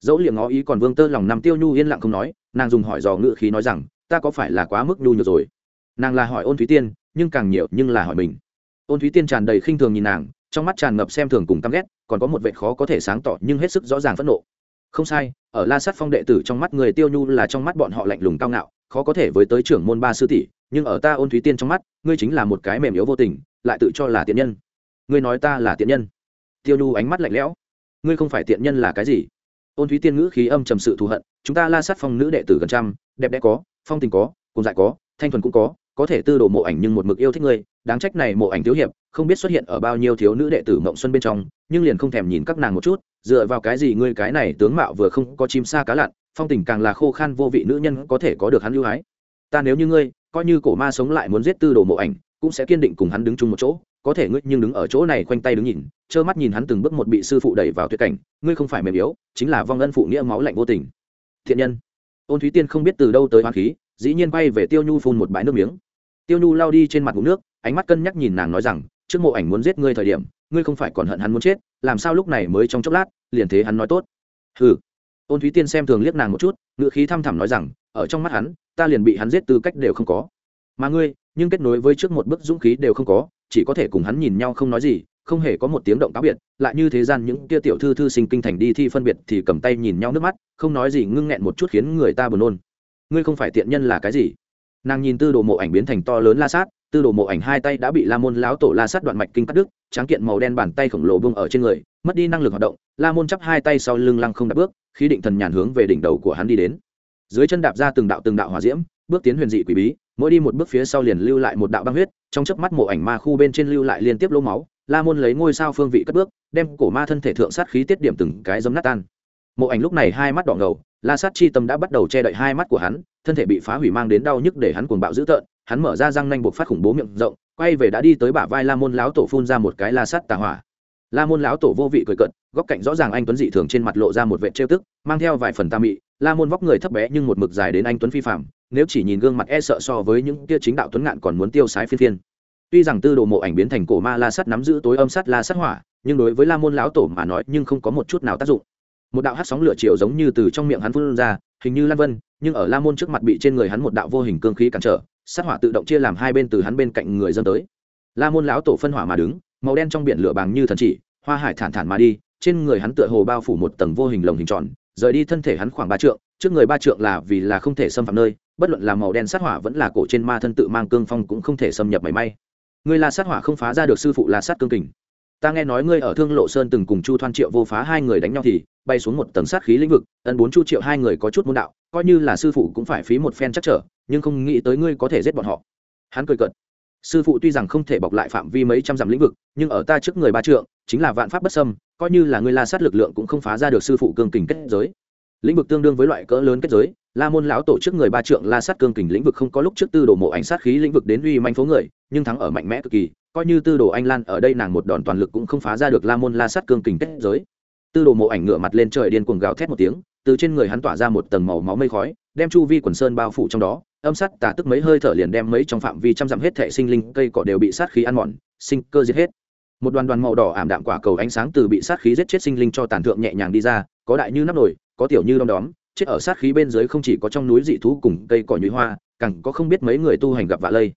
dẫu liệng ngó ý còn vương tơ lòng nằm tiêu nhu yên lặng không nói, nàng dùng hỏi dò ngự khí nói rằng, ta có phải là quá mức nhu nhược rồi? Nàng là hỏi ôn thúy tiên, nhưng càng nhiều nhưng là hỏi mình. Ôn thúy tiên tràn đầy khinh thường nhìn nàng, trong mắt tràn ngập xem thường cùng căm ghét, còn có một vệ khó có thể sáng tỏ nhưng hết sức rõ ràng phẫn nộ. Không sai, ở la sát phong đệ tử trong mắt người tiêu nhu là trong mắt bọn họ lạnh lùng cao ngạo, khó có thể với tới trưởng môn ba sư tỷ, nhưng ở ta ôn thúy tiên trong mắt, ngươi chính là một cái mềm yếu vô tình, lại tự cho là tiện nhân. Ngươi nói ta là tiện nhân? Tiêu nhu ánh mắt lạnh lẽo. Ngươi không phải tiện nhân là cái gì? Ôn thúy tiên ngữ khí âm trầm sự thù hận, chúng ta la sát phong nữ đệ tử gần trăm, đẹp đẽ có, phong tình có cùng dại có, thanh thuần cũng có có thể tư đồ mộ ảnh nhưng một mực yêu thích ngươi, đáng trách này mộ ảnh thiếu hiệp, không biết xuất hiện ở bao nhiêu thiếu nữ đệ tử mộng xuân bên trong, nhưng liền không thèm nhìn các nàng một chút, dựa vào cái gì ngươi cái này tướng mạo vừa không có chim xa cá lặn, phong tình càng là khô khan vô vị nữ nhân có thể có được hắn ưu hái ta nếu như ngươi, coi như cổ ma sống lại muốn giết tư đồ mộ ảnh, cũng sẽ kiên định cùng hắn đứng chung một chỗ có thể ngươi nhưng đứng ở chỗ này quanh tay đứng nhìn, trơ mắt nhìn hắn từng bước một bị sư phụ đẩy vào tuyệt cảnh, ngươi không phải mềm yếu, chính là vong ân phụ nghĩa máu lạnh vô tình. Thiện nhân. Ôn thúy tiên không biết từ đâu tới hoa khí, dĩ nhiên bay về tiêu nhu phun một bãi nước miếng. Tiêu nhu lao đi trên mặt ngụm nước, ánh mắt cân nhắc nhìn nàng nói rằng, trước mộ ảnh muốn giết ngươi thời điểm, ngươi không phải còn hận hắn muốn chết, làm sao lúc này mới trong chốc lát, liền thế hắn nói tốt. Ừ ôn thúy tiên xem thường liếc nàng một chút ngự khí thăm thẳm nói rằng, ở trong mắt hắn, ta liền bị hắn giết tư cách đều không có. Mà ngươi, nhưng kết nối với trước một bước dũng khí đều không có chỉ có thể cùng hắn nhìn nhau không nói gì, không hề có một tiếng động cáo biệt, lại như thế gian những kia tiểu thư thư sinh kinh thành đi thi phân biệt thì cầm tay nhìn nhau nước mắt, không nói gì ngưng nghẹn một chút khiến người ta buồn nôn. Ngươi không phải tiện nhân là cái gì? Nàng nhìn tư đồ mộ ảnh biến thành to lớn la sát, tư đồ mộ ảnh hai tay đã bị la môn láo tổ la sát đoạn mạch kinh cắt đứt, tráng kiện màu đen bàn tay khổng lồ bông ở trên người, mất đi năng lực hoạt động, la môn chắp hai tay sau lưng lăng không đặt bước, khí định thần nhàn hướng về đỉnh đầu của hắn đi đến dưới chân đạp ra từng đạo từng đạo hòa diễm, bước tiến huyền dị quỷ bí, mỗi đi một bước phía sau liền lưu lại một đạo băng huyết, trong chớp mắt mộ ảnh ma khu bên trên lưu lại liên tiếp lỗ máu, la môn lấy ngôi sao phương vị cất bước, đem cổ ma thân thể thượng sát khí tiết điểm từng cái giấm nát tan. Mộ ảnh lúc này hai mắt đỏ ngầu, la sát chi tâm đã bắt đầu che đậy hai mắt của hắn, thân thể bị phá hủy mang đến đau nhức để hắn cuồng bạo dữ tợn, hắn mở ra răng nanh buộc phát khủng bố miệng rộng, quay về đã đi tới bả vai la môn láo tổ phun ra một cái la sát tà hỏa. La môn láo tổ vô vị cười cận góc cạnh rõ ràng anh tuấn dị thường trên mặt lộ ra một vệ trêu tức, mang theo vài phần tà mị la môn vóc người thấp bé nhưng một mực dài đến anh tuấn phi phạm nếu chỉ nhìn gương mặt e sợ so với những tia chính đạo tuấn ngạn còn muốn tiêu sái phi thiên. tuy rằng tư đồ mộ ảnh biến thành cổ ma la sắt nắm giữ tối âm sắt la sắt hỏa, nhưng đối với la môn lão tổ mà nói nhưng không có một chút nào tác dụng một đạo hát sóng lửa chiều giống như từ trong miệng hắn phun ra, hình như lan vân, nhưng ở la môn trước mặt bị trên người hắn một đạo vô hình cương khí cản trở, sát hỏa tự động chia làm hai bên từ hắn bên cạnh người dân tới la môn lão tổ phân hỏa mà đứng, màu đen trong biển lửa bằng như thần chỉ, hoa hải thản thản mà đi, trên người hắn tựa hồ bao phủ một tầng vô hình lồng hình tròn rời đi thân thể hắn khoảng ba trượng, trước người ba trượng là vì là không thể xâm phạm nơi, bất luận là màu đen sát hỏa vẫn là cổ trên ma thân tự mang cương phong cũng không thể xâm nhập mảy may. Ngươi la sát hỏa không phá ra được sư phụ la sát cương kình. Ta nghe nói ngươi ở thương lộ sơn từng cùng chu thoan triệu vô phá hai người đánh nhau thì, bay xuống một tầng sát khí lĩnh vực, ân bốn chu triệu hai người có chút môn đạo, coi như là sư phụ cũng phải phí một phen chắc trở, nhưng không nghĩ tới ngươi có thể giết bọn họ. Hắn cười cợt sư phụ tuy rằng không thể bọc lại phạm vi mấy trăm dặm lĩnh vực, nhưng ở ta trước người ba trượng, chính là vạn pháp bất xâm, coi như là ngươi la sát lực lượng cũng không phá ra được sư phụ cương kình kết giới. Lĩnh vực tương đương với loại cỡ lớn kết giới, la môn lão tổ trước người ba trượng la sát cương kình lĩnh vực không có lúc trước tư đồ mộ ảnh sát khí lĩnh vực đến uy manh phố người, nhưng thắng ở mạnh mẽ cực kỳ, coi như tư đồ anh lan ở đây nàng một đòn toàn lực cũng không phá ra được la môn la sát cương kình kết giới. Tư đồ mộ ảnh ngửa mặt lên trời điên cuồng gào thét một tiếng, từ trên người hắn tỏa ra một tầng màu máu mây khói, đem chu vi quần sơn bao phủ trong đó âm sát tà tức mấy hơi thở liền đem mấy trong phạm vi trăm dặm hết thể sinh linh, cây cỏ đều bị sát khí ăn mòn, sinh cơ giết hết. Một đoàn đoàn màu đỏ ảm đạm quả cầu ánh sáng từ bị sát khí giết chết sinh linh cho tàn thượng nhẹ nhàng đi ra, có đại như nắp nổi có tiểu như đom đóm, chết ở sát khí bên dưới không chỉ có trong núi dị thú cùng cây cỏ nhụy hoa, càng có không biết mấy người tu hành gặp vạ lây.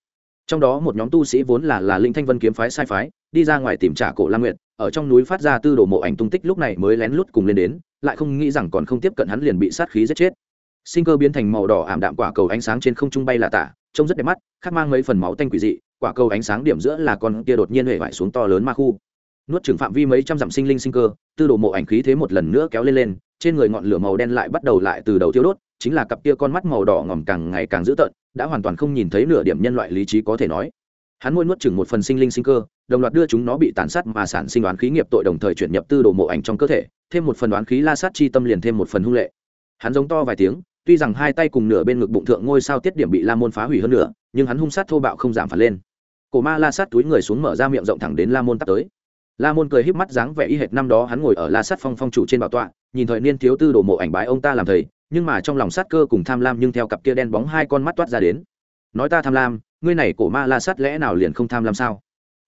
Trong đó một nhóm tu sĩ vốn là là linh thanh vân kiếm phái sai phái, đi ra ngoài tìm trả cổ lam nguyệt, ở trong núi phát ra tư đồ mộ ảnh tung tích lúc này mới lén lút cùng lên đến, lại không nghĩ rằng còn không tiếp cận hắn liền bị sát khí giết chết sinh cơ biến thành màu đỏ ảm đạm quả cầu ánh sáng trên không trung bay là tả, trông rất đẹp mắt khác mang mấy phần máu tanh quỷ dị, quả cầu ánh sáng điểm giữa là con kia đột nhiên huệ vải xuống to lớn ma khu. Nuốt trừng phạm vi mấy trăm dặm sinh linh sinh cơ, tư đồ mộ ảnh khí thế một lần nữa kéo lên lên, trên người ngọn lửa màu đen lại bắt đầu lại từ đầu tiêu đốt, chính là cặp kia con mắt màu đỏ ngòm càng ngày càng dữ tợn, đã hoàn toàn không nhìn thấy nửa điểm nhân loại lý trí có thể nói. Hắn môi nuốt chừng một phần sinh linh sinh cơ, đồng loạt đưa chúng nó bị tàn sát mà sản sinh đoán khí nghiệp tội đồng thời chuyển nhập tư đồ mộ ảnh trong cơ thể, thêm một phần đoán khí la sát chi tâm liền thêm một phần hung lệ. Hắn giống to vài tiếng tuy rằng hai tay cùng nửa bên ngực bụng thượng ngôi sao tiết điểm bị la môn phá hủy hơn nữa nhưng hắn hung sát thô bạo không giảm phản lên. Cổ ma la sát túi người xuống mở ra miệng rộng thẳng đến la môn tắt tới. La môn cười híp mắt dáng vẻ y hệt năm đó hắn ngồi ở la sát phong phong chủ trên bảo tọa, nhìn thời niên thiếu tư đồ mộ ảnh bái ông ta làm thầy, nhưng mà trong lòng sát cơ cùng tham lam nhưng theo cặp kia đen bóng hai con mắt toát ra đến. Nói ta tham lam, ngươi này cổ ma la sát lẽ nào liền không tham lam sao?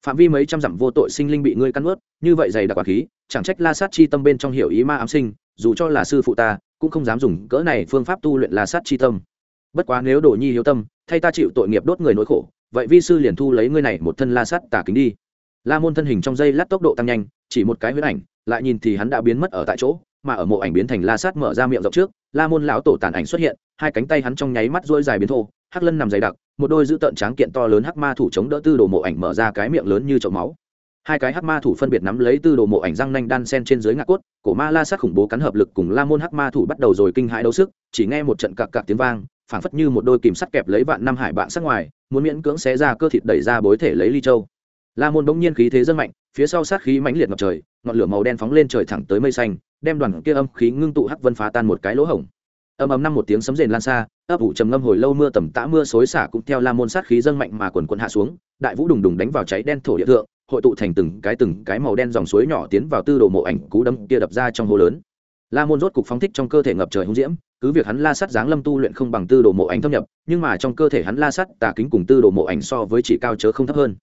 Phạm vi mấy trăm dặm vô tội sinh linh bị ngươi cắn ướt như vậy dày đặc quả khí, chẳng trách la sát chi tâm bên trong hiểu ý ma ám sinh, dù cho là sư phụ ta cũng không dám dùng cỡ này phương pháp tu luyện là sát chi tâm. Bất quá nếu đồ nhi hiếu tâm, thay ta chịu tội nghiệp đốt người nỗi khổ, vậy vi sư liền thu lấy ngươi này một thân la sát tà kính đi. La môn thân hình trong dây lát tốc độ tăng nhanh, chỉ một cái huyết ảnh, lại nhìn thì hắn đã biến mất ở tại chỗ, mà ở mộ ảnh biến thành la sát mở ra miệng rộng trước, la môn lão tổ tàn ảnh xuất hiện, hai cánh tay hắn trong nháy mắt rỗi dài biến thô, hắc lân nằm dày đặc, một đôi dữ tợn tráng kiện to lớn hắc ma thủ chống đỡ tư đồ mộ ảnh mở ra cái miệng lớn như chậu máu hai cái hắc ma thủ phân biệt nắm lấy tư đồ mộ ảnh răng nanh đan sen trên dưới ngã cốt, cổ ma la sát khủng bố cắn hợp lực cùng la môn hắc ma thủ bắt đầu rồi kinh hãi đấu sức, chỉ nghe một trận cặc cặc tiếng vang, phảng phất như một đôi kìm sắt kẹp lấy vạn năm hải bạn sắc ngoài, muốn miễn cưỡng xé ra cơ thịt đẩy ra bối thể lấy ly châu. La môn bỗng nhiên khí thế rất mạnh, phía sau sát khí mãnh liệt ngập trời, ngọn lửa màu đen phóng lên trời thẳng tới mây xanh, đem đoàn kia âm khí ngưng tụ hắc vân phá tan một cái lỗ hổng. Âm ầm năm một tiếng sấm rền lan xa, ấp ủ trầm ngâm hồi lâu mưa tầm tã mưa xối xả cũng theo la môn sát khí dâng mạnh mà quần quần hạ xuống, đại vũ đùng đùng đánh vào cháy đen thổ địa thượng hội tụ thành từng cái từng cái màu đen dòng suối nhỏ tiến vào tư đồ mộ ảnh cú đấm kia đập ra trong hồ lớn. La môn rốt cục phóng thích trong cơ thể ngập trời hung diễm, cứ việc hắn la sắt dáng lâm tu luyện không bằng tư đồ mộ ảnh thâm nhập, nhưng mà trong cơ thể hắn la sắt tà kính cùng tư đồ mộ ảnh so với chỉ cao chớ không thấp hơn.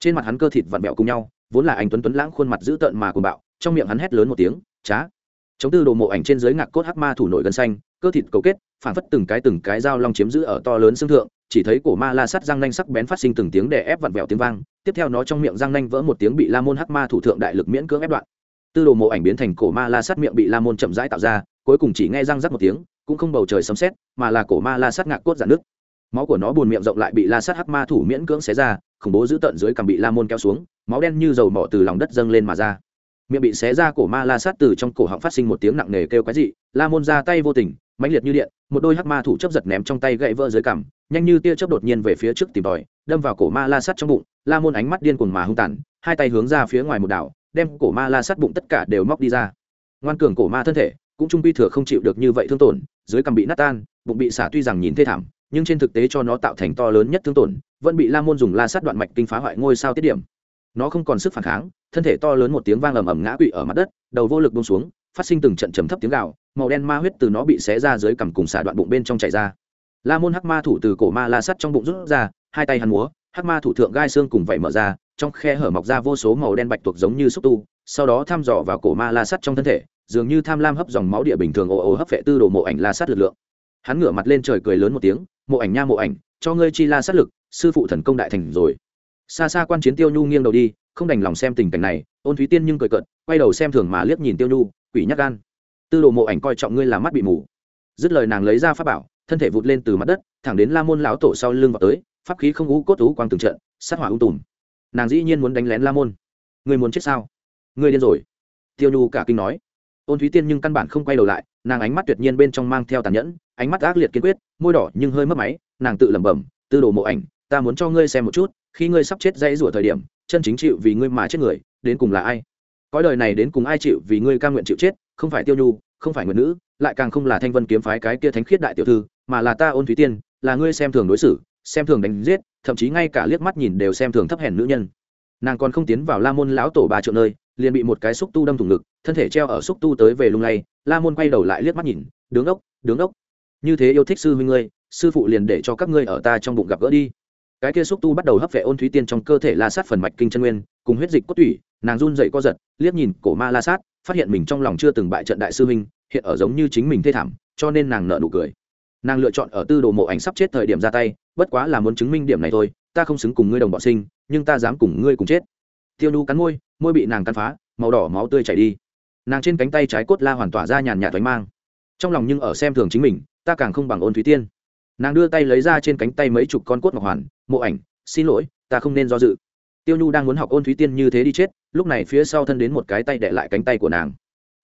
Trên mặt hắn cơ thịt vặn vẹo cùng nhau, vốn là anh tuấn tuấn lãng khuôn mặt dữ tợn mà cuồng bạo, trong miệng hắn hét lớn một tiếng trá chống tư đồ mộ ảnh trên dưới ngạc cốt hắc ma thủ nổi gần xanh, cơ thịt cấu kết phản phất từng cái từng cái dao long chiếm giữ ở to lớn xương thượng chỉ thấy cổ ma la sắt răng nanh sắc bén phát sinh từng tiếng để ép vặn vẹo tiếng vang, tiếp theo nó trong miệng răng nanh vỡ một tiếng bị la môn hắc ma thủ thượng đại lực miễn cưỡng ép đoạn. Tư đồ mộ ảnh biến thành cổ ma la sắt miệng bị la môn chậm rãi tạo ra, cuối cùng chỉ nghe răng rắc một tiếng, cũng không bầu trời sấm sét, mà là cổ ma la sắt ngạc cốt giãn nước máu của nó buồn miệng rộng lại bị la sắt hắc ma thủ miễn cưỡng xé ra, khủng bố giữ tận dưới cằm bị la môn kéo xuống, máu đen như dầu mỏ từ lòng đất dâng lên mà ra. Miệng bị xé ra cổ ma la sát từ trong cổ họng phát sinh một tiếng nặng nề kêu quái dị, la môn ra tay vô tình mãnh liệt như điện, một đôi hắc ma thủ chấp giật ném trong tay gậy vỡ dưới cằm, nhanh như tia chớp đột nhiên về phía trước tìm tòi, đâm vào cổ ma la sắt trong bụng, la môn ánh mắt điên cuồng mà hung tàn, hai tay hướng ra phía ngoài một đảo, đem cổ ma la sắt bụng tất cả đều móc đi ra ngoan cường cổ ma thân thể, cũng trung quy thừa không chịu được như vậy thương tổn, dưới cằm bị nát tan, bụng bị xả tuy rằng nhìn thê thảm, nhưng trên thực tế cho nó tạo thành to lớn nhất thương tổn, vẫn bị la môn dùng la sắt đoạn mạch kinh phá hoại ngôi sao tiết điểm nó không còn sức phản kháng, thân thể to lớn một tiếng vang ầm ầm ngã quỵ ở mặt đất, đầu vô lực bông xuống, phát sinh từng trận trầm thấp tiếng gào màu đen ma huyết từ nó bị xé ra dưới cằm cùng xả đoạn bụng bên trong chảy ra. La môn hắc ma thủ từ cổ ma la sắt trong bụng rút ra, hai tay hắn múa, hắc ma thủ thượng gai xương cùng vậy mở ra, trong khe hở mọc ra vô số màu đen bạch tuộc giống như xúc tu, sau đó thăm dò vào cổ ma la sắt trong thân thể, dường như tham lam hấp dòng máu địa bình thường ồ ồ hấp vệ tư đồ mộ ảnh la sắt lực lượng. Hắn ngửa mặt lên trời cười lớn một tiếng, mộ ảnh nha mộ ảnh, cho ngươi chi la sát lực, sư phụ thần công đại thành rồi. Xa xa quan chiến tiêu nhu nghiêng đầu đi, không đành lòng xem tình cảnh này, ôn thúy tiên nhưng cười cợt, quay đầu xem thường mà liếc nhìn tiêu nhu, quỷ nhắc gan tư đồ mộ ảnh coi trọng ngươi là mắt bị mù. Dứt lời nàng lấy ra pháp bảo, thân thể vụt lên từ mặt đất, thẳng đến la môn lão tổ sau lưng vào tới, pháp khí không ú cốt ú quang từng trận, sát hỏa ung tùm. Nàng dĩ nhiên muốn đánh lén la môn. Người muốn chết sao? Người điên rồi. Tiêu nhu cả kinh nói. Ôn thúy tiên nhưng căn bản không quay đầu lại, nàng ánh mắt tuyệt nhiên bên trong mang theo tàn nhẫn, ánh mắt ác liệt kiên quyết, môi đỏ nhưng hơi mất máy, nàng tự lẩm bẩm, tư đồ mộ ảnh, ta muốn cho ngươi xem một chút, khi ngươi sắp chết dãy rủa thời điểm, chân chính chịu vì ngươi mà chết người, đến cùng là ai? Cõi đời này đến cùng ai chịu vì ngươi ca nguyện chịu chết không phải tiêu nhu, không phải nguyện nữ, lại càng không là thanh vân kiếm phái cái kia thánh khiết đại tiểu thư, mà là ta ôn thúy tiên, là ngươi xem thường đối xử, xem thường đánh giết, thậm chí ngay cả liếc mắt nhìn đều xem thường thấp hèn nữ nhân. Nàng còn không tiến vào la môn lão tổ ba triệu nơi, liền bị một cái xúc tu đâm thủng ngực, thân thể treo ở xúc tu tới về lung lay, la môn quay đầu lại liếc mắt nhìn, đứng ốc đứng ốc. Như thế yêu thích sư huynh ngươi, sư phụ liền để cho các ngươi ở ta trong bụng gặp gỡ đi. Cái kia xúc tu bắt đầu hấp vệ ôn thúy tiên trong cơ thể la sát phần mạch kinh chân nguyên, cùng huyết dịch cốt tủy, nàng run dậy co giật, liếc nhìn cổ ma la sát phát hiện mình trong lòng chưa từng bại trận đại sư huynh, hiện ở giống như chính mình thê thảm, cho nên nàng nợ nụ cười. Nàng lựa chọn ở tư đồ mộ ảnh sắp chết thời điểm ra tay, bất quá là muốn chứng minh điểm này thôi, ta không xứng cùng ngươi đồng bọn sinh, nhưng ta dám cùng ngươi cùng chết. Tiêu nhu cắn môi môi bị nàng cắn phá, màu đỏ máu tươi chảy đi. Nàng trên cánh tay trái cốt la hoàn tỏa ra nhàn nhạt thoái mang. Trong lòng nhưng ở xem thường chính mình, ta càng không bằng ôn thúy tiên. Nàng đưa tay lấy ra trên cánh tay mấy chục con cốt ngọc hoàn, mộ ảnh, xin lỗi, ta không nên do dự tiêu nhu đang muốn học ôn thúy tiên như thế đi chết, lúc này phía sau thân đến một cái tay đệ lại cánh tay của nàng.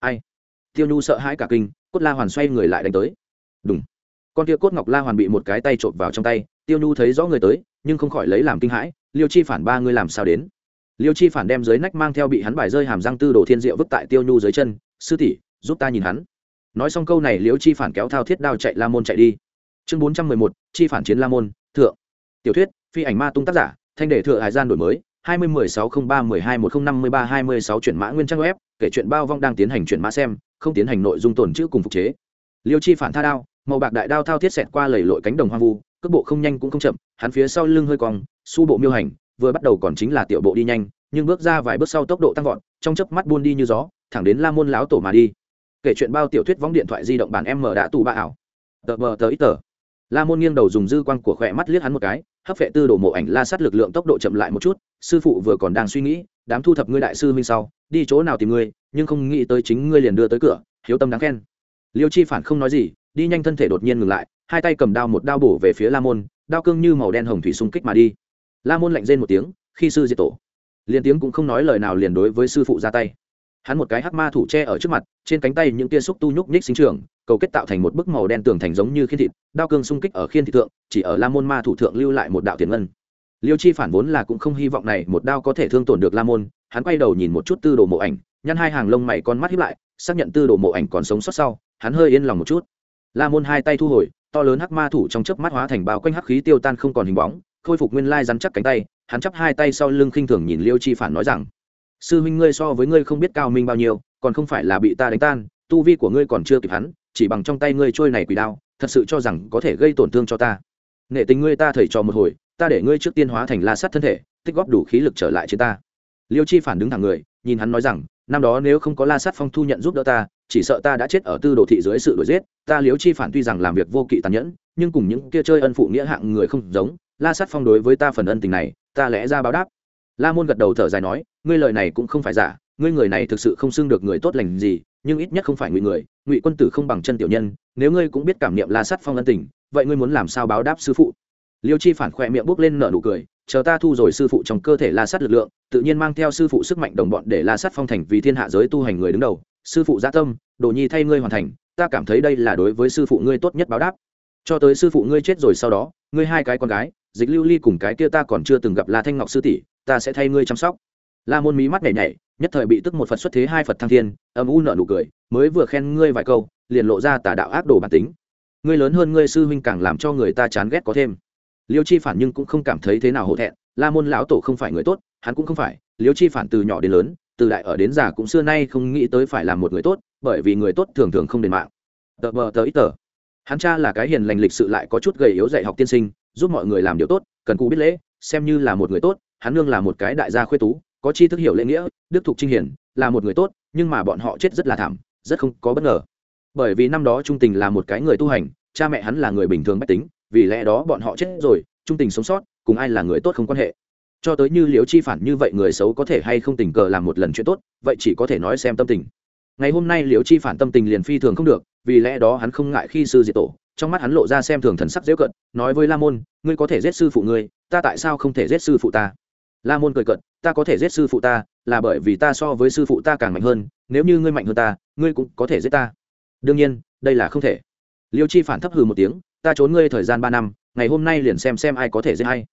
Ai? Tiêu nhu sợ hãi cả kinh, cốt la hoàn xoay người lại đánh tới. Đúng con kia cốt ngọc la hoàn bị một cái tay trộm vào trong tay, tiêu nhu thấy rõ người tới, nhưng không khỏi lấy làm kinh hãi, liêu chi phản ba người làm sao đến? Liêu chi phản đem dưới nách mang theo bị hắn bài rơi hàm răng tư đồ thiên diệu vứt tại tiêu nhu dưới chân, sư tỷ, giúp ta nhìn hắn. Nói xong câu này liêu chi phản kéo thao thiết đao chạy la môn chạy đi. Chương bốn trăm mười một, chi phản chiến la môn, thượng. Tiểu thuyết, phi ảnh ma tung tác giả, thanh đề thượng hải gian đổi mới hai mươi mười sáu không ba mười hai một không năm mươi ba hai mươi sáu chuyển mã nguyên trang web, kể chuyện bao vong đang tiến hành chuyển mã xem, không tiến hành nội dung tồn chữ cùng phục chế. Liêu chi phản tha đao, màu bạc đại đao thao thiết xẹt qua lầy lội cánh đồng hoang vu, cước bộ không nhanh cũng không chậm, hắn phía sau lưng hơi cong, su bộ miêu hành, vừa bắt đầu còn chính là tiểu bộ đi nhanh, nhưng bước ra vài bước sau tốc độ tăng vọt, trong chớp mắt buôn đi như gió, thẳng đến la môn láo tổ mà đi. Kể chuyện bao tiểu thuyết võng điện thoại di động bản em mở đã tù ba ảo. Tờ bờ tờ ít tờ. La môn nghiêng đầu dùng dư quang của khỏe mắt liếc hắn một cái, hấp vệ tư đổ mộ ảnh la sát lực lượng tốc độ chậm lại một chút sư phụ vừa còn đang suy nghĩ, đám thu thập ngươi đại sư minh sau, đi chỗ nào tìm ngươi, nhưng không nghĩ tới chính ngươi liền đưa tới cửa, hiếu tâm đáng khen. Liêu chi phản không nói gì, đi nhanh thân thể đột nhiên ngừng lại, hai tay cầm đao một đao bổ về phía la môn, đao cương như màu đen hồng thủy xung kích mà đi. La môn lạnh rên một tiếng, khi sư diệt tổ. Liền tiếng cũng không nói lời nào liền đối với sư phụ ra tay. Hắn một cái hắc ma thủ tre ở trước mặt, trên cánh tay những tia xúc tu nhúc nhích sinh trường cầu kết tạo thành một bức màu đen tường thành giống như khiên thịt, đao cương xung kích ở khiên thị thượng, chỉ ở la môn ma thủ thượng lưu lại một đạo tiền ngân liêu chi phản vốn là cũng không hy vọng này một đao có thể thương tổn được la môn, hắn quay đầu nhìn một chút tư đồ mộ ảnh, nhăn hai hàng lông mày con mắt hiếp lại, xác nhận tư đồ mộ ảnh còn sống sót sau, hắn hơi yên lòng một chút. La môn hai tay thu hồi, to lớn hắc ma thủ trong chớp mắt hóa thành bao quanh hắc khí tiêu tan không còn hình bóng, khôi phục nguyên lai rắn chắc cánh tay, hắn chắp hai tay sau lưng khinh thường nhìn liêu chi phản nói rằng, sư huynh ngươi so với ngươi không biết cao minh bao nhiêu, còn không phải là bị ta đánh tan, tu vi của ngươi còn chưa kịp hắn, chỉ bằng trong tay ngươi trôi này quỷ đao, thật sự cho rằng có thể gây tổn thương cho ta. Nghệ tình ngươi ta thầy trò một hồi ta để ngươi trước tiên hóa thành la sắt thân thể, tích góp đủ khí lực trở lại trên ta. Liêu chi phản đứng thẳng người, nhìn hắn nói rằng, năm đó nếu không có la sắt phong thu nhận giúp đỡ ta, chỉ sợ ta đã chết ở tư đồ thị dưới sự đuổi giết. Ta liêu chi phản tuy rằng làm việc vô kỵ tàn nhẫn, nhưng cùng những kia chơi ân phụ nghĩa hạng người không giống, la sắt phong đối với ta phần ân tình này, ta lẽ ra báo đáp. La môn gật đầu thở dài nói, ngươi lời này cũng không phải giả, ngươi người này thực sự không xưng được người tốt lành gì, nhưng ít nhất không phải ngụy người, ngụy quân tử không bằng chân tiểu nhân, nếu ngươi cũng biết cảm niệm la sắt phong ân tình, vậy ngươi muốn làm sao báo đáp sư phụ? Liêu chi phản khỏe miệng bốc lên nở nụ cười, chờ ta thu rồi sư phụ trong cơ thể la sát lực lượng, tự nhiên mang theo sư phụ sức mạnh đồng bọn để la sát phong thành vì thiên hạ giới tu hành người đứng đầu. Sư phụ gia tâm, đồ nhi thay ngươi hoàn thành, ta cảm thấy đây là đối với sư phụ ngươi tốt nhất báo đáp. Cho tới sư phụ ngươi chết rồi sau đó, ngươi hai cái con gái, dịch lưu ly cùng cái kia ta còn chưa từng gặp la thanh ngọc sư tỷ, ta sẽ thay ngươi chăm sóc. La môn mí mắt nhảy nhảy, nhất thời bị tức một phật xuất thế hai phật thăng thiên, âm u nợ nụ cười, mới vừa khen ngươi vài câu, liền lộ ra tà đạo ác đồ bản tính. Ngươi lớn hơn ngươi sư huynh càng làm cho người ta chán ghét có thêm liêu chi phản nhưng cũng không cảm thấy thế nào hổ thẹn, la môn lão tổ không phải người tốt, hắn cũng không phải, liêu chi phản từ nhỏ đến lớn, từ đại ở đến già cũng xưa nay không nghĩ tới phải làm một người tốt, bởi vì người tốt thường thường không đền mạng. Tờ bờ tờ ít tờ. Hắn cha là cái hiền lành lịch sự lại có chút gầy yếu dạy học tiên sinh, giúp mọi người làm điều tốt, cần cù biết lễ, xem như là một người tốt, hắn nương là một cái đại gia khuê tú, có chi thức hiểu lễ nghĩa, đức thục trinh hiển là một người tốt, nhưng mà bọn họ chết rất là thảm, rất không có bất ngờ. Bởi vì năm đó trung tình là một cái người tu hành, cha mẹ hắn là người bình thường bách tính vì lẽ đó bọn họ chết rồi, trung tình sống sót, cùng ai là người tốt không quan hệ. Cho tới như liễu chi phản như vậy người xấu có thể hay không tình cờ làm một lần chuyện tốt, vậy chỉ có thể nói xem tâm tình. Ngày hôm nay liễu chi phản tâm tình liền phi thường không được, vì lẽ đó hắn không ngại khi sư diệt tổ, trong mắt hắn lộ ra xem thường thần sắc dễ cận, nói với la môn, ngươi có thể giết sư phụ ngươi, ta tại sao không thể giết sư phụ ta? La môn cười cận ta có thể giết sư phụ ta, là bởi vì ta so với sư phụ ta càng mạnh hơn, nếu như ngươi mạnh hơn ta, ngươi cũng có thể giết ta. Đương nhiên, đây là không thể. Liêu chi phản thấp hừ một tiếng ta trốn ngươi thời gian ba năm, ngày hôm nay liền xem xem ai có thể giết hay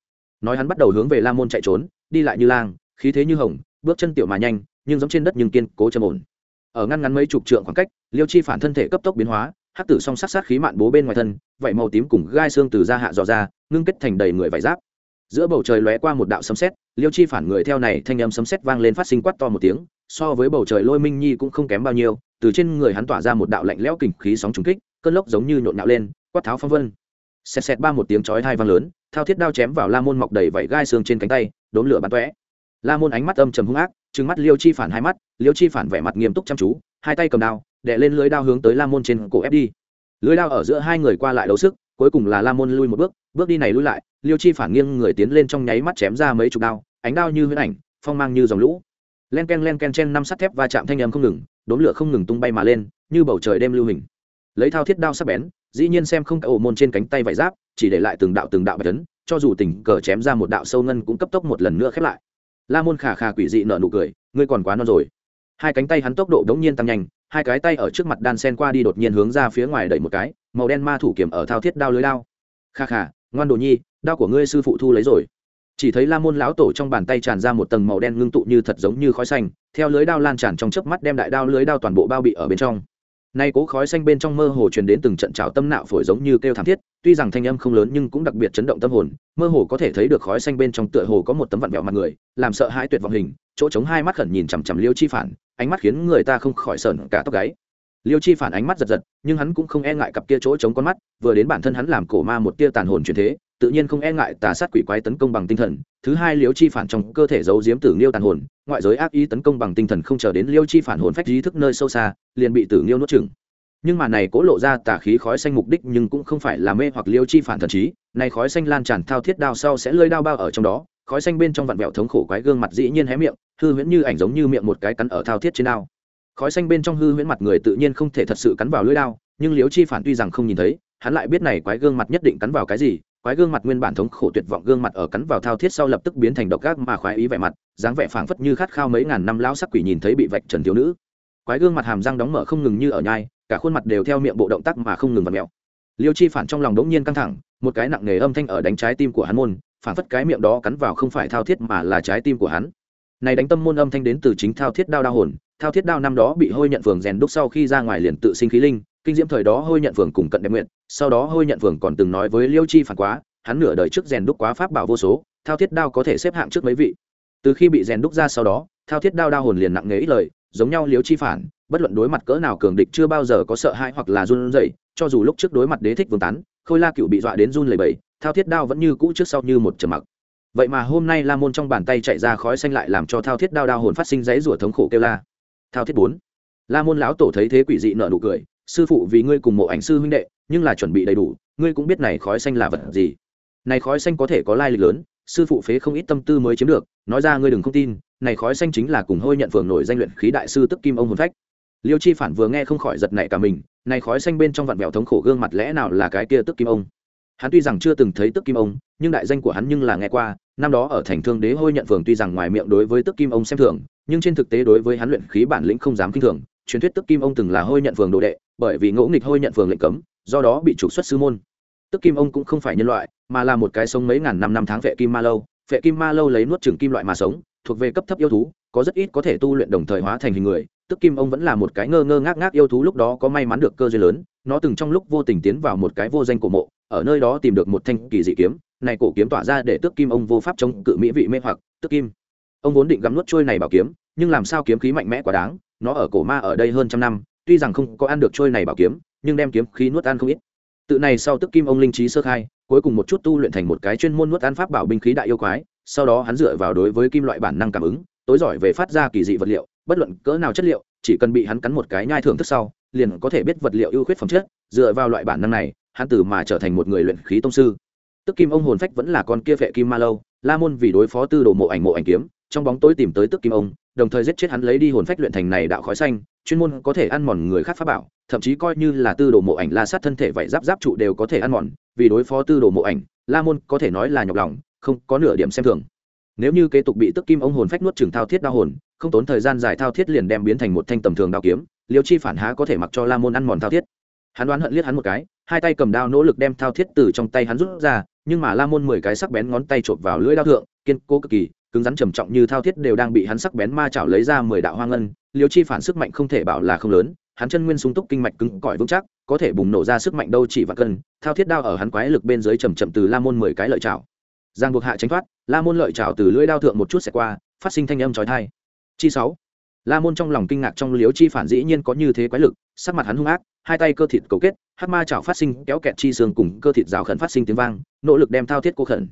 nói hắn bắt đầu hướng về la môn chạy trốn, đi lại như lang, khí thế như hồng, bước chân tiểu mà nhanh, nhưng giống trên đất nhưng kiên cố trầm ổn. Ở ngăn ngắn mấy chục trượng khoảng cách, liêu chi phản thân thể cấp tốc biến hóa, hắc tử song sát sát khí mạn bố bên ngoài thân vậy màu tím cùng gai xương từ da hạ dò ra, ngưng kết thành đầy người vải giáp. Giữa bầu trời lóe qua một đạo sấm sét, liêu chi phản người theo này thanh âm sấm sét vang lên phát sinh quát to một tiếng, so với bầu trời lôi minh nhi cũng không kém bao nhiêu, từ trên người hắn tỏa ra một đạo lạnh lẽo kình khí sóng trùng kích, cơn lốc giống như nhộn nhạo lên quát tháo phong vân. Xẹt xẹt ba một tiếng chói thai vang lớn, thao thiết đao chém vào la môn mọc đầy vảy gai xương trên cánh tay, đốn lửa bắn tóe. La môn ánh mắt âm trầm hung ác, trừng mắt liêu chi phản hai mắt, liêu chi phản vẻ mặt nghiêm túc chăm chú, hai tay cầm đao, đè lên lưới đao hướng tới la môn trên cổ ép đi. Lưới đao ở giữa hai người qua lại đấu sức, cuối cùng là la môn lui một bước bước đi này lui lại, liêu chi phản nghiêng người tiến lên trong nháy mắt chém ra mấy chục đao, ánh đao như huyễn ảnh, phong mang như dòng lũ. Len ken len ken chen năm sắt thép va chạm thanh âm không ngừng, đốn lửa không ngừng tung bay mà lên, như bầu trời đêm lưu hình lấy thao thiết đao sắc bén, dĩ nhiên xem không cả ổ môn trên cánh tay vải giáp, chỉ để lại từng đạo từng đạo bạch tấn cho dù tình cờ chém ra một đạo sâu ngân cũng cấp tốc một lần nữa khép lại. La môn khà khà quỷ dị nở nụ cười, ngươi còn quá non rồi. Hai cánh tay hắn tốc độ đống nhiên tăng nhanh, hai cái tay ở trước mặt đan sen qua đi đột nhiên hướng ra phía ngoài đẩy một cái, màu đen ma thủ kiểm ở thao thiết đao lưới đao. Kha kha ngoan đồ nhi, đao của ngươi sư phụ thu lấy rồi. Chỉ thấy la môn lão tổ trong bàn tay tràn ra một tầng màu đen ngưng tụ như thật giống như khói xanh, theo lưới đao lan tràn trong chớp mắt đem đại đao lưới đao toàn bộ bao bị ở bên trong nay cố khói xanh bên trong mơ hồ truyền đến từng trận trào tâm nạo phổi giống như kêu thảm thiết, tuy rằng thanh âm không lớn nhưng cũng đặc biệt chấn động tâm hồn, mơ hồ có thể thấy được khói xanh bên trong tựa hồ có một tấm vặn vẹo mặt người, làm sợ hãi tuyệt vọng hình, chỗ trống hai mắt khẩn nhìn chằm chằm liêu chi phản, ánh mắt khiến người ta không khỏi sờn cả tóc gáy. Liêu chi phản ánh mắt giật giật, nhưng hắn cũng không e ngại cặp kia chỗ trống con mắt, vừa đến bản thân hắn làm cổ ma một tia tàn hồn truyền thế tự nhiên không e ngại tà sát quỷ quái tấn công bằng tinh thần, thứ hai liêu chi phản trong cơ thể giấu diếm tử nghiêu tàn hồn, ngoại giới ác ý tấn công bằng tinh thần không chờ đến liêu chi phản hồn phách ý thức nơi sâu xa, liền bị tử nghiêu nuốt chừng nhưng mà này cố lộ ra tà khí khói xanh mục đích nhưng cũng không phải là mê hoặc liêu chi phản thần trí, này khói xanh lan tràn thao thiết đao sau sẽ lơi đao bao ở trong đó, khói xanh bên trong vặn vẹo thống khổ quái gương mặt dĩ nhiên hé miệng, hư huyễn như ảnh giống như miệng một cái cắn ở thao thiết trên đao. Khói xanh bên trong hư huyễn mặt người tự nhiên không thể thật sự cắn vào lưỡi đao, nhưng liêu chi phản tuy rằng không nhìn thấy, hắn lại biết này quái gương mặt nhất định cắn vào cái gì quái gương mặt nguyên bản thống khổ tuyệt vọng gương mặt ở cắn vào thao thiết sau lập tức biến thành độc gác mà khoái ý vẻ mặt, dáng vẻ phảng phất như khát khao mấy ngàn năm lão sắc quỷ nhìn thấy bị vạch trần thiếu nữ. Quái gương mặt hàm răng đóng mở không ngừng như ở nhai, cả khuôn mặt đều theo miệng bộ động tác mà không ngừng vặn mẹo liêu chi phản trong lòng đống nhiên căng thẳng, một cái nặng nề âm thanh ở đánh trái tim của hắn môn phản phất cái miệng đó cắn vào không phải thao thiết mà là trái tim của hắn. Này đánh tâm môn âm thanh đến từ chính thao thiết đao đao hồn, thao thiết đao năm đó bị hôi nhận phường rèn đúc sau khi ra ngoài liền tự sinh khí linh kinh diễm thời đó hôi nhận phường cùng cận đẹp nguyện, sau đó hôi nhận phường còn từng nói với liêu chi phản quá, hắn nửa đời trước rèn đúc quá pháp bảo vô số, thao thiết đao có thể xếp hạng trước mấy vị. Từ khi bị rèn đúc ra sau đó, thao thiết đao đao hồn liền nặng nề ít lời, giống nhau liêu chi phản, bất luận đối mặt cỡ nào cường địch chưa bao giờ có sợ hãi hoặc là run rẩy, cho dù lúc trước đối mặt đế thích vương tán, khôi la cựu bị dọa đến run lẩy bẩy, thao thiết đao vẫn như cũ trước sau như một trầm mặc. Vậy mà hôm nay la môn trong bàn tay chạy ra khói xanh lại làm cho thao thiết đao đao hồn phát sinh dãy rủa thống khổ kêu la. Thao thiết bốn. La môn lão tổ thấy thế quỷ dị nợ nụ cười sư phụ vì ngươi cùng mộ ảnh sư huynh đệ, nhưng là chuẩn bị đầy đủ, ngươi cũng biết này khói xanh là vật gì. Này khói xanh có thể có lai lịch lớn, sư phụ phế không ít tâm tư mới chiếm được, nói ra ngươi đừng không tin, này khói xanh chính là cùng hôi nhận phường nổi danh luyện khí đại sư tức kim ông hồn phách. Liêu chi phản vừa nghe không khỏi giật nảy cả mình, này khói xanh bên trong vạn vẹo thống khổ gương mặt lẽ nào là cái kia tức kim ông? Hắn tuy rằng chưa từng thấy tức kim ông, nhưng đại danh của hắn nhưng là nghe qua, năm đó ở thành thương đế hôi nhận phường tuy rằng ngoài miệng đối với tức kim ông xem thường, nhưng trên thực tế đối với hắn luyện khí bản lĩnh không dám kinh thường truyền thuyết tức kim ông từng là hôi nhận phường đồ đệ, bởi vì ngỗ nghịch hôi nhận phường lệnh cấm, do đó bị trục xuất sư môn. Tức kim ông cũng không phải nhân loại, mà là một cái sống mấy ngàn năm năm tháng vệ kim ma lâu. Vệ kim ma lâu lấy nuốt trừng kim loại mà sống, thuộc về cấp thấp yêu thú, có rất ít có thể tu luyện đồng thời hóa thành hình người. Tức kim ông vẫn là một cái ngơ ngơ ngác ngác yêu thú lúc đó có may mắn được cơ duyên lớn, nó từng trong lúc vô tình tiến vào một cái vô danh cổ mộ, ở nơi đó tìm được một thanh kỳ dị kiếm, này cổ kiếm tỏa ra để tước kim ông vô pháp chống cự mỹ vị mê hoặc. Tước kim, ông vốn định gắm nuốt trôi này bảo kiếm, nhưng làm sao kiếm khí mạnh mẽ quá đáng nó ở cổ ma ở đây hơn trăm năm, tuy rằng không có ăn được trôi này bảo kiếm, nhưng đem kiếm khí nuốt ăn không ít. Tự này sau tức kim ông linh trí sơ khai, cuối cùng một chút tu luyện thành một cái chuyên môn nuốt ăn pháp bảo binh khí đại yêu quái, sau đó hắn dựa vào đối với kim loại bản năng cảm ứng, tối giỏi về phát ra kỳ dị vật liệu, bất luận cỡ nào chất liệu, chỉ cần bị hắn cắn một cái nhai thưởng thức sau, liền có thể biết vật liệu ưu khuyết phẩm chất, dựa vào loại bản năng này, hắn từ mà trở thành một người luyện khí tông sư. Tức kim ông hồn phách vẫn là con kia vệ kim ma lâu, la môn vì đối phó tư đồ mộ ảnh mộ ảnh kiếm, trong bóng tối tìm tới tức kim ông đồng thời giết chết hắn lấy đi hồn phách luyện thành này đạo khói xanh, chuyên môn có thể ăn mòn người khác pháp bảo, thậm chí coi như là tư đồ mộ ảnh la sát thân thể vậy giáp giáp trụ đều có thể ăn mòn, vì đối phó tư đồ mộ ảnh, la môn có thể nói là nhọc lòng, không có nửa điểm xem thường. Nếu như kế tục bị tức kim ông hồn phách nuốt trừng thao thiết đao hồn, không tốn thời gian dài thao thiết liền đem biến thành một thanh tầm thường đao kiếm, liêu chi phản há có thể mặc cho la môn ăn mòn thao thiết. Hắn đoán hận liếc hắn một cái, hai tay cầm đao nỗ lực đem thao thiết từ trong tay hắn rút ra, nhưng mà la môn mười cái sắc bén ngón tay chộp vào lưỡi đao thượng, kiên cố cực kỳ cứng rắn trầm trọng như thao thiết đều đang bị hắn sắc bén ma chảo lấy ra mười đạo hoang ngân, liêu chi phản sức mạnh không thể bảo là không lớn, hắn chân nguyên sung túc kinh mạch cứng cỏi vững chắc, có thể bùng nổ ra sức mạnh đâu chỉ và cân, thao thiết đao ở hắn quái lực bên dưới chầm chậm từ la môn mười cái lợi chảo. Giang buộc hạ tránh thoát, la môn lợi chảo từ lưỡi đao thượng một chút xẹt qua, phát sinh thanh âm trói thai chi sáu. La môn trong lòng kinh ngạc trong liếu chi phản dĩ nhiên có như thế quái lực, sắc mặt hắn hung ác, hai tay cơ thịt cầu kết hát ma chảo phát sinh kéo kẹt chi xương cùng cơ thịt rào khẩn phát sinh tiếng vang, nỗ lực đem thao thiết cô khẩn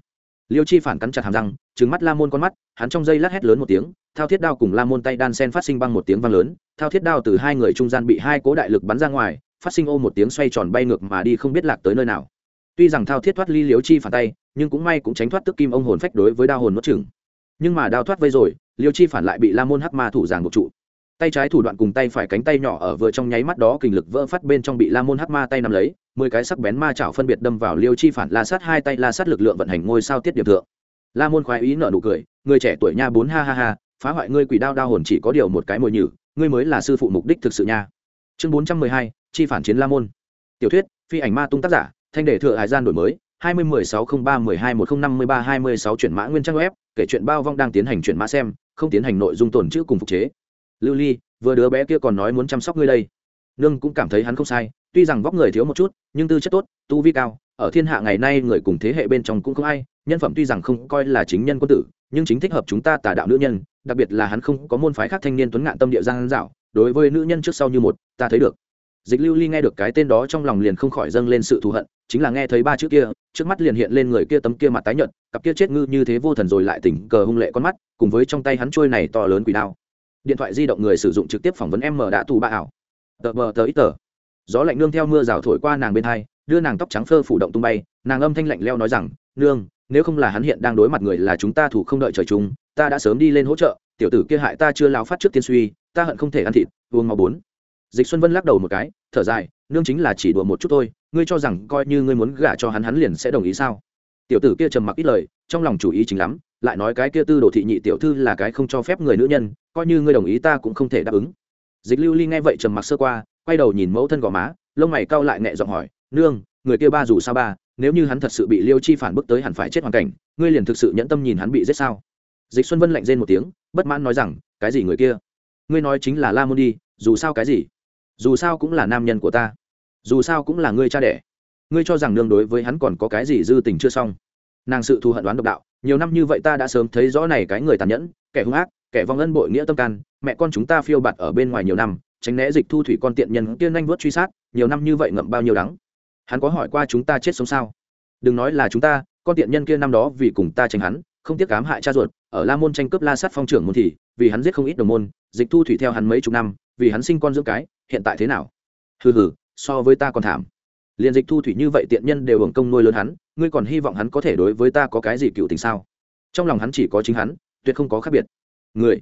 liêu chi phản cắn chặt hàm răng trứng mắt la môn con mắt, hắn trong dây lát hét lớn một tiếng, thao thiết đao cùng la môn tay đan sen phát sinh băng một tiếng vang lớn, thao thiết đao từ hai người trung gian bị hai cố đại lực bắn ra ngoài, phát sinh ô một tiếng xoay tròn bay ngược mà đi không biết lạc tới nơi nào. Tuy rằng thao thiết thoát ly Liêu chi phản tay, nhưng cũng may cũng tránh thoát tức kim ông hồn phách đối với đao hồn nuốt chừng nhưng mà đao thoát vây rồi, liêu chi phản lại bị la môn hắc ma thủ giảng một trụ tay trái thủ đoạn cùng tay phải cánh tay nhỏ ở vừa trong nháy mắt đó kình lực vỡ phát bên trong bị la môn hắc ma tay nắm lấy, mười cái sắc bén ma chảo phân biệt đâm vào liêu chi phản la sát hai tay la sát lực lượng vận hành ngôi sao tiết điểm thượng. La môn khoái ý nợ nụ cười, người trẻ tuổi nha bốn ha ha ha, phá hoại ngươi quỷ đao đao hồn chỉ có điều một cái mồi nhử, ngươi mới là sư phụ mục đích thực sự nha. Chương bốn trăm mười hai, chi phản chiến la môn. Tiểu thuyết, phi ảnh ma tung tác giả, thanh đề thừa hải gian đổi mới, hai mươi mười sáu không ba mười hai một không năm mươi ba hai mươi sáu chuyển mã nguyên trang web, kể chuyện bao vong đang tiến hành chuyển mã xem, không tiến hành nội dung tồn chữ cùng phục chế lưu ly, vừa đứa bé kia còn nói muốn chăm sóc ngươi đây. Nương cũng cảm thấy hắn không sai, tuy rằng vóc người thiếu một chút, nhưng tư chất tốt, tu vi cao, ở thiên hạ ngày nay người cùng thế hệ bên trong cũng không ai, nhân phẩm tuy rằng không coi là chính nhân quân tử, nhưng chính thích hợp chúng ta tà đạo nữ nhân, đặc biệt là hắn không có môn phái khác thanh niên tuấn ngạn tâm địa giang dạo, đối với nữ nhân trước sau như một, ta thấy được. Dịch lưu ly nghe được cái tên đó trong lòng liền không khỏi dâng lên sự thù hận, chính là nghe thấy ba chữ kia, trước mắt liền hiện lên người kia tấm kia mặt tái nhợt, cặp kia chết ngư như thế vô thần rồi lại tỉnh cờ hung lệ con mắt, cùng với trong tay hắn trôi này to lớn quỷ đao điện thoại di động người sử dụng trực tiếp phỏng vấn em mở đã tù bà ảo. Tờ mờ tờ ít tờ. Gió lạnh nương theo mưa rào thổi qua nàng bên hai, đưa nàng tóc trắng phơ phủ động tung bay, nàng âm thanh lạnh leo nói rằng, nương, nếu không là hắn hiện đang đối mặt người là chúng ta thủ không đợi trời chúng ta đã sớm đi lên hỗ trợ, tiểu tử kia hại ta chưa lao phát trước tiên suy, ta hận không thể ăn thịt, uống máu bốn. Dịch xuân vân lắc đầu một cái, thở dài, nương chính là chỉ đùa một chút thôi, ngươi cho rằng coi như ngươi muốn gả cho hắn hắn liền sẽ đồng ý sao? Tiểu tử kia trầm mặc ít lời, trong lòng chủ ý chính lắm lại nói cái kia tư đồ thị nhị tiểu thư là cái không cho phép người nữ nhân, coi như ngươi đồng ý ta cũng không thể đáp ứng. Dịch lưu ly nghe vậy trầm mặc sơ qua, quay đầu nhìn mẫu thân gò má, lông mày cau lại nhẹ giọng hỏi, nương, người kia ba dù sao ba, nếu như hắn thật sự bị liêu chi phản bức tới hẳn phải chết hoàn cảnh, ngươi liền thực sự nhẫn tâm nhìn hắn bị giết sao? Dịch xuân vân lạnh rên một tiếng, bất mãn nói rằng, cái gì người kia? Ngươi nói chính là la môn đi, dù sao cái gì? Dù sao cũng là nam nhân của ta. Dù sao cũng là ngươi cha đẻ. Ngươi cho rằng nương đối với hắn còn có cái gì dư tình chưa xong? Nàng sự thù hận đoán độc đạo nhiều năm như vậy ta đã sớm thấy rõ này cái người tàn nhẫn, kẻ hung ác, kẻ vong ân bội nghĩa tâm can, mẹ con chúng ta phiêu bạt ở bên ngoài nhiều năm, tránh né dịch thu thủy con tiện nhân kia nhanh vớt truy sát, nhiều năm như vậy ngậm bao nhiêu đắng. Hắn có hỏi qua chúng ta chết sống sao? Đừng nói là chúng ta, con tiện nhân kia năm đó vì cùng ta tránh hắn, không tiếc cám hại cha ruột, ở la môn tranh cướp la sát phong trưởng môn thì, vì hắn giết không ít đồng môn, dịch thu thủy theo hắn mấy chục năm, vì hắn sinh con dưỡng cái, hiện tại thế nào? Hừ hừ, so với ta còn thảm. Liền dịch thu thủy như vậy tiện nhân đều hưởng công nuôi lớn hắn ngươi còn hy vọng hắn có thể đối với ta có cái gì cựu tình sao? Trong lòng hắn chỉ có chính hắn, tuyệt không có khác biệt. Người.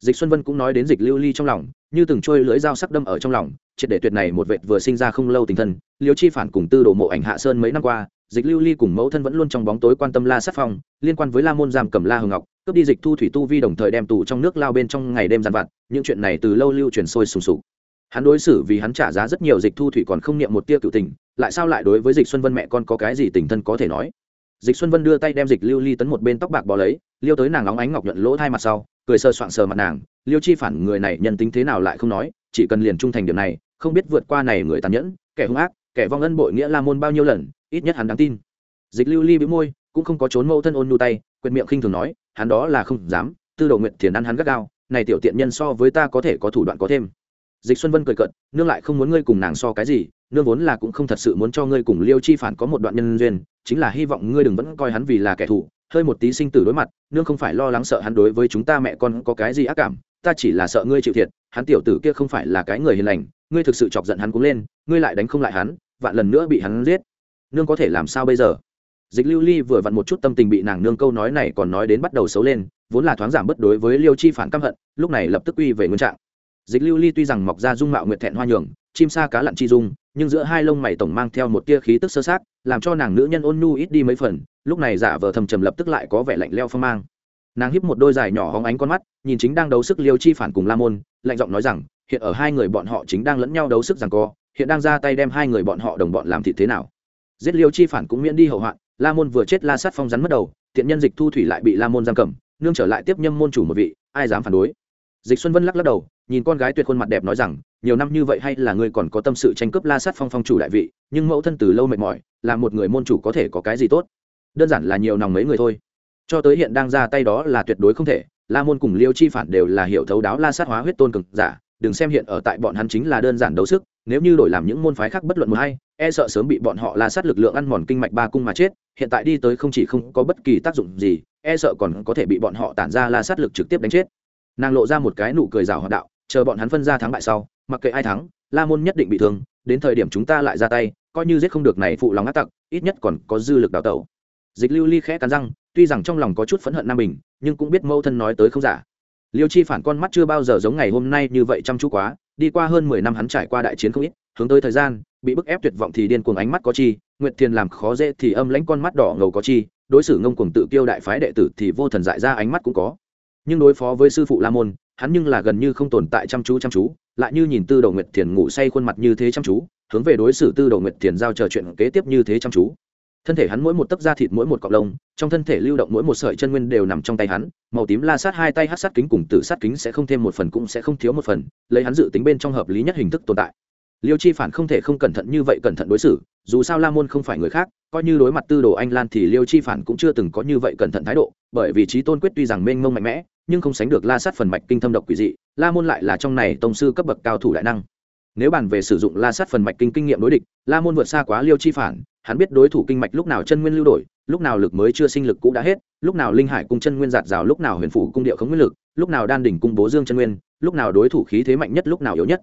Dịch xuân vân cũng nói đến dịch lưu ly trong lòng, như từng trôi lưỡi dao sắc đâm ở trong lòng, triệt để tuyệt này một vệt vừa sinh ra không lâu tình thân, liêu chi phản cùng tư đồ mộ ảnh hạ sơn mấy năm qua, dịch lưu ly cùng mẫu thân vẫn luôn trong bóng tối quan tâm la sát phong, liên quan với la môn giam cầm la hường ngọc, cướp đi dịch thu thủy tu vi đồng thời đem tù trong nước lao bên trong ngày đêm giàn vặt, những chuyện này từ lâu lưu truyền sôi sùng sục hắn đối xử vì hắn trả giá rất nhiều dịch thu thủy còn không niệm một tia cựu tình, lại sao lại đối với dịch xuân vân mẹ con có cái gì tình thân có thể nói? Dịch xuân vân đưa tay đem dịch lưu ly tấn một bên tóc bạc bò lấy, liêu tới nàng óng ánh ngọc nhuận lỗ thai mặt sau, cười sơ soạn sờ mặt nàng, liêu chi phản người này nhân tính thế nào lại không nói, chỉ cần liền trung thành điểm này, không biết vượt qua này người tàn nhẫn, kẻ hung ác, kẻ vong ân bội nghĩa la môn bao nhiêu lần, ít nhất hắn đáng tin. Dịch lưu ly bĩu môi, cũng không có trốn mâu thân ôn nhu tay quyệt miệng khinh thường nói, hắn đó là không dám, tư đồ nguyện thiền ăn hắn gắt gao, này tiểu tiện nhân so với ta có thể có thủ đoạn có thêm dịch xuân vân cười cận nương lại không muốn ngươi cùng nàng so cái gì, nương vốn là cũng không thật sự muốn cho ngươi cùng liêu chi phản có một đoạn nhân duyên, chính là hy vọng ngươi đừng vẫn coi hắn vì là kẻ thù, hơi một tí sinh tử đối mặt, nương không phải lo lắng sợ hắn đối với chúng ta mẹ con có cái gì ác cảm, ta chỉ là sợ ngươi chịu thiệt, hắn tiểu tử kia không phải là cái người hiền lành, ngươi thực sự chọc giận hắn cũng lên, ngươi lại đánh không lại hắn, vạn lần nữa bị hắn giết. Nương có thể làm sao bây giờ? Dịch lưu ly vừa vặn một chút tâm tình bị nàng nương câu nói này còn nói đến bắt đầu xấu lên, vốn là thoáng giảm bất đối với liêu chi phản căm hận, lúc này lập tức quy về nguyên trạng dịch lưu ly tuy rằng mọc ra dung mạo nguyệt thẹn hoa nhường, chim sa cá lặn chi dung, nhưng giữa hai lông mày tổng mang theo một tia khí tức sơ sát làm cho nàng nữ nhân ôn nhu ít đi mấy phần, lúc này giả vờ thầm trầm lập tức lại có vẻ lạnh leo phong mang. Nàng híp một đôi dài nhỏ hóng ánh con mắt, nhìn chính đang đấu sức liêu chi phản cùng la môn, lạnh giọng nói rằng, hiện ở hai người bọn họ chính đang lẫn nhau đấu sức rằng co, hiện đang ra tay đem hai người bọn họ đồng bọn làm thịt thế nào? Giết liêu chi phản cũng miễn đi hậu hoạn, la môn vừa chết la sát phong rắn mất đầu thiện nhân dịch thu thủy lại bị la môn giam cầm, nương trở lại tiếp nhâm môn chủ một vị, ai dám phản đối? Dịch xuân vân lắc lắc đầu nhìn con gái tuyệt khuôn mặt đẹp nói rằng, nhiều năm như vậy hay là ngươi còn có tâm sự tranh cướp la sát phong phong chủ đại vị, nhưng mẫu thân từ lâu mệt mỏi, là một người môn chủ có thể có cái gì tốt? Đơn giản là nhiều nòng mấy người thôi. Cho tới hiện đang ra tay đó là tuyệt đối không thể, la môn cùng liêu chi phản đều là hiểu thấu đáo la sát hóa huyết tôn cực giả, đừng xem hiện ở tại bọn hắn chính là đơn giản đấu sức, nếu như đổi làm những môn phái khác bất luận một hay e sợ sớm bị bọn họ la sát lực lượng ăn mòn kinh mạch ba cung mà chết, hiện tại đi tới không chỉ không có bất kỳ tác dụng gì e sợ còn có thể bị bọn họ tản ra la sát lực trực tiếp đánh chết. Nàng lộ ra một cái nụ cười rào hoạt đạo chờ bọn hắn phân ra thắng bại sau, mặc kệ ai thắng, la môn nhất định bị thương, đến thời điểm chúng ta lại ra tay, coi như giết không được này phụ lòng ác tặc, ít nhất còn có dư lực đào tẩu. Dịch lưu ly khẽ cắn răng, tuy rằng trong lòng có chút phẫn hận nam bình, nhưng cũng biết mâu thân nói tới không giả. Liêu chi phản con mắt chưa bao giờ giống ngày hôm nay như vậy chăm chú quá, đi qua hơn mười năm hắn trải qua đại chiến không ít, hướng tới thời gian, bị bức ép tuyệt vọng thì điên cuồng ánh mắt có chi, nguyệt thiền làm khó dễ thì âm lãnh con mắt đỏ ngầu có chi, đối xử ngông cuồng tự kiêu đại phái đệ tử thì vô thần dại ra ánh mắt cũng có. Nhưng đối phó với sư phụ la môn hắn nhưng là gần như không tồn tại chăm chú chăm chú, lại như nhìn tư đầu nguyệt thiền ngủ say khuôn mặt như thế chăm chú, hướng về đối xử tư đầu nguyệt thiền giao chờ chuyện kế tiếp như thế chăm chú. Thân thể hắn mỗi một tấc da thịt mỗi một cọng lông, trong thân thể lưu động mỗi một sợi chân nguyên đều nằm trong tay hắn, màu tím la sát hai tay hát sát kính cùng tử sát kính sẽ không thêm một phần cũng sẽ không thiếu một phần, lấy hắn dự tính bên trong hợp lý nhất hình thức tồn tại. Liêu chi phản không thể không cẩn thận như vậy cẩn thận đối xử, dù sao la môn không phải người khác, coi như đối mặt tư đồ anh lan thì liêu chi phản cũng chưa từng có như vậy cẩn thận thái độ, bởi vì trí tôn quyết tuy rằng mênh mông mạnh mẽ nhưng không sánh được la sát phần mạch kinh thâm độc quỷ dị, la môn lại là trong này tông sư cấp bậc cao thủ đại năng. Nếu bàn về sử dụng la sát phần mạch kinh kinh nghiệm đối địch, la môn vượt xa quá liêu chi phản, hắn biết đối thủ kinh mạch lúc nào chân nguyên lưu đổi, lúc nào lực mới chưa sinh lực cũ đã hết, lúc nào linh hải cung chân nguyên giạt rào, lúc nào huyền phủ cung điệu không nguyên lực, lúc nào đan đỉnh cung bố dương chân nguyên, lúc nào đối thủ khí thế mạnh nhất lúc nào yếu nhất.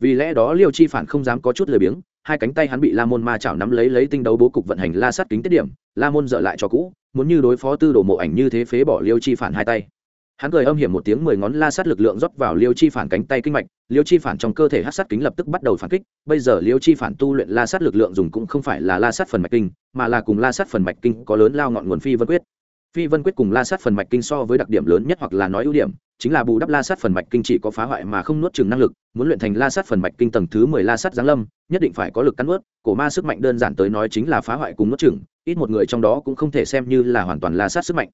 Vì lẽ đó liêu chi phản không dám có chút lười biếng, hai cánh tay hắn bị la môn ma chảo nắm lấy lấy tinh đấu bố cục vận hành la sát kính tiết điểm, la môn dở lại cho cũ, muốn như đối phó tư đồ mộ ảnh như thế phế bỏ liêu chi phản hai tay hắn cười âm hiểm một tiếng mười ngón la sát lực lượng rót vào liêu chi phản cánh tay kinh mạch, liêu chi phản trong cơ thể hát sát kính lập tức bắt đầu phản kích, bây giờ liêu chi phản tu luyện la sát lực lượng dùng cũng không phải là la sát phần mạch kinh, mà là cùng la sát phần mạch kinh có lớn lao ngọn nguồn phi vân quyết. Phi vân quyết cùng la sát phần mạch kinh so với đặc điểm lớn nhất hoặc là nói ưu điểm, chính là bù đắp la sát phần mạch kinh chỉ có phá hoại mà không nuốt chừng năng lực, muốn luyện thành la sát phần mạch kinh tầng thứ mười la sát giáng lâm, nhất định phải có lực cắn nuốt, cổ ma sức mạnh đơn giản tới nói chính là phá hoại cùng nuốt chừng, ít một người trong đó cũng không thể xem như là hoàn toàn la sát sức mạnh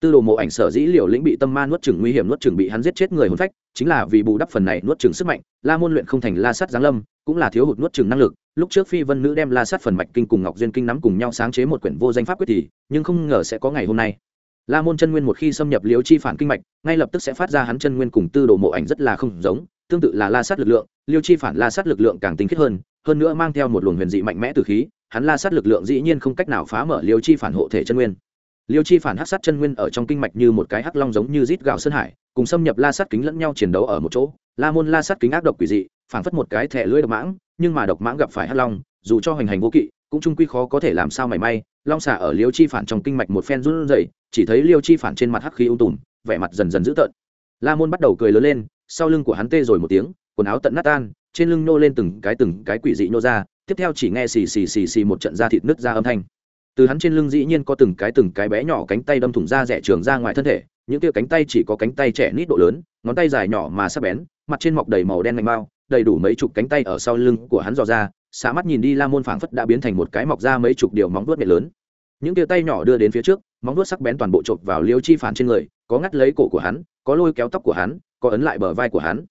tư đồ mộ ảnh sở dĩ liều lĩnh bị tâm ma nuốt chừng nguy hiểm nuốt chừng bị hắn giết chết người hồn phách, chính là vì bù đắp phần này nuốt chừng sức mạnh, la môn luyện không thành la sắt giáng lâm, cũng là thiếu hụt nuốt chừng năng lực. Lúc trước phi vân nữ đem la sắt phần mạch kinh cùng ngọc duyên kinh nắm cùng nhau sáng chế một quyển vô danh pháp quyết thì, nhưng không ngờ sẽ có ngày hôm nay. La môn chân nguyên một khi xâm nhập liếu chi phản kinh mạch, ngay lập tức sẽ phát ra hắn chân nguyên cùng tư đồ mộ ảnh rất là không giống, tương tự là la sát lực lượng liêu chi phản la sát lực lượng càng tinh khiết hơn hơn nữa mang theo một luồng huyền dị mạnh mẽ từ khí, hắn la sát lực lượng dĩ nhiên không cách nào phá mở liêu chi phản hộ thể chân nguyên liêu chi phản hắc sát chân nguyên ở trong kinh mạch như một cái hắc long giống như rít gạo sơn hải, cùng xâm nhập la sát kính lẫn nhau chiến đấu ở một chỗ. La môn la sát kính ác độc quỷ dị phản phất một cái thẻ lưỡi độc mãng, nhưng mà độc mãng gặp phải hắc long, dù cho hoành hành vô kỵ, cũng trung quy khó có thể làm sao mảy may. Long xả ở liêu chi phản trong kinh mạch một phen run rẩy, chỉ thấy liêu chi phản trên mặt hắc khí ung tùm, vẻ mặt dần dần dữ tợn. La môn bắt đầu cười lớn lên, sau lưng của hắn tê rồi một tiếng, quần áo tận nát tan, trên lưng nô lên từng cái từng cái quỷ dị nô ra, tiếp theo chỉ nghe xì xì xì xì một trận da thịt nứt ra âm thanh từ hắn trên lưng dĩ nhiên có từng cái từng cái bé nhỏ cánh tay đâm thủng ra rẻ trường ra ngoài thân thể, những kia cánh tay chỉ có cánh tay trẻ nít độ lớn, ngón tay dài nhỏ mà sắc bén, mặt trên mọc đầy màu đen mạnh mao. đầy đủ mấy chục cánh tay ở sau lưng của hắn dò ra xả mắt nhìn đi la môn phảng phất đã biến thành một cái mọc ra mấy chục điều móng vuốt miệng lớn những kia tay nhỏ đưa đến phía trước, móng vuốt sắc bén toàn bộ chộp vào liêu chi phản trên người, có ngắt lấy cổ của hắn, có lôi kéo tóc của hắn, có ấn lại bờ vai của hắn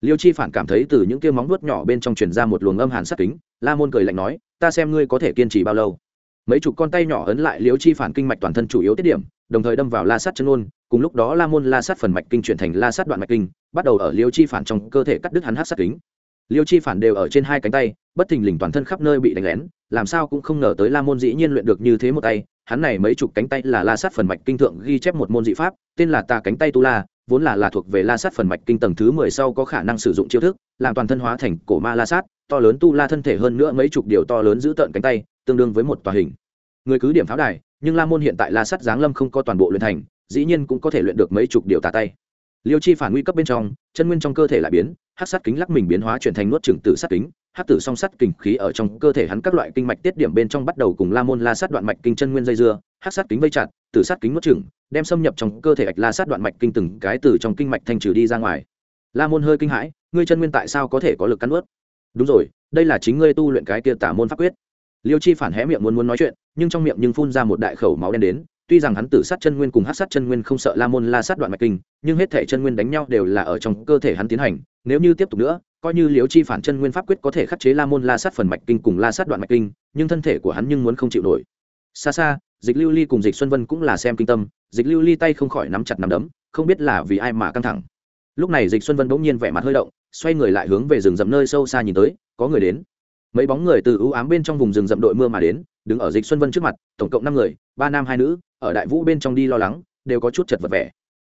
liêu chi phản cảm thấy từ những kia móng vuốt nhỏ bên trong truyền ra một luồng âm hàn sắc kính, la môn cười lạnh nói, ta xem ngươi có thể kiên trì bao lâu mấy chục con tay nhỏ ấn lại liếu chi phản kinh mạch toàn thân chủ yếu tiết điểm, đồng thời đâm vào la sát chân ôn, cùng lúc đó la môn la sát phần mạch kinh chuyển thành la sát đoạn mạch kinh, bắt đầu ở liêu chi phản trong cơ thể cắt đứt hắn hát sát kính. Liêu chi phản đều ở trên hai cánh tay, bất thình lình toàn thân khắp nơi bị đánh lén, làm sao cũng không ngờ tới la môn dĩ nhiên luyện được như thế một tay, hắn này mấy chục cánh tay là la sát phần mạch kinh thượng ghi chép một môn dị pháp, tên là tà cánh tay tu la, vốn là là thuộc về la sát phần mạch kinh tầng thứ mười sau có khả năng sử dụng chiêu thức, làm toàn thân hóa thành cổ ma la sát, to lớn tu la thân thể hơn nữa mấy chục điều to lớn giữ tợn cánh tay tương đương với một tòa hình. Người cứ điểm pháo đài, nhưng la môn hiện tại la sắt giáng lâm không có toàn bộ luyện thành, dĩ nhiên cũng có thể luyện được mấy chục điều tà tay. Liêu chi phản nguy cấp bên trong, chân nguyên trong cơ thể lại biến hát sát kính lắc mình biến hóa chuyển thành nuốt trừng tử sát kính hát tử song sắt kình khí ở trong cơ thể hắn các loại kinh mạch tiết điểm bên trong bắt đầu cùng la môn la sát đoạn mạch kinh chân nguyên dây dưa hát sát kính vây chặt, tử sát kính nuốt trừng đem xâm nhập trong cơ thể ạch la sát đoạn mạch kinh từng cái từ trong kinh mạch thanh trừ đi ra ngoài. La môn hơi kinh hãi, ngươi chân nguyên tại sao có thể có lực cắn nuốt? Đúng rồi, đây là chính ngươi tu luyện cái kia tả môn pháp quyết liêu chi phản hé miệng muốn muốn nói chuyện, nhưng trong miệng nhưng phun ra một đại khẩu máu đen đến, tuy rằng hắn tử sát chân nguyên cùng hát sát chân nguyên không sợ la môn la sát đoạn mạch kinh, nhưng hết thể chân nguyên đánh nhau đều là ở trong cơ thể hắn tiến hành, nếu như tiếp tục nữa, coi như Liêu chi phản chân nguyên pháp quyết có thể khắc chế la môn la sát phần mạch kinh cùng la sát đoạn mạch kinh, nhưng thân thể của hắn nhưng muốn không chịu nổi. Xa xa, dịch lưu ly cùng dịch xuân vân cũng là xem kinh tâm, dịch lưu ly tay không khỏi nắm chặt nắm đấm, không biết là vì ai mà căng thẳng. Lúc này dịch xuân vân bỗng nhiên vẻ mặt hơi động, xoay người lại hướng về rừng rậm nơi sâu xa nhìn tới, có người đến mấy bóng người từ ưu ám bên trong vùng rừng rậm đội mưa mà đến, đứng ở dịch xuân vân trước mặt, tổng cộng năm người, ba nam hai nữ, ở đại vũ bên trong đi lo lắng, đều có chút chật vật vẻ.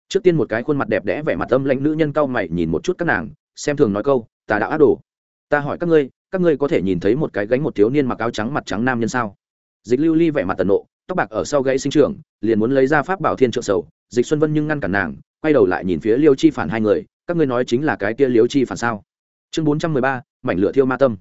Trước tiên một cái khuôn mặt đẹp đẽ vẻ mặt âm lãnh nữ nhân cao mày nhìn một chút các nàng, xem thường nói câu tà đạo ác đồ. Ta hỏi các ngươi các ngươi có thể nhìn thấy một cái gánh một thiếu niên mặc áo trắng mặt trắng nam nhân sao? Dịch lưu ly vẻ mặt tần nộ, tóc bạc ở sau gãy sinh trưởng, liền muốn lấy ra pháp bảo thiên trợ sầu. Dịch xuân vân nhưng ngăn cản nàng, quay đầu lại nhìn phía liêu chi phản hai người, các ngươi nói chính là cái kia liêu chi phản sao? Chương bốn trăm mười ba, mảnh lửa thiêu ma tâm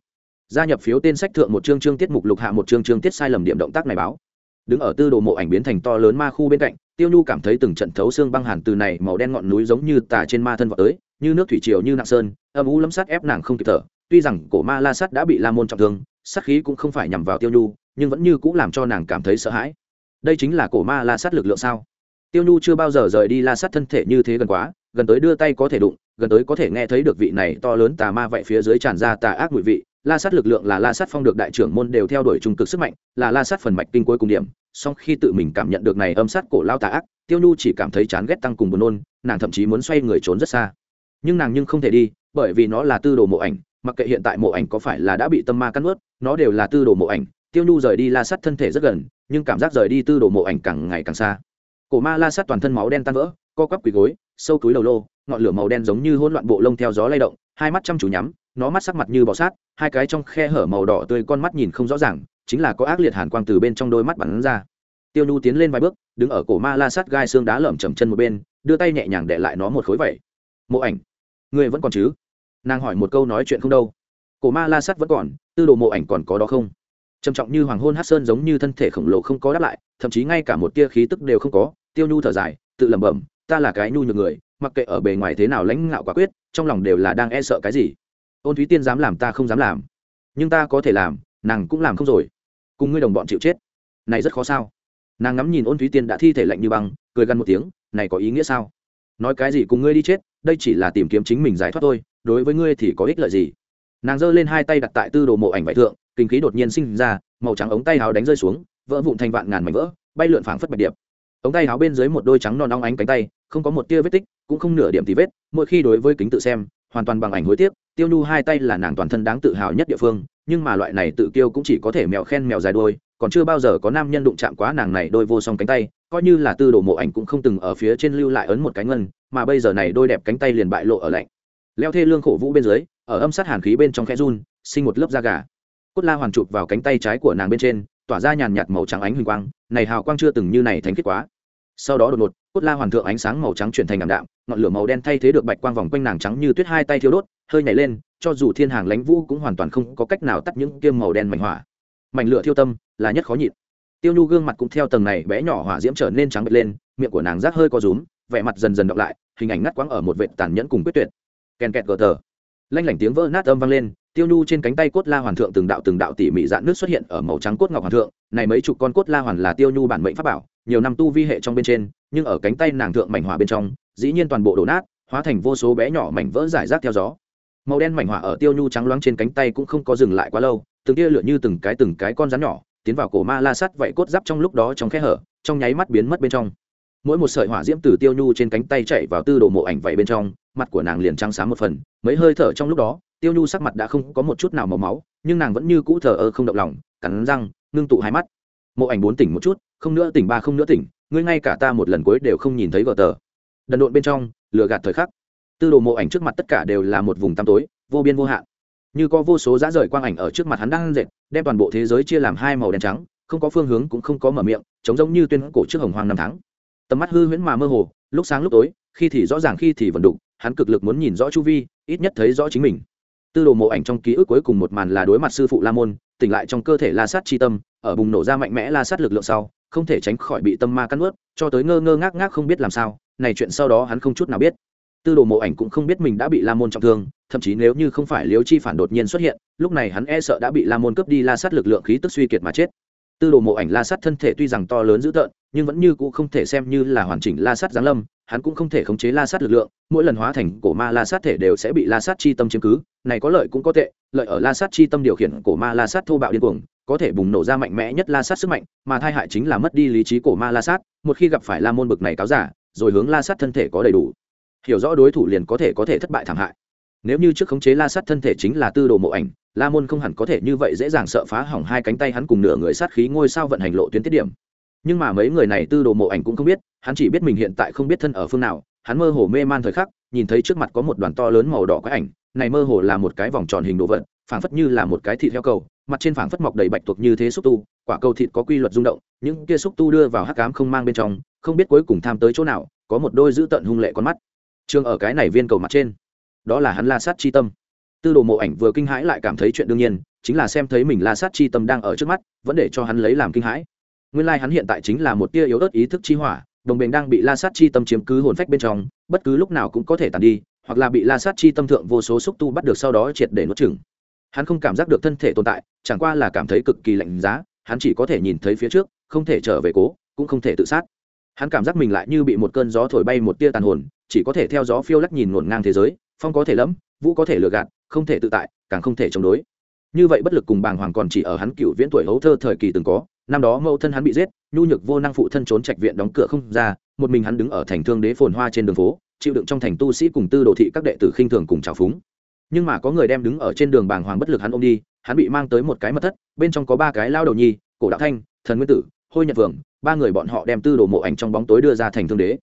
gia nhập phiếu tên sách thượng một chương chương tiết mục lục hạ một chương chương tiết sai lầm điểm động tác này báo. Đứng ở tư đồ mộ ảnh biến thành to lớn ma khu bên cạnh, tiêu nhu cảm thấy từng trận thấu xương băng hàn từ này màu đen ngọn núi giống như tà trên ma thân vào tới, như nước thủy triều như nặng sơn, âm u lấm sắt ép nàng không kịp thở. Tuy rằng cổ ma la sắt đã bị la môn trọng thương, sát khí cũng không phải nhằm vào tiêu nhu, nhưng vẫn như cũng làm cho nàng cảm thấy sợ hãi. Đây chính là cổ ma la sắt lực lượng sao? Tiêu nhu chưa bao giờ rời đi la sắt thân thể như thế gần quá, gần tới đưa tay có thể đụng, gần tới có thể nghe thấy được vị này to lớn tà ma vậy phía dưới tràn ra tà ác mùi vị la sát lực lượng là la sát phong được đại trưởng môn đều theo đuổi trung cực sức mạnh, là la sát phần mạch kinh cuối cùng điểm, song khi tự mình cảm nhận được này âm sát cổ lao tà ác, tiêu nhu chỉ cảm thấy chán ghét tăng cùng buồn nôn, nàng thậm chí muốn xoay người trốn rất xa. Nhưng nàng nhưng không thể đi, bởi vì nó là tư đồ mộ ảnh, mặc kệ hiện tại mộ ảnh có phải là đã bị tâm ma cắn ướt nó đều là tư đồ mộ ảnh. Tiêu nhu rời đi la sát thân thể rất gần, nhưng cảm giác rời đi tư đồ mộ ảnh càng ngày càng xa. Cổ ma la sát toàn thân máu đen tan vỡ, co quắp quỳ gối, sâu túi đầu lô, ngọn lửa màu đen giống như hỗn loạn bộ lông theo gió lay động, hai mắt chăm chú nhắm nó mắt sắc mặt như bọ sát, hai cái trong khe hở màu đỏ tươi con mắt nhìn không rõ ràng, chính là có ác liệt hàn quang từ bên trong đôi mắt bắn ra. Tiêu nhu tiến lên vài bước, đứng ở cổ ma la sắt gai xương đá lởm chầm chân một bên, đưa tay nhẹ nhàng để lại nó một khối vẩy. Mộ ảnh người vẫn còn chứ? Nàng hỏi một câu nói chuyện không đâu. Cổ ma la sắt vẫn còn, tư đồ mộ ảnh còn có đó không? Trầm trọng như hoàng hôn hát sơn giống như thân thể khổng lồ không có đáp lại, thậm chí ngay cả một tia khí tức đều không có. Tiêu nhu thở dài, tự lẩm bẩm, ta là cái nhu nhược người, mặc kệ ở bề ngoài thế nào lãnh ngạo quả quyết, trong lòng đều là đang e sợ cái gì? Ôn thúy tiên dám làm ta không dám làm. Nhưng ta có thể làm, nàng cũng làm không rồi. Cùng ngươi đồng bọn chịu chết. Này rất khó sao? Nàng ngắm nhìn ôn thúy tiên đã thi thể lạnh như băng, cười gần một tiếng, này có ý nghĩa sao? Nói cái gì cùng ngươi đi chết, đây chỉ là tìm kiếm chính mình giải thoát thôi, đối với ngươi thì có ích lợi gì? Nàng giơ lên hai tay đặt tại tư đồ mộ ảnh vải thượng, kinh khí đột nhiên sinh ra, màu trắng ống tay áo đánh rơi xuống, vỡ vụn thành vạn ngàn mảnh vỡ, bay lượn phảng phất bạch điệp. Ống tay áo bên dưới một đôi trắng non óng ánh cánh tay, không có một tia vết tích, cũng không nửa điểm tí vết, mỗi khi đối với kính tự xem hoàn toàn bằng ảnh hối tiếc, tiêu nhu hai tay là nàng toàn thân đáng tự hào nhất địa phương, nhưng mà loại này tự kiêu cũng chỉ có thể mèo khen mèo dài đôi, còn chưa bao giờ có nam nhân đụng chạm quá nàng này đôi vô song cánh tay, coi như là tư đồ mộ ảnh cũng không từng ở phía trên lưu lại ấn một cánh ngân, mà bây giờ này đôi đẹp cánh tay liền bại lộ ở lạnh. Leo thê lương khổ vũ bên dưới, ở âm sát hàn khí bên trong khe run, sinh một lớp da gà. Cốt la hoàn chụp vào cánh tay trái của nàng bên trên, tỏa ra nhàn nhạt màu trắng ánh huỳnh quang, này hào quang chưa từng như này thành kết quá sau đó đột ngột, cốt la hoàn thượng ánh sáng màu trắng chuyển thành ảm đạm, ngọn lửa màu đen thay thế được bạch quang vòng quanh nàng trắng như tuyết hai tay thiếu đốt, hơi nhảy lên, cho dù thiên hàng lãnh vũ cũng hoàn toàn không có cách nào tắt những kiêm màu đen mảnh hỏa. Mảnh lửa thiêu tâm là nhất khó nhịn. Tiêu nhu gương mặt cũng theo tầng này bé nhỏ hỏa diễm trở nên trắng bệch lên, miệng của nàng rác hơi có rúm, vẻ mặt dần dần đọc lại, hình ảnh ngắt quãng ở một vệ tàn nhẫn cùng quyết tuyệt. Kèn kẹt gờ tờ. Lanh lảnh tiếng vỡ nát âm vang lên, tiêu nhu trên cánh tay cốt la hoàn thượng từng đạo từng đạo tỉ mỉ dạn nước xuất hiện ở màu trắng cốt ngọc hoàn thượng, này mấy chục con cốt la hoàn là tiêu nhu bản mệnh pháp bảo nhiều năm tu vi hệ trong bên trên, nhưng ở cánh tay nàng thượng mảnh hỏa bên trong, dĩ nhiên toàn bộ đổ nát, hóa thành vô số bé nhỏ mảnh vỡ giải rác theo gió. Màu đen mảnh hỏa ở tiêu nhu trắng loáng trên cánh tay cũng không có dừng lại quá lâu, từng tia lửa như từng cái từng cái con rắn nhỏ, tiến vào cổ ma la sắt vậy cốt giáp trong lúc đó trong khe hở, trong nháy mắt biến mất bên trong. Mỗi một sợi hỏa diễm từ tiêu nhu trên cánh tay chạy vào tư đồ mộ ảnh vậy bên trong, mặt của nàng liền trắng sáng một phần, mấy hơi thở trong lúc đó, tiêu nhu sắc mặt đã không có một chút nào màu máu, nhưng nàng vẫn như cũ thờ ơ không động lòng, cắn răng, ngưng tụ hai mắt. Mộ ảnh bốn tỉnh một chút không nữa tỉnh ba không nữa tỉnh, ngươi ngay cả ta một lần cuối đều không nhìn thấy vợ tờ. Đần độn bên trong, lừa gạt thời khắc. Tư đồ mộ ảnh trước mặt tất cả đều là một vùng tăm tối, vô biên vô hạn. Như có vô số giá rời quang ảnh ở trước mặt hắn đang dệt, đem toàn bộ thế giới chia làm hai màu đen trắng, không có phương hướng cũng không có mở miệng, trống giống như tuyên cổ trước hồng hoang năm tháng. Tầm mắt hư huyễn mà mơ hồ, lúc sáng lúc tối, khi thì rõ ràng khi thì vẫn đục, hắn cực lực muốn nhìn rõ chu vi, ít nhất thấy rõ chính mình. Tư đồ mộ ảnh trong ký ức cuối cùng một màn là đối mặt sư phụ la môn, tỉnh lại trong cơ thể la sát chi tâm, ở bùng nổ ra mạnh mẽ la sát lực lượng sau không thể tránh khỏi bị tâm ma cắn ướt cho tới ngơ ngơ ngác ngác không biết làm sao, này chuyện sau đó hắn không chút nào biết. Tư đồ mộ ảnh cũng không biết mình đã bị la môn trọng thương, thậm chí nếu như không phải liếu chi phản đột nhiên xuất hiện, lúc này hắn e sợ đã bị la môn cướp đi la sát lực lượng khí tức suy kiệt mà chết. Tư đồ mộ ảnh la sát thân thể tuy rằng to lớn dữ tợn, nhưng vẫn như cũ không thể xem như là hoàn chỉnh la sát giáng lâm, hắn cũng không thể khống chế la sát lực lượng, mỗi lần hóa thành cổ ma la sát thể đều sẽ bị la sát chi tâm chiếm cứ, này có lợi cũng có tệ, lợi ở la sát chi tâm điều khiển cổ ma la sát thô bạo điên cuồng có thể bùng nổ ra mạnh mẽ nhất la sát sức mạnh, mà thai hại chính là mất đi lý trí cổ ma la sát, một khi gặp phải la môn bực này cáo giả, rồi hướng la sát thân thể có đầy đủ. Hiểu rõ đối thủ liền có thể có thể thất bại thảm hại. Nếu như trước khống chế la sát thân thể chính là tư đồ mộ ảnh, la môn không hẳn có thể như vậy dễ dàng sợ phá hỏng hai cánh tay hắn cùng nửa người sát khí ngôi sao vận hành lộ tuyến tiết điểm. Nhưng mà mấy người này tư đồ mộ ảnh cũng không biết, hắn chỉ biết mình hiện tại không biết thân ở phương nào, hắn mơ hồ mê man thời khắc, nhìn thấy trước mặt có một đoàn to lớn màu đỏ quái ảnh, này mơ hồ là một cái vòng tròn hình đồ vật, phảng phất như là một cái thịt heo cầu mặt trên phảng phất mọc đầy bạch tuộc như thế xúc tu, quả cầu thịt có quy luật rung động, những kia xúc tu đưa vào hắc cám không mang bên trong, không biết cuối cùng tham tới chỗ nào, có một đôi dữ tận hung lệ con mắt. Trường ở cái này viên cầu mặt trên, đó là hắn la sát chi tâm. Tư đồ mộ ảnh vừa kinh hãi lại cảm thấy chuyện đương nhiên, chính là xem thấy mình la sát chi tâm đang ở trước mắt, vẫn để cho hắn lấy làm kinh hãi. Nguyên lai hắn hiện tại chính là một tia yếu ớt ý thức chi hỏa, đồng bền đang bị la sát chi tâm chiếm cứ hồn phách bên trong, bất cứ lúc nào cũng có thể tàn đi, hoặc là bị la sát chi tâm thượng vô số xúc tu bắt được sau đó triệt để nuốt chừng hắn không cảm giác được thân thể tồn tại, chẳng qua là cảm thấy cực kỳ lạnh giá, hắn chỉ có thể nhìn thấy phía trước, không thể trở về cố, cũng không thể tự sát. Hắn cảm giác mình lại như bị một cơn gió thổi bay một tia tàn hồn, chỉ có thể theo gió phiêu lắc nhìn ngổn ngang thế giới, phong có thể lẫm, vũ có thể lừa gạt, không thể tự tại, càng không thể chống đối. Như vậy bất lực cùng bàng hoàng còn chỉ ở hắn cựu viễn tuổi hấu thơ thời kỳ từng có, năm đó mẫu thân hắn bị giết, nhu nhược vô năng phụ thân trốn trạch viện đóng cửa không ra, một mình hắn đứng ở thành thương đế phồn hoa trên đường phố, chịu đựng trong thành tu sĩ cùng tư đồ thị các đệ tử khinh thường cùng trào phúng nhưng mà có người đem đứng ở trên đường bàng hoàng bất lực hắn ôm đi, hắn bị mang tới một cái mật thất, bên trong có ba cái lao đầu nhi, cổ đạo thanh, thần nguyên tử, hôi nhật vượng, ba người bọn họ đem tư đồ mộ ảnh trong bóng tối đưa ra thành thương đế.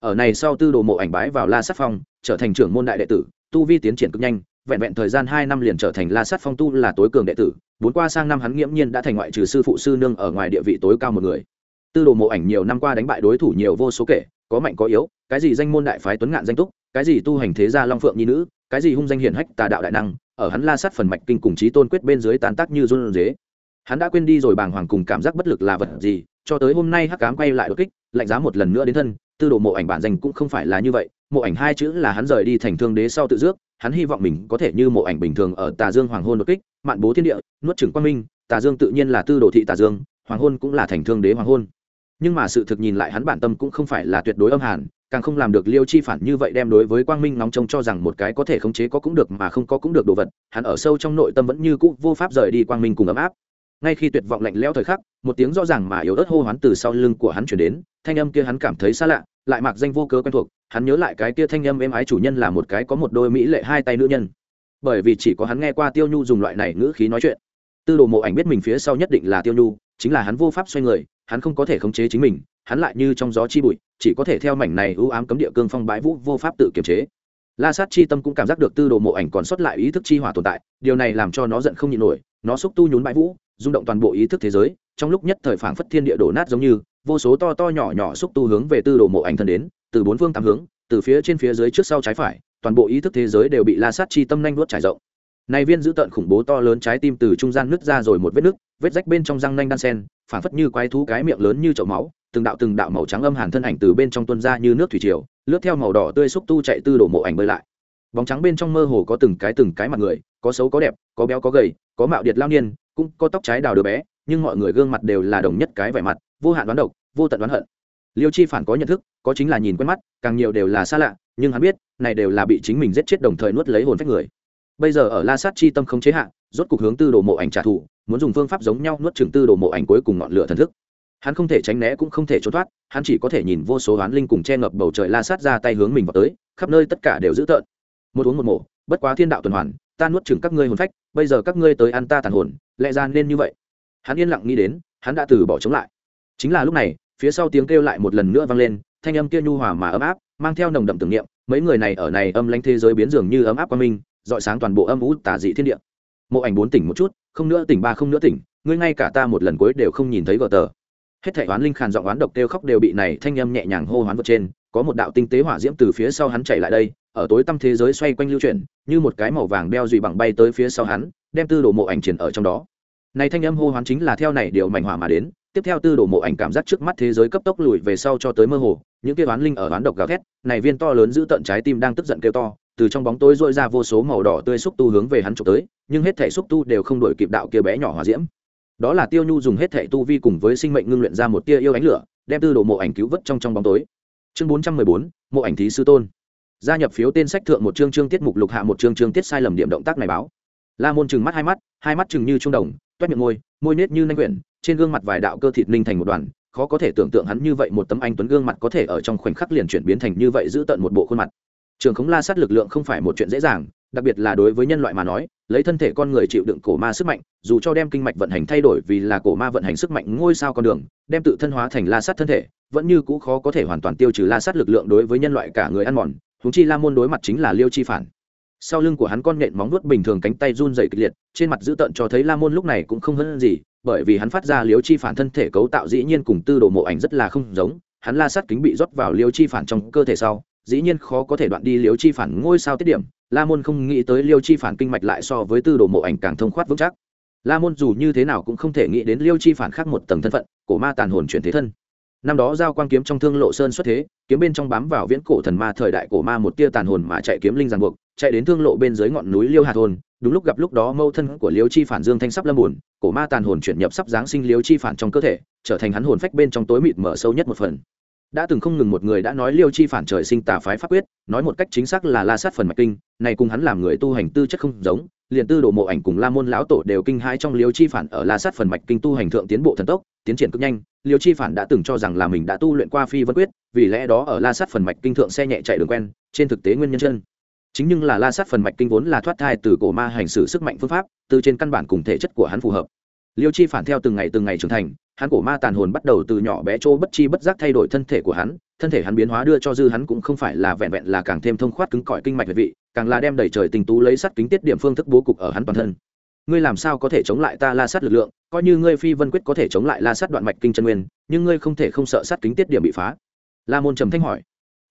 Ở này sau tư đồ mộ ảnh bái vào la sát phong, trở thành trưởng môn đại đệ tử, tu vi tiến triển cực nhanh, vẹn vẹn thời gian hai năm liền trở thành la sát phong tu là tối cường đệ tử, bốn qua sang năm hắn nghiễm nhiên đã thành ngoại trừ sư phụ sư nương ở ngoài địa vị tối cao một người. Tư đồ mộ ảnh nhiều năm qua đánh bại đối thủ nhiều vô số kể, có mạnh có yếu, cái gì danh môn đại phái tuấn ngạn danh túc, cái gì tu hành thế gia long phượng nhi nữ cái gì hung danh hiển hách tà đạo đại năng, ở hắn la sát phần mạch kinh cùng trí tôn quyết bên dưới tàn tác như run dế hắn đã quên đi rồi bàng hoàng cùng cảm giác bất lực là vật gì, cho tới hôm nay hắc cám quay lại đột kích, lạnh giá một lần nữa đến thân, tư đồ mộ ảnh bản danh cũng không phải là như vậy, mộ ảnh hai chữ là hắn rời đi thành thương đế sau tự dước hắn hy vọng mình có thể như mộ ảnh bình thường ở tà dương hoàng hôn đột kích, mạn bố thiên địa, nuốt trừng quang minh, tà dương tự nhiên là tư đồ thị tà dương, hoàng hôn cũng là thành thương đế hoàng hôn. Nhưng mà sự thực nhìn lại hắn bản tâm cũng không phải là tuyệt đối âm hàn càng không làm được liêu chi phản như vậy đem đối với quang minh nóng trông cho rằng một cái có thể khống chế có cũng được mà không có cũng được đồ vật, hắn ở sâu trong nội tâm vẫn như cũ vô pháp rời đi quang minh cùng ấm áp. Ngay khi tuyệt vọng lạnh lẽo thời khắc, một tiếng rõ ràng mà yếu ớt hô hoán từ sau lưng của hắn chuyển đến, thanh âm kia hắn cảm thấy xa lạ, lại mặc danh vô cớ quen thuộc, hắn nhớ lại cái kia thanh âm êm ái chủ nhân là một cái có một đôi mỹ lệ hai tay nữ nhân. Bởi vì chỉ có hắn nghe qua tiêu nhu dùng loại này ngữ khí nói chuyện. Tư đồ mộ ảnh biết mình phía sau nhất định là tiêu nhu, chính là hắn vô pháp xoay người, hắn không có thể khống chế chính mình hắn lại như trong gió chi bụi, chỉ có thể theo mảnh này ưu ám cấm địa cương phong bãi vũ vô pháp tự kiềm chế. La sát chi tâm cũng cảm giác được tư đồ mộ ảnh còn sót lại ý thức chi hỏa tồn tại, điều này làm cho nó giận không nhịn nổi, nó xúc tu nhún bãi vũ, rung động toàn bộ ý thức thế giới, trong lúc nhất thời phảng phất thiên địa đổ nát giống như, vô số to to nhỏ nhỏ xúc tu hướng về tư đồ mộ ảnh thân đến, từ bốn phương tám hướng, từ phía trên phía dưới trước sau trái phải, toàn bộ ý thức thế giới đều bị la sát chi tâm nhanh nuốt trải rộng. Này viên giữ tận khủng bố to lớn trái tim từ trung gian nứt ra rồi một vết nứt, vết rách bên trong răng nanh đan sen, phảng phất như quái thú cái miệng lớn như chậu máu từng đạo từng đạo màu trắng âm hàn thân ảnh từ bên trong tuôn ra như nước thủy triều, lướt theo màu đỏ tươi xúc tu chạy tư đổ mộ ảnh bơi lại. Bóng trắng bên trong mơ hồ có từng cái từng cái mặt người, có xấu có đẹp, có béo có gầy, có mạo điệt lao niên, cũng có tóc trái đào đứa bé, nhưng mọi người gương mặt đều là đồng nhất cái vẻ mặt, vô hạn đoán độc, vô tận đoán hận. Liêu chi phản có nhận thức, có chính là nhìn quen mắt, càng nhiều đều là xa lạ, nhưng hắn biết, này đều là bị chính mình giết chết đồng thời nuốt lấy hồn phách người. Bây giờ ở la sát chi tâm không chế hạn rốt cục hướng tư đồ mộ ảnh trả thù, muốn dùng phương pháp giống nhau nuốt trừng tư đồ mộ ảnh cuối cùng ngọn lửa thần thức hắn không thể tránh né cũng không thể trốn thoát, hắn chỉ có thể nhìn vô số oán linh cùng che ngập bầu trời la sát ra tay hướng mình vào tới, khắp nơi tất cả đều dữ tợn. Một uống một mổ, bất quá thiên đạo tuần hoàn, ta nuốt chừng các ngươi hồn phách, bây giờ các ngươi tới ăn ta tàn hồn, lẽ ra nên như vậy. Hắn yên lặng nghĩ đến, hắn đã từ bỏ chống lại. Chính là lúc này, phía sau tiếng kêu lại một lần nữa vang lên, thanh âm kia nhu hòa mà ấm áp, mang theo nồng đậm tưởng niệm, mấy người này ở này âm lãnh thế giới biến dường như ấm áp qua minh dọi sáng toàn bộ âm ú tả dị thiên địa. Mộ ảnh bốn tỉnh một chút, không nữa tỉnh ba không nữa tỉnh, ngươi ngay cả ta một lần cuối đều không nhìn thấy vợ tờ hết thảy oán linh khàn giọng oán độc kêu khóc đều bị này thanh âm nhẹ nhàng hô hoán vượt trên, có một đạo tinh tế hỏa diễm từ phía sau hắn chạy lại đây, ở tối tăm thế giới xoay quanh lưu chuyển, như một cái màu vàng đeo dùy bằng bay tới phía sau hắn, đem tư đồ mộ ảnh triển ở trong đó. Này thanh âm hô hoán chính là theo này điều mảnh hỏa mà đến, tiếp theo tư đồ mộ ảnh cảm giác trước mắt thế giới cấp tốc lùi về sau cho tới mơ hồ, những kia oán linh ở oán độc gào thét, này viên to lớn giữ tận trái tim đang tức giận kêu to, từ trong bóng tối dội ra vô số màu đỏ tươi xúc tu hướng về hắn trục tới, nhưng hết thể xúc tu đều không đổi kịp đạo kia bé nhỏ hỏa diễm đó là tiêu nhu dùng hết thể tu vi cùng với sinh mệnh ngưng luyện ra một tia yêu ánh lửa, đem tư đồ mộ ảnh cứu vớt trong trong bóng tối. Chương bốn trăm mười bốn, mộ ảnh thí sư tôn. Gia nhập phiếu tên sách thượng một chương chương tiết mục lục hạ một chương chương tiết sai lầm điểm động tác này báo. La môn chừng mắt hai mắt hai mắt chừng như trung đồng, toét miệng môi môi nết như nanh quyển, trên gương mặt vài đạo cơ thịt ninh thành một đoàn, khó có thể tưởng tượng hắn như vậy một tấm anh tuấn gương mặt có thể ở trong khoảnh khắc liền chuyển biến thành như vậy giữ tận một bộ khuôn mặt. Trường khống la sát lực lượng không phải một chuyện dễ dàng đặc biệt là đối với nhân loại mà nói, lấy thân thể con người chịu đựng cổ ma sức mạnh, dù cho đem kinh mạch vận hành thay đổi vì là cổ ma vận hành sức mạnh ngôi sao con đường, đem tự thân hóa thành la sát thân thể, vẫn như cũ khó có thể hoàn toàn tiêu trừ la sát lực lượng đối với nhân loại cả người ăn mòn húng chi la môn đối mặt chính là liêu chi phản. Sau lưng của hắn con nện móng nuốt bình thường cánh tay run dày kịch liệt, trên mặt dữ tợn cho thấy la môn lúc này cũng không hơn gì, bởi vì hắn phát ra liêu chi phản thân thể cấu tạo dĩ nhiên cùng tư đồ mộ ảnh rất là không giống, hắn la sát kính bị rót vào liêu chi phản trong cơ thể sau, dĩ nhiên khó có thể đoạn đi liêu chi phản ngôi sao tiết điểm la môn không nghĩ tới liêu chi phản kinh mạch lại so với tư đồ mộ ảnh càng thông khoát vững chắc. La môn dù như thế nào cũng không thể nghĩ đến liêu chi phản khác một tầng thân phận, cổ ma tàn hồn chuyển thế thân. Năm đó giao quang kiếm trong thương lộ sơn xuất thế, kiếm bên trong bám vào viễn cổ thần ma thời đại cổ ma một tia tàn hồn mà chạy kiếm linh giằng buộc, chạy đến thương lộ bên dưới ngọn núi liêu hà thôn. Đúng lúc gặp lúc đó mâu thân của liêu chi phản dương thanh sắp lâm buồn, cổ ma tàn hồn chuyển nhập sắp giáng sinh liêu chi phản trong cơ thể, trở thành hắn hồn phách bên trong tối mịt mở sâu nhất một phần đã từng không ngừng một người đã nói liêu chi phản trời sinh tà phái pháp quyết, nói một cách chính xác là la sát phần mạch kinh, này cùng hắn làm người tu hành tư chất không giống, liền tư đồ mộ ảnh cùng la môn lão tổ đều kinh hãi trong liêu chi phản ở la sát phần mạch kinh tu hành thượng tiến bộ thần tốc, tiến triển cực nhanh. Liêu chi phản đã từng cho rằng là mình đã tu luyện qua phi vân quyết, vì lẽ đó ở la sát phần mạch kinh thượng xe nhẹ chạy đường quen, trên thực tế nguyên nhân chân. Chính nhưng là la sát phần mạch kinh vốn là thoát thai từ cổ ma hành xử sức mạnh phương pháp, từ trên căn bản cùng thể chất của hắn phù hợp liêu chi phản theo từng ngày từng ngày trưởng thành, hắn cổ ma tàn hồn bắt đầu từ nhỏ bé chỗ bất chi bất giác thay đổi thân thể của hắn, thân thể hắn biến hóa đưa cho dư hắn cũng không phải là vẹn vẹn là càng thêm thông khoát cứng cỏi kinh mạch về vị, càng là đem đầy trời tình tú lấy sắt kính tiết điểm phương thức bố cục ở hắn toàn thân. Ngươi làm sao có thể chống lại ta la sát lực lượng, coi như ngươi phi vân quyết có thể chống lại la sát đoạn mạch kinh chân nguyên, nhưng ngươi không thể không sợ sát kính tiết điểm bị phá. La môn trầm thanh hỏi.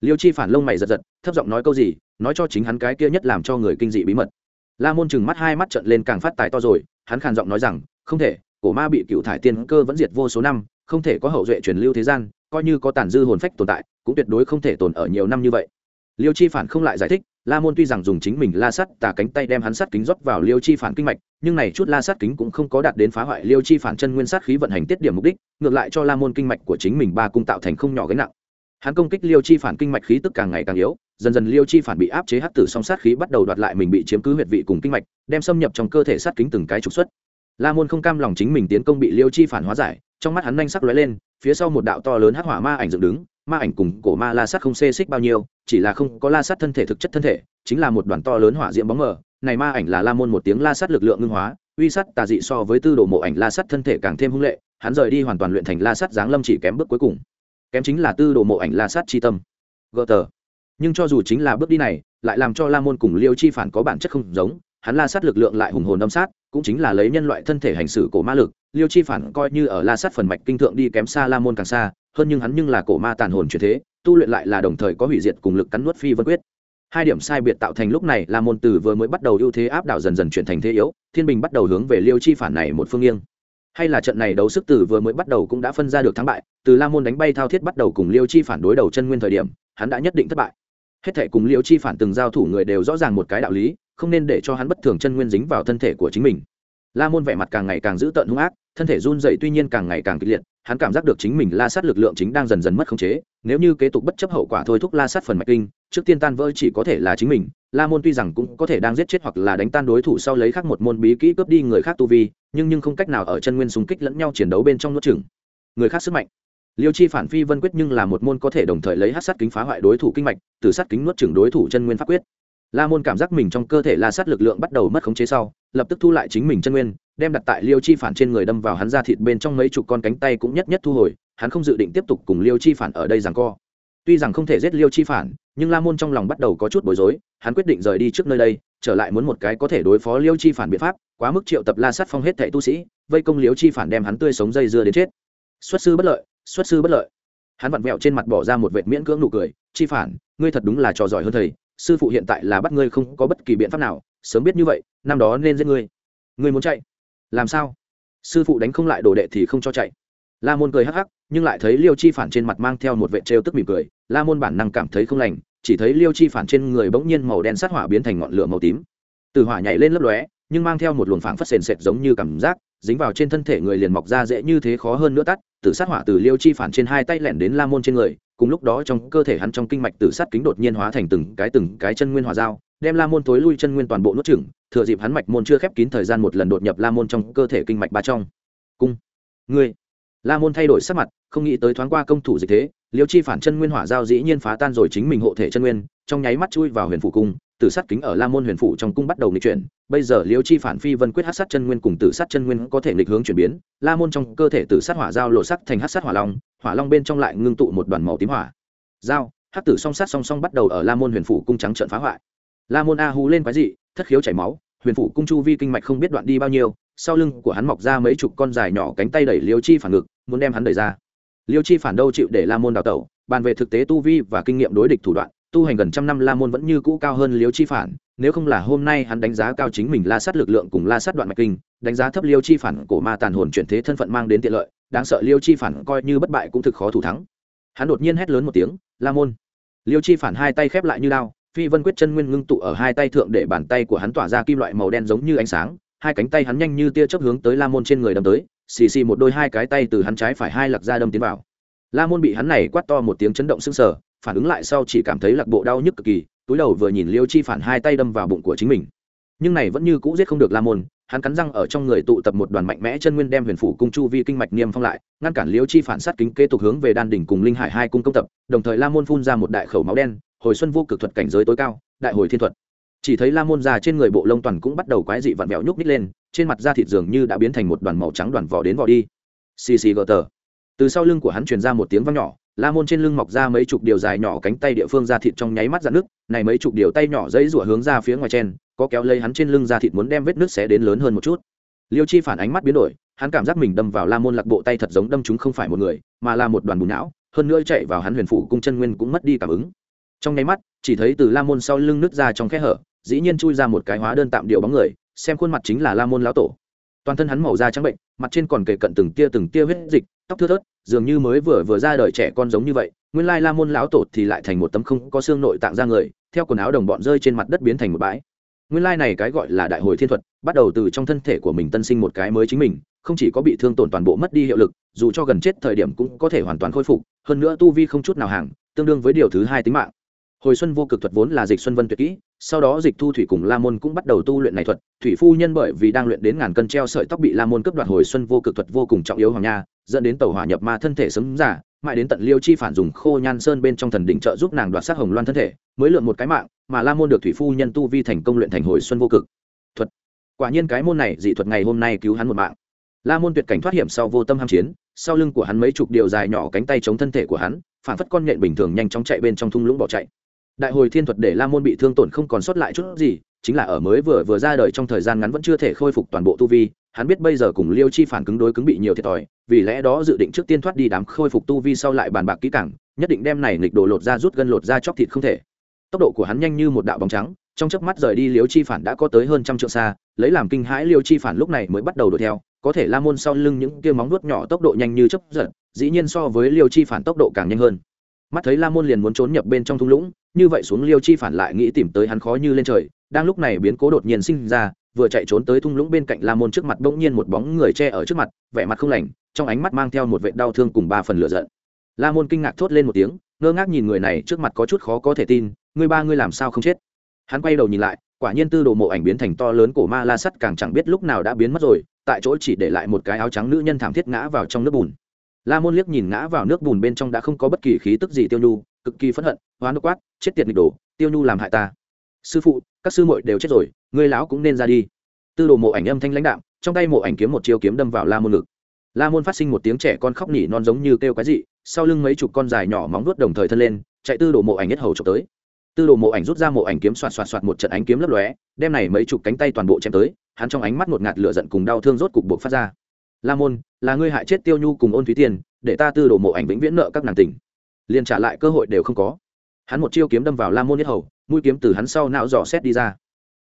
Liêu chi phản lông mày giật giật, thấp giọng nói câu gì, nói cho chính hắn cái kia nhất làm cho người kinh dị bí mật. La môn chừng mắt hai mắt trận lên càng phát tài to rồi, hắn khàn giọng nói rằng không thể, cổ ma bị cựu thải tiên cơ vẫn diệt vô số năm, không thể có hậu duệ truyền lưu thế gian, coi như có tàn dư hồn phách tồn tại, cũng tuyệt đối không thể tồn ở nhiều năm như vậy. Liêu chi phản không lại giải thích, la môn tuy rằng dùng chính mình la sắt tà cánh tay đem hắn sắt kính rót vào liêu chi phản kinh mạch, nhưng này chút la sắt kính cũng không có đạt đến phá hoại liêu chi phản chân nguyên sát khí vận hành tiết điểm mục đích, ngược lại cho la môn kinh mạch của chính mình ba cung tạo thành không nhỏ gánh nặng. Hắn công kích liêu chi phản kinh mạch khí tức càng ngày càng yếu, dần dần liêu chi phản bị áp chế hắc tử song sát khí bắt đầu đoạt lại mình bị chiếm cứ huyệt vị cùng kinh mạch, đem xâm nhập trong cơ thể sát kính từng cái trục xuất la môn không cam lòng chính mình tiến công bị liêu chi phản hóa giải, trong mắt hắn nhanh sắc lóe lên, phía sau một đạo to lớn hắc hỏa ma ảnh dựng đứng, ma ảnh cùng cổ ma la sát không xê xích bao nhiêu, chỉ là không có la sát thân thể thực chất thân thể, chính là một đoàn to lớn hỏa diễm bóng mờ. Này ma ảnh là la môn một tiếng la sát lực lượng ngưng hóa, uy sắt tà dị so với tư đồ mộ ảnh la sát thân thể càng thêm hung lệ, hắn rời đi hoàn toàn luyện thành la sát giáng lâm chỉ kém bước cuối cùng. Kém chính là tư đồ mộ ảnh la sát chi tâm. Gờ tờ. Nhưng cho dù chính là bước đi này, lại làm cho la môn cùng liêu chi phản có bản chất không giống, hắn la sát lực lượng lại hùng hồn đâm sát cũng chính là lấy nhân loại thân thể hành xử cổ ma lực, liêu chi phản coi như ở la sát phần mạch kinh thượng đi kém xa la môn càng xa, hơn nhưng hắn nhưng là cổ ma tàn hồn chuyển thế, tu luyện lại là đồng thời có hủy diệt cùng lực cắn nuốt phi vân quyết. Hai điểm sai biệt tạo thành lúc này là môn từ vừa mới bắt đầu ưu thế áp đảo dần dần chuyển thành thế yếu, thiên bình bắt đầu hướng về liêu chi phản này một phương nghiêng. Hay là trận này đấu sức từ vừa mới bắt đầu cũng đã phân ra được thắng bại, từ la môn đánh bay thao thiết bắt đầu cùng liêu chi phản đối đầu chân nguyên thời điểm, hắn đã nhất định thất bại. Hết thể cùng liêu chi phản từng giao thủ người đều rõ ràng một cái đạo lý không nên để cho hắn bất thường chân nguyên dính vào thân thể của chính mình. La môn vẻ mặt càng ngày càng dữ tợn hung ác, thân thể run dậy tuy nhiên càng ngày càng kịch liệt, hắn cảm giác được chính mình la sát lực lượng chính đang dần dần mất khống chế, nếu như kế tục bất chấp hậu quả thôi thúc la sát phần mạch kinh, trước tiên tan vỡ chỉ có thể là chính mình, la môn tuy rằng cũng có thể đang giết chết hoặc là đánh tan đối thủ sau lấy khác một môn bí kỹ cướp đi người khác tu vi, nhưng nhưng không cách nào ở chân nguyên xung kích lẫn nhau chiến đấu bên trong nuốt chừng người khác sức mạnh. Liêu chi phản phi vân quyết nhưng là một môn có thể đồng thời lấy hát sát kính phá hoại đối thủ kinh mạch, từ sát kính nuốt chừng đối thủ chân nguyên pháp quyết la môn cảm giác mình trong cơ thể la sát lực lượng bắt đầu mất khống chế sau, lập tức thu lại chính mình chân nguyên, đem đặt tại liêu chi phản trên người đâm vào hắn ra thịt bên trong mấy chục con cánh tay cũng nhất nhất thu hồi, hắn không dự định tiếp tục cùng liêu chi phản ở đây rằng co. Tuy rằng không thể giết liêu chi phản, nhưng la môn trong lòng bắt đầu có chút bối rối, hắn quyết định rời đi trước nơi đây, trở lại muốn một cái có thể đối phó liêu chi phản biện pháp, quá mức triệu tập la sát phong hết thệ tu sĩ, vây công liêu chi phản đem hắn tươi sống dây dưa đến chết. Xuất sư bất lợi, xuất sư bất lợi. Hắn vặn vẹo trên mặt bỏ ra một vệt miễn cưỡng nụ cười, chi phản, ngươi thật đúng là trò giỏi hơn thầy sư phụ hiện tại là bắt ngươi không có bất kỳ biện pháp nào, sớm biết như vậy, năm đó nên giết ngươi. Ngươi muốn chạy? Làm sao? Sư phụ đánh không lại đồ đệ thì không cho chạy. La môn cười hắc hắc, nhưng lại thấy liêu chi phản trên mặt mang theo một vệ trêu tức mỉm cười. La môn bản năng cảm thấy không lành, chỉ thấy liêu chi phản trên người bỗng nhiên màu đen sát hỏa biến thành ngọn lửa màu tím. Từ hỏa nhảy lên lấp lóe, nhưng mang theo một luồng phảng phất sền sệt giống như cảm giác, dính vào trên thân thể người liền mọc ra dễ như thế khó hơn nữa tắt. Từ sát hỏa từ liêu chi phản trên hai tay lẻn đến la môn trên người cùng lúc đó trong cơ thể hắn trong kinh mạch tử sát kính đột nhiên hóa thành từng cái từng cái chân nguyên hòa dao đem la môn tối lui chân nguyên toàn bộ nuốt chửng, thừa dịp hắn mạch môn chưa khép kín thời gian một lần đột nhập la môn trong cơ thể kinh mạch ba trong. Cung. Ngươi. La môn thay đổi sắc mặt, không nghĩ tới thoáng qua công thủ dịch thế, liêu chi phản chân nguyên hỏa giao dĩ nhiên phá tan rồi chính mình hộ thể chân nguyên, trong nháy mắt chui vào huyền phủ cung, tử sát kính ở la môn huyền phủ trong cung bắt đầu nghịch chuyển bây giờ liêu chi phản phi vân quyết hát sát chân nguyên cùng tử sát chân nguyên có thể nghịch hướng chuyển biến, la môn trong cơ thể tử sát hỏa giao lộ sắc thành hát sát hỏa long hỏa long bên trong lại ngưng tụ một đoàn màu tím hỏa. Giao, hát tử song sát song song bắt đầu ở la môn huyền phủ cung trắng trận phá hoại. La môn a hú lên quái dị, thất khiếu chảy máu, huyền phủ cung chu vi kinh mạch không biết đoạn đi bao nhiêu, sau lưng của hắn mọc ra mấy chục con dài nhỏ cánh tay đẩy liêu chi phản ngực, muốn đem hắn đẩy ra. Liêu chi phản đâu chịu để la môn đào tẩu, bàn về thực tế tu vi và kinh nghiệm đối địch thủ đoạn tu hành gần trăm năm la môn vẫn như cũ cao hơn liêu chi phản, nếu không là hôm nay hắn đánh giá cao chính mình la sát lực lượng cùng la sát đoạn mạch kinh, đánh giá thấp liêu chi phản, cổ ma tàn hồn chuyển thế thân phận mang đến tiện lợi, đáng sợ liêu chi phản coi như bất bại cũng thực khó thủ thắng. Hắn đột nhiên hét lớn một tiếng, la môn! Liêu chi phản hai tay khép lại như lao phi vân quyết chân nguyên ngưng tụ ở hai tay thượng để bàn tay của hắn tỏa ra kim loại màu đen giống như ánh sáng, hai cánh tay hắn nhanh như tia chớp hướng tới la môn trên người đâm tới, xì xì một đôi hai cái tay từ hắn trái phải hai lặc ra đâm tiến vào. La môn bị hắn này quát to một tiếng chấn động sưng sờ phản ứng lại sau chỉ cảm thấy lạc bộ đau nhức cực kỳ, túi đầu vừa nhìn liêu chi phản hai tay đâm vào bụng của chính mình. Nhưng này vẫn như cũ giết không được la môn, hắn cắn răng ở trong người tụ tập một đoàn mạnh mẽ chân nguyên đem huyền phủ cung chu vi kinh mạch niêm phong lại, ngăn cản liêu chi phản sát kính kế tục hướng về đan đỉnh cùng linh hải hai cung công tập, đồng thời la môn phun ra một đại khẩu máu đen, hồi xuân vô cực thuật cảnh giới tối cao, đại hồi thiên thuật. Chỉ thấy la môn già trên người bộ lông toàn cũng bắt đầu quái dị vặn vẹo nhúc nít lên, trên mặt da thịt dường như đã biến thành một đoàn màu trắng đoàn vỏ đến vỏ đi. Xì xì gờ tờ. Từ sau lưng của hắn truyền ra một tiếng vang nhỏ la môn trên lưng mọc ra mấy chục điều dài nhỏ cánh tay địa phương ra thịt trong nháy mắt dạn nước, này mấy chục điều tay nhỏ dãy rủa hướng ra phía ngoài trên có kéo lấy hắn trên lưng ra thịt muốn đem vết nước xé đến lớn hơn một chút. Liêu chi phản ánh mắt biến đổi, hắn cảm giác mình đâm vào la môn lạc bộ tay thật giống đâm chúng không phải một người, mà là một đoàn bùn não, hơn nữa chạy vào hắn huyền phủ cung chân nguyên cũng mất đi cảm ứng. Trong nháy mắt, chỉ thấy từ la môn sau lưng nước ra trong khe hở, dĩ nhiên chui ra một cái hóa đơn tạm điệu bóng người, xem khuôn mặt chính là la môn lão tổ. Toàn thân hắn màu da trắng bệnh, mặt trên còn kề cận từng tia từng tia huyết dịch tóc thưa thớt, dường như mới vừa vừa ra đời trẻ con giống như vậy, nguyên lai la môn lão tổ thì lại thành một tấm không có xương nội tạng ra người, theo quần áo đồng bọn rơi trên mặt đất biến thành một bãi. Nguyên lai này cái gọi là đại hồi thiên thuật, bắt đầu từ trong thân thể của mình tân sinh một cái mới chính mình, không chỉ có bị thương tổn toàn bộ mất đi hiệu lực, dù cho gần chết thời điểm cũng có thể hoàn toàn khôi phục, hơn nữa tu vi không chút nào hàng, tương đương với điều thứ hai tính mạng. Hồi xuân vô cực thuật vốn là dịch xuân vân tuyệt kỹ, sau đó dịch thu thủy cùng la môn cũng bắt đầu tu luyện này thuật, thủy phu nhân bởi vì đang luyện đến ngàn cân treo sợi tóc bị la môn cướp đoạt hồi xuân vô cực thuật vô cùng trọng yếu hoàng nha dẫn đến tàu hỏa nhập ma thân thể sấm giả, mãi đến tận liêu chi phản dùng khô nhan sơn bên trong thần đỉnh trợ giúp nàng đoạt sát hồng loan thân thể, mới lượn một cái mạng, mà la môn được thủy phu nhân tu vi thành công luyện thành hồi xuân vô cực. Thuật. Quả nhiên cái môn này, dị thuật ngày hôm nay cứu hắn một mạng. La môn tuyệt cảnh thoát hiểm sau vô tâm ham chiến, sau lưng của hắn mấy chục điều dài nhỏ cánh tay chống thân thể của hắn, phản phất con nhện bình thường nhanh chóng chạy bên trong thung lũng bỏ chạy. Đại hồi thiên thuật để la môn bị thương tổn không còn sót lại chút gì, chính là ở mới vừa vừa ra đời trong thời gian ngắn vẫn chưa thể khôi phục toàn bộ tu vi hắn biết bây giờ cùng liêu chi phản cứng đối cứng bị nhiều thiệt thòi, vì lẽ đó dự định trước tiên thoát đi đám khôi phục tu vi sau lại bàn bạc kỹ càng, nhất định đem này nghịch đồ lột ra rút gân lột ra chóc thịt không thể. Tốc độ của hắn nhanh như một đạo bóng trắng, trong chớp mắt rời đi liêu chi phản đã có tới hơn trăm trượng xa, lấy làm kinh hãi liêu chi phản lúc này mới bắt đầu đuổi theo, có thể la môn sau lưng những kia móng nuốt nhỏ tốc độ nhanh như chớp giật, dĩ nhiên so với liêu chi phản tốc độ càng nhanh hơn. Mắt thấy la môn liền muốn trốn nhập bên trong thung lũng, như vậy xuống liêu chi phản lại nghĩ tìm tới hắn khó như lên trời, đang lúc này biến cố đột nhiên sinh ra vừa chạy trốn tới thung lũng bên cạnh la môn trước mặt bỗng nhiên một bóng người che ở trước mặt, vẻ mặt không lành, trong ánh mắt mang theo một vệ đau thương cùng ba phần lửa giận. La môn kinh ngạc thốt lên một tiếng, ngơ ngác nhìn người này trước mặt có chút khó có thể tin, ngươi ba ngươi làm sao không chết? Hắn quay đầu nhìn lại, quả nhiên tư đồ mộ ảnh biến thành to lớn cổ ma la sắt càng chẳng biết lúc nào đã biến mất rồi, tại chỗ chỉ để lại một cái áo trắng nữ nhân thảm thiết ngã vào trong nước bùn. La môn liếc nhìn ngã vào nước bùn bên trong đã không có bất kỳ khí tức gì tiêu nhu, cực kỳ phẫn hận hóa nước quát, chết tiệt nghịch đồ, tiêu nhu làm hại ta. Sư phụ, các sư muội đều chết rồi ngươi lão cũng nên ra đi. Tư đồ mộ ảnh âm thanh lãnh đạm, trong tay mộ ảnh kiếm một chiêu kiếm đâm vào la môn ngực. La môn phát sinh một tiếng trẻ con khóc nỉ non giống như kêu cái gì sau lưng mấy chục con dài nhỏ móng vuốt đồng thời thân lên, chạy tư đồ mộ ảnh nhất hầu trộm tới. Tư đồ mộ ảnh rút ra mộ ảnh kiếm xoạt xoạt xoạt một trận ánh kiếm lấp lóe, đem này mấy chục cánh tay toàn bộ chém tới, hắn trong ánh mắt một ngạt lửa giận cùng đau thương rốt cục buộc phát ra. La môn, là ngươi hại chết tiêu nhu cùng ôn thúy tiền, để ta tư đồ mộ ảnh vĩnh viễn nợ các nàng tỉnh. liền trả lại cơ hội đều không có. Hắn một chiêu kiếm đâm vào la môn nhất hầu, mũi kiếm từ hắn sau não dò xét đi ra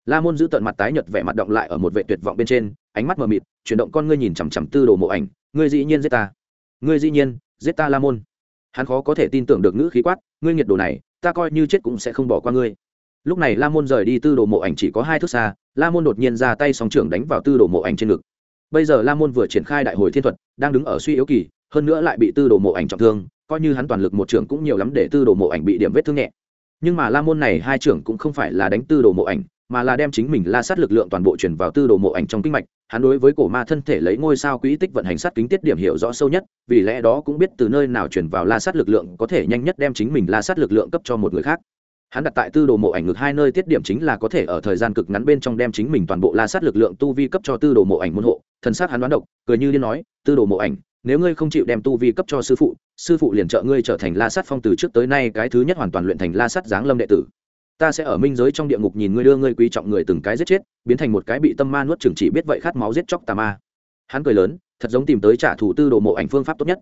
la môn giữ tận mặt tái nhợt vẻ mặt động lại ở một vệ tuyệt vọng bên trên, ánh mắt mờ mịt, chuyển động con ngươi nhìn chằm chằm tư đồ mộ ảnh, ngươi dĩ nhiên giết ta. Ngươi dĩ nhiên giết ta la môn. Hắn khó có thể tin tưởng được ngữ khí quát, ngươi nghiệt đồ này, ta coi như chết cũng sẽ không bỏ qua ngươi. Lúc này la môn rời đi tư đồ mộ ảnh chỉ có hai thước xa, la môn đột nhiên ra tay song trưởng đánh vào tư đồ mộ ảnh trên ngực. Bây giờ la môn vừa triển khai đại hồi thiên thuật, đang đứng ở suy yếu kỳ, hơn nữa lại bị tư đồ mộ ảnh trọng thương, coi như hắn toàn lực một trưởng cũng nhiều lắm để tư đồ mộ ảnh bị điểm vết thương nhẹ. Nhưng mà la môn này hai trưởng cũng không phải là đánh tư đồ mộ ảnh mà là đem chính mình la sát lực lượng toàn bộ chuyển vào tư đồ mộ ảnh trong kinh mạch, hắn đối với cổ ma thân thể lấy ngôi sao quỹ tích vận hành sát kính tiết điểm hiểu rõ sâu nhất, vì lẽ đó cũng biết từ nơi nào chuyển vào la sát lực lượng có thể nhanh nhất đem chính mình la sát lực lượng cấp cho một người khác. Hắn đặt tại tư đồ mộ ảnh ngực hai nơi tiết điểm chính là có thể ở thời gian cực ngắn bên trong đem chính mình toàn bộ la sát lực lượng tu vi cấp cho tư đồ mộ ảnh môn hộ, thần sát hắn đoán độc, cười như điên nói, tư đồ mộ ảnh, nếu ngươi không chịu đem tu vi cấp cho sư phụ sư phụ liền trợ ngươi trở thành la sát phong từ trước tới nay cái thứ nhất hoàn toàn luyện thành la sát giáng lâm đệ tử ta sẽ ở minh giới trong địa ngục nhìn ngươi đưa ngươi quý trọng người từng cái giết chết, biến thành một cái bị tâm ma nuốt chừng chỉ biết vậy khát máu giết chóc tà ma. Hắn cười lớn, thật giống tìm tới trả thù tư đồ mộ ảnh phương pháp tốt nhất.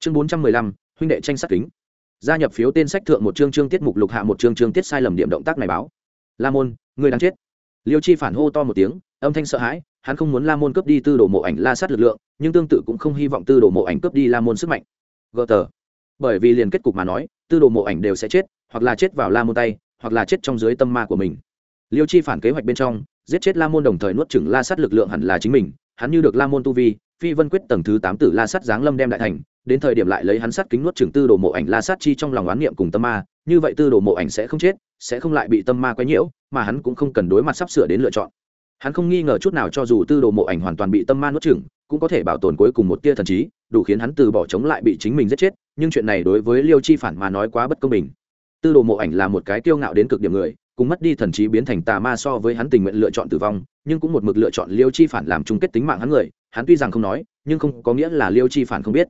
Chương bốn trăm mười lăm, huynh đệ tranh sát kính. Gia nhập phiếu tên sách thượng một chương chương tiết mục lục hạ một chương chương tiết sai lầm điểm động tác này báo. La môn người đang chết. Liêu chi phản hô to một tiếng, âm thanh sợ hãi, hắn không muốn la môn cướp đi tư đồ mộ ảnh la sát lực lượng, nhưng tương tự cũng không hy vọng tư đồ mộ ảnh cướp đi la môn sức mạnh. Gờ tờ. Bởi vì liền kết cục mà nói, tư đồ mộ ảnh đều sẽ chết, hoặc là chết vào la môn tay hoặc là chết trong dưới tâm ma của mình. Liêu chi phản kế hoạch bên trong, giết chết la môn đồng thời nuốt chửng la sát lực lượng hẳn là chính mình, hắn như được la môn tu vi, phi vân quyết tầng thứ tám tử la sát giáng lâm đem đại thành, đến thời điểm lại lấy hắn sát kính nuốt chửng tư đồ mộ ảnh la sát chi trong lòng oán niệm cùng tâm ma, như vậy tư đồ mộ ảnh sẽ không chết, sẽ không lại bị tâm ma quấy nhiễu, mà hắn cũng không cần đối mặt sắp sửa đến lựa chọn. Hắn không nghi ngờ chút nào cho dù tư đồ mộ ảnh hoàn toàn bị tâm ma nuốt chửng, cũng có thể bảo tồn cuối cùng một tia thần trí, đủ khiến hắn từ bỏ chống lại bị chính mình giết chết, nhưng chuyện này đối với liêu chi phản mà nói quá bất công bình tư đồ mộ ảnh là một cái kiêu ngạo đến cực điểm người, cùng mất đi thần trí biến thành tà ma so với hắn tình nguyện lựa chọn tử vong, nhưng cũng một mực lựa chọn liêu chi phản làm chung kết tính mạng hắn người, hắn tuy rằng không nói, nhưng không có nghĩa là liêu chi phản không biết.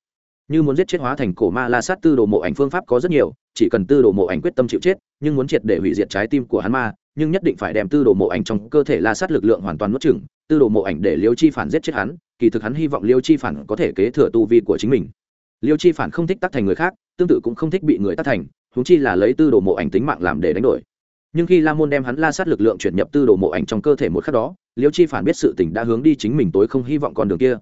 Như muốn giết chết hóa thành cổ ma la sát, tư đồ mộ ảnh phương pháp có rất nhiều, chỉ cần tư đồ mộ ảnh quyết tâm chịu chết, nhưng muốn triệt để hủy diệt trái tim của hắn ma, nhưng nhất định phải đem tư đồ mộ ảnh trong cơ thể la sát lực lượng hoàn toàn nuốt chửng, tư đồ mộ ảnh để liêu chi phản giết chết hắn, kỳ thực hắn hy vọng liêu chi phản có thể kế thừa tu vi của chính mình liêu chi phản không thích tác thành người khác, tương tự cũng không thích bị người tác thành húng chi là lấy tư đồ mộ ảnh tính mạng làm để đánh đổi. Nhưng khi la môn đem hắn la sát lực lượng chuyển nhập tư đồ mộ ảnh trong cơ thể một khắc đó, liêu chi phản biết sự tình đã hướng đi chính mình tối không hy vọng con đường kia.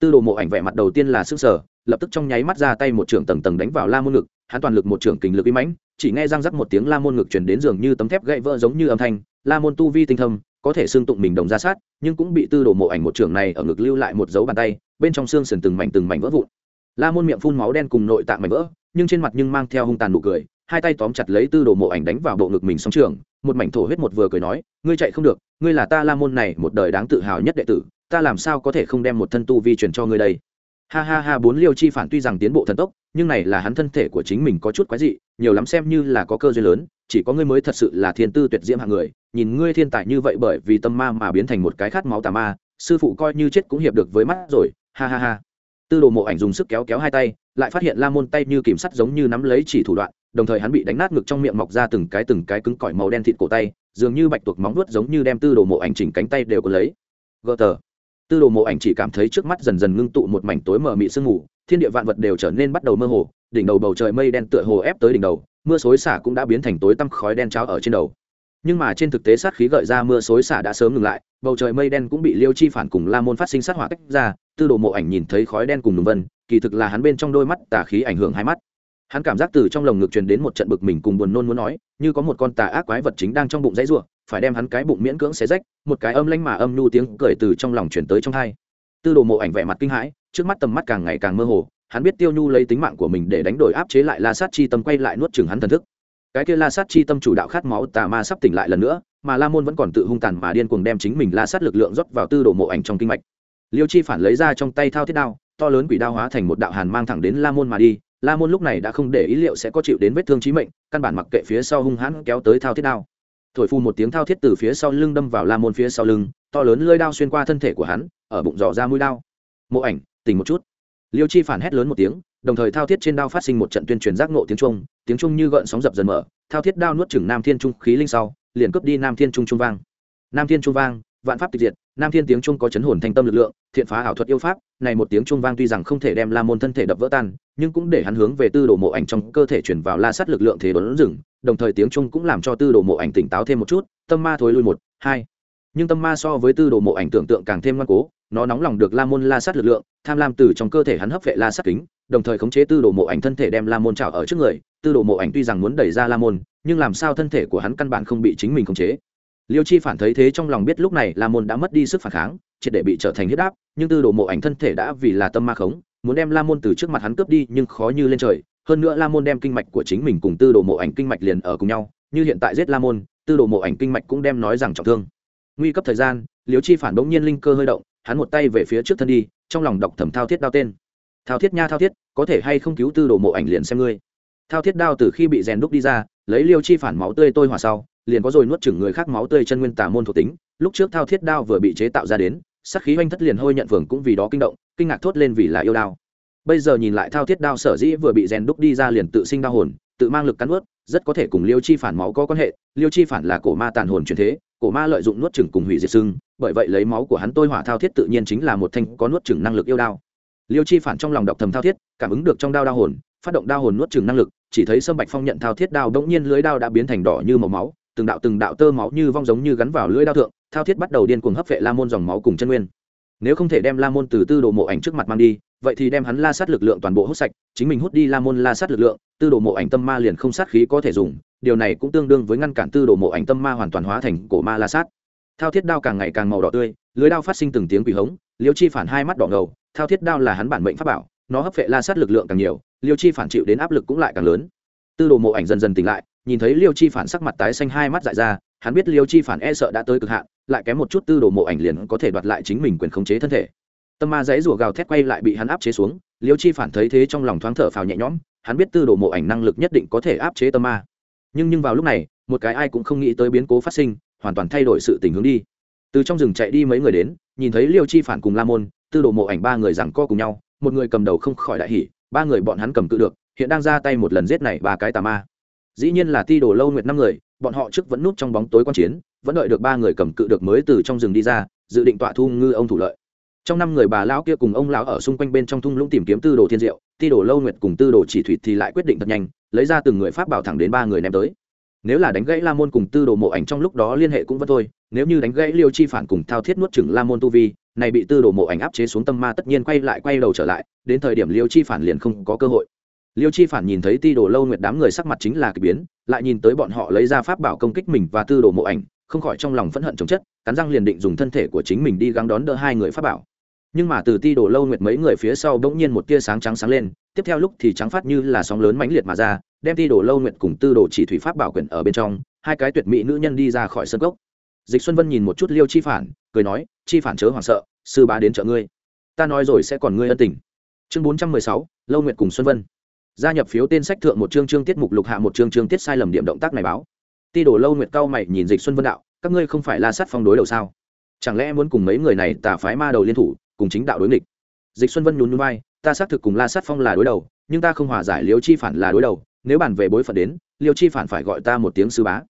Tư đồ mộ ảnh vẻ mặt đầu tiên là sức sở lập tức trong nháy mắt ra tay một trưởng tầng tầng đánh vào la môn ngực, hắn toàn lực một trưởng kình lực uy mãnh, chỉ nghe răng rắc một tiếng la môn ngực chuyển đến giường như tấm thép gãy vỡ giống như âm thanh, la môn tu vi tinh thâm, có thể xương tụng mình đồng ra sát, nhưng cũng bị tư đồ mộ ảnh một trưởng này ở ngực lưu lại một dấu bàn tay, bên trong xương sườn từng mảnh từng mảnh vỡ vụn la môn miệng phun máu đen cùng nội tạng mảnh vỡ, nhưng trên mặt nhưng mang theo hung tàn nụ cười, hai tay tóm chặt lấy tư đồ mộ ảnh đánh vào bộ ngực mình sóng trường, một mảnh thổ huyết một vừa cười nói, ngươi chạy không được, ngươi là ta la môn này một đời đáng tự hào nhất đệ tử, ta làm sao có thể không đem một thân tu vi truyền cho ngươi đây? Ha ha ha, bốn liêu chi phản tuy rằng tiến bộ thần tốc, nhưng này là hắn thân thể của chính mình có chút quái dị, nhiều lắm xem như là có cơ duyên lớn, chỉ có ngươi mới thật sự là thiên tư tuyệt diễm hạng người, nhìn ngươi thiên tài như vậy bởi vì tâm ma mà biến thành một cái khát máu tà ma, sư phụ coi như chết cũng hiệp được với mắt rồi, ha ha ha tư đồ mộ ảnh dùng sức kéo kéo hai tay, lại phát hiện la môn tay như kìm sắt giống như nắm lấy chỉ thủ đoạn, đồng thời hắn bị đánh nát ngực trong miệng mọc ra từng cái từng cái cứng cỏi màu đen thịt cổ tay, dường như bạch tuộc móng vuốt giống như đem tư đồ mộ ảnh chỉnh cánh tay đều có lấy. Gờ tờ. Tư đồ mộ ảnh chỉ cảm thấy trước mắt dần dần ngưng tụ một mảnh tối mờ mị sương mù, thiên địa vạn vật đều trở nên bắt đầu mơ hồ, đỉnh đầu bầu trời mây đen tựa hồ ép tới đỉnh đầu, mưa xối xả cũng đã biến thành tối tăm khói đen trao ở trên đầu nhưng mà trên thực tế sát khí gợi ra mưa xối xả đã sớm ngừng lại, bầu trời mây đen cũng bị liêu chi phản cùng la môn phát sinh sát hỏa cách ra, tư đồ mộ ảnh nhìn thấy khói đen cùng nùng vân, kỳ thực là hắn bên trong đôi mắt tà khí ảnh hưởng hai mắt. Hắn cảm giác từ trong lồng ngực truyền đến một trận bực mình cùng buồn nôn muốn nói, như có một con tà ác quái vật chính đang trong bụng dãy ruộng phải đem hắn cái bụng miễn cưỡng xé rách, một cái âm lanh mà âm nhu tiếng cười từ trong lòng chuyển tới trong hai. Tư đồ mộ ảnh vẻ mặt kinh hãi, trước mắt tầm mắt càng ngày càng mơ hồ, hắn biết tiêu nhu lấy tính mạng của mình để đánh đổi áp chế lại la sát chi tâm quay lại nuốt chừng hắn thần thức cái kia la sát chi tâm chủ đạo khát máu tà ma sắp tỉnh lại lần nữa, mà la môn vẫn còn tự hung tàn mà điên cuồng đem chính mình la sát lực lượng rót vào tư đồ mộ ảnh trong kinh mạch. Liêu chi phản lấy ra trong tay thao thiết đao, to lớn quỷ đao hóa thành một đạo hàn mang thẳng đến la môn mà đi. La môn lúc này đã không để ý liệu sẽ có chịu đến vết thương trí mệnh, căn bản mặc kệ phía sau hung hãn kéo tới thao thiết đao. Thổi phun một tiếng thao thiết từ phía sau lưng đâm vào la môn phía sau lưng, to lớn lơi đao xuyên qua thân thể của hắn, ở bụng dò ra mũi đao. Mộ ảnh, tỉnh một chút. Liêu chi phản hét lớn một tiếng đồng thời thao thiết trên đao phát sinh một trận tuyên truyền giác ngộ tiếng trung tiếng trung như gợn sóng dập dần mở, thao thiết đao nuốt chừng nam thiên trung khí linh sau, liền cướp đi nam thiên trung trung vang. Nam thiên trung vang, vạn pháp tịch diệt, nam thiên tiếng trung có chấn hồn thanh tâm lực lượng, thiện phá ảo thuật yêu pháp, này một tiếng trung vang tuy rằng không thể đem la môn thân thể đập vỡ tan, nhưng cũng để hắn hướng về tư đồ mộ ảnh trong cơ thể chuyển vào la sát lực lượng thế đốn rừng đồng thời tiếng trung cũng làm cho tư đồ mộ ảnh tỉnh táo thêm một chút, tâm ma thối lui một, hai nhưng tâm ma so với tư đồ mộ ảnh tưởng tượng càng thêm ngoan cố, nó nóng lòng được la môn la sát lực lượng, tham lam từ trong cơ thể hắn hấp vệ la sát kính, đồng thời khống chế tư đồ mộ ảnh thân thể đem la môn trào ở trước người. Tư đồ mộ ảnh tuy rằng muốn đẩy ra la môn, nhưng làm sao thân thể của hắn căn bản không bị chính mình khống chế. Liêu chi phản thấy thế trong lòng biết lúc này la môn đã mất đi sức phản kháng, triệt để bị trở thành huyết áp, nhưng tư đồ mộ ảnh thân thể đã vì là tâm ma khống, muốn đem la môn từ trước mặt hắn cướp đi nhưng khó như lên trời. Hơn nữa la môn đem kinh mạch của chính mình cùng tư đồ mộ ảnh kinh mạch liền ở cùng nhau, như hiện tại giết la môn, tư đồ mộ ảnh kinh mạch cũng đem nói rằng trọng thương nguy cấp thời gian, liêu chi phản bỗng nhiên linh cơ hơi động, hắn một tay về phía trước thân đi, trong lòng đọc thẩm thao thiết đao tên. Thao thiết nha thao thiết, có thể hay không cứu tư đồ mộ ảnh liền xem ngươi. Thao thiết đao từ khi bị rèn đúc đi ra, lấy liêu chi phản máu tươi tôi hòa sau, liền có rồi nuốt chửng người khác máu tươi chân nguyên tà môn thuộc tính. Lúc trước thao thiết đao vừa bị chế tạo ra đến sắc khí oanh thất liền hôi nhận phường cũng vì đó kinh động, kinh ngạc thốt lên vì là yêu đao. Bây giờ nhìn lại thao thiết đao sở dĩ vừa bị rèn đúc đi ra liền tự sinh đao hồn, tự mang lực cắn ướt rất có thể cùng liêu chi phản máu có quan hệ. Liêu chi phản là cổ ma tàn hồn truyền thế cổ ma lợi dụng nuốt chửng cùng hủy diệt sưng bởi vậy lấy máu của hắn tôi hỏa thao thiết tự nhiên chính là một thanh có nuốt chửng năng lực yêu đao. Liêu chi phản trong lòng đọc thầm thao thiết, cảm ứng được trong đao đao hồn, phát động đao hồn nuốt chửng năng lực, chỉ thấy sâm bạch phong nhận thao thiết đao đ nhiên lưới đao đã biến thành đỏ như màu máu, từng đạo từng đạo tơ máu như vong giống như gắn vào lưỡi đao thượng, thao thiết bắt đầu điên cuồng hấp vệ la môn dòng máu cùng chân nguyên. Nếu không thể đem la môn từ tư đồ mộ ảnh trước mặt mang đi, vậy thì đem hắn la sát lực lượng toàn bộ hút sạch, chính mình hút đi la môn la sát lực lượng, tư đồ mộ ảnh tâm ma liền không sát khí có thể dùng điều này cũng tương đương với ngăn cản tư đồ mộ ảnh tâm ma hoàn toàn hóa thành cổ ma la sát. Thao thiết đao càng ngày càng màu đỏ tươi, lưới đao phát sinh từng tiếng quỷ hống, liêu chi phản hai mắt đỏ ngầu, thao thiết đao là hắn bản mệnh pháp bảo, nó hấp vệ la sát lực lượng càng nhiều, liêu chi phản chịu đến áp lực cũng lại càng lớn. Tư đồ mộ ảnh dần dần tỉnh lại, nhìn thấy liêu chi phản sắc mặt tái xanh hai mắt dại ra, hắn biết liêu chi phản e sợ đã tới cực hạn, lại kém một chút tư đồ mộ ảnh liền có thể đoạt lại chính mình quyền khống chế thân thể. Tâm ma dãy rủa gào thét quay lại bị hắn áp chế xuống, liêu chi phản thấy thế trong lòng thoáng thở phào nhẹ nhõm, hắn biết tư đồ mộ ảnh năng lực nhất định có thể áp chế tâm ma nhưng nhưng vào lúc này, một cái ai cũng không nghĩ tới biến cố phát sinh, hoàn toàn thay đổi sự tình hướng đi. Từ trong rừng chạy đi mấy người đến, nhìn thấy liêu chi phản cùng la môn, tư đồ mộ ảnh ba người rằng co cùng nhau, một người cầm đầu không khỏi đại hỉ, ba người bọn hắn cầm cự được, hiện đang ra tay một lần giết này ba cái tà ma. Dĩ nhiên là ti đồ lâu nguyệt năm người, bọn họ trước vẫn núp trong bóng tối quan chiến, vẫn đợi được ba người cầm cự được mới từ trong rừng đi ra, dự định tọa thu ngư ông thủ lợi trong năm người bà lão kia cùng ông lão ở xung quanh bên trong thung lũng tìm kiếm tư đồ thiên diệu, ti đồ lâu nguyệt cùng tư đồ chỉ thủy thì lại quyết định thật nhanh, lấy ra từng người pháp bảo thẳng đến ba người ném tới. Nếu là đánh gãy la môn cùng tư đồ mộ ảnh trong lúc đó liên hệ cũng vẫn thôi, nếu như đánh gãy liêu chi phản cùng thao thiết nuốt chừng la môn tu vi, này bị tư đồ mộ ảnh áp chế xuống tâm ma tất nhiên quay lại quay đầu trở lại, đến thời điểm liêu chi phản liền không có cơ hội. Liêu chi phản nhìn thấy ti đồ lâu nguyệt đám người sắc mặt chính là k ỳ biến, lại nhìn tới bọn họ lấy ra pháp bảo công kích mình và tư đồ mộ ảnh, không khỏi trong lòng phẫn hận chống chất, cắn răng liền định dùng thân thể của chính mình đi gắng đón đỡ hai người pháp bảo nhưng mà từ ti đổ lâu nguyệt mấy người phía sau bỗng nhiên một tia sáng trắng sáng lên, tiếp theo lúc thì trắng phát như là sóng lớn mãnh liệt mà ra, đem ti đổ lâu nguyệt cùng tư đồ chỉ thủy pháp bảo quyền ở bên trong, hai cái tuyệt mỹ nữ nhân đi ra khỏi sân gốc dịch xuân vân nhìn một chút liêu chi phản, cười nói, chi phản chớ hoảng sợ, sư bá đến chợ ngươi. Ta nói rồi sẽ còn ngươi ân tình. Chương bốn trăm mười sáu, lâu nguyệt cùng xuân vân. Gia nhập phiếu tên sách thượng một chương chương tiết mục lục hạ một chương chương tiết sai lầm điểm động tác này báo. Ti đổ lâu nguyệt cao mày nhìn dịch xuân vân đạo, các ngươi không phải la sát phong đối đầu sao? Chẳng lẽ muốn cùng mấy người này tà phái ma đầu liên thủ cùng chính đạo đối nghịch. Dịch xuân vân nhún nhún vai, ta xác thực cùng la sát phong là đối đầu, nhưng ta không hòa giải liêu chi phản là đối đầu, nếu bàn về bối phận đến, liêu chi phản phải gọi ta một tiếng sư bá.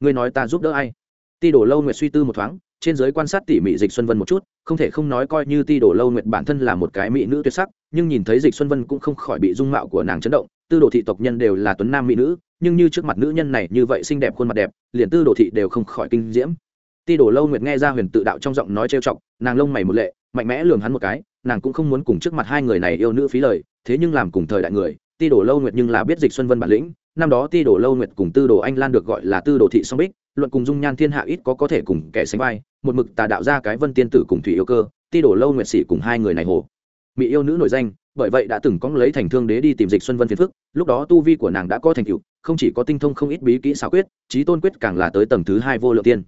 Ngươi nói ta giúp đỡ ai? Ti đổ lâu nguyệt suy tư một thoáng, trên giới quan sát tỉ mỉ dịch xuân vân một chút, không thể không nói coi như ti đổ lâu nguyệt bản thân là một cái mỹ nữ tuyệt sắc, nhưng nhìn thấy dịch xuân vân cũng không khỏi bị dung mạo của nàng chấn động. Tư đồ thị tộc nhân đều là tuấn nam mỹ nữ, nhưng như trước mặt nữ nhân này như vậy xinh đẹp khuôn mặt đẹp, liền tư đồ thị đều không khỏi kinh diễm. Ti đổ lâu nguyệt nghe ra huyền tự đạo trong giọng nói trêu chọc, nàng lông mày một lệ mạnh mẽ lường hắn một cái, nàng cũng không muốn cùng trước mặt hai người này yêu nữ phí lời, thế nhưng làm cùng thời đại người, ti đổ lâu nguyệt nhưng là biết dịch xuân vân bản lĩnh, năm đó ti đổ lâu nguyệt cùng tư đồ anh lan được gọi là tư đồ thị song bích, luận cùng dung nhan thiên hạ ít có có thể cùng kẻ sánh vai, một mực tà đạo ra cái vân tiên tử cùng thủy yêu cơ, ti đổ lâu nguyệt sĩ cùng hai người này hồ. Mỹ yêu nữ nổi danh, bởi vậy đã từng có lấy thành thương đế đi tìm dịch xuân vân phiền phức, lúc đó tu vi của nàng đã có thành tựu, không chỉ có tinh thông không ít bí kỹ xảo quyết trí tôn quyết càng là tới tầng thứ hai vô lượng tiên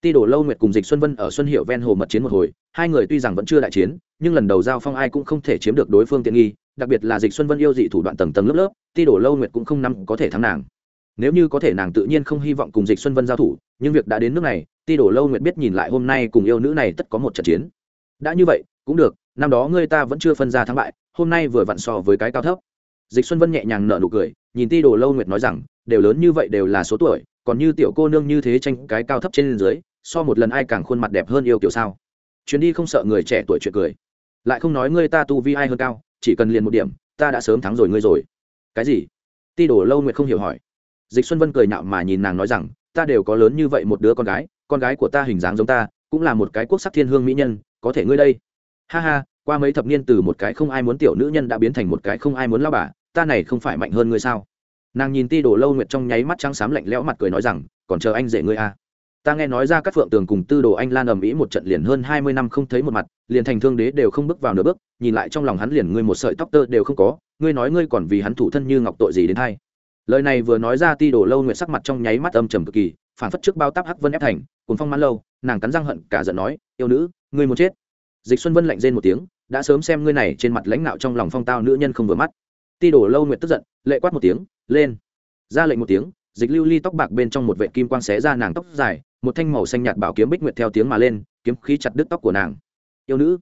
ti đổ lâu nguyệt cùng dịch xuân vân ở xuân hiệu ven hồ mật chiến một hồi, hai người tuy rằng vẫn chưa đại chiến, nhưng lần đầu giao phong ai cũng không thể chiếm được đối phương tiện nghi, đặc biệt là dịch xuân vân yêu dị thủ đoạn tầng tầng lớp lớp, ti đổ lâu nguyệt cũng không nắm có thể thắng nàng. Nếu như có thể nàng tự nhiên không hy vọng cùng dịch xuân vân giao thủ, nhưng việc đã đến nước này, ti đổ lâu nguyệt biết nhìn lại hôm nay cùng yêu nữ này tất có một trận chiến. Đã như vậy, cũng được, năm đó ngươi ta vẫn chưa phân ra thắng bại, hôm nay vừa vặn so với cái cao thấp. Dịch xuân vân nhẹ nhàng nở nụ cười, nhìn ti đồ lâu nguyệt nói rằng, đều lớn như vậy đều là số tuổi còn như tiểu cô nương như thế tranh cái cao thấp trên dưới, so một lần ai càng khuôn mặt đẹp hơn yêu kiểu sao? Chuyến đi không sợ người trẻ tuổi chuyện cười. Lại không nói ngươi ta tu vi ai hơn cao, chỉ cần liền một điểm, ta đã sớm thắng rồi ngươi rồi. Cái gì? Ti đồ lâu nguyệt không hiểu hỏi. Dịch xuân vân cười nhạo mà nhìn nàng nói rằng, ta đều có lớn như vậy một đứa con gái con gái của ta hình dáng giống ta, cũng là một cái quốc sắc thiên hương mỹ nhân, có thể ngươi đây. Ha ha, qua mấy thập niên từ một cái không ai muốn tiểu nữ nhân đã biến thành một cái không ai muốn lao bà, ta này không phải mạnh hơn ngươi sao? Nàng nhìn ti đồ lâu nguyệt trong nháy mắt trắng xám lạnh lẽo mặt cười nói rằng, còn chờ anh rể ngươi à. ta nghe nói ra các phượng tường cùng tư đồ anh lan ầm ĩ một trận liền hơn hai mươi năm không thấy một mặt, liền thành thương đế đều không bước vào nửa bước, nhìn lại trong lòng hắn liền ngươi một sợi tóc tơ đều không có, ngươi nói ngươi còn vì hắn thủ thân như ngọc tội gì đến hay? Lời này vừa nói ra ti đồ lâu nguyệt sắc mặt trong nháy mắt âm trầm cực kỳ, phản phất trước bao táp hắc vân ép thành cùng phong mãn lâu, nàng cắn răng hận cả giận nói, yêu nữ, ngươi muốn chết? Dịch xuân vân lạnh rên một tiếng, đã sớm xem ngươi này trên mặt lãnh nạo trong lòng phong tao nữ nhân không vừa mắt. Ti đồ lâu nguyệt tức giận, lệ quát một tiếng lên. Ra lệnh một tiếng, dịch lưu ly tóc bạc bên trong một vệ kim quang xé ra nàng tóc dài, một thanh màu xanh nhạt bảo kiếm bích nguyệt theo tiếng mà lên, kiếm khí chặt đứt tóc của nàng. Yêu nữ.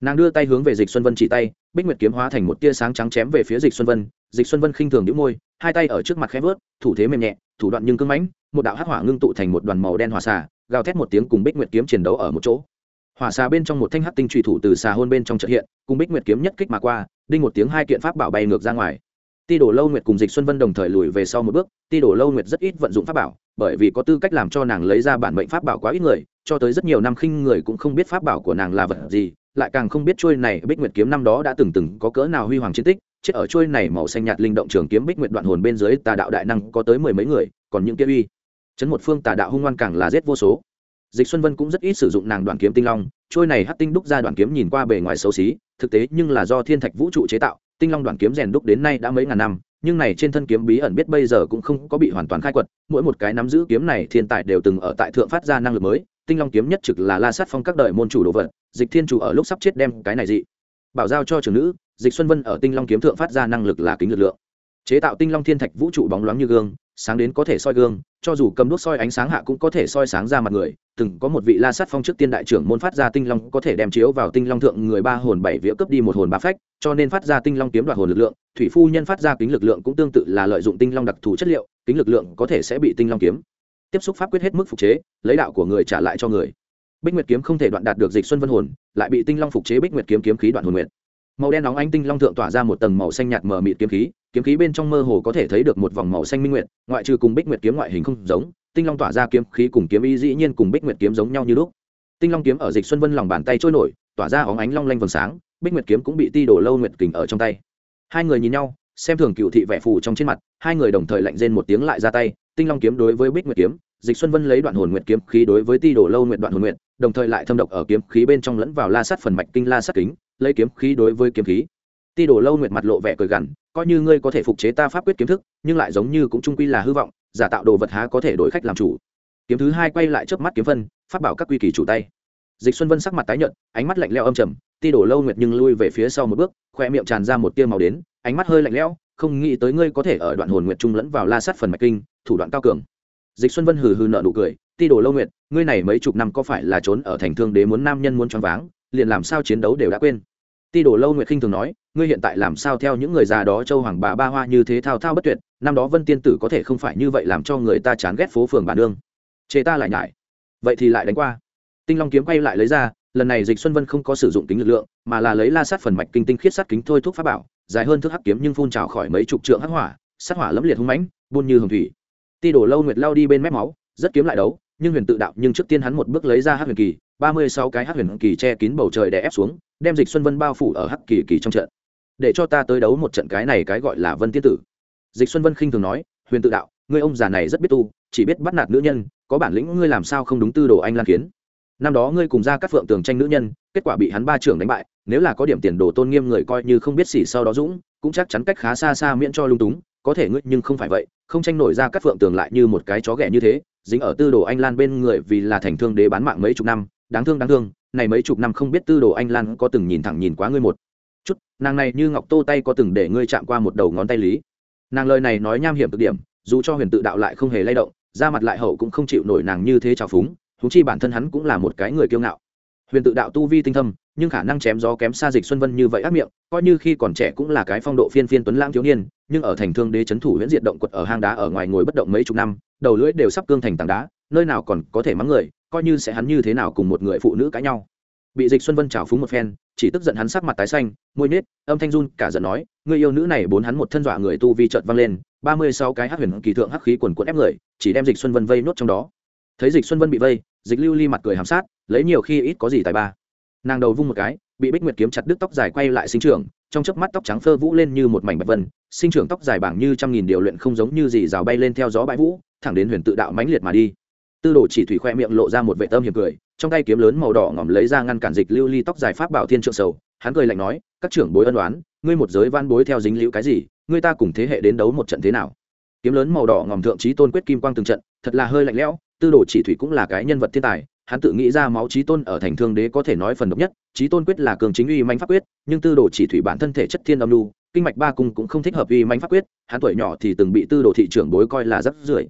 Nàng đưa tay hướng về dịch xuân vân chỉ tay, bích nguyệt kiếm hóa thành một tia sáng trắng chém về phía dịch xuân vân. Dịch xuân vân khinh thường đĩu môi, hai tay ở trước mặt khẽ vớt, thủ thế mềm nhẹ, thủ đoạn nhưng cưng mãnh, một đạo hắc hỏa ngưng tụ thành một đoàn màu đen hòa xà, gào thét một tiếng cùng bích nguyệt kiếm chiến đấu ở một chỗ. Hỏa xà bên trong một thanh hắc tinh trùy thủ từ xà hôn bên trong trợ hiện, cùng bích nguyệt kiếm nhất kích mà qua, đinh một tiếng hai kiện pháp bảo bay ngược ra ngoài ti đổ lâu nguyệt cùng dịch xuân vân đồng thời lùi về sau một bước, ti đổ lâu nguyệt rất ít vận dụng pháp bảo, bởi vì có tư cách làm cho nàng lấy ra bản mệnh pháp bảo quá ít người, cho tới rất nhiều năm khinh người cũng không biết pháp bảo của nàng là vật gì, lại càng không biết trôi này bích nguyệt kiếm năm đó đã từng từng có cỡ nào huy hoàng chiến tích, chết ở trôi này màu xanh nhạt linh động trường kiếm bích nguyệt đoạn hồn bên dưới tà đạo đại năng có tới mười mấy người, còn những kia uy. Chấn một phương tà đạo hung ngoan càng là giết vô số. Dịch xuân vân cũng rất ít sử dụng nàng đoạn kiếm tinh long trôi này hắc tinh đúc ra đoạn kiếm nhìn qua bề ngoài xấu xí, thực tế nhưng là do thiên thạch vũ trụ chế tạo tinh long đoạn kiếm rèn đúc đến nay đã mấy ngàn năm, nhưng này trên thân kiếm bí ẩn biết bây giờ cũng không có bị hoàn toàn khai quật. Mỗi một cái nắm giữ kiếm này thiên tài đều từng ở tại thượng phát ra năng lực mới. Tinh long kiếm nhất trực là la sát phong các đời môn chủ đồ vật, dịch thiên chủ ở lúc sắp chết đem cái này dị bảo giao cho trưởng nữ, dịch xuân vân ở tinh long kiếm thượng phát ra năng lực là kính lực lượng. Chế tạo tinh long thiên thạch vũ trụ bóng loáng như gương, sáng đến có thể soi gương, cho dù cầm đuốc soi ánh sáng hạ cũng có thể soi sáng ra mặt người. Từng có một vị la sát phong trước tiên đại trưởng môn phát ra tinh long có thể đem chiếu vào tinh long thượng người ba hồn bảy vĩa cướp đi một hồn ba phách cho nên phát ra tinh long kiếm đoạt hồn lực lượng, thủy phu nhân phát ra kính lực lượng cũng tương tự là lợi dụng tinh long đặc thù chất liệu, kính lực lượng có thể sẽ bị tinh long kiếm. Tiếp xúc pháp quyết hết mức phục chế, lấy đạo của người trả lại cho người. Bích nguyệt kiếm không thể đoạn đạt được dịch xuân vân hồn, lại bị tinh long phục chế bích nguyệt kiếm kiếm khí đoạn hồn nguyệt. Màu đen nóng ánh tinh long thượng tỏa ra một tầng màu xanh nhạt mờ mịt kiếm khí kiếm khí bên trong mơ hồ có thể thấy được một vòng màu xanh minh nguyệt, ngoại trừ cùng bích nguyệt kiếm ngoại hình không giống, tinh long tỏa ra kiếm khí cùng kiếm ý dĩ nhiên cùng bích nguyệt kiếm giống nhau như lúc. Tinh long kiếm ở dịch xuân vân lòng bàn tay trôi nổi, tỏa ra óng ánh long lanh vầng sáng bích nguyệt kiếm cũng bị ti đổ lâu nguyệt kình ở trong tay. Hai người nhìn nhau, xem thường cựu thị vẻ phù trong trên mặt, hai người đồng thời lạnh rên một tiếng lại ra tay, tinh long kiếm đối với bích nguyệt kiếm, dịch xuân vân lấy đoạn hồn nguyệt kiếm khí đối với ti đổ lâu nguyệt đoạn hồn nguyệt, đồng thời lại thâm độc ở kiếm khí bên trong lẫn vào la sát phần mạch kinh la sát kính, lấy kiếm khí đối với kiếm khí. Ti đổ lâu nguyệt mặt lộ vẻ cười gằn, coi như ngươi có thể phục chế ta pháp quyết kiếm thức, nhưng lại giống như cũng trung quy là hư vọng, giả tạo đồ vật há có thể đổi khách làm chủ. Kiếm thứ hai quay lại trước mắt kiếm phân phát bảo các quy kỳ chủ tay dịch xuân vân sắc mặt tái nhợt, ánh mắt lạnh lẽo âm trầm, ti đổ lâu nguyệt nhưng lui về phía sau một bước, khoe miệng tràn ra một tia màu đến, ánh mắt hơi lạnh lẽo, không nghĩ tới ngươi có thể ở đoạn hồn nguyệt trung lẫn vào la sát phần mạch kinh, thủ đoạn cao cường. Dịch xuân vân hừ hừ nợ nụ cười, ti đổ lâu nguyệt, ngươi này mấy chục năm có phải là trốn ở thành thương đế muốn nam nhân muốn choáng váng, liền làm sao chiến đấu đều đã quên. Ti đổ lâu nguyệt khinh thường nói, ngươi hiện tại làm sao theo những người già đó châu hoàng bà ba hoa như thế thao thao bất tuyệt, năm đó vân tiên tử có thể không phải như vậy làm cho người ta chán ghét phố phường bản đương chế ta lại nhải. Vậy thì lại đánh qua tinh long kiếm quay lại lấy ra, lần này dịch xuân vân không có sử dụng kính lực lượng, mà là lấy la sát phần mạch kinh tinh khiết sát kính thôi thuốc pháp bảo, dài hơn thước hắc kiếm nhưng phun trào khỏi mấy chục trượng hắc hỏa, sát hỏa lẫm liệt hung mãnh, buôn như hồng thủy. Ti đổ lâu nguyệt lao đi bên mép máu, rất kiếm lại đấu, nhưng huyền tự đạo nhưng trước tiên hắn một bước lấy ra hắc huyền kỳ, ba mươi sáu cái hắc huyền kỳ che kín bầu trời đè ép xuống, đem dịch xuân vân bao phủ ở hắc kỳ kỳ trong trận. Để cho ta tới đấu một trận cái này cái gọi là vân tiên tử. Dịch xuân vân khinh thường nói, huyền tự đạo, ngươi ông già này rất biết tu, chỉ biết bắt nạt nữ nhân, có bản lĩnh ngươi làm sao không đúng tư đồ anh lan kiến? Năm đó ngươi cùng ra các phượng tường tranh nữ nhân, kết quả bị hắn ba trưởng đánh bại, nếu là có điểm tiền đồ tôn nghiêm người coi như không biết xỉ sau đó dũng, cũng chắc chắn cách khá xa xa miễn cho lung túng, có thể ngươi nhưng không phải vậy, không tranh nổi ra các phượng tường lại như một cái chó ghẻ như thế, dính ở tư đồ anh lan bên người vì là thành thương đế bán mạng mấy chục năm, đáng thương đáng thương, này mấy chục năm không biết tư đồ anh lan có từng nhìn thẳng nhìn quá ngươi một chút, nàng này như ngọc tô tay có từng để ngươi chạm qua một đầu ngón tay lý. Nàng lời này nói nham hiểm cực điểm, dù cho huyền tự đạo lại không hề lay động ra mặt lại hậu cũng không chịu nổi nàng như thế trào phúng huống chi bản thân hắn cũng là một cái người kiêu ngạo. Huyền tự đạo tu vi tinh thâm, nhưng khả năng chém gió kém xa dịch xuân vân như vậy ác miệng, coi như khi còn trẻ cũng là cái phong độ phiên phiên tuấn lãng thiếu niên, nhưng ở thành thương đế c thủ huyễn diệt động quật ở hang đá ở ngoài ngồi bất động mấy chục năm, đầu lưỡi đều sắp cương thành tảng đá, nơi nào còn có thể mắng người, coi như sẽ hắn như thế nào cùng một người phụ nữ cãi nhau. Bị dịch xuân vân trào phúng một phen, chỉ tức giận hắn sắc mặt tái xanh, môi nết, âm thanh run, cả giận nói người yêu nữ này bốn hắn một thân dọa người tu vi trợt vang lên, ba mươi sáu cái hắc huyền kỳ thượng hắc khí quần quẫn ép người, chỉ đem dịch xuân vân vây nốt trong đó thấy dịch xuân vân bị vây, dịch lưu ly mặt cười hàm sát, lấy nhiều khi ít có gì tài ba. Nàng đầu vung một cái, bị bích nguyệt kiếm chặt đứt tóc dài quay lại sinh trưởng, trong chớp mắt tóc trắng phơ vũ lên như một mảnh bạch vân, sinh trưởng tóc dài bảng như trăm nghìn điều luyện không giống như gì rào bay lên theo gió bãi vũ, thẳng đến huyền tự đạo mãnh liệt mà đi. Tư đồ chỉ thủy khoe miệng lộ ra một vệ tâm hiểm cười, trong tay kiếm lớn màu đỏ ngỏm lấy ra ngăn cản dịch lưu ly tóc dài pháp bảo thiên trượng sầu, hắn cười lạnh nói, các trưởng bối ân đoán ngươi một giới van bối theo dính liễu cái gì, ngươi ta cùng thế hệ đến đấu một trận thế nào? Kiếm lớn màu đỏ ngòm thượng trí tôn quyết kim quang từng trận, thật là hơi lạnh lẽo tư đồ chỉ thủy cũng là cái nhân vật thiên tài, hắn tự nghĩ ra máu trí tôn ở thành thương đế có thể nói phần độc nhất, trí tôn quyết là cường chính uy manh pháp quyết, nhưng tư đồ chỉ thủy bản thân thể chất thiên âm lưu kinh mạch ba cung cũng không thích hợp uy manh pháp quyết, hắn tuổi nhỏ thì từng bị tư đồ thị trưởng bối coi là rất rưởi.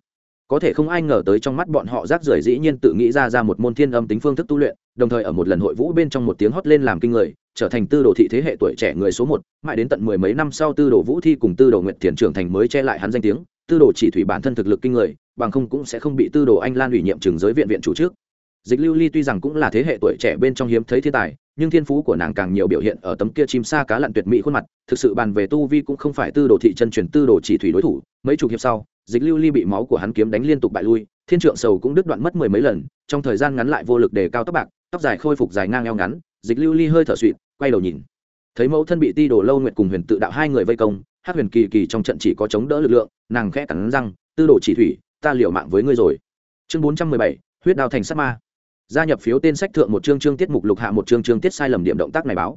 Có thể không ai ngờ tới trong mắt bọn họ rác rưởi dĩ nhiên tự nghĩ ra ra một môn thiên âm tính phương thức tu luyện, đồng thời ở một lần hội vũ bên trong một tiếng hót lên làm kinh người, trở thành tư đồ thị thế hệ tuổi trẻ người số một, mãi đến tận mười mấy năm sau tư đồ vũ thi cùng tư đồ nguyện thiền trưởng thành mới che lại hắn danh tiếng, tư đồ chỉ thủy bản thân thực lực kinh người bằng không cũng sẽ không bị tư đồ anh lan ủy nhiệm trường giới viện viện chủ trước. Dịch lưu ly tuy rằng cũng là thế hệ tuổi trẻ bên trong hiếm thấy thiên tài, nhưng thiên phú của nàng càng nhiều biểu hiện ở tấm kia chim xa cá lặn tuyệt mỹ khuôn mặt, thực sự bàn về tu vi cũng không phải tư đồ thị chân truyền tư đồ chỉ thủy đối thủ, mấy chục hiệp sau, dịch lưu ly bị máu của hắn kiếm đánh liên tục bại lui, thiên trượng sầu cũng đứt đoạn mất mười mấy lần, trong thời gian ngắn lại vô lực đề cao tóc bạc, tóc dài khôi phục dài ngang eo ngắn, dịch lưu ly hơi thở suỵ quay đầu nhìn. Thấy mẫu thân bị ti đồ lâu nguyệt cùng huyền tự đạo hai người vây công hát huyền kỳ kỳ trong trận chỉ có chống đỡ lực lượng, nàng khẽ cắn răng, tư đồ chỉ thủy ta liều mạng với ngươi rồi. Chương bốn trăm mười bảy, huyết đao thành sát ma. Gia nhập phiếu tên sách thượng một chương chương tiết mục lục hạ một chương chương tiết sai lầm điểm động tác này báo.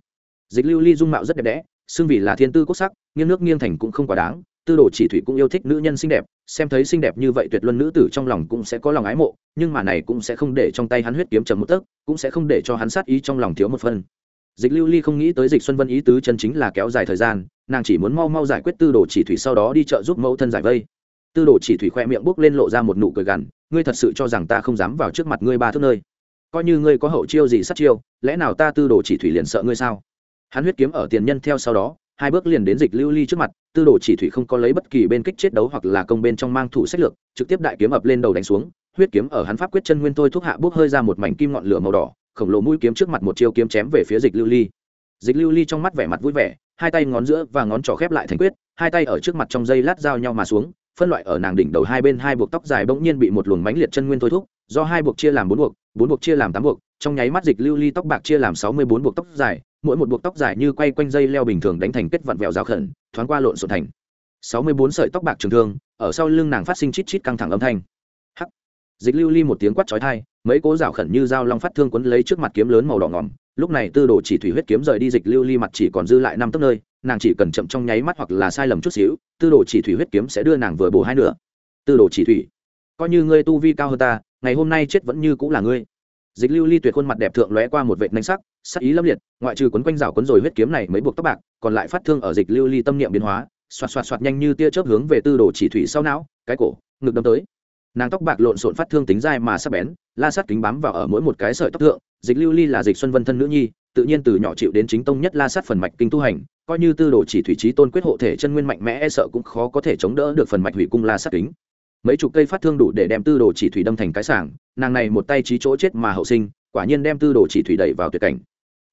Dịch lưu ly dung mạo rất đẹp đẽ, xưng vì là thiên tư quốc sắc, nghiêng nước nghiêng thành cũng không quá đáng, tư đồ chỉ thủy cũng yêu thích nữ nhân xinh đẹp, xem thấy xinh đẹp như vậy tuyệt luân nữ tử trong lòng cũng sẽ có lòng ái mộ, nhưng mà này cũng sẽ không để trong tay hắn huyết kiếm chấm một tấc, cũng sẽ không để cho hắn sát ý trong lòng thiếu một phân dịch lưu ly không nghĩ tới dịch xuân vân ý tứ chân chính là kéo dài thời gian, nàng chỉ muốn mau mau giải quyết tư đồ chỉ thủy sau đó đi chợ giúp mẫu thân giải vây tư đồ chỉ thủy khoe miệng bốc lên lộ ra một nụ cười gằn, ngươi thật sự cho rằng ta không dám vào trước mặt ngươi ba thước nơi? Coi như ngươi có hậu chiêu gì sát chiêu, lẽ nào ta tư đồ chỉ thủy liền sợ ngươi sao? Hắn huyết kiếm ở tiền nhân theo sau đó, hai bước liền đến dịch lưu ly trước mặt, tư đồ chỉ thủy không có lấy bất kỳ bên kích chết đấu hoặc là công bên trong mang thủ sách lược, trực tiếp đại kiếm ập lên đầu đánh xuống, huyết kiếm ở hắn pháp quyết chân nguyên tôi thúc hạ bốc hơi ra một mảnh kim ngọn lửa màu đỏ, khổng lồ mũi kiếm trước mặt một chiêu kiếm chém về phía dịch lưu ly. Dịch lưu ly trong mắt vẻ mặt vui vẻ, hai tay ngón giữa và ngón trỏ khép lại thành quyết, hai tay ở trước mặt trong dây lát giao nhau mà xuống phân loại ở nàng đỉnh đầu hai bên hai buộc tóc dài bỗng nhiên bị một luồng mánh liệt chân nguyên thôi thúc, do hai buộc chia làm bốn buộc bốn buộc chia làm tám buộc, trong nháy mắt dịch lưu ly tóc bạc chia làm sáu mươi bốn buộc tóc dài, mỗi một buộc tóc dài như quay quanh dây leo bình thường đánh thành kết vặn vẹo rào khẩn, thoáng qua lộn xộn thành. Sáu mươi bốn sợi tóc bạc trường thương, ở sau lưng nàng phát sinh chít chít căng thẳng âm thanh. Hắc. Dịch lưu ly một tiếng quát chói thai mấy cố rào khẩn như dao long phát thương quấn lấy trước mặt kiếm lớn màu đỏ ngỏm, lúc này tư đồ chỉ thủy huyết kiếm rời đi dịch lưu ly mặt chỉ còn dư lại năm tấc nơi nàng chỉ cần chậm trong nháy mắt hoặc là sai lầm chút xíu, tư đồ chỉ thủy huyết kiếm sẽ đưa nàng vừa bổ hai nửa. Tư đồ chỉ thủy, coi như ngươi tu vi cao hơn ta, ngày hôm nay chết vẫn như cũng là ngươi. Dịch lưu ly tuyệt khuôn mặt đẹp thượng lóe qua một vệ nanh sắc sắc ý lâm liệt, ngoại trừ quấn quanh rào quấn rồi huyết kiếm này mới buộc tóc bạc, còn lại phát thương ở dịch lưu ly tâm niệm biến hóa, xoạt xoạt xoạt nhanh như tia chớp hướng về tư đồ chỉ thủy sau não, cái cổ, ngực đâm tới. Nàng tóc bạc lộn xộn phát thương tính dai mà sắc bén, la sát kính bám vào ở mỗi một cái sợi tóc thượng, dịch lưu ly là dịch xuân vân thân nữ nhi, tự nhiên từ nhỏ chịu đến chính tông nhất la sát phần mạch kinh tu hành coi như tư đồ chỉ thủy trí tôn quyết hộ thể chân nguyên mạnh mẽ e sợ cũng khó có thể chống đỡ được phần mạch hủy cung la sát kính. Mấy chục cây phát thương đủ để đem tư đồ chỉ thủy đâm thành cái sảng, nàng này một tay trí chỗ chết mà hậu sinh, quả nhiên đem tư đồ chỉ thủy đẩy vào tuyệt cảnh.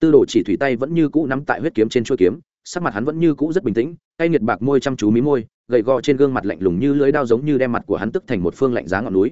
Tư đồ chỉ thủy tay vẫn như cũ nắm tại huyết kiếm trên chuôi kiếm, sắc mặt hắn vẫn như cũ rất bình tĩnh, tay nghiệt bạc môi chăm chú mí môi, gầy gò trên gương mặt lạnh lùng như lưới đao giống như đem mặt của hắn tức thành một phương lạnh giá ngọn núi.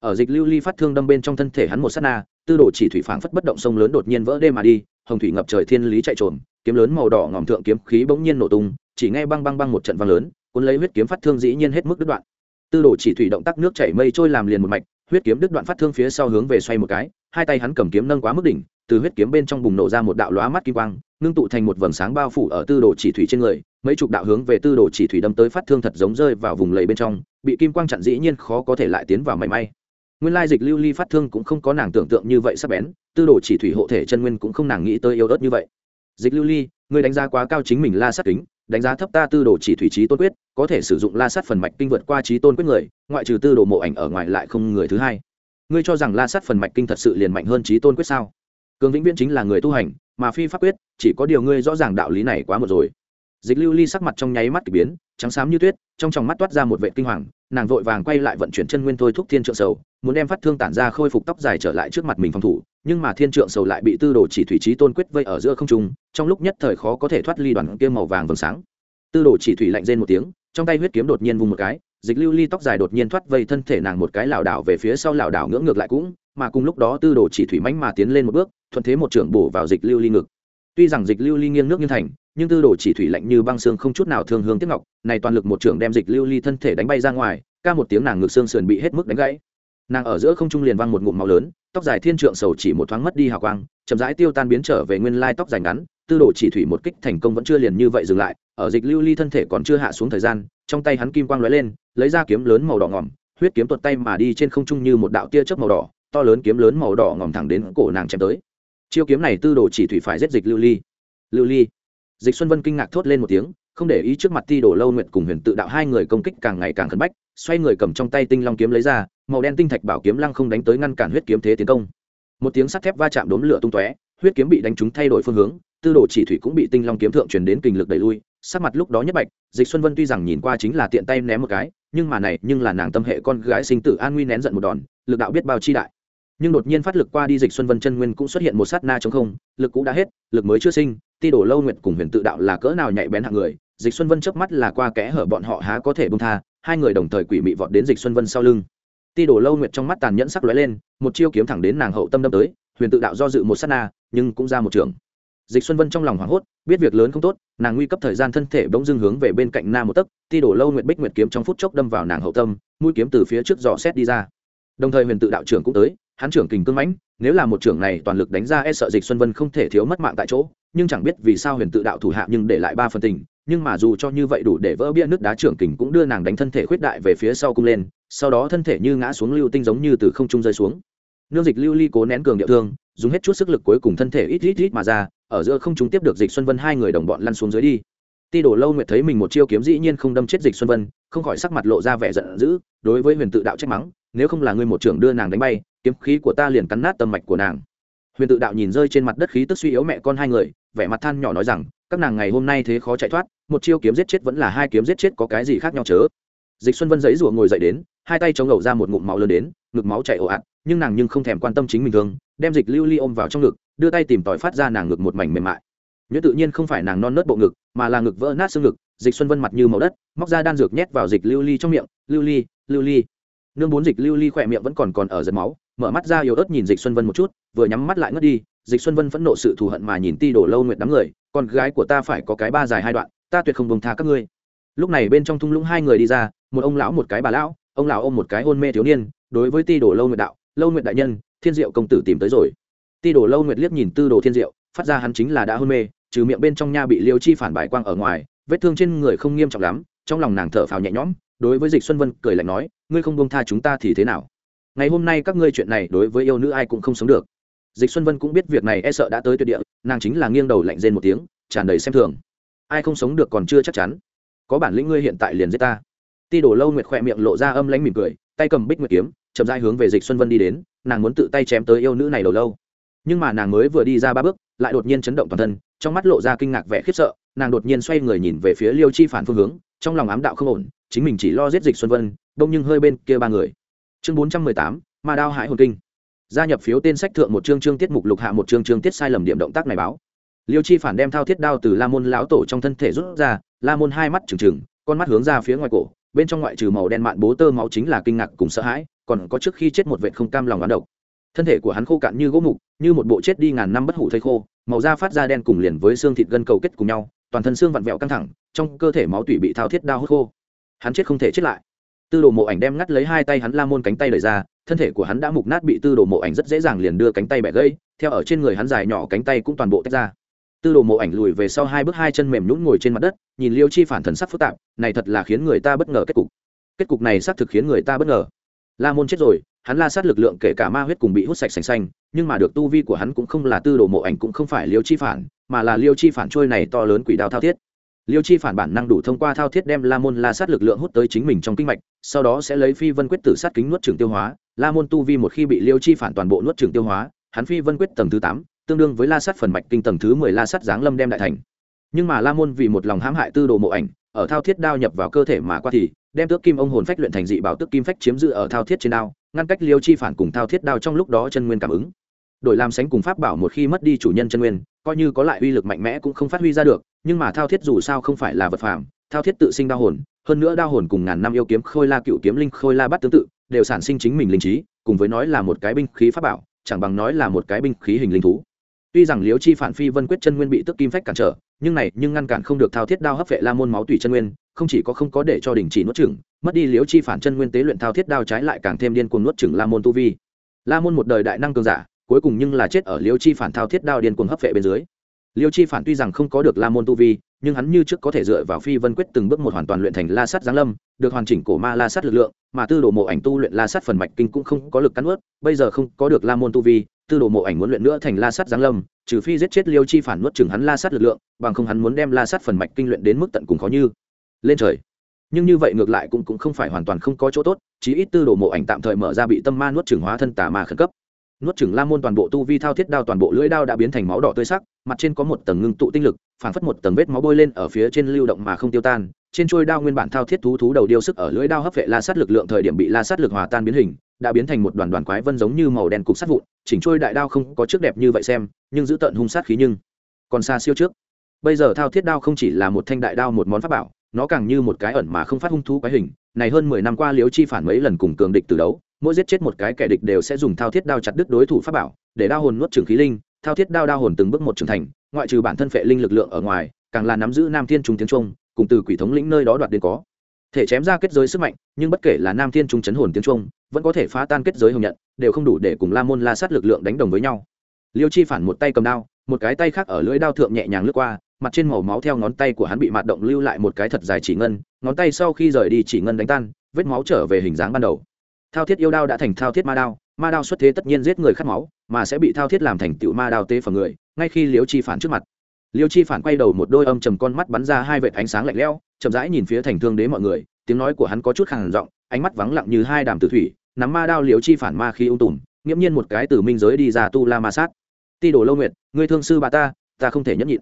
Ở dịch lưu ly phát thương đâm bên trong thân thể hắn một sát na, tư đồ chỉ thủy phảng phất bất động sông lớn đột nhiên vỡ đê mà đi, hồng thủy ngập trời thiên lý chạy trồn kiếm lớn màu đỏ ngòm thượng kiếm khí bỗng nhiên nổ tung, chỉ nghe băng băng băng một trận vang lớn, cuốn lấy huyết kiếm phát thương dĩ nhiên hết mức đứt đoạn. Tư đồ chỉ thủy động tác nước chảy mây trôi làm liền một mạch, huyết kiếm đứt đoạn phát thương phía sau hướng về xoay một cái, hai tay hắn cầm kiếm nâng quá mức đỉnh, từ huyết kiếm bên trong bùng nổ ra một đạo lóa mắt kim quang, ngưng tụ thành một vầng sáng bao phủ ở tư đồ chỉ thủy trên người, mấy chục đạo hướng về tư đồ chỉ thủy đâm tới phát thương thật giống rơi vào vùng lầy bên trong, bị kim quang chặn dĩ nhiên khó có thể lại tiến vào mảy may. Nguyên lai dịch lưu ly phát thương cũng không có nàng tưởng tượng như vậy sắp bén, tư đồ chỉ thủy hộ thể chân nguyên cũng không nàng nghĩ tới yếu ớt như vậy dịch lưu ly người đánh giá quá cao chính mình la sát kính, đánh giá thấp ta tư đồ chỉ thủy trí tôn quyết, có thể sử dụng la sát phần mạch kinh vượt qua trí tôn quyết người, ngoại trừ tư đồ mộ ảnh ở ngoài lại không người thứ hai. Ngươi cho rằng la sát phần mạch kinh thật sự liền mạnh hơn trí tôn quyết sao? Cường vĩnh viễn chính là người tu hành, mà phi pháp quyết, chỉ có điều ngươi rõ ràng đạo lý này quá một rồi. Dịch lưu ly sắc mặt trong nháy mắt k ỳ biến, trắng xám như tuyết, trong tròng mắt toát ra một vệ kinh hoàng, nàng vội vàng quay lại vận chuyển chân nguyên thôi thúc thiên trượng sầu, muốn đem phát thương tản ra khôi phục tóc dài trở lại trước mặt mình phòng thủ nhưng mà thiên trượng sầu lại bị tư đồ chỉ thủy trí tôn quyết vây ở giữa không trung, trong lúc nhất thời khó có thể thoát ly đoàn kia màu vàng vầng sáng. Tư đồ chỉ thủy lạnh rên một tiếng, trong tay huyết kiếm đột nhiên vùng một cái, dịch lưu ly tóc dài đột nhiên thoát vây thân thể nàng một cái lảo đảo về phía sau lảo đảo ngưỡng ngược lại cũng, mà cùng lúc đó tư đồ chỉ thủy mánh mà tiến lên một bước, thuận thế một trưởng bổ vào dịch lưu ly ngực. Tuy rằng dịch lưu ly nghiêng nước nghiêng thành, nhưng tư đồ chỉ thủy lạnh như băng xương không chút nào thương hương tiếc ngọc, này toàn lực một trưởng đem dịch lưu ly thân thể đánh bay ra ngoài, ca một tiếng nàng ngực xương sườn bị hết mức đánh gãy. Nàng ở giữa không trung liền văng một ngụm màu lớn tóc dài thiên trượng sầu chỉ một thoáng mất đi hào quang, chậm rãi tiêu tan biến trở về nguyên lai tóc dài ngắn, tư đồ chỉ thủy một kích thành công vẫn chưa liền như vậy dừng lại, ở dịch lưu ly thân thể còn chưa hạ xuống thời gian, trong tay hắn kim quang lóe lên, lấy ra kiếm lớn màu đỏ ngỏm huyết kiếm tuột tay mà đi trên không trung như một đạo tia chớp màu đỏ, to lớn kiếm lớn màu đỏ ngỏm thẳng đến cổ nàng chém tới. Chiêu kiếm này tư đồ chỉ thủy phải giết dịch lưu ly. Lưu ly. Dịch xuân vân kinh ngạc thốt lên một tiếng, không để ý trước mặt ti đổ lâu nguyện cùng huyền tự đạo hai người công kích càng ngày càng khẩn bách xoay người cầm trong tay tinh long kiếm lấy ra, màu đen tinh thạch bảo kiếm lăng không đánh tới ngăn cản huyết kiếm thế tiến công. Một tiếng sắt thép va chạm đốm lửa tung tóe, huyết kiếm bị đánh trúng thay đổi phương hướng, tư đồ chỉ thủy cũng bị tinh long kiếm thượng truyền đến kình lực đẩy lui, sắc mặt lúc đó nhất bạch, dịch xuân vân tuy rằng nhìn qua chính là tiện tay ném một cái, nhưng mà này, nhưng là nàng tâm hệ con gái sinh tử an nguy nén giận một đòn, lực đạo biết bao chi đại. Nhưng đột nhiên phát lực qua đi dịch xuân vân chân nguyên cũng xuất hiện một sát na chống không, lực cũ đã hết, lực mới chưa sinh, ti đổ lâu nguyện cùng huyền tự đạo là cỡ nào nhạy bén hạng người, dịch xuân vân chớp mắt là qua kẽ hở bọn họ há có thể bông tha hai người đồng thời quỷ mị vọt đến dịch xuân vân sau lưng. Ti đổ lâu nguyệt trong mắt tàn nhẫn sắc lóe lên, một chiêu kiếm thẳng đến nàng hậu tâm đâm tới, huyền tự đạo do dự một sát na, nhưng cũng ra một trường. Dịch xuân vân trong lòng hoảng hốt, biết việc lớn không tốt, nàng nguy cấp thời gian thân thể bỗng dưng hướng về bên cạnh na một tấc, ti đổ lâu nguyệt bích nguyệt kiếm trong phút chốc đâm vào nàng hậu tâm, mũi kiếm từ phía trước dò xét đi ra. Đồng thời huyền tự đạo trưởng cũng tới, hắn trưởng kình cương mãnh, nếu là một trưởng này toàn lực đánh ra e sợ dịch xuân vân không thể thiếu mất mạng tại chỗ, nhưng chẳng biết vì sao huyền tự đạo thủ hạ nhưng để lại ba phần tình nhưng mà dù cho như vậy đủ để vỡ bia nước đá trưởng kình cũng đưa nàng đánh thân thể khuyết đại về phía sau cung lên, sau đó thân thể như ngã xuống lưu tinh giống như từ không trung rơi xuống. Nương dịch lưu ly cố nén cường địa thương, dùng hết chút sức lực cuối cùng thân thể ít ít ít mà ra, ở giữa không chúng tiếp được dịch xuân vân hai người đồng bọn lăn xuống dưới đi. Ti đổ lâu nguyệt thấy mình một chiêu kiếm dĩ nhiên không đâm chết dịch xuân vân, không khỏi sắc mặt lộ ra vẻ giận dữ, đối với huyền tự đạo trách mắng, nếu không là ngươi một trưởng đưa nàng đánh bay, kiếm khí của ta liền cắn nát tâm mạch của nàng. Huyền tự đạo nhìn rơi trên mặt đất khí tức suy yếu mẹ con hai người, vẻ mặt than nhỏ nói rằng, các nàng ngày hôm nay thế khó chạy thoát một chiêu kiếm giết chết vẫn là hai kiếm giết chết có cái gì khác nhau chớ? Dịch xuân vân giấy rủa ngồi dậy đến, hai tay chống ngầu ra một ngụm máu lớn đến, ngực máu chảy ồ ạt, nhưng nàng nhưng không thèm quan tâm chính mình thương, đem dịch lưu ly ôm vào trong ngực, đưa tay tìm tòi phát ra nàng ngực một mảnh mềm mại. Nhớ tự nhiên không phải nàng non nớt bộ ngực, mà là ngực vỡ nát xương ngực, dịch xuân vân mặt như màu đất, móc ra đan dược nhét vào dịch lưu ly trong miệng, lưu ly lưu ly. Nương bốn dịch lưu ly khỏe miệng vẫn còn còn ở giật máu, mở mắt ra yếu ớt nhìn dịch xuân vân một chút, vừa nhắm mắt lại ngất đi, dịch xuân vân phẫn nộ sự thù hận mà nhìn ti đổ lâu nguyện đám người, con gái của ta phải có cái ba dài hai đoạn ta tuyệt không bông tha các ngươi. Lúc này bên trong thung lũng hai người đi ra, một ông lão một cái bà lão, ông lão ôm một cái hôn mê thiếu niên, đối với ti đổ lâu Nguyệt đạo, lâu Nguyệt đại nhân, thiên diệu công tử tìm tới rồi. Ti đổ lâu Nguyệt liếc nhìn tư đồ thiên diệu, phát ra hắn chính là đã hôn mê, trừ miệng bên trong nha bị liêu chi phản bài quang ở ngoài, vết thương trên người không nghiêm trọng lắm, trong lòng nàng thở phào nhẹ nhõm, đối với dịch xuân vân cười lạnh nói, ngươi không bông tha chúng ta thì thế nào? Ngày hôm nay các ngươi chuyện này đối với yêu nữ ai cũng không sống được. Dịch xuân vân cũng biết việc này e sợ đã tới tuyệt địa, nàng chính là nghiêng đầu lạnh rên một tiếng, tràn đầy xem thường ai không sống được còn chưa chắc chắn. Có bản lĩnh ngươi hiện tại liền giết ta. Ti đổ lâu nguyệt khỏe miệng lộ ra âm lánh mỉm cười, tay cầm bích nguyệt kiếm, chậm rãi hướng về dịch xuân vân đi đến, nàng muốn tự tay chém tới yêu nữ này đầu lâu. Nhưng mà nàng mới vừa đi ra ba bước, lại đột nhiên chấn động toàn thân, trong mắt lộ ra kinh ngạc vẻ khiếp sợ, nàng đột nhiên xoay người nhìn về phía liêu chi phản phương hướng, trong lòng ám đạo không ổn, chính mình chỉ lo giết dịch xuân vân, đông nhưng hơi bên kia ba người. Chương bốn trăm mười tám, ma đao hải hồn kinh. Gia nhập phiếu tên sách thượng một chương chương tiết mục lục hạ một chương chương tiết sai lầm điểm động tác này báo liêu chi phản đem thao thiết đao từ la môn lão tổ trong thân thể rút ra, la môn hai mắt trừng trừng, con mắt hướng ra phía ngoài cổ, bên trong ngoại trừ màu đen mạn bố tơ máu chính là kinh ngạc cùng sợ hãi, còn có trước khi chết một vệ không cam lòng bán độc. Thân thể của hắn khô cạn như gỗ mục, như một bộ chết đi ngàn năm bất hủ thây khô, màu da phát ra đen cùng liền với xương thịt gân cầu kết cùng nhau, toàn thân xương vặn vẹo căng thẳng, trong cơ thể máu tủy bị thao thiết đao hút khô. Hắn chết không thể chết lại. Tư đồ mộ ảnh đem ngắt lấy hai tay hắn la môn cánh tay lời ra, thân thể của hắn đã mục nát bị tư đồ mộ ảnh rất dễ dàng liền đưa cánh tay bẻ gãy, theo ở trên người hắn dài nhỏ cánh tay cũng toàn bộ tách ra tư đồ mộ ảnh lùi về sau hai bước hai chân mềm nhũn ngồi trên mặt đất, nhìn liêu chi phản thần sắc phức tạp, này thật là khiến người ta bất ngờ kết cục. Kết cục này xác thực khiến người ta bất ngờ. La môn chết rồi, hắn la sát lực lượng kể cả ma huyết cùng bị hút sạch sành xanh, nhưng mà được tu vi của hắn cũng không là tư đồ mộ ảnh cũng không phải liêu chi phản, mà là liêu chi phản trôi này to lớn quỷ đao thao thiết. Liêu chi phản bản năng đủ thông qua thao thiết đem la môn la sát lực lượng hút tới chính mình trong kinh mạch, sau đó sẽ lấy phi vân quyết tử sát kính nuốt trường tiêu hóa. La môn tu vi một khi bị liêu chi phản toàn bộ nuốt trường tiêu hóa, hắn phi vân quyết tầng thứ tám tương đương với la sát phần mạch kinh tầng thứ mười la sát giáng lâm đem đại thành. Nhưng mà la môn vì một lòng hãm hại tư đồ mộ ảnh, ở thao thiết đao nhập vào cơ thể mà qua thì, đem tước kim ông hồn phách luyện thành dị bảo tước kim phách chiếm giữ ở thao thiết trên đao, ngăn cách liêu chi phản cùng thao thiết đao trong lúc đó chân nguyên cảm ứng. Đổi làm sánh cùng pháp bảo một khi mất đi chủ nhân chân nguyên, coi như có lại uy lực mạnh mẽ cũng không phát huy ra được, nhưng mà thao thiết dù sao không phải là vật phàm, thao thiết tự sinh đao hồn, hơn nữa đao hồn cùng ngàn năm yêu kiếm khôi la cựu kiếm linh khôi la bắt tương tự, đều sản sinh chính mình linh trí, cùng với nói là một cái binh khí pháp bảo, chẳng bằng nói là một cái binh khí hình linh thú tuy rằng liếu chi phản phi vân quyết chân nguyên bị tức kim phách cản trở, nhưng này nhưng ngăn cản không được thao thiết đao hấp vệ la môn máu tùy chân nguyên, không chỉ có không có để cho đình chỉ nuốt chửng, mất đi liếu chi phản chân nguyên tế luyện thao thiết đao trái lại càng thêm điên cuồng nuốt chửng la môn tu vi. La môn một đời đại năng cường giả, cuối cùng nhưng là chết ở liêu chi phản thao thiết đao điên cuồng hấp vệ bên dưới. Liêu chi phản tuy rằng không có được la môn tu vi, nhưng hắn như trước có thể dựa vào phi vân quyết từng bước một hoàn toàn luyện thành la sắt giáng lâm, được hoàn chỉnh cổ ma la sắt lực lượng, mà tư đồ mộ ảnh tu luyện la sắt phần mạch kinh cũng không có lực cắn ướt bây giờ không có được la môn tu vi tư đồ mộ ảnh muốn luyện nữa thành la sắt giáng lâm, trừ phi giết chết liêu chi phản nuốt chừng hắn la sắt lực lượng, bằng không hắn muốn đem la sắt phần mạch kinh luyện đến mức tận cùng khó như lên trời. Nhưng như vậy ngược lại cũng cũng không phải hoàn toàn không có chỗ tốt, chí ít tư đồ mộ ảnh tạm thời mở ra bị tâm ma nuốt chừng hóa thân tà ma khẩn cấp nuốt chửng la môn toàn bộ tu vi thao thiết đao toàn bộ lưỡi đao đã biến thành máu đỏ tươi sắc, mặt trên có một tầng ngưng tụ tinh lực, phảng phất một tầng vết máu bôi lên ở phía trên lưu động mà không tiêu tan. Trên trôi đao nguyên bản thao thiết thú thú đầu điêu sức ở lưỡi đao hấp vệ la sát lực lượng thời điểm bị la sát lực hòa tan biến hình, đã biến thành một đoàn đoàn quái vân giống như màu đen cục sắt vụn, chỉnh trôi đại đao không có trước đẹp như vậy xem, nhưng giữ tận hung sát khí nhưng còn xa siêu trước. Bây giờ thao thiết đao không chỉ là một thanh đại đao một món pháp bảo, nó càng như một cái ẩn mà không phát hung thú quái hình, này hơn mười năm qua liếu chi phản mấy lần cùng cường địch từ đấu mỗi giết chết một cái kẻ địch đều sẽ dùng thao thiết đao chặt đứt đối thủ pháp bảo, để đao hồn nuốt trường khí linh, thao thiết đao đao hồn từng bước một trưởng thành, ngoại trừ bản thân phệ linh lực lượng ở ngoài, càng là nắm giữ nam thiên trung tiếng trung, cùng từ quỷ thống lĩnh nơi đó đoạt đến có. Thể chém ra kết giới sức mạnh, nhưng bất kể là nam thiên trung chấn hồn tiếng trung, vẫn có thể phá tan kết giới hồng nhận, đều không đủ để cùng la môn la sát lực lượng đánh đồng với nhau. Liêu chi phản một tay cầm đao, một cái tay khác ở lưỡi đao thượng nhẹ nhàng lướt qua, mặt trên màu máu theo ngón tay của hắn bị mạt động lưu lại một cái thật dài chỉ ngân, ngón tay sau khi rời đi chỉ ngân đánh tan, vết máu trở về hình dáng ban đầu thao thiết yêu đao đã thành thao thiết ma đao ma đao xuất thế tất nhiên giết người khát máu, mà sẽ bị thao thiết làm thành tựu ma đao tế phẩm người, ngay khi liêu chi phản trước mặt. Liêu chi phản quay đầu một đôi âm trầm con mắt bắn ra hai vệt ánh sáng lạnh lẽo, chậm rãi nhìn phía thành thương đế mọi người, tiếng nói của hắn có chút khàn giọng, ánh mắt vắng lặng như hai đàm tử thủy, nắm ma đao liêu chi phản ma khi ung tùm, nghiễm nhiên một cái từ minh giới đi ra tu la ma sát. Ti đồ lâu nguyệt người thương sư bà ta ta không thể nhẫn nhịn.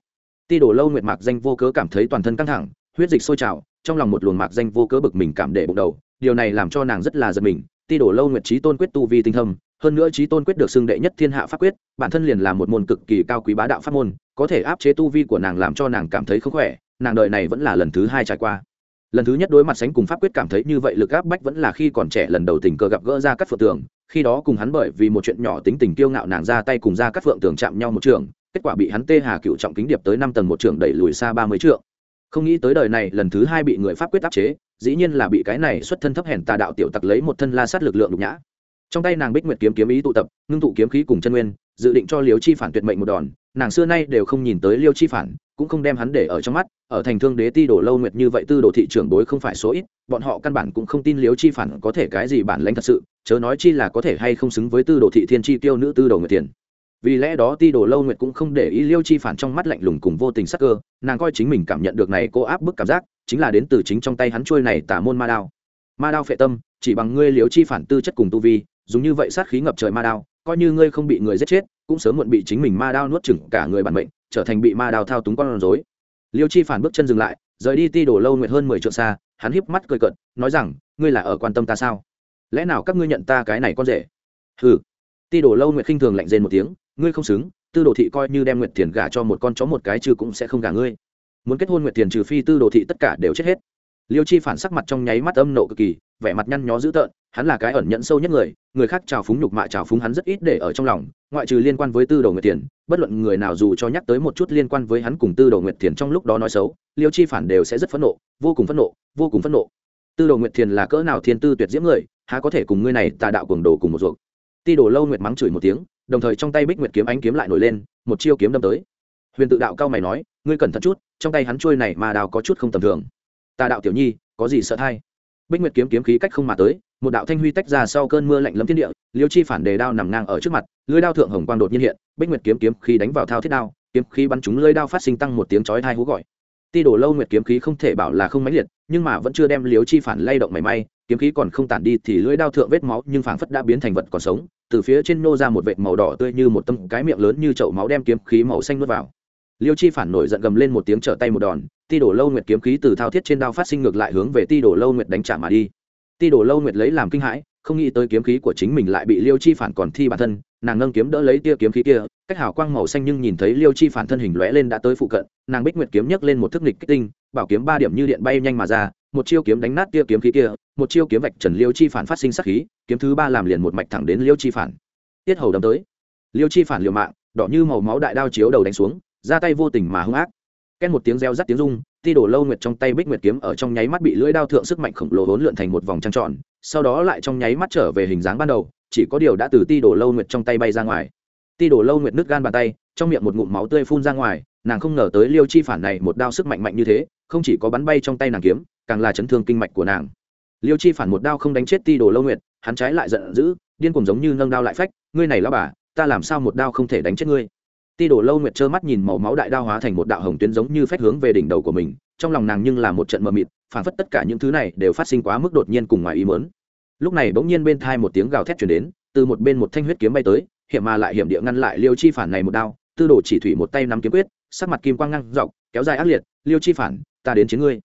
Ti đồ lâu nguyệt mạc danh vô cớ cảm thấy toàn thân căng thẳng, huyết dịch sôi trào, trong lòng một luồng mạc danh vô cớ bực mình cảm để bụng đầu, điều này làm cho nàng rất là giật mình ti đổ lâu nguyệt trí tôn quyết tu vi tinh thâm, hơn nữa trí tôn quyết được xưng đệ nhất thiên hạ pháp quyết, bản thân liền là một môn cực kỳ cao quý bá đạo pháp môn, có thể áp chế tu vi của nàng làm cho nàng cảm thấy không khỏe, nàng đợi này vẫn là lần thứ hai trải qua. Lần thứ nhất đối mặt sánh cùng pháp quyết cảm thấy như vậy lực áp bách vẫn là khi còn trẻ lần đầu tình cờ gặp gỡ ra các phượng tường, khi đó cùng hắn bởi vì một chuyện nhỏ tính tình kiêu ngạo nàng ra tay cùng ra các phượng tường chạm nhau một trường, kết quả bị hắn tê hà cựu trọng kính điệp tới năm tầng một trường đẩy lùi xa ba mươi trượng. Không nghĩ tới đời này lần thứ hai bị người pháp quyết áp chế dĩ nhiên là bị cái này xuất thân thấp hèn tà đạo tiểu tặc lấy một thân la sát lực lượng nhục nhã. Trong tay nàng bích nguyệt kiếm kiếm ý tụ tập, ngưng tụ kiếm khí cùng chân nguyên, dự định cho liêu chi phản tuyệt mệnh một đòn, nàng xưa nay đều không nhìn tới liêu chi phản, cũng không đem hắn để ở trong mắt, ở thành thương đế ti đổ lâu nguyệt như vậy tư đồ thị trưởng bối không phải số ít, bọn họ căn bản cũng không tin liêu chi phản có thể cái gì bản lãnh thật sự, chớ nói chi là có thể hay không xứng với tư đồ thị thiên chi tiêu nữ tư đồ nguyệt tiền. Vì lẽ đó ti đồ lâu nguyệt cũng không để ý liêu chi phản trong mắt lạnh lùng cùng vô tình sắc cơ, nàng coi chính mình cảm nhận được này cô áp bức cảm giác chính là đến từ chính trong tay hắn trôi này tả môn ma đao. Ma đao phệ tâm, chỉ bằng ngươi liêu chi phản tư chất cùng tu vi, dùng như vậy sát khí ngập trời ma đao, coi như ngươi không bị người giết chết, cũng sớm muộn bị chính mình ma đao nuốt chửng cả người bản mệnh, trở thành bị ma đao thao túng con rối. Liêu chi phản bước chân dừng lại, rời đi ti đổ lâu nguyệt hơn mười trượng xa, hắn híp mắt cười cợt, nói rằng, ngươi là ở quan tâm ta sao? Lẽ nào các ngươi nhận ta cái này con rể? Hừ. Ti đổ lâu nguyệt khinh thường lạnh rên một tiếng, ngươi không xứng, tư đồ thị coi như đem nguyệt tiền gả cho một con chó một cái chứ cũng sẽ không gả ngươi muốn kết hôn nguyệt tiền trừ phi tư đồ thị tất cả đều chết hết. Liêu chi phản sắc mặt trong nháy mắt âm nộ cực kỳ, vẻ mặt nhăn nhó dữ tợn, hắn là cái ẩn nhẫn sâu nhất người người khác trào phúng nhục mạ trào phúng hắn rất ít để ở trong lòng, ngoại trừ liên quan với tư đồ nguyệt tiền bất luận người nào dù cho nhắc tới một chút liên quan với hắn cùng tư đồ nguyệt tiền trong lúc đó nói xấu, liêu chi phản đều sẽ rất phẫn nộ, vô cùng phẫn nộ, vô cùng phẫn nộ. Tư đồ nguyệt tiền là cỡ nào thiên tư tuyệt diễm người, há có thể cùng ngươi này tà đạo cuồng đồ cùng một ruột. Ti đồ lâu nguyệt mắng chửi một tiếng, đồng thời trong tay bích nguyệt kiếm ánh kiếm lại nổi lên, một chiêu kiếm đâm tới huyền tự đạo cao mày nói, ngươi cẩn thận chút, trong tay hắn trôi này mà đào có chút không tầm thường. Tà đạo tiểu nhi, có gì sợ thay bích nguyệt kiếm kiếm khí cách không mà tới, một đạo thanh huy tách ra sau cơn mưa lạnh lẫm thiên địa, liêu chi phản đề đao nằm ngang ở trước mặt lưỡi đao thượng hồng quang đột nhiên hiện, bích nguyệt kiếm kiếm khí đánh vào thao thiết đao, kiếm khí bắn trúng lưỡi đao phát sinh tăng một tiếng chói thai hú gọi. Ti đổ lâu nguyệt kiếm khí không thể bảo là không mãnh liệt, nhưng mà vẫn chưa đem liêu chi phản lay động mảy may, kiếm khí còn không tản đi thì lưỡi đao thượng vết máu nhưng phảng phất đã biến thành vật còn sống, từ phía trên nô ra một vệt màu đỏ tươi như một tâm cái miệng lớn như chậu máu đem kiếm khí màu xanh nuốt vào liêu chi phản nổi giận gầm lên một tiếng trở tay một đòn, ti đổ lâu nguyệt kiếm khí từ thao thiết trên đao phát sinh ngược lại hướng về ti đổ lâu nguyệt đánh trả mà đi. Ti đổ lâu nguyệt lấy làm kinh hãi, không nghĩ tới kiếm khí của chính mình lại bị liêu chi phản còn thi bản thân, nàng nâng kiếm đỡ lấy tia kiếm khí kia, cách hào quang màu xanh nhưng nhìn thấy liêu chi phản thân hình lóe lên đã tới phụ cận, nàng bích nguyệt kiếm nhấc lên một thức nịch kích tinh, bảo kiếm ba điểm như điện bay nhanh mà ra, một chiêu kiếm đánh nát tia kiếm khí kia, một chiêu kiếm vạch trần liêu chi phản phát sinh sắc khí, kiếm thứ ba làm liền một mạch thẳng đến liêu chi phản. Tiết hầu đâm tới. Liêu chi phản liều mạng, đỏ như màu máu đại đao chiếu đầu đánh xuống ra tay vô tình mà hung ác. Ken một tiếng reo rắt tiếng rung, ti đổ lâu nguyệt trong tay bích nguyệt kiếm ở trong nháy mắt bị lưỡi đao thượng sức mạnh khổng lồ hỗn lượn thành một vòng trăng tròn, sau đó lại trong nháy mắt trở về hình dáng ban đầu, chỉ có điều đã từ ti đổ lâu nguyệt trong tay bay ra ngoài. Ti đổ lâu nguyệt nứt gan bàn tay, trong miệng một ngụm máu tươi phun ra ngoài, nàng không ngờ tới liêu chi phản này một đao sức mạnh mạnh như thế, không chỉ có bắn bay trong tay nàng kiếm, càng là chấn thương kinh mạch của nàng. Liêu chi phản một đao không đánh chết ti đổ lâu nguyệt, hắn trái lại giận dữ, điên cùng giống như nâng đao lại phách, ngươi này lao bà, ta làm sao một đao không thể đánh chết ngươi? Ti đổ lâu nguyệt trơ mắt nhìn màu máu đại đao hóa thành một đạo hồng tuyến giống như phách hướng về đỉnh đầu của mình, trong lòng nàng nhưng là một trận mờ mịt phản phất tất cả những thứ này đều phát sinh quá mức đột nhiên cùng ngoài ý mớn lúc này bỗng nhiên bên thai một tiếng gào thét chuyển đến, từ một bên một thanh huyết kiếm bay tới, hiểm mà lại hiểm địa ngăn lại liêu chi phản này một đao, tư đồ chỉ thủy một tay nắm kiếm quyết, sắc mặt kim quang ngăn dọc, kéo dài ác liệt, liêu chi phản, ta đến chiến ngươi.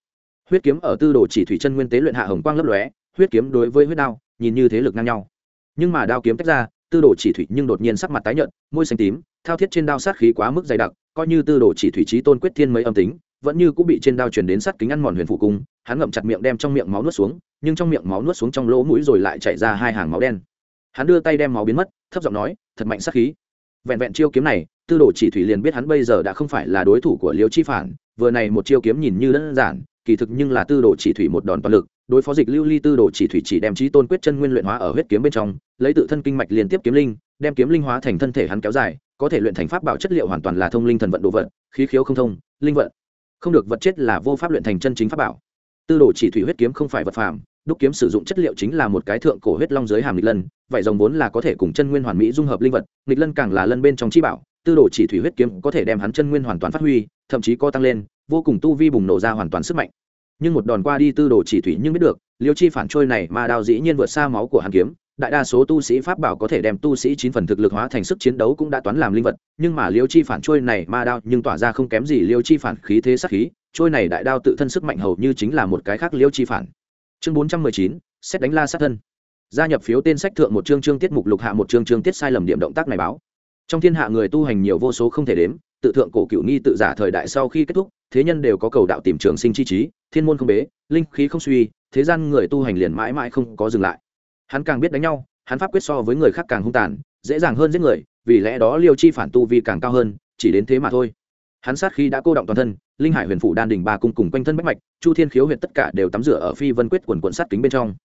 Huyết kiếm ở tư đồ chỉ thủy chân nguyên tế luyện hạ hồng quang lấp lóe, huyết kiếm đối với huyết đao, nhìn như thế lực ngang nhau. Nhưng mà đao kiếm tách ra, tư đồ chỉ thủy nhưng đột nhiên sắc mặt tái nhợt, môi xanh tím thao thiết trên đao sát khí quá mức dày đặc, coi như tư đồ chỉ thủy trí tôn quyết thiên mấy âm tính, vẫn như cũng bị trên đao truyền đến sát kính ăn mòn huyền phụ cung, hắn ngậm chặt miệng đem trong miệng máu nuốt xuống, nhưng trong miệng máu nuốt xuống trong lỗ mũi rồi lại chảy ra hai hàng máu đen. Hắn đưa tay đem máu biến mất, thấp giọng nói, thật mạnh sát khí. Vẹn vẹn chiêu kiếm này, tư đồ chỉ thủy liền biết hắn bây giờ đã không phải là đối thủ của liêu chi phản, vừa này một chiêu kiếm nhìn như đơn giản, kỳ thực nhưng là tư đồ chỉ thủy một đòn toàn lực, đối phó dịch lưu ly tư đồ chỉ thủy chỉ đem trí tôn quyết chân nguyên luyện hóa ở huyết kiếm bên trong, lấy tự thân kinh mạch liên tiếp kiếm linh, đem kiếm linh hóa thành thân thể hắn kéo dài có thể luyện thành pháp bảo chất liệu hoàn toàn là thông linh thần vận đồ vật, khí khiếu không thông, linh vận. Không được vật chất là vô pháp luyện thành chân chính pháp bảo. Tư đồ chỉ thủy huyết kiếm không phải vật phàm, đúc kiếm sử dụng chất liệu chính là một cái thượng cổ huyết long giới hàm nghịch lân vậy rồng vốn là có thể cùng chân nguyên hoàn mỹ dung hợp linh vật, nghịch lân càng là lân bên trong chi bảo, tư đồ chỉ thủy huyết kiếm có thể đem hắn chân nguyên hoàn toàn phát huy, thậm chí có tăng lên, vô cùng tu vi bùng nổ ra hoàn toàn sức mạnh. Nhưng một đòn qua đi tư đồ chỉ thủy nhưng biết được, liêu chi phản trôi này mà đao dĩ nhiên vượt xa máu của hàn kiếm đại đa số tu sĩ pháp bảo có thể đem tu sĩ chín phần thực lực hóa thành sức chiến đấu cũng đã toán làm linh vật, nhưng mà liêu chi phản trôi này ma đao nhưng tỏa ra không kém gì liêu chi phản khí thế sắc khí, trôi này đại đao tự thân sức mạnh hầu như chính là một cái khác liêu chi phản. Chương bốn trăm mười chín, xét đánh la sát thân. Gia nhập phiếu tên sách thượng một chương chương tiết mục lục hạ một chương chương tiết sai lầm điểm động tác này báo. Trong thiên hạ người tu hành nhiều vô số không thể đếm, tự thượng cổ cựu nghi tự giả thời đại sau khi kết thúc, thế nhân đều có cầu đạo tìm trường sinh chi trí, thiên môn không bế, linh khí không suy, thế gian người tu hành liền mãi mãi không có dừng lại hắn càng biết đánh nhau, hắn pháp quyết so với người khác càng hung tàn, dễ dàng hơn giết người, vì lẽ đó liêu chi phản tu vi càng cao hơn, chỉ đến thế mà thôi. Hắn sát khi đã cô động toàn thân, linh hải huyền phủ, đan đình ba cung cùng quanh thân bách mạch, chu thiên khiếu huyện tất cả đều tắm rửa ở phi vân quyết quần quận sát kính bên trong.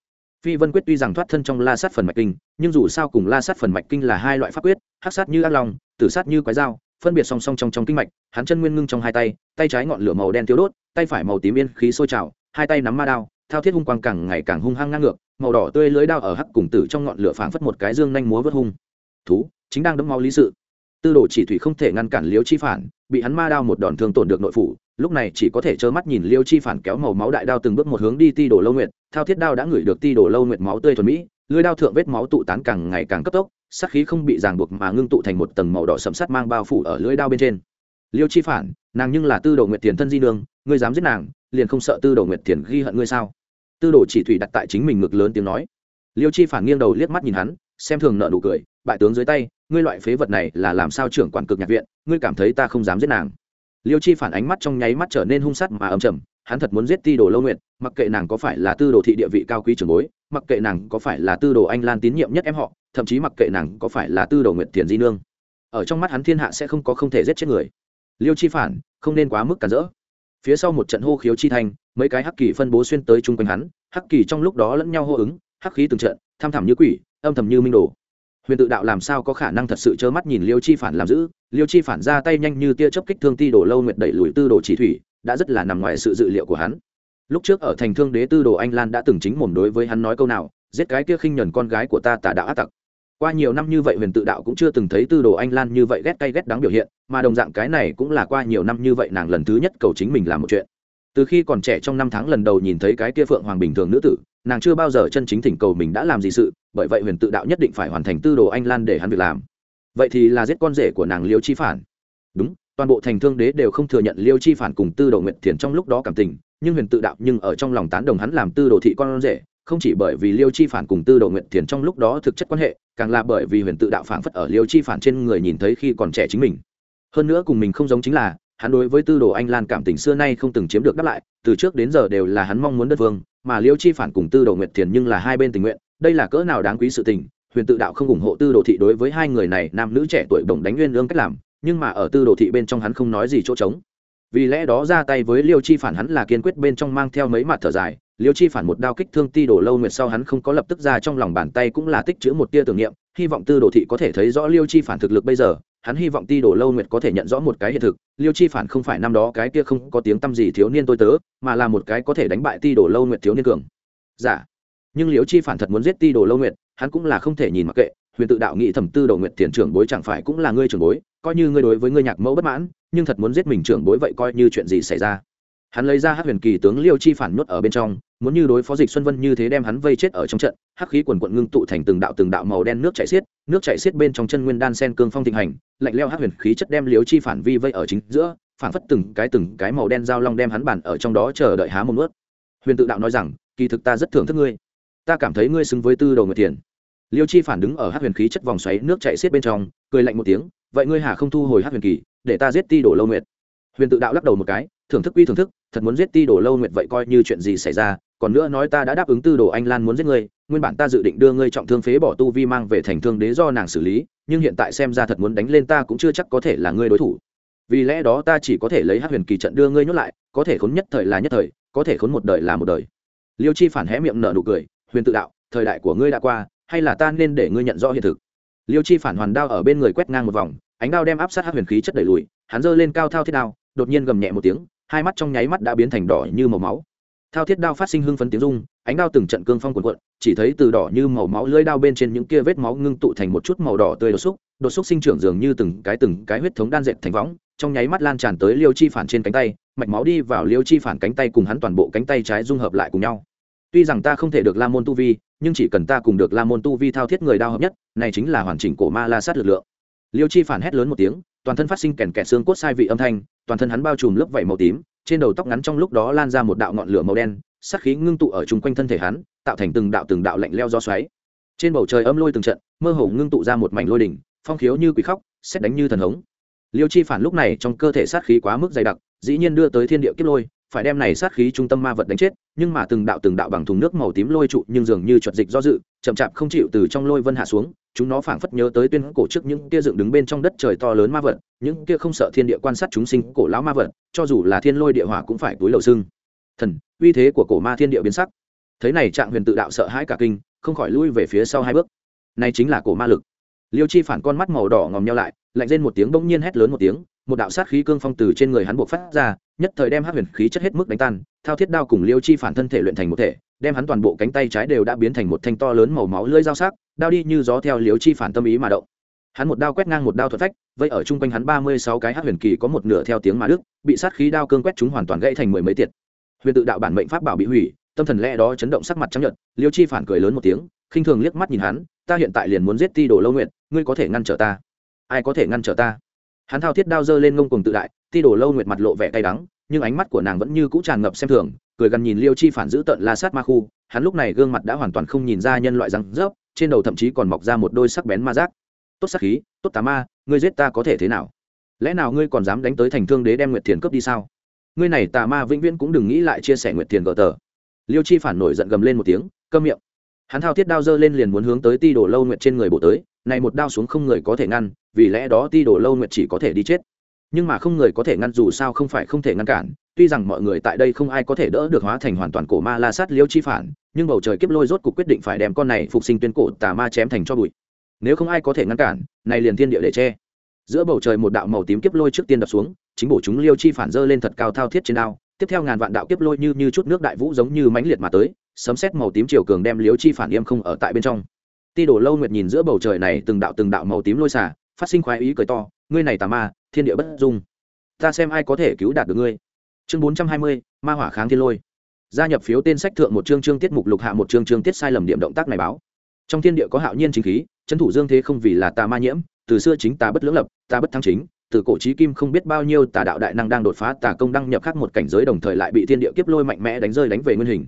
Phi vân quyết tuy rằng thoát thân trong la sát phần mạch kinh, nhưng dù sao cùng la sát phần mạch kinh là hai loại pháp quyết, hắc sát như ác long, tử sát như quái dao, phân biệt song song trong trong kinh mạch, hắn chân nguyên ngưng trong hai tay tay trái ngọn lửa màu đen tiêu đốt, tay phải màu tím yên khí sôi trào, hai tay nắm ma đao, thao thiết hung quang càng ngày càng hung hăng ngang ngược màu đỏ tươi lưới đao ở hắc cùng tử trong ngọn lửa phảng phất một cái dương nhanh múa vớt hung. Thú, chính đang đấm máu lý sự. Tư đồ chỉ thủy không thể ngăn cản liêu chi phản, bị hắn ma đao một đòn thương tổn được nội phủ, lúc này chỉ có thể trơ mắt nhìn liêu chi phản kéo màu máu đại đao từng bước một hướng đi ti đổ lâu nguyệt, thao thiết đao đã ngửi được ti đổ lâu nguyệt máu tươi thuần mỹ, lưới đao thượng vết máu tụ tán càng ngày càng cấp tốc, sát khí không bị ràng buộc mà ngưng tụ thành một tầng màu đỏ sẫm sắt mang bao phủ ở lưỡi đao bên trên. Liêu chi phản, nàng nhưng là tư đồ nguyệt tiền thân di nương, ngươi dám giết nàng, liền không sợ tư đồ nguyệt tiền ghi hận ngươi sao? Tư đồ chỉ thủy đặt tại chính mình ngực lớn tiếng nói. Liêu chi phản nghiêng đầu liếc mắt nhìn hắn, xem thường nợ nụ cười, bại tướng dưới tay, ngươi loại phế vật này là làm sao trưởng quản cực nhạc viện, ngươi cảm thấy ta không dám giết nàng. Liêu chi phản ánh mắt trong nháy mắt trở nên hung sắt mà ầm trầm, hắn thật muốn giết ti đồ lâu nguyện mặc kệ nàng có phải là tư đồ thị địa vị cao quý trường bối, mặc kệ nàng có phải là tư đồ anh lan tín nhiệm nhất em họ, thậm chí mặc kệ nàng có phải là tư đồ nguyện tiền di nương. Ở trong mắt hắn thiên hạ sẽ không có không thể giết chết người. Liêu chi phản, không nên quá mức cản rỡ phía sau một trận hô khiếu chi thành mấy cái hắc kỳ phân bố xuyên tới chung quanh hắn, hắc kỳ trong lúc đó lẫn nhau hô ứng, hắc khí từng trận, tham thẳm như quỷ, âm thầm như minh đồ. Huyền tự đạo làm sao có khả năng thật sự trơ mắt nhìn liêu chi phản làm giữ liêu chi phản ra tay nhanh như tia chớp kích thương ti đồ lâu nguyệt đẩy lùi tư đồ chỉ thủy, đã rất là nằm ngoài sự dự liệu của hắn. Lúc trước ở thành thương đế tư đồ anh lan đã từng chính mồm đối với hắn nói câu nào, giết cái kia khinh nhuần con gái của ta tà đạo ác tặc qua nhiều năm như vậy huyền tự đạo cũng chưa từng thấy tư đồ anh lan như vậy ghét cay ghét đáng biểu hiện, mà đồng dạng cái này cũng là qua nhiều năm như vậy nàng lần thứ nhất cầu chính mình làm một chuyện. Từ khi còn trẻ trong năm tháng lần đầu nhìn thấy cái kia phượng hoàng bình thường nữ tử, nàng chưa bao giờ chân chính thỉnh cầu mình đã làm gì sự, bởi vậy huyền tự đạo nhất định phải hoàn thành tư đồ anh lan để hắn việc làm. Vậy thì là giết con rể của nàng liêu chi phản. Đúng, toàn bộ thành thương đế đều không thừa nhận liêu chi phản cùng tư đồ nguyện thiền trong lúc đó cảm tình, nhưng huyền tự đạo nhưng ở trong lòng tán đồng hắn làm tư đồ thị con rể không chỉ bởi vì liêu chi phản cùng tư đồ nguyện thiền trong lúc đó thực chất quan hệ, càng là bởi vì huyền tự đạo phản phất ở liêu chi phản trên người nhìn thấy khi còn trẻ chính mình. Hơn nữa cùng mình không giống chính là, hắn đối với tư đồ anh lan cảm tình xưa nay không từng chiếm được đáp lại, từ trước đến giờ đều là hắn mong muốn đất vương mà liêu chi phản cùng tư đồ nguyệt thiền nhưng là hai bên tình nguyện, đây là cỡ nào đáng quý sự tình, huyền tự đạo không ủng hộ tư đồ thị đối với hai người này, nam nữ trẻ tuổi đồng đánh nguyên lương cách làm, nhưng mà ở tư đồ thị bên trong hắn không nói gì chỗ trống. Vì lẽ đó ra tay với liêu chi phản hắn là kiên quyết bên trong mang theo mấy mặt thở dài liêu chi phản một đao kích thương ti đổ lâu nguyệt sau hắn không có lập tức ra trong lòng bàn tay cũng là tích chữ một tia tưởng niệm, hy vọng tư đồ thị có thể thấy rõ liêu chi phản thực lực bây giờ, hắn hy vọng ti đổ lâu nguyệt có thể nhận rõ một cái hiện thực, liêu chi phản không phải năm đó cái kia không có tiếng tăm gì thiếu niên tôi tớ, mà là một cái có thể đánh bại ti đổ lâu nguyệt thiếu niên cường giả dạ. nhưng liêu chi phản thật muốn giết ti đổ lâu nguyệt, hắn cũng là không thể nhìn mặc kệ, huyền tự đạo nghị thẩm tư đồ nguyệt tiền trưởng bối chẳng phải cũng là ngươi trưởng bối, coi như ngươi đối với ngươi nhạc mẫu bất mãn, nhưng thật muốn giết mình trưởng bối vậy coi như chuyện gì xảy ra hắn lấy ra hát huyền kỳ tướng liêu chi phản nuốt ở bên trong muốn như đối phó dịch xuân vân như thế đem hắn vây chết ở trong trận, hắc khí quần quận ngưng tụ thành từng đạo từng đạo màu đen nước chảy xiết, nước chảy xiết bên trong chân nguyên đan sen cương phong thịnh hành, lạnh leo hắc huyền khí chất đem liếu chi phản vi vây ở chính giữa, phản phất từng cái từng cái màu đen dao long đem hắn bản ở trong đó chờ đợi há một nuốt. Huyền tự đạo nói rằng, kỳ thực ta rất thưởng thức ngươi. Ta cảm thấy ngươi xứng với tư đầu người tiền liêu chi phản đứng ở hắc huyền khí chất vòng xoáy nước chảy xiết bên trong, cười lạnh một tiếng, vậy ngươi hà không thu hồi hắc huyền kỳ, để ta giết ti đổ lâu nguyệt. Huyền tự đạo lắc đầu một cái thưởng thức quy thưởng thức, thật muốn giết ti đồ lâu nguyệt vậy coi như chuyện gì xảy ra, còn nữa nói ta đã đáp ứng tư đồ anh lan muốn giết ngươi, nguyên bản ta dự định đưa ngươi trọng thương phế bỏ tu vi mang về thành thương đế do nàng xử lý, nhưng hiện tại xem ra thật muốn đánh lên ta cũng chưa chắc có thể là ngươi đối thủ. Vì lẽ đó ta chỉ có thể lấy hát huyền kỳ trận đưa ngươi nhốt lại, có thể khốn nhất thời là nhất thời, có thể khốn một đời là một đời. Liêu chi phản hé miệng nở nụ cười, huyền tự đạo, thời đại của ngươi đã qua, hay là ta nên để ngươi nhận rõ hiện thực? Liêu chi phản hoàn đao ở bên người quét ngang một vòng, ánh đao đem áp sát hát huyền khí chất đẩy lùi, hắn giơ lên cao thao thiết đao, đột nhiên gầm nhẹ một tiếng hai mắt trong nháy mắt đã biến thành đỏ như màu máu. Thao thiết đao phát sinh hưng phấn tiếng rung, ánh đao từng trận cương phong cuộn cuộn, chỉ thấy từ đỏ như màu máu lưỡi đao bên trên những kia vết máu ngưng tụ thành một chút màu đỏ tươi đột xúc đột xúc sinh trưởng dường như từng cái từng cái huyết thống đan dệt thành võng, trong nháy mắt lan tràn tới liêu chi phản trên cánh tay, mạch máu đi vào liêu chi phản cánh tay cùng hắn toàn bộ cánh tay trái dung hợp lại cùng nhau. Tuy rằng ta không thể được la môn tu vi, nhưng chỉ cần ta cùng được la môn tu vi thao thiết người đao hợp nhất, này chính là hoàn chỉnh cổ ma la sát lực lượng. Liêu chi phản hét lớn một tiếng toàn thân phát sinh kèn kẹt xương cốt sai vị âm thanh, toàn thân hắn bao trùm lớp vảy màu tím, trên đầu tóc ngắn trong lúc đó lan ra một đạo ngọn lửa màu đen, sát khí ngưng tụ ở chung quanh thân thể hắn, tạo thành từng đạo từng đạo lạnh leo gió xoáy. Trên bầu trời âm lôi từng trận, mơ hồ ngưng tụ ra một mảnh lôi đỉnh, phong khiếu như quỷ khóc, xét đánh như thần hống. Liêu chi phản lúc này trong cơ thể sát khí quá mức dày đặc, dĩ nhiên đưa tới thiên địa kiếp lôi phải đem này sát khí trung tâm ma vật đánh chết, nhưng mà từng đạo từng đạo bằng thùng nước màu tím lôi trụ nhưng dường như chuột dịch do dự, chậm chạp không chịu từ trong lôi vân hạ xuống, chúng nó phảng phất nhớ tới tuyên cổ trước những kia dựng đứng bên trong đất trời to lớn ma vật, những kia không sợ thiên địa quan sát chúng sinh cổ lão ma vật, cho dù là thiên lôi địa hỏa cũng phải túi lầu sưng. thần, uy thế của cổ ma thiên địa biến sắc. Thấy này trạng huyền tự đạo sợ hãi cả kinh, không khỏi lui về phía sau hai bước. Này chính là cổ ma lực. Liêu chi phản con mắt màu đỏ ngòm nhau lại, lạnh lên một tiếng bỗng nhiên hét lớn một tiếng một đạo sát khí cương phong từ trên người hắn buộc phát ra, nhất thời đem hát huyền khí chất hết mức đánh tan, thao thiết đao cùng liêu chi phản thân thể luyện thành một thể, đem hắn toàn bộ cánh tay trái đều đã biến thành một thanh to lớn màu máu lưỡi dao sắc, đao đi như gió theo liêu chi phản tâm ý mà động. Hắn một đao quét ngang một đao thuật phách vậy ở chung quanh hắn ba mươi sáu cái hát huyền kỳ có một nửa theo tiếng mà đức, bị sát khí đao cương quét chúng hoàn toàn gãy thành mười mấy tiệt. Huyền tự đạo bản mệnh pháp bảo bị hủy, tâm thần lẽ đó chấn động sắc mặt trắng nhợt, liêu chi phản cười lớn một tiếng, khinh thường liếc mắt nhìn hắn, ta hiện tại liền muốn giết ti đồ lâu nguyện ngươi có thể ngăn trở ta? Ai có thể ngăn trở ta? Hắn thao thiết đao dơ lên ngông cùng tự đại, ti Đổ lâu nguyệt mặt lộ vẻ cay đắng, nhưng ánh mắt của nàng vẫn như cũ tràn ngập xem thường, cười gần nhìn liêu chi phản giữ tận la sát ma khu, hắn lúc này gương mặt đã hoàn toàn không nhìn ra nhân loại răng rớp, trên đầu thậm chí còn mọc ra một đôi sắc bén ma giác tốt sắc khí, tốt tà ma, ngươi giết ta có thể thế nào? Lẽ nào ngươi còn dám đánh tới thành thương đế đem nguyệt thiền cướp đi sao? Ngươi này tà ma vĩnh viễn cũng đừng nghĩ lại chia sẻ nguyệt thiền gỡ tờ. Liêu chi phản nổi giận gầm lên một tiếng cơm miệng. Hắn thao thiết đao dơ lên liền muốn hướng tới ti đổ lâu nguyệt trên người bổ tới này một đao xuống không người có thể ngăn, vì lẽ đó ti đổ lâu nguyệt chỉ có thể đi chết. Nhưng mà không người có thể ngăn dù sao không phải không thể ngăn cản, tuy rằng mọi người tại đây không ai có thể đỡ được hóa thành hoàn toàn cổ ma la sát liêu chi phản, nhưng bầu trời kiếp lôi rốt cuộc quyết định phải đem con này phục sinh tuyên cổ tà ma chém thành cho bụi. Nếu không ai có thể ngăn cản, này liền thiên địa để che. Giữa bầu trời một đạo màu tím kiếp lôi trước tiên đập xuống, chính bổ chúng liêu chi phản dơ lên thật cao thao thiết trên đao, tiếp theo ngàn vạn đạo kiếp lôi như như chút nước đại vũ giống như mãnh liệt mà tới, sấm xét màu tím chiều cường đem liêu chi phản yêm không ở tại bên trong ti đổ lâu nguyệt nhìn giữa bầu trời này từng đạo từng đạo màu tím lôi xả, phát sinh khoái ý cười to, ngươi này tà ma, thiên địa bất dung. Ta xem ai có thể cứu đạt được ngươi. Chương bốn trăm hai mươi, ma hỏa kháng thiên lôi. Gia nhập phiếu tên sách thượng một chương chương tiết mục lục hạ một chương chương tiết sai lầm điểm động tác này báo. Trong thiên địa có hạo nhiên chính khí trấn thủ dương thế không vì là tà ma nhiễm, từ xưa chính tà bất lưỡng lập, tà bất thăng chính, từ cổ trí kim không biết bao nhiêu tà đạo đại năng đang đột phá, tà công đăng nhập khác một cảnh giới đồng thời lại bị thiên địa kiếp lôi mạnh mẽ đánh rơi đánh về nguyên hình.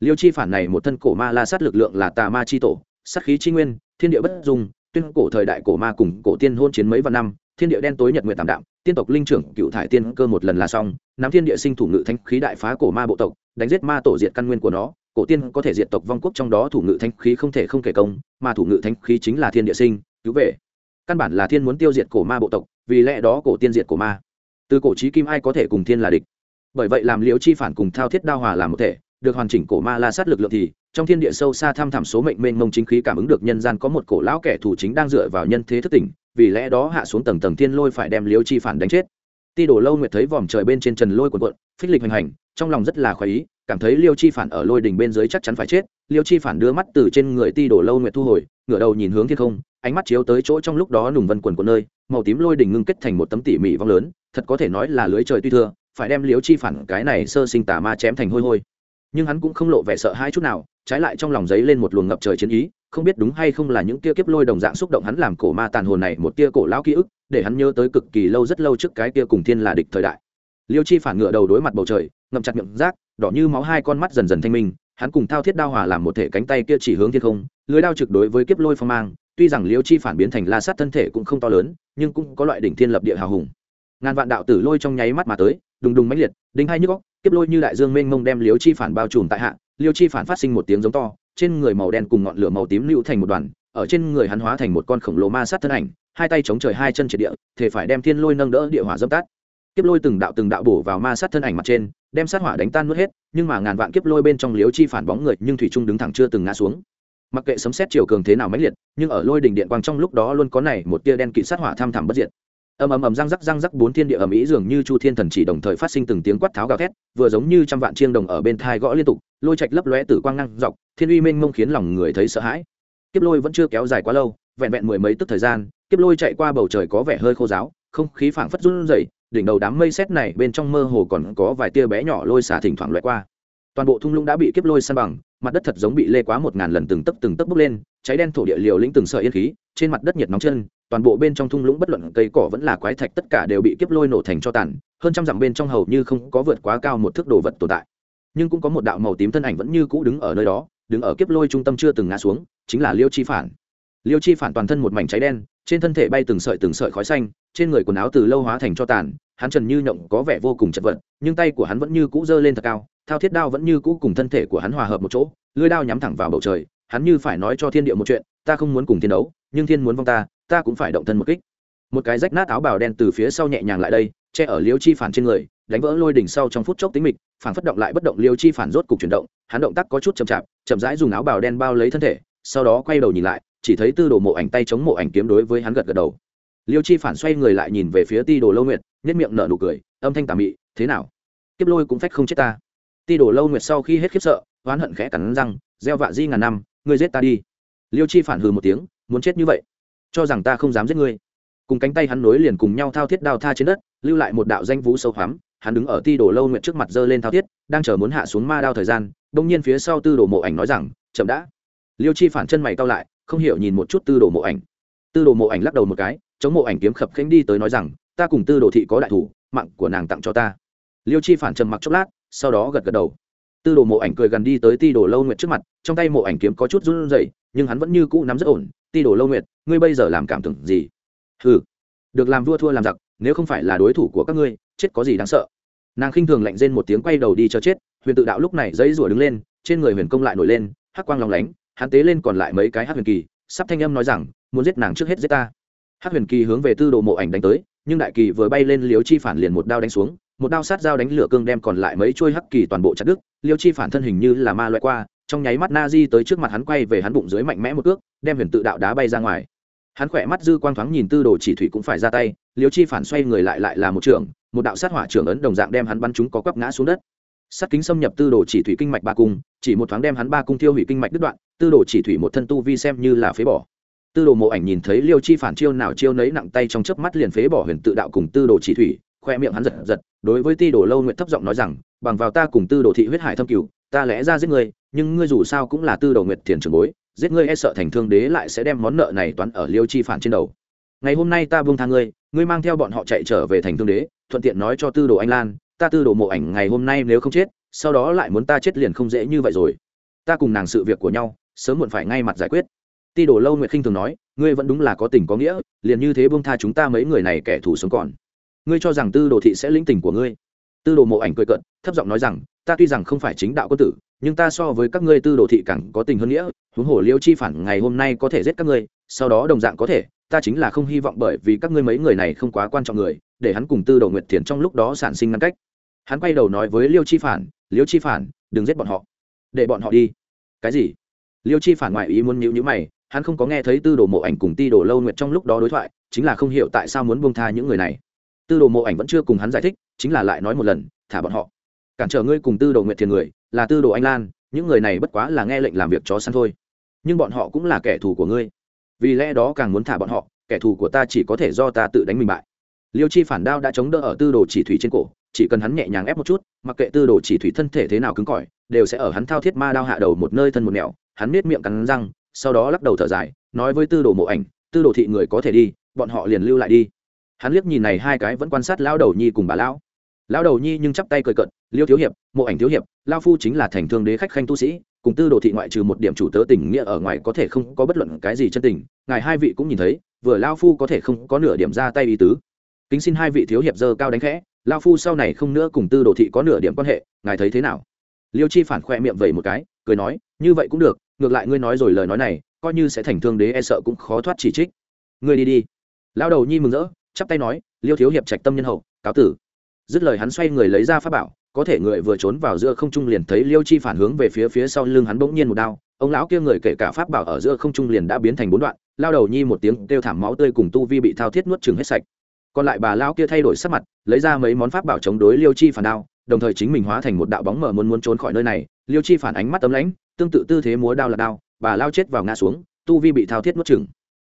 Liêu chi phản này một thân cổ ma la sát lực lượng là tà ma chi tổ sát khí chi nguyên thiên địa bất dung tuyên cổ thời đại cổ ma cùng cổ tiên hôn chiến mấy vạn năm thiên địa đen tối nhật nguyện tạm đạm tiên tộc linh trưởng cựu thải tiên cơ một lần là xong nắm thiên địa sinh thủ ngự thanh khí đại phá cổ ma bộ tộc đánh giết ma tổ diệt căn nguyên của nó cổ tiên có thể diệt tộc vong quốc trong đó thủ ngự thanh khí không thể không kể công mà thủ ngự thanh khí chính là thiên địa sinh cứu về căn bản là thiên muốn tiêu diệt cổ ma bộ tộc vì lẽ đó cổ tiên diệt cổ ma. Từ cổ trí kim ai có thể cùng thiên là địch? Bởi vậy làm liễu chi phản cùng thao thiết đao hòa làm một thể được hoàn chỉnh cổ ma la sát lực lượng thì trong thiên địa sâu xa tham thảm số mệnh mênh mông chính khí cảm ứng được nhân gian có một cổ lão kẻ thù chính đang dựa vào nhân thế thức tỉnh, vì lẽ đó hạ xuống tầng tầng thiên lôi phải đem liêu chi phản đánh chết. Ti đổ lâu nguyệt thấy vòm trời bên trên trần lôi cuộn cuộn, phích lịch hành hành, trong lòng rất là khoái ý, cảm thấy liêu chi phản ở lôi đỉnh bên dưới chắc chắn phải chết. Liêu chi phản đưa mắt từ trên người ti đổ lâu nguyệt thu hồi, ngửa đầu nhìn hướng thiên không, ánh mắt chiếu tới chỗ trong lúc đó nùng vân quần của nơi, màu tím lôi đỉnh ngưng kết thành một tấm tỉ mỉ vong lớn, thật có thể nói là lưới trời tuy thưa, phải đem liêu chi phản cái này sơ sinh tà ma chém thành hôi hôi. Nhưng hắn cũng không lộ vẻ sợ hai chút nào trái lại trong lòng giấy lên một luồng ngập trời chiến ý, không biết đúng hay không là những tia kiếp lôi đồng dạng xúc động hắn làm cổ ma tàn hồn này một tia cổ lão ký ức, để hắn nhớ tới cực kỳ lâu rất lâu trước cái tia cùng thiên là địch thời đại. Liêu chi phản ngựa đầu đối mặt bầu trời, ngậm chặt miệng rác, đỏ như máu hai con mắt dần dần thanh minh, hắn cùng thao thiết đao hòa làm một thể cánh tay kia chỉ hướng thiên không, lưới đao trực đối với kiếp lôi phong mang, tuy rằng liêu chi phản biến thành la sát thân thể cũng không to lớn, nhưng cũng có loại đỉnh thiên lập địa hào hùng. Ngàn vạn đạo tử lôi trong nháy mắt mà tới, đùng đùng mãnh liệt, đinh hai nhức góc kiếp lôi như đại dương mênh mông đem liêu chi phản bao trùm tại hạ liêu chi phản phát sinh một tiếng giống to, trên người màu đen cùng ngọn lửa màu tím lưu thành một đoàn, ở trên người hắn hóa thành một con khổng lồ ma sát thân ảnh, hai tay chống trời hai chân triệt địa, thể phải đem thiên lôi nâng đỡ địa hỏa dâm tát kiếp lôi từng đạo từng đạo bổ vào ma sát thân ảnh mặt trên, đem sát hỏa đánh tan nuốt hết, nhưng mà ngàn vạn kiếp lôi bên trong liếu chi phản bóng người nhưng thủy trung đứng thẳng chưa từng ngã xuống. Mặc kệ sấm xét chiều cường thế nào mãnh liệt, nhưng ở lôi đỉnh điện quang trong lúc đó luôn có này một tia đen kỵ sát hỏa tham thẳm bất diệt. Ầm ầm ầm răng rắc răng rắc bốn thiên địa ầm ĩ dường như chu thiên thần chỉ đồng thời phát sinh từng tiếng quát tháo gào thét, vừa giống như trăm vạn chiêng đồng ở bên thai gõ liên tục lôi trạch lấp lóe tử quang năng dọc, thiên uy mênh mông khiến lòng người thấy sợ hãi. Kiếp lôi vẫn chưa kéo dài quá lâu, vẹn vẹn mười mấy tức thời gian, kiếp lôi chạy qua bầu trời có vẻ hơi khô giáo, không khí phảng phất run rẩy, đỉnh đầu đám mây xét này bên trong mơ hồ còn có vài tia bé nhỏ lôi xả thỉnh thoảng loại qua. Toàn bộ thung lũng đã bị kiếp lôi san bằng, mặt đất thật giống bị lê quá một ngàn lần từng tấc từng tấc bốc lên, cháy đen thổ địa liều lĩnh từng sợi yên khí, trên mặt đất nhiệt nóng chân, toàn bộ bên trong thung lũng bất luận cây cỏ vẫn là quái thạch tất cả đều bị kiếp lôi nổ thành cho tàn, hơn trăm dặm bên trong hầu như không có vượt quá cao một thước đồ vật tồn tại nhưng cũng có một đạo màu tím thân ảnh vẫn như cũ đứng ở nơi đó, đứng ở kiếp lôi trung tâm chưa từng ngã xuống, chính là liêu chi phản. Liêu chi phản toàn thân một mảnh cháy đen, trên thân thể bay từng sợi từng sợi khói xanh, trên người quần áo từ lâu hóa thành cho tàn, hắn trần như nhộng có vẻ vô cùng chật vật, nhưng tay của hắn vẫn như cũ giơ lên thật cao, thao thiết đao vẫn như cũ cùng thân thể của hắn hòa hợp một chỗ, lưỡi đao nhắm thẳng vào bầu trời, hắn như phải nói cho thiên địa một chuyện, ta không muốn cùng thiên đấu, nhưng thiên muốn vong ta ta cũng phải động thân một kích. Một cái rách nát áo bào đen từ phía sau nhẹ nhàng lại đây, che ở liêu chi phản trên người đánh vỡ lôi đỉnh sau trong phút chốc tính mịch, phản phất động lại bất động liêu chi phản rốt cục chuyển động, hắn động tác có chút chậm chạp, chậm rãi dùng áo bào đen bao lấy thân thể, sau đó quay đầu nhìn lại, chỉ thấy tư đồ mộ ảnh tay chống mộ ảnh kiếm đối với hắn gật gật đầu. Liêu chi phản xoay người lại nhìn về phía ti đồ lâu nguyệt nhất miệng nở nụ cười, âm thanh tà mị, thế nào? Kiếp lôi cũng phách không chết ta. Ti đồ lâu nguyệt sau khi hết khiếp sợ, oán hận khẽ cắn răng, gieo vạ di ngàn năm, ngươi giết ta đi. Liêu chi phản hừ một tiếng, muốn chết như vậy, cho rằng ta không dám giết ngươi. Cùng cánh tay hắn nối liền cùng nhau thao thiết đao tha trên đất, lưu lại một đạo danh vũ sâu hoắm hắn đứng ở ti đồ lâu nguyện trước mặt giơ lên thao thiết, đang chờ muốn hạ xuống ma đao thời gian đông nhiên phía sau tư đồ mộ ảnh nói rằng, chậm đã. Liêu chi phản chân mày cao lại, không hiểu nhìn một chút tư đồ mộ ảnh. Tư đồ mộ ảnh lắc đầu một cái, chống mộ ảnh kiếm khập khánh đi tới nói rằng, ta cùng tư đồ thị có đại thủ, mạng của nàng tặng cho ta. Liêu chi phản trầm mặc chốc lát, sau đó gật gật đầu. Tư đồ mộ ảnh cười gần đi tới ti đồ lâu nguyệt trước mặt, trong tay mộ ảnh kiếm có chút run rẩy, nhưng hắn vẫn như cũ nắm rất ổn. Ti đồ lâu nguyệt, ngươi bây giờ làm cảm tưởng gì? Ừ được làm vua thua làm giặc, nếu không phải là đối thủ của các ngươi, chết có gì đáng sợ? Nàng khinh thường lạnh rên một tiếng quay đầu đi cho chết, huyền tự đạo lúc này dãy rủa đứng lên, trên người huyền công lại nổi lên, hắc quang lòng lánh, hắn tế lên còn lại mấy cái hắc huyền kỳ, sắp thanh âm nói rằng, muốn giết nàng trước hết giết ta hắc huyền kỳ hướng về tư đồ mộ ảnh đánh tới, nhưng đại kỳ vừa bay lên liếu chi phản liền một đao đánh xuống, một đao sát dao đánh lửa cương đem còn lại mấy chuôi hắc kỳ toàn bộ chặt đứt, liêu chi phản thân hình như là ma loại qua, trong nháy mắt na di tới trước mặt hắn quay về hắn bụng dưới mạnh mẽ một cước, đem huyền tự đạo đá bay ra ngoài hắn khỏe mắt dư quang thoáng nhìn tư đồ chỉ thủy cũng phải ra tay, liêu chi phản xoay người lại lại là một trường một đạo sát hỏa trưởng ấn đồng dạng đem hắn bắn chúng có quắp ngã xuống đất. Sát kính xâm nhập tư đồ chỉ thủy kinh mạch ba cung, chỉ một thoáng đem hắn ba cung tiêu hủy kinh mạch đứt đoạn, tư đồ chỉ thủy một thân tu vi xem như là phế bỏ. Tư đồ mộ ảnh nhìn thấy liêu chi phản chiêu nào chiêu nấy nặng tay trong chớp mắt liền phế bỏ huyền tự đạo cùng tư đồ chỉ thủy, khoe miệng hắn giật giật, đối với ti đồ lâu nguyện thấp giọng nói rằng, bằng vào ta cùng tư đồ thị huyết hải thâm cửu, ta lẽ ra giết ngươi, nhưng ngươi dù sao cũng là tư đồ nguyệt thiền trường bối, giết ngươi e sợ thành thương đế lại sẽ đem món nợ này toán ở liêu chi phản trên đầu. Ngày hôm nay ta buông tha ngươi ngươi mang theo bọn họ chạy trở về thành thương đế thuận tiện nói cho tư đồ anh lan, ta tư đồ mộ ảnh ngày hôm nay nếu không chết, sau đó lại muốn ta chết liền không dễ như vậy rồi. Ta cùng nàng sự việc của nhau, sớm muộn phải ngay mặt giải quyết. Ti đồ lâu nguyệt khinh thường nói, ngươi vẫn đúng là có tình có nghĩa, liền như thế bông tha chúng ta mấy người này kẻ thù sống còn. Ngươi cho rằng tư đồ thị sẽ lĩnh tình của ngươi? Tư đồ mộ ảnh cười cận thấp giọng nói rằng, ta tuy rằng không phải chính đạo quân tử, nhưng ta so với các ngươi tư đồ thị càng có tình hơn nghĩa, huống hồ liêu chi phản ngày hôm nay có thể giết các ngươi, sau đó đồng dạng có thể ta chính là không hy vọng bởi vì các ngươi mấy người này không quá quan trọng người, để hắn cùng tư đồ nguyệt thiền trong lúc đó sản sinh ngăn cách. Hắn quay đầu nói với liêu chi phản, liêu chi phản, đừng giết bọn họ. Để bọn họ đi. Cái gì? Liêu chi phản ngoại ý muốn nhịu nhữ mày, hắn không có nghe thấy tư đồ mộ ảnh cùng ti đồ lâu nguyệt trong lúc đó đối thoại, chính là không hiểu tại sao muốn buông tha những người này. Tư đồ mộ ảnh vẫn chưa cùng hắn giải thích, chính là lại nói một lần, thả bọn họ. Cản trở ngươi cùng tư đồ nguyệt thiền người, là tư đồ anh lan, những người này bất quá là nghe lệnh làm việc chó săn thôi. Nhưng bọn họ cũng là kẻ thù của ngươi vì lẽ đó càng muốn thả bọn họ, kẻ thù của ta chỉ có thể do ta tự đánh mình bại. Liêu chi phản đao đã chống đỡ ở tư đồ chỉ thủy trên cổ, chỉ cần hắn nhẹ nhàng ép một chút, mặc kệ tư đồ chỉ thủy thân thể thế nào cứng cỏi, đều sẽ ở hắn thao thiết ma đao hạ đầu một nơi thân một mẹo hắn nết miệng cắn răng, sau đó lắc đầu thở dài, nói với tư đồ mộ ảnh, tư đồ thị người có thể đi, bọn họ liền lưu lại đi. Hắn liếc nhìn này hai cái vẫn quan sát lão đầu nhi cùng bà lão. Lão đầu nhi nhưng chắp tay cười cận liêu thiếu hiệp, mộ ảnh thiếu hiệp lao phu chính là thành thương đế khách khanh tu sĩ cùng tư đồ thị ngoại trừ một điểm chủ tớ tình nghĩa ở ngoài có thể không có bất luận cái gì chân tình, ngài hai vị cũng nhìn thấy, vừa lao phu có thể không có nửa điểm ra tay ý tứ. Kính xin hai vị thiếu hiệp dơ cao đánh khẽ, lao phu sau này không nữa cùng tư đồ thị có nửa điểm quan hệ, ngài thấy thế nào? Liêu chi phản khoe miệng vẩy một cái, cười nói, như vậy cũng được, ngược lại ngươi nói rồi lời nói này, coi như sẽ thành thương đế e sợ cũng khó thoát chỉ trích. Ngươi đi đi. Lao đầu nhi mừng rỡ, chắp tay nói, liêu thiếu hiệp trạch tâm nhân hậu, cáo tử. Dứt lời hắn xoay người lấy ra pháp bảo có thể người vừa trốn vào giữa không trung liền thấy liêu chi phản hướng về phía phía sau lưng hắn bỗng nhiên một đao, ông lão kia người kể cả pháp bảo ở giữa không trung liền đã biến thành bốn đoạn, lao đầu nhi một tiếng kêu thảm máu tươi cùng tu vi bị thao thiết nuốt chừng hết sạch. Còn lại bà lao kia thay đổi sắc mặt, lấy ra mấy món pháp bảo chống đối liêu chi phản đao, đồng thời chính mình hóa thành một đạo bóng mờ muốn muốn trốn khỏi nơi này. Liêu chi phản ánh mắt tấm lãnh, tương tự tư thế múa đao là đao, bà lao chết vào ngã xuống, tu vi bị thao thiết nuốt chừng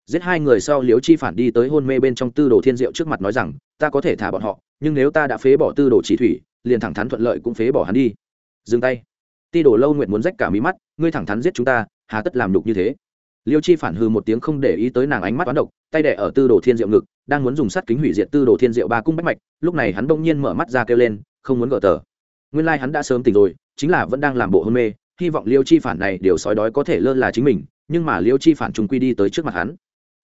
giết hai người sau liêu chi phản đi tới hôn mê bên trong tư đồ thiên diệu trước mặt nói rằng, ta có thể thả bọn họ, nhưng nếu ta đã phế bỏ tư đồ chỉ thủy liền thẳng thắn thuận lợi cũng phế bỏ hắn đi. Dừng tay. Ti đồ lâu nguyện muốn rách cả mí mắt, ngươi thẳng thắn giết chúng ta, hà tất làm đục như thế. Liêu chi phản hư một tiếng không để ý tới nàng ánh mắt toán độc, tay đẻ ở tư đồ thiên diệu ngực, đang muốn dùng sắt kính hủy diệt tư đồ thiên diệu ba cung bách mạch, lúc này hắn đông nhiên mở mắt ra kêu lên, không muốn gỡ tờ. Nguyên lai、like、hắn đã sớm tỉnh rồi, chính là vẫn đang làm bộ hôn mê, hy vọng liêu chi phản này điều sói đói có thể lơ là chính mình, nhưng mà liêu chi phản trùng quy đi tới trước mặt hắn.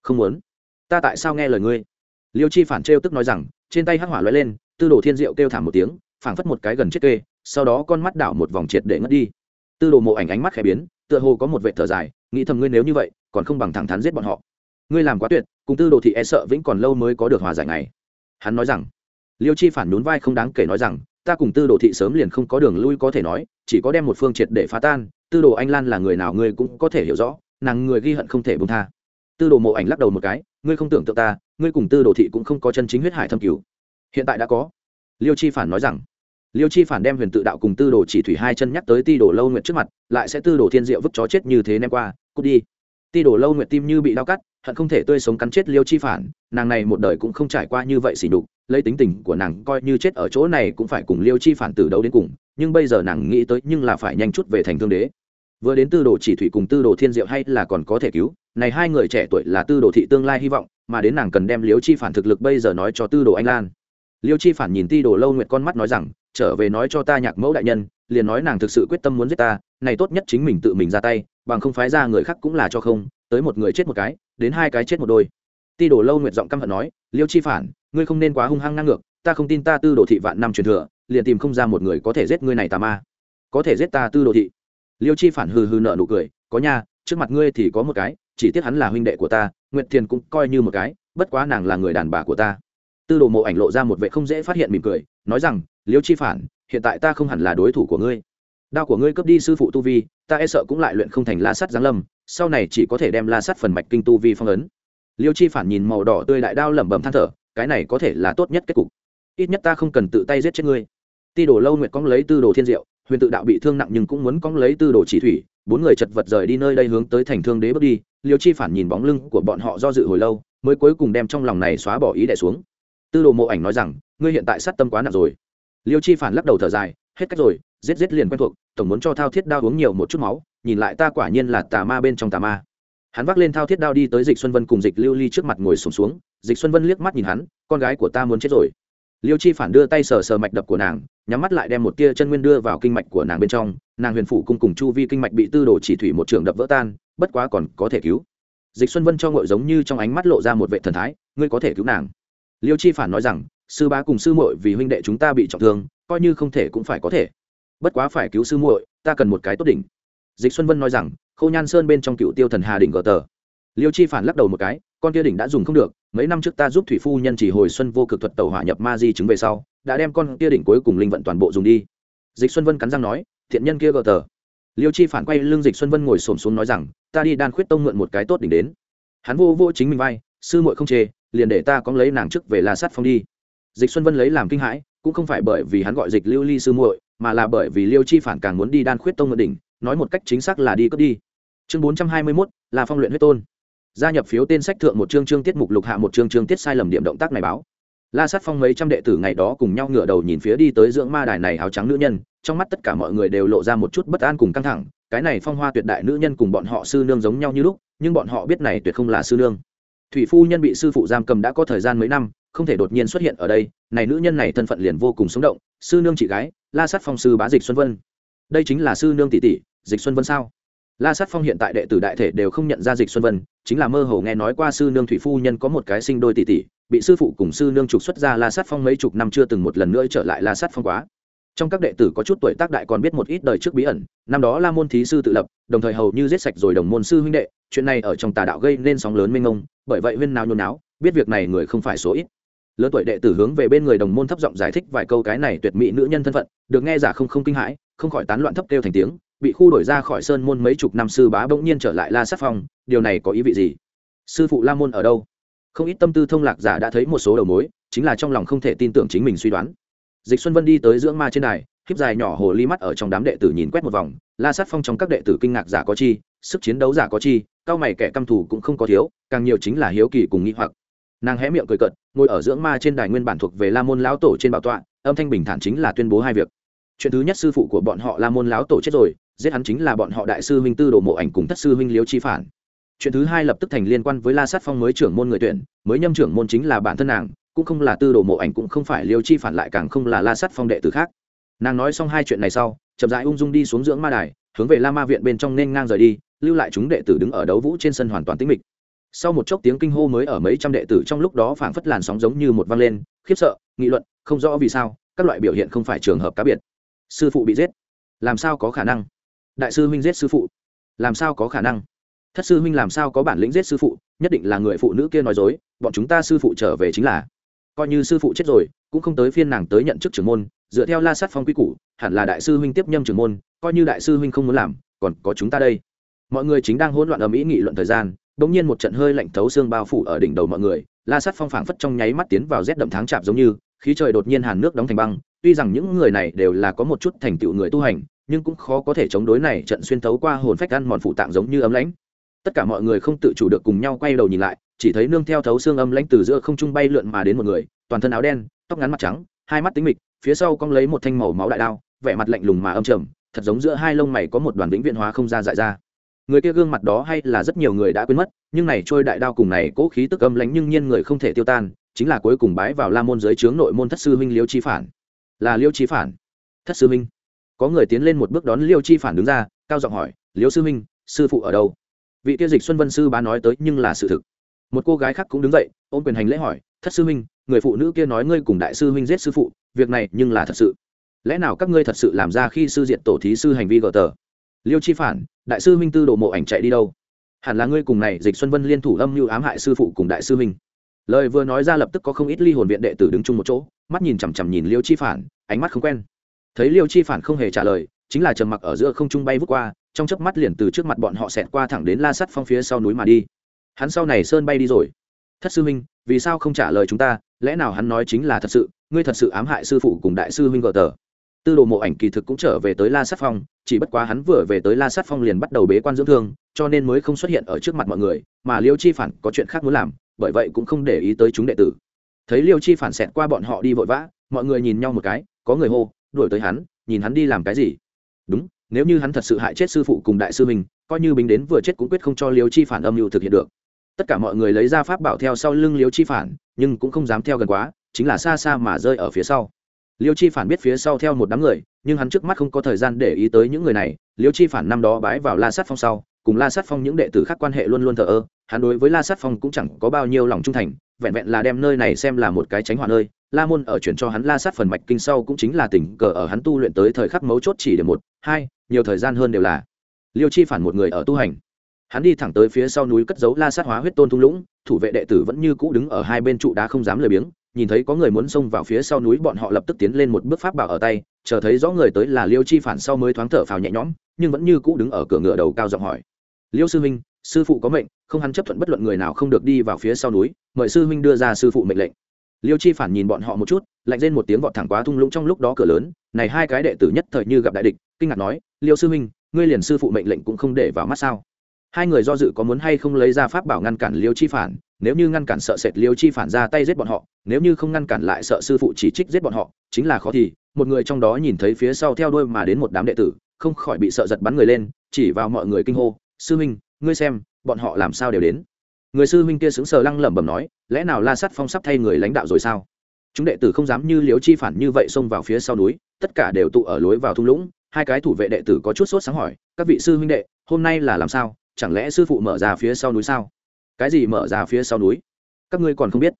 Không muốn. Ta tại sao nghe lời ngươi? Liêu chi phản trêu tức nói rằng, trên tay hắc hỏa l lên, tư đồ thiên diệu kêu thảm một tiếng phảng phất một cái gần chết kê, sau đó con mắt đảo một vòng triệt để ngất đi. Tư đồ mộ ảnh ánh mắt khẽ biến, tựa hồ có một vệ thở dài, nghĩ thầm ngươi nếu như vậy, còn không bằng thẳng thắn giết bọn họ. Ngươi làm quá tuyệt, cùng tư đồ thị e sợ vĩnh còn lâu mới có được hòa giải này hắn nói rằng, liêu chi phản nhún vai không đáng kể nói rằng, ta cùng tư đồ thị sớm liền không có đường lui có thể nói, chỉ có đem một phương triệt để phá tan, tư đồ anh lan là người nào ngươi cũng có thể hiểu rõ, nàng người ghi hận không thể bông tha. Tư đồ mộ ảnh lắc đầu một cái, ngươi không tưởng tượng ta, ngươi cùng tư đồ thị cũng không có chân chính huyết hải thâm cứu. Hiện tại đã có liêu chi phản nói rằng, liêu chi phản đem huyền tự đạo cùng tư đồ chỉ thủy hai chân nhắc tới ti đồ lâu nguyện trước mặt, lại sẽ tư đồ thiên diệu vứt chó chết như thế nem qua, cút đi. Ti đồ lâu nguyện tim như bị đau cắt, hận không thể tươi sống cắn chết liêu chi phản, nàng này một đời cũng không trải qua như vậy xỉ đục lấy tính tình của nàng coi như chết ở chỗ này cũng phải cùng liêu chi phản từ đấu đến cùng, nhưng bây giờ nàng nghĩ tới nhưng là phải nhanh chút về thành thương đế. Vừa đến tư đồ chỉ thủy cùng tư đồ thiên diệu hay là còn có thể cứu, này hai người trẻ tuổi là tư đồ thị tương lai hy vọng, mà đến nàng cần đem liêu chi phản thực lực bây giờ nói cho tư đồ anh lan liêu chi phản nhìn ti đồ lâu nguyệt con mắt nói rằng, trở về nói cho ta nhạc mẫu đại nhân, liền nói nàng thực sự quyết tâm muốn giết ta, này tốt nhất chính mình tự mình ra tay, bằng không phái ra người khác cũng là cho không, tới một người chết một cái, đến hai cái chết một đôi. Ti đồ lâu nguyệt giọng căm hận nói, liêu chi phản, ngươi không nên quá hung hăng ngang ngược, ta không tin ta tư đồ thị vạn năm truyền thừa, liền tìm không ra một người có thể giết ngươi này tà ma. Có thể giết ta tư đồ thị? Liêu chi phản hừ hừ nợ nụ cười, có nha, trước mặt ngươi thì có một cái, chỉ tiếc hắn là huynh đệ của ta, nguyệt thiền cũng coi như một cái, bất quá nàng là người đàn bà của ta tư đồ mộ ảnh lộ ra một vệ không dễ phát hiện mỉm cười, nói rằng, liêu chi phản, hiện tại ta không hẳn là đối thủ của ngươi. Đao của ngươi cướp đi sư phụ tu vi, ta e sợ cũng lại luyện không thành la sắt giáng lâm, sau này chỉ có thể đem la sắt phần mạch kinh tu vi phong ấn. Liêu chi phản nhìn màu đỏ tươi đại đao lẩm bẩm than thở, cái này có thể là tốt nhất kết cục. Ít nhất ta không cần tự tay giết chết ngươi. Ti đồ lâu nguyệt cóng lấy tư đồ thiên diệu, huyền tự đạo bị thương nặng nhưng cũng muốn cóng lấy tư đồ chỉ thủy, bốn người chật vật rời đi nơi đây hướng tới thành thương đế bước đi. Liêu chi phản nhìn bóng lưng của bọn họ do dự hồi lâu, mới cuối cùng đem trong lòng này xóa bỏ ý đẻ xuống tư đồ mộ ảnh nói rằng ngươi hiện tại sát tâm quá nặng rồi. Liêu chi phản lắc đầu thở dài hết cách rồi giết giết liền quen thuộc tổng muốn cho thao thiết đao uống nhiều một chút máu nhìn lại ta quả nhiên là tà ma bên trong tà ma. Hắn vác lên thao thiết đao đi tới dịch xuân vân cùng dịch lưu ly trước mặt ngồi sùng xuống, xuống dịch xuân vân liếc mắt nhìn hắn con gái của ta muốn chết rồi. Liêu chi phản đưa tay sờ sờ mạch đập của nàng nhắm mắt lại đem một tia chân nguyên đưa vào kinh mạch của nàng bên trong nàng huyền phủ cung cùng chu vi kinh mạch bị tư đồ chỉ thủy một trường đập vỡ tan bất quá còn có thể cứu. Dịch xuân vân cho ngội giống như trong ánh mắt lộ ra một vệ thần thái ngươi có thể cứu nàng liêu chi phản nói rằng, sư bá cùng sư muội vì huynh đệ chúng ta bị trọng thương, coi như không thể cũng phải có thể. Bất quá phải cứu sư muội, ta cần một cái tốt đỉnh. Dịch xuân vân nói rằng, khâu nhan sơn bên trong cựu tiêu thần hà đỉnh gờ tờ. Liêu chi phản lắc đầu một cái, con kia đỉnh đã dùng không được, mấy năm trước ta giúp thủy phu nhân chỉ hồi xuân vô cực thuật tàu hỏa nhập ma di chứng về sau, đã đem con kia đỉnh cuối cùng linh vận toàn bộ dùng đi. Dịch xuân vân cắn răng nói, thiện nhân kia gờ tờ. Liêu chi phản quay lưng dịch xuân vân ngồi xổm xuống nói rằng, ta đi đan khuyết tông mượn một cái tốt đỉnh đến. Hắn vô vô chính mình vai, sư muội không chê liền để ta có lấy nàng trước về la sát phong đi. Dịch xuân vân lấy làm kinh hãi cũng không phải bởi vì hắn gọi dịch lưu ly sư muội mà là bởi vì liêu chi phản càng muốn đi đan khuyết tông ngựa đỉnh nói một cách chính xác là đi cướp đi. Chương bốn trăm hai mươi 421, là phong luyện huyết tôn. Gia nhập phiếu tên sách thượng một chương chương tiết mục lục hạ một chương chương tiết sai lầm điểm động tác này báo. La sát phong mấy trăm đệ tử ngày đó cùng nhau ngửa đầu nhìn phía đi tới dưỡng ma đài này áo trắng nữ nhân trong mắt tất cả mọi người đều lộ ra một chút bất an cùng căng thẳng cái này phong hoa tuyệt đại nữ nhân cùng bọn họ sư nương giống nhau như lúc nhưng bọn họ biết này tuyệt không là sư nương thủy phu nhân bị sư phụ giam cầm đã có thời gian mấy năm, không thể đột nhiên xuất hiện ở đây, này nữ nhân này thân phận liền vô cùng sống động, sư nương chị gái, la sát phong sư bá dịch xuân vân. Đây chính là sư nương tỷ tỷ, dịch xuân vân sao? La sát phong hiện tại đệ tử đại thể đều không nhận ra dịch xuân vân, chính là mơ hồ nghe nói qua sư nương thủy phu nhân có một cái sinh đôi tỷ tỷ, bị sư phụ cùng sư nương trục xuất ra la sát phong mấy chục năm chưa từng một lần nữa trở lại la sát phong quá trong các đệ tử có chút tuổi tác đại còn biết một ít đời trước bí ẩn, năm đó la môn thí sư tự lập, đồng thời hầu như giết sạch rồi đồng môn sư huynh đệ, chuyện này ở trong tà đạo gây nên sóng lớn mênh mông, bởi vậy huyên nào nhôn náo, biết việc này người không phải số ít. Lớn tuổi đệ tử hướng về bên người đồng môn thấp giọng giải thích vài câu cái này tuyệt mỹ nữ nhân thân phận, được nghe giả không không kinh hãi, không khỏi tán loạn thấp kêu thành tiếng, bị khu đổi ra khỏi sơn môn mấy chục năm sư bá bỗng nhiên trở lại la sát phong, điều này có ý vị gì? Sư phụ la môn ở đâu? Không ít tâm tư thông lạc giả đã thấy một số đầu mối, chính là trong lòng không thể tin tưởng chính mình suy đoán dịch xuân vân đi tới dưỡng ma trên đài, khiếp dài nhỏ hồ ly mắt ở trong đám đệ tử nhìn quét một vòng, la sát phong trong các đệ tử kinh ngạc giả có chi, sức chiến đấu giả có chi, cao mày kẻ căm thù cũng không có thiếu, càng nhiều chính là hiếu kỳ cùng nghĩ hoặc. Nàng hé miệng cười cợt, ngồi ở dưỡng ma trên đài nguyên bản thuộc về la môn lão tổ trên bảo tọa, âm thanh bình thản chính là tuyên bố hai việc. Chuyện thứ nhất sư phụ của bọn họ la môn lão tổ chết rồi, giết hắn chính là bọn họ đại sư huynh tư đồ mộ ảnh cùng thất sư huynh liếu chi phản. Chuyện thứ hai lập tức thành liên quan với la sát phong mới trưởng môn người tuyển, mới nhâm trưởng môn chính là bản thân nàng cũng không là tư đồ mộ ảnh cũng không phải liêu chi phản lại càng không là la sát phong đệ tử khác. Nàng nói xong hai chuyện này sau, chậm rãi ung dung đi xuống dưỡng ma đài, hướng về la ma viện bên trong nên ngang rời đi, lưu lại chúng đệ tử đứng ở đấu vũ trên sân hoàn toàn tĩnh mịch. Sau một chốc tiếng kinh hô mới ở mấy trăm đệ tử trong lúc đó phảng phất làn sóng giống như một văng lên, khiếp sợ, nghị luận, không rõ vì sao, các loại biểu hiện không phải trường hợp cá biệt. Sư phụ bị giết. Làm sao có khả năng? Đại sư huynh giết sư phụ. Làm sao có khả năng? Thất sư huynh làm sao có bản lĩnh giết sư phụ, nhất định là người phụ nữ kia nói dối, bọn chúng ta sư phụ trở về chính là coi như sư phụ chết rồi, cũng không tới phiên nàng tới nhận chức trưởng môn, dựa theo la sát phong quy củ, hẳn là đại sư huynh tiếp nhâm trưởng môn, coi như đại sư huynh không muốn làm, còn có chúng ta đây. Mọi người chính đang hỗn loạn ở mỹ nghị luận thời gian, bỗng nhiên một trận hơi lạnh thấu xương bao phủ ở đỉnh đầu mọi người, la sát phong phảng phất trong nháy mắt tiến vào rét đậm tháng chạp giống như, khí trời đột nhiên hàn nước đóng thành băng, tuy rằng những người này đều là có một chút thành tựu người tu hành, nhưng cũng khó có thể chống đối này trận xuyên thấu qua hồn phách ăn mòn phụ tạng giống như ấm lãnh tất cả mọi người không tự chủ được cùng nhau quay đầu nhìn lại, chỉ thấy nương theo thấu xương âm lãnh từ giữa không trung bay lượn mà đến một người, toàn thân áo đen, tóc ngắn mặt trắng, hai mắt tính mịch, phía sau cong lấy một thanh màu máu đại đao, vẻ mặt lạnh lùng mà âm trầm, thật giống giữa hai lông mày có một đoàn vĩnh viễn hóa không ra dại ra. Người kia gương mặt đó hay là rất nhiều người đã quên mất, nhưng này trôi đại đao cùng này cố khí tức âm lãnh nhưng nhiên người không thể tiêu tan, chính là cuối cùng bái vào la môn giới trướng nội môn thất sư huynh liêu chi phản. Là liêu chi phản. Thất sư huynh có người tiến lên một bước đón liêu chi phản đứng ra, cao giọng hỏi, liêu sư huynh sư phụ ở đâu? Vị tiêu dịch xuân vân sư bá nói tới nhưng là sự thực. Một cô gái khác cũng đứng dậy, ôm quyền hành lễ hỏi, thất sư huynh, người phụ nữ kia nói ngươi cùng đại sư huynh giết sư phụ, việc này nhưng là thật sự. Lẽ nào các ngươi thật sự làm ra khi sư diện tổ thí sư hành vi gờ tờ? Liêu chi phản, đại sư huynh tư đồ mộ ảnh chạy đi đâu? Hẳn là ngươi cùng này dịch xuân vân liên thủ âm mưu ám hại sư phụ cùng đại sư huynh. Lời vừa nói ra lập tức có không ít ly hồn viện đệ tử đứng chung một chỗ, mắt nhìn chằm chằm nhìn liêu chi phản, ánh mắt không quen. Thấy liêu chi phản không hề trả lời, chính là trầm mặc ở giữa không trung bay vút qua trong chớp mắt liền từ trước mặt bọn họ xẹt qua thẳng đến la sắt phong phía sau núi mà đi. Hắn sau này sơn bay đi rồi. Thất sư huynh, vì sao không trả lời chúng ta? Lẽ nào hắn nói chính là thật sự? Ngươi thật sự ám hại sư phụ cùng đại sư huynh gờ tờ. Tư đồ mộ ảnh kỳ thực cũng trở về tới la sát phong, chỉ bất quá hắn vừa về tới la sát phong liền bắt đầu bế quan dưỡng thương, cho nên mới không xuất hiện ở trước mặt mọi người, mà liêu chi phản có chuyện khác muốn làm, bởi vậy cũng không để ý tới chúng đệ tử. Thấy liêu chi phản xẹt qua bọn họ đi vội vã, mọi người nhìn nhau một cái, có người hô, đuổi tới hắn, nhìn hắn đi làm cái gì? Đúng nếu như hắn thật sự hại chết sư phụ cùng đại sư mình coi như bính đến vừa chết cũng quyết không cho liêu chi phản âm mưu thực hiện được. Tất cả mọi người lấy ra pháp bảo theo sau lưng liêu chi phản, nhưng cũng không dám theo gần quá, chính là xa xa mà rơi ở phía sau. Liêu chi phản biết phía sau theo một đám người, nhưng hắn trước mắt không có thời gian để ý tới những người này. Liêu chi phản năm đó bái vào la sát phong sau, cùng la sát phong những đệ tử khác quan hệ luôn luôn thờ ơ, hắn đối với la sát phong cũng chẳng có bao nhiêu lòng trung thành, vẹn vẹn là đem nơi này xem là một cái tránh hỏa nơi. La môn ở chuyển cho hắn la sát phần mạch kinh sau cũng chính là tình cờ ở hắn tu luyện tới thời khắc mấu chốt chỉ để một, hai nhiều thời gian hơn đều là. Liêu chi phản một người ở tu hành. Hắn đi thẳng tới phía sau núi cất giấu la sát hóa huyết tôn thung lũng, thủ vệ đệ tử vẫn như cũ đứng ở hai bên trụ đá không dám lười biếng, nhìn thấy có người muốn xông vào phía sau núi bọn họ lập tức tiến lên một bước pháp bảo ở tay, chờ thấy rõ người tới là liêu chi phản sau mới thoáng thở phào nhẹ nhõm, nhưng vẫn như cũ đứng ở cửa ngựa đầu cao giọng hỏi. Liêu sư huynh, sư phụ có mệnh, không hắn chấp thuận bất luận người nào không được đi vào phía sau núi, mời sư huynh đưa ra sư phụ mệnh lệnh. Liêu chi phản nhìn bọn họ một chút, lạnh lên một tiếng vọt thẳng quá thung lũng trong lúc đó cửa lớn, này hai cái đệ tử nhất thời như gặp đại địch, kinh ngạc nói liêu sư huynh, ngươi liền sư phụ mệnh lệnh cũng không để vào mắt sao? Hai người do dự có muốn hay không lấy ra pháp bảo ngăn cản liêu chi phản, nếu như ngăn cản sợ sệt liêu chi phản ra tay giết bọn họ, nếu như không ngăn cản lại sợ sư phụ chỉ trích giết bọn họ, chính là khó thì, một người trong đó nhìn thấy phía sau theo đuôi mà đến một đám đệ tử, không khỏi bị sợ giật bắn người lên, chỉ vào mọi người kinh hô, sư huynh, ngươi xem, bọn họ làm sao đều đến? Người sư huynh kia sững sờ lăng lẩm bẩm nói, lẽ nào la sắt phong sắp thay người lãnh đạo rồi sao? Chúng đệ tử không dám như liếu chi phản như vậy xông vào phía sau núi, tất cả đều tụ ở lối vào thung lũng hai cái thủ vệ đệ tử có chút sốt sáng hỏi, các vị sư huynh đệ, hôm nay là làm sao? Chẳng lẽ sư phụ mở ra phía sau núi sao? Cái gì mở ra phía sau núi? Các ngươi còn không biết.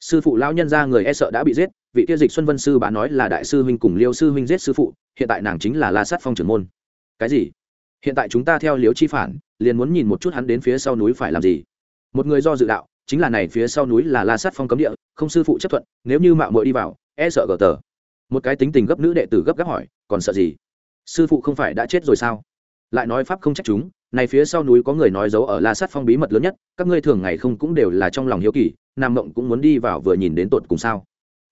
Sư phụ lão nhân ra người e sợ đã bị giết, vị tiêu dịch xuân vân sư bá nói là đại sư huynh cùng liêu sư huynh giết sư phụ, hiện tại nàng chính là la sát phong trưởng môn. Cái gì? Hiện tại chúng ta theo liếu chi phản, liền muốn nhìn một chút hắn đến phía sau núi phải làm gì? Một người do dự đạo, chính là này phía sau núi là la sát phong cấm địa, không sư phụ chấp thuận, nếu như mạo muội đi vào e sợ gờ tờ. Một cái tính tình gấp nữ đệ tử gấp gáp hỏi, còn sợ gì? Sư phụ không phải đã chết rồi sao? Lại nói pháp không trách chúng, này phía sau núi có người nói giấu ở la sát phong bí mật lớn nhất, các ngươi thường ngày không cũng đều là trong lòng hiếu kỳ, nam mộng cũng muốn đi vào vừa nhìn đến tột cùng sao?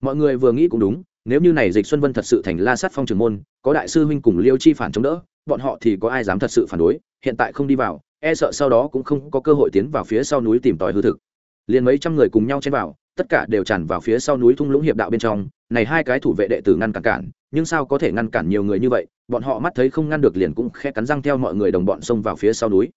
Mọi người vừa nghĩ cũng đúng, nếu như này dịch xuân vân thật sự thành la sát phong trường môn, có đại sư huynh cùng liêu chi phản chống đỡ, bọn họ thì có ai dám thật sự phản đối, hiện tại không đi vào e sợ sau đó cũng không có cơ hội tiến vào phía sau núi tìm tòi hư thực. Liền mấy trăm người cùng nhau chen vào, tất cả đều tràn vào phía sau núi thung lũng hiệp đạo bên trong, này hai cái thủ vệ đệ tử ngăn cản cản, nhưng sao có thể ngăn cản nhiều người như vậy bọn họ mắt thấy không ngăn được liền cũng khe cắn răng theo mọi người đồng bọn xông vào phía sau núi.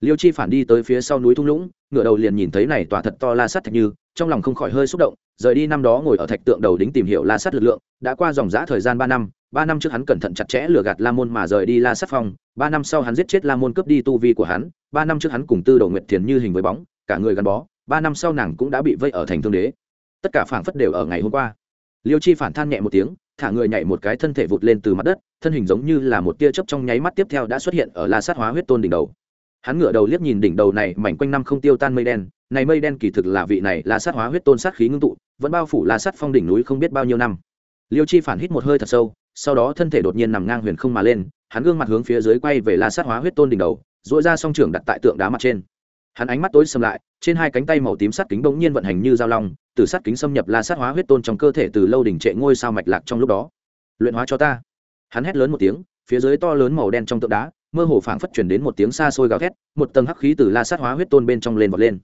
Liêu chi phản đi tới phía sau núi thung lũng, ngửa đầu liền nhìn thấy này tòa thật to la sắt thạch như, trong lòng không khỏi hơi xúc động, rời đi năm đó ngồi ở thạch tượng đầu đính tìm hiểu la sắt lực lượng, đã qua dòng giã thời gian ba năm ba năm trước hắn cẩn thận chặt chẽ lừa gạt la môn mà rời đi la sắt phòng ba năm sau hắn giết chết la môn cướp đi tu vi của hắn, ba năm trước hắn cùng tư đầu nguyệt thiền như hình với bóng, cả người gắn bó, ba năm sau nàng cũng đã bị vây ở thành thương đế. Tất cả phảng phất đều ở ngày hôm qua. Liêu chi phản than nhẹ một tiếng thả người nhảy một cái thân thể vụt lên từ mặt đất, thân hình giống như là một tia chớp trong nháy mắt tiếp theo đã xuất hiện ở la sát hóa huyết tôn đỉnh đầu. Hắn ngửa đầu liếc nhìn đỉnh đầu này, mảnh quanh năm không tiêu tan mây đen. Này mây đen kỳ thực là vị này la sát hóa huyết tôn sát khí ngưng tụ, vẫn bao phủ la sát phong đỉnh núi không biết bao nhiêu năm. Liêu chi phản hít một hơi thật sâu, sau đó thân thể đột nhiên nằm ngang huyền không mà lên, hắn gương mặt hướng phía dưới quay về la sát hóa huyết tôn đỉnh đầu dội ra song trưởng đặt tại tượng đá mặt trên hắn ánh mắt tối sầm lại, trên hai cánh tay màu tím sắt kính bỗng nhiên vận hành như dao long, từ sắt kính xâm nhập la sát hóa huyết tôn trong cơ thể từ lâu đỉnh trệ ngôi sao mạch lạc trong lúc đó. Luyện hóa cho ta. Hắn hét lớn một tiếng, phía dưới to lớn màu đen trong tượng đá, mơ hồ phảng phất chuyển đến một tiếng xa xôi gào thét, một tầng hắc khí từ la sát hóa huyết tôn bên trong lên vọt lên.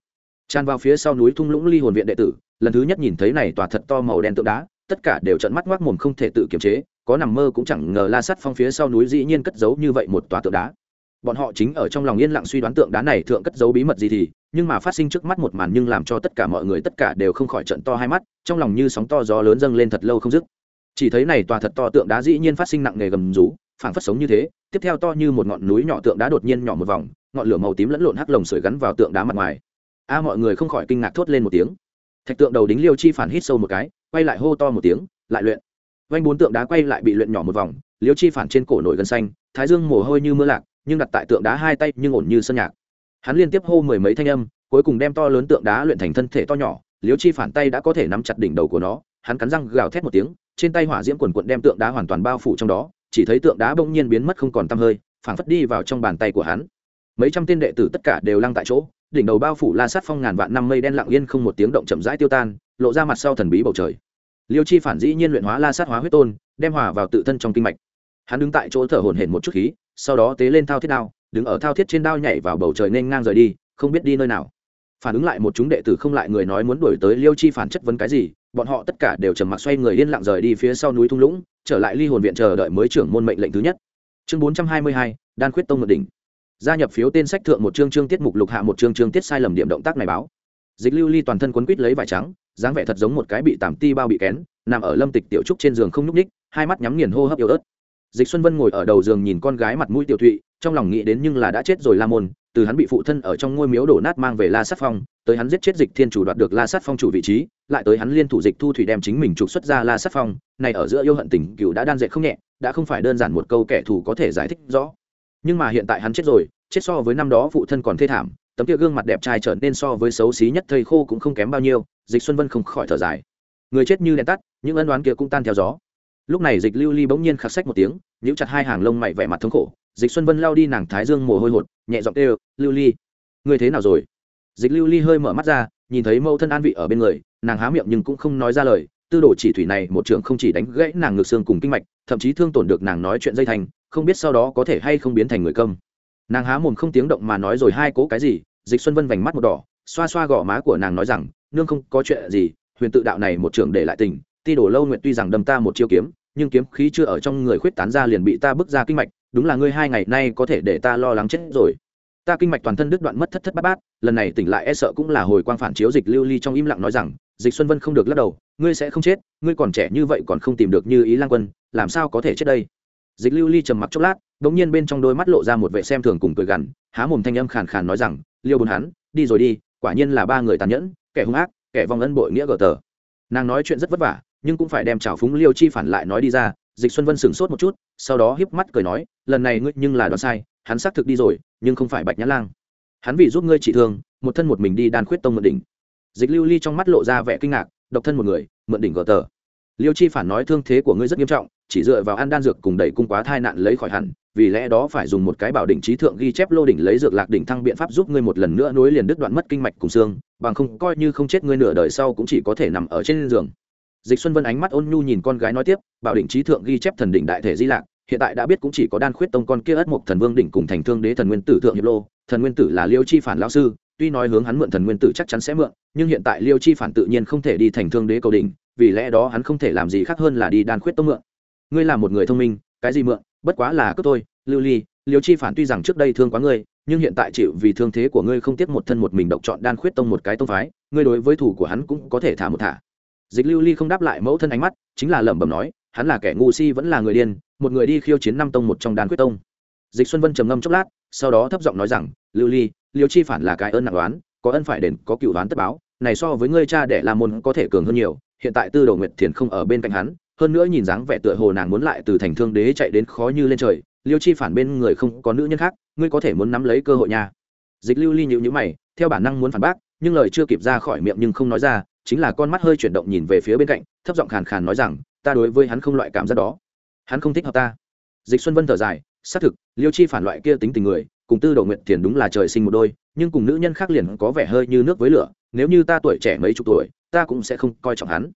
Tràn vào phía sau núi thung lũng ly hồn viện đệ tử, lần thứ nhất nhìn thấy này tòa thật to màu đen tượng đá, tất cả đều trận mắt ngoác mồm không thể tự kiềm chế, có nằm mơ cũng chẳng ngờ la sát phong phía sau núi dĩ nhiên cất giấu như vậy một tòa tượng đá bọn họ chính ở trong lòng yên lặng suy đoán tượng đá này thượng cất giấu bí mật gì thì, nhưng mà phát sinh trước mắt một màn nhưng làm cho tất cả mọi người tất cả đều không khỏi trận to hai mắt, trong lòng như sóng to gió lớn dâng lên thật lâu không dứt. Chỉ thấy này tòa thật to tượng đá dĩ nhiên phát sinh nặng nề gầm rú, phảng phất sống như thế, tiếp theo to như một ngọn núi nhỏ tượng đá đột nhiên nhỏ một vòng, ngọn lửa màu tím lẫn lộn hắc lồng sưởi gắn vào tượng đá mặt ngoài. A, mọi người không khỏi kinh ngạc thốt lên một tiếng. Thạch tượng đầu đính liêu chi phản hít sâu một cái, quay lại hô to một tiếng, lại luyện. Vanh bốn tượng đá quay lại bị luyện nhỏ một vòng, liêu chi phản trên cổ nổi gân xanh, thái dương mồ hôi như mưa lạc nhưng đặt tại tượng đá hai tay nhưng ổn như sân nhạc. Hắn liên tiếp hô mười mấy thanh âm, cuối cùng đem to lớn tượng đá luyện thành thân thể to nhỏ liêu chi phản tay đã có thể nắm chặt đỉnh đầu của nó, hắn cắn răng gào thét một tiếng, trên tay hỏa diễm quần quận đem tượng đá hoàn toàn bao phủ trong đó, chỉ thấy tượng đá bỗng nhiên biến mất không còn tăm hơi, phảng phất đi vào trong bàn tay của hắn. Mấy trăm tên đệ tử tất cả đều lăng tại chỗ, đỉnh đầu bao phủ la sát phong ngàn vạn năm mây đen lặng yên không một tiếng động chậm rãi tiêu tan, lộ ra mặt sau thần bí bầu trời. Liêu chi phản dĩ nhiên luyện hóa la sát hóa huyết tôn, đem hòa vào tự thân trong kinh mạch hắn đứng tại chỗ thở hổn hển một chút khí, sau đó tế lên thao thiết đao, đứng ở thao thiết trên đao nhảy vào bầu trời nên ngang rời đi, không biết đi nơi nào. Phản ứng lại một chúng đệ tử không lại người nói muốn đuổi tới liêu chi phản chất vấn cái gì, bọn họ tất cả đều trầm mặc xoay người yên lặng rời đi phía sau núi thung lũng, trở lại ly hồn viện chờ đợi mới trưởng môn mệnh lệnh thứ nhất. Chương bốn trăm hai mươi hai, đan khuyết tông ngự đỉnh. Gia nhập phiếu tên sách thượng một chương chương tiết mục lục hạ một chương chương tiết sai lầm điểm động tác này báo. Dịch lưu ly toàn thân quấn quít lấy vải trắng, dáng vẻ thật giống một cái bị tảm ti bao bị kén, nằm ở lâm tịch tiểu trúc trên giường không nhúc ních hai mắt nhắm nghiền hô hấp yếu ớt dịch xuân vân ngồi ở đầu giường nhìn con gái mặt mũi tiểu thụy, trong lòng nghĩ đến nhưng là đã chết rồi la môn, từ hắn bị phụ thân ở trong ngôi miếu đổ nát mang về la sát phong, tới hắn giết chết dịch thiên chủ đoạt được la sát phong chủ vị trí, lại tới hắn liên thủ dịch thu thủy đem chính mình trục xuất ra la sát phong, này ở giữa yêu hận tình cựu đã đan dệt không nhẹ, đã không phải đơn giản một câu kẻ thù có thể giải thích rõ. Nhưng mà hiện tại hắn chết rồi, chết so với năm đó phụ thân còn thê thảm, tấm kia gương mặt đẹp trai trở nên so với xấu xí nhất thầy khô cũng không kém bao nhiêu, dịch xuân vân không khỏi thở dài. Người chết như đèn tắt, những ân đoán kia cũng tan theo gió. Lúc này dịch lưu ly bỗng nhiên khắc sách một tiếng nhíu chặt hai hàng lông mày vẻ mặt thống khổ, dịch xuân vân lao đi nàng thái dương mồ hôi hột, nhẹ giọng kêu, lưu ly, ngươi thế nào rồi? Dịch lưu ly hơi mở mắt ra, nhìn thấy mẫu thân an vị ở bên người, nàng há miệng nhưng cũng không nói ra lời, tư đồ chỉ thủy này một trường không chỉ đánh gãy nàng ngược xương cùng kinh mạch, thậm chí thương tổn được nàng nói chuyện dây thành, không biết sau đó có thể hay không biến thành người công nàng há mồm không tiếng động mà nói rồi hai cố cái gì, dịch xuân vân vành mắt một đỏ, xoa xoa gò má của nàng nói rằng, nương không có chuyện gì, huyền tự đạo này một trường để lại tình, ti đổ lâu nguyện tuy rằng đâm ta một chiêu kiếm nhưng kiếm khí chưa ở trong người khuyết tán ra liền bị ta bước ra kinh mạch, đúng là ngươi hai ngày nay có thể để ta lo lắng chết rồi. Ta kinh mạch toàn thân đứt đoạn mất thất thất bát bát, lần này tỉnh lại e sợ cũng là hồi quang phản chiếu dịch lưu ly trong im lặng nói rằng, dịch xuân vân không được lắc đầu, ngươi sẽ không chết, ngươi còn trẻ như vậy còn không tìm được như ý lang quân, làm sao có thể chết đây? Dịch lưu ly trầm mặc chốc lát đ ỗ n g nhiên bên trong đôi mắt lộ ra một vệ xem thường cùng cười gằn, há mồm thanh âm khàn khàn nói rằng, liêu bốn hắn đi rồi đi, quả nhiên là ba người tàn nhẫn, kẻ hung ác, kẻ vong ân bội nghĩa gờ tờ. Nàng nói chuyện rất vất vả nhưng cũng phải đem trào phúng liêu chi phản lại nói đi ra, dịch xuân vân sửng sốt một chút, sau đó híp mắt cười nói, lần này ngươi nhưng là đoán sai, hắn xác thực đi rồi, nhưng không phải bạch nhã lang. Hắn vì giúp ngươi trị thương, một thân một mình đi đan khuyết tông mượn đỉnh. Dịch lưu ly trong mắt lộ ra vẻ kinh ngạc, độc thân một người, mượn đỉnh gờ tờ. Liêu chi phản nói thương thế của ngươi rất nghiêm trọng, chỉ dựa vào ăn đan dược cùng đẩy cung quá thai nạn lấy khỏi hẳn, vì lẽ đó phải dùng một cái bảo đỉnh trí thượng ghi chép lô đỉnh lấy dược lạc đỉnh thăng biện pháp giúp ngươi một lần nữa nối liền đứt đoạn mất kinh mạch cùng xương, bằng không coi như không chết ngươi nửa đời sau cũng chỉ có thể nằm ở trên giường dịch xuân vân ánh mắt ôn nhu nhìn con gái nói tiếp, bảo định trí thượng ghi chép thần đỉnh đại thể di lạc, hiện tại đã biết cũng chỉ có đan khuyết tông con kia ất mộc thần vương đỉnh cùng thành thương đế thần nguyên tử thượng hiệp lô. Thần nguyên tử là liêu chi phản lão sư, tuy nói hướng hắn mượn thần nguyên tử chắc chắn sẽ mượn, nhưng hiện tại liêu chi phản tự nhiên không thể đi thành thương đế cầu đỉnh, vì lẽ đó hắn không thể làm gì khác hơn là đi đan khuyết tông mượn. Ngươi là một người thông minh, cái gì mượn? Bất quá là cướp tôi lưu ly, liêu chi phản tuy rằng trước đây thương quá ngươi, nhưng hiện tại chịu vì thương thế của ngươi không tiếc một thân một mình độc chọn đan khuyết tông một cái tông phái, ngươi đối với thủ của hắn cũng có thể thả một thả dịch lưu ly không đáp lại mẫu thân ánh mắt, chính là lẩm bẩm nói, hắn là kẻ ngu si vẫn là người điên, một người đi khiêu chiến năm tông một trong đàn quyết tông. Dịch xuân vân trầm ngâm chốc lát, sau đó thấp giọng nói rằng, lưu ly, liêu chi phản là cái ơn nặng đoán có ân phải đền, có cựu đoán tất báo, này so với ngươi cha để làm môn có thể cường hơn nhiều, hiện tại tư đồ nguyệt thiền không ở bên cạnh hắn, hơn nữa nhìn dáng vẻ tựa hồ nàng muốn lại từ thành thương đế chạy đến khó như lên trời, liêu chi phản bên người không có nữ nhân khác, ngươi có thể muốn nắm lấy cơ hội nha. Dịch lưu ly nhịu nhữ mày, theo bản năng muốn phản bác, nhưng lời chưa kịp ra khỏi miệng nhưng không nói ra chính là con mắt hơi chuyển động nhìn về phía bên cạnh, thấp giọng khàn khàn nói rằng, ta đối với hắn không loại cảm giác đó. Hắn không thích hợp ta. Dịch xuân vân thở dài, xác thực, liêu chi phản loại kia tính tình người, cùng tư đồ nguyện thiền đúng là trời sinh một đôi, nhưng cùng nữ nhân khác liền có vẻ hơi như nước với lửa, nếu như ta tuổi trẻ mấy chục tuổi, ta cũng sẽ không coi trọng hắn.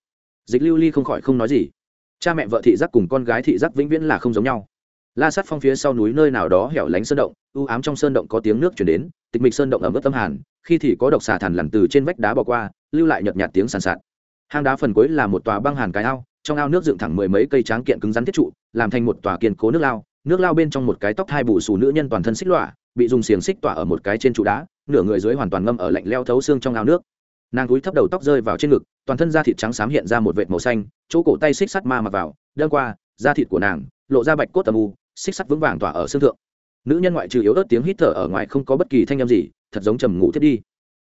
Dịch lưu ly không khỏi không nói gì. Cha mẹ vợ thị giác cùng con gái thị giác vĩnh viễn là không giống nhau la sát phong phía sau núi nơi nào đó hẻo lánh sơn động, u ám trong sơn động có tiếng nước chuyển đến, tịch mịch sơn động ẩm ướt tâm hàn, khi thì có độc xà thằn lằn từ trên vách đá bỏ qua, lưu lại nhợt nhạt tiếng sàn sạt. Hang đá phần cuối là một tòa băng hàn cái ao, trong ao nước dựng thẳng mười mấy cây tráng kiện cứng rắn thiết trụ, làm thành một tòa kiên cố nước lao. Nước lao bên trong một cái tóc hai bù xù nữ nhân toàn thân xích lọa, bị dùng xiềng xích tỏa ở một cái trên trụ đá, nửa người dưới hoàn toàn ngâm ở lạnh leo thấu xương trong ao nước. Nàng cúi thấp đầu tóc rơi vào trên ngực, toàn thân da thịt trắng xám hiện ra một vệt màu xanh, chỗ cổ tay xích sắt ma mặc vào đơn qua, da thịt của nàng lộ ra bạch cốt tầm u xích sắt vững vàng tỏa ở xương thượng. Nữ nhân ngoại trừ yếu ớt tiếng hít thở ở ngoài không có bất kỳ thanh â m gì, thật giống trầm ngủ thiết đi.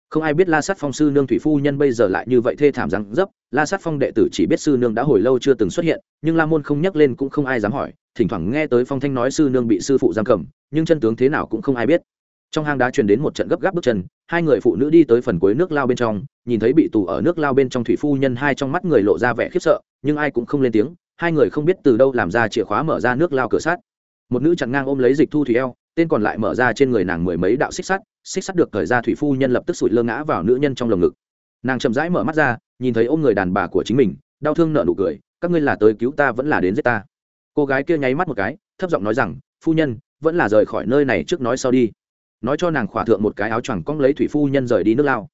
Không ai biết la sát phong sư nương thủy phu nhân bây giờ lại như vậy thê thảm rằng dấp, la sát phong đệ tử chỉ biết sư nương đã hồi lâu chưa từng xuất hiện, nhưng la môn không nhắc lên cũng không ai dám hỏi, thỉnh thoảng nghe tới phong thanh nói sư nương bị sư phụ giam cầm, nhưng chân tướng thế nào cũng không ai biết. Trong hang đá truyền đến một trận gấp gáp bước chân, hai người phụ nữ đi tới phần cuối nước lao bên trong, nhìn thấy bị tù ở nước lao bên trong thủy phu nhân hai trong mắt người lộ ra vẻ khiếp sợ, nhưng ai cũng không lên tiếng, hai người không biết từ đâu làm ra chìa khóa mở ra nước lao cửa sát một nữ chặn ngang ôm lấy dịch thu thủy eo, tên còn lại mở ra trên người nàng mười mấy đạo xích sắt xích sắt được thời ra thủy phu nhân lập tức sụi lơ ngã vào nữ nhân trong lồng ngực. Nàng chậm rãi mở mắt ra, nhìn thấy ôm người đàn bà của chính mình, đau thương nợ nụ cười, các ngươi là tới cứu ta vẫn là đến giết ta? Cô gái kia nháy mắt một cái, thấp giọng nói rằng, phu nhân, vẫn là rời khỏi nơi này trước nói sau đi. Nói cho nàng khỏa thượng một cái áo choàng cong lấy thủy phu nhân rời đi nước lao.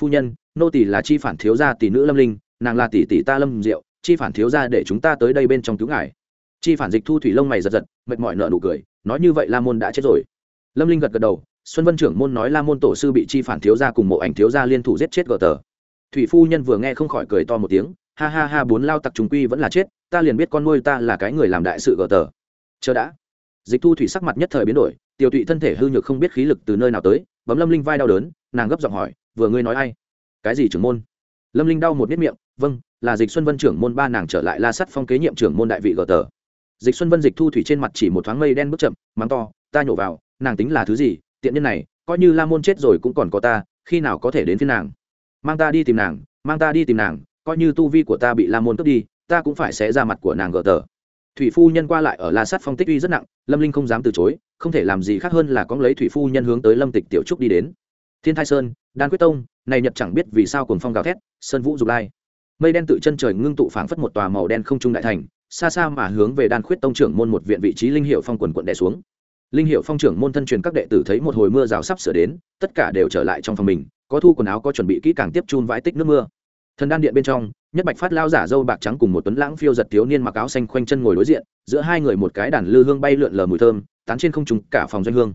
Phu nhân, nô tỷ là chi phản thiếu gia tỷ nữ lâm linh, nàng là tỷ tỷ ta lâm diệu, chi phản thiếu gia để chúng ta tới đây bên trong cứu ngài chi phản dịch thu thủy lông mày giật giật, mệt mỏi nợ nụ cười, nói như vậy la môn đã chết rồi. Lâm linh gật gật đầu, xuân vân trưởng môn nói la môn tổ sư bị chi phản thiếu gia cùng mộ ảnh thiếu gia liên thủ giết chết gờ tờ. Thủy phu nhân vừa nghe không khỏi cười to một tiếng, ha ha ha, bốn lao tặc chúng quy vẫn là chết, ta liền biết con nuôi ta là cái người làm đại sự gờ tờ. Chờ đã. Dịch thu thủy sắc mặt nhất thời biến đổi, tiểu tụy thân thể hư nhược không biết khí lực từ nơi nào tới, bấm lâm linh vai đau đớn, nàng gấp giọng hỏi, vừa ngươi nói ai? Cái gì trưởng môn? Lâm linh đau một miết miệng vâng là dịch xuân vân trưởng môn ba nàng trở lại la sắt phong kế nhiệm trưởng môn đại vị gờ tờ dịch xuân vân dịch thu thủy trên mặt chỉ một thoáng mây đen bước chậm, mắng to, ta nhổ vào, nàng tính là thứ gì, tiện nhân này, coi như la môn chết rồi cũng còn có ta, khi nào có thể đến phiên nàng? Mang ta đi tìm nàng, mang ta đi tìm nàng, coi như tu vi của ta bị la môn cướp đi, ta cũng phải sẽ ra mặt của nàng gỡ tờ. Thủy phu nhân qua lại ở la sắt phong tích uy rất nặng, lâm linh không dám từ chối, không thể làm gì khác hơn là có lấy thủy phu nhân hướng tới lâm tịch tiểu trúc đi đến. Thiên thai sơn, đan quyết tông, này nhật chẳng biết vì sao cùng phong gào thét, sơn vũ dục lai. Mây đen tự chân trời ngưng tụ phảng phất một tòa màu đen không trung đại thành xa xa mà hướng về đan khuyết tông trưởng môn một viện vị trí linh hiệu phong quần quận đè xuống. Linh hiệu phong trưởng môn thân truyền các đệ tử thấy một hồi mưa rào sắp sửa đến, tất cả đều trở lại trong phòng mình, có thu quần áo có chuẩn bị kỹ càng tiếp chun vãi tích nước mưa. Thần đan điện bên trong, nhất bạch phát lao giả dâu bạc trắng cùng một tuấn lãng phiêu giật thiếu niên mặc áo xanh khoanh chân ngồi đối diện, giữa hai người một cái đàn lư hương bay lượn lờ mùi thơm, tán trên không trùng cả phòng doanh hương.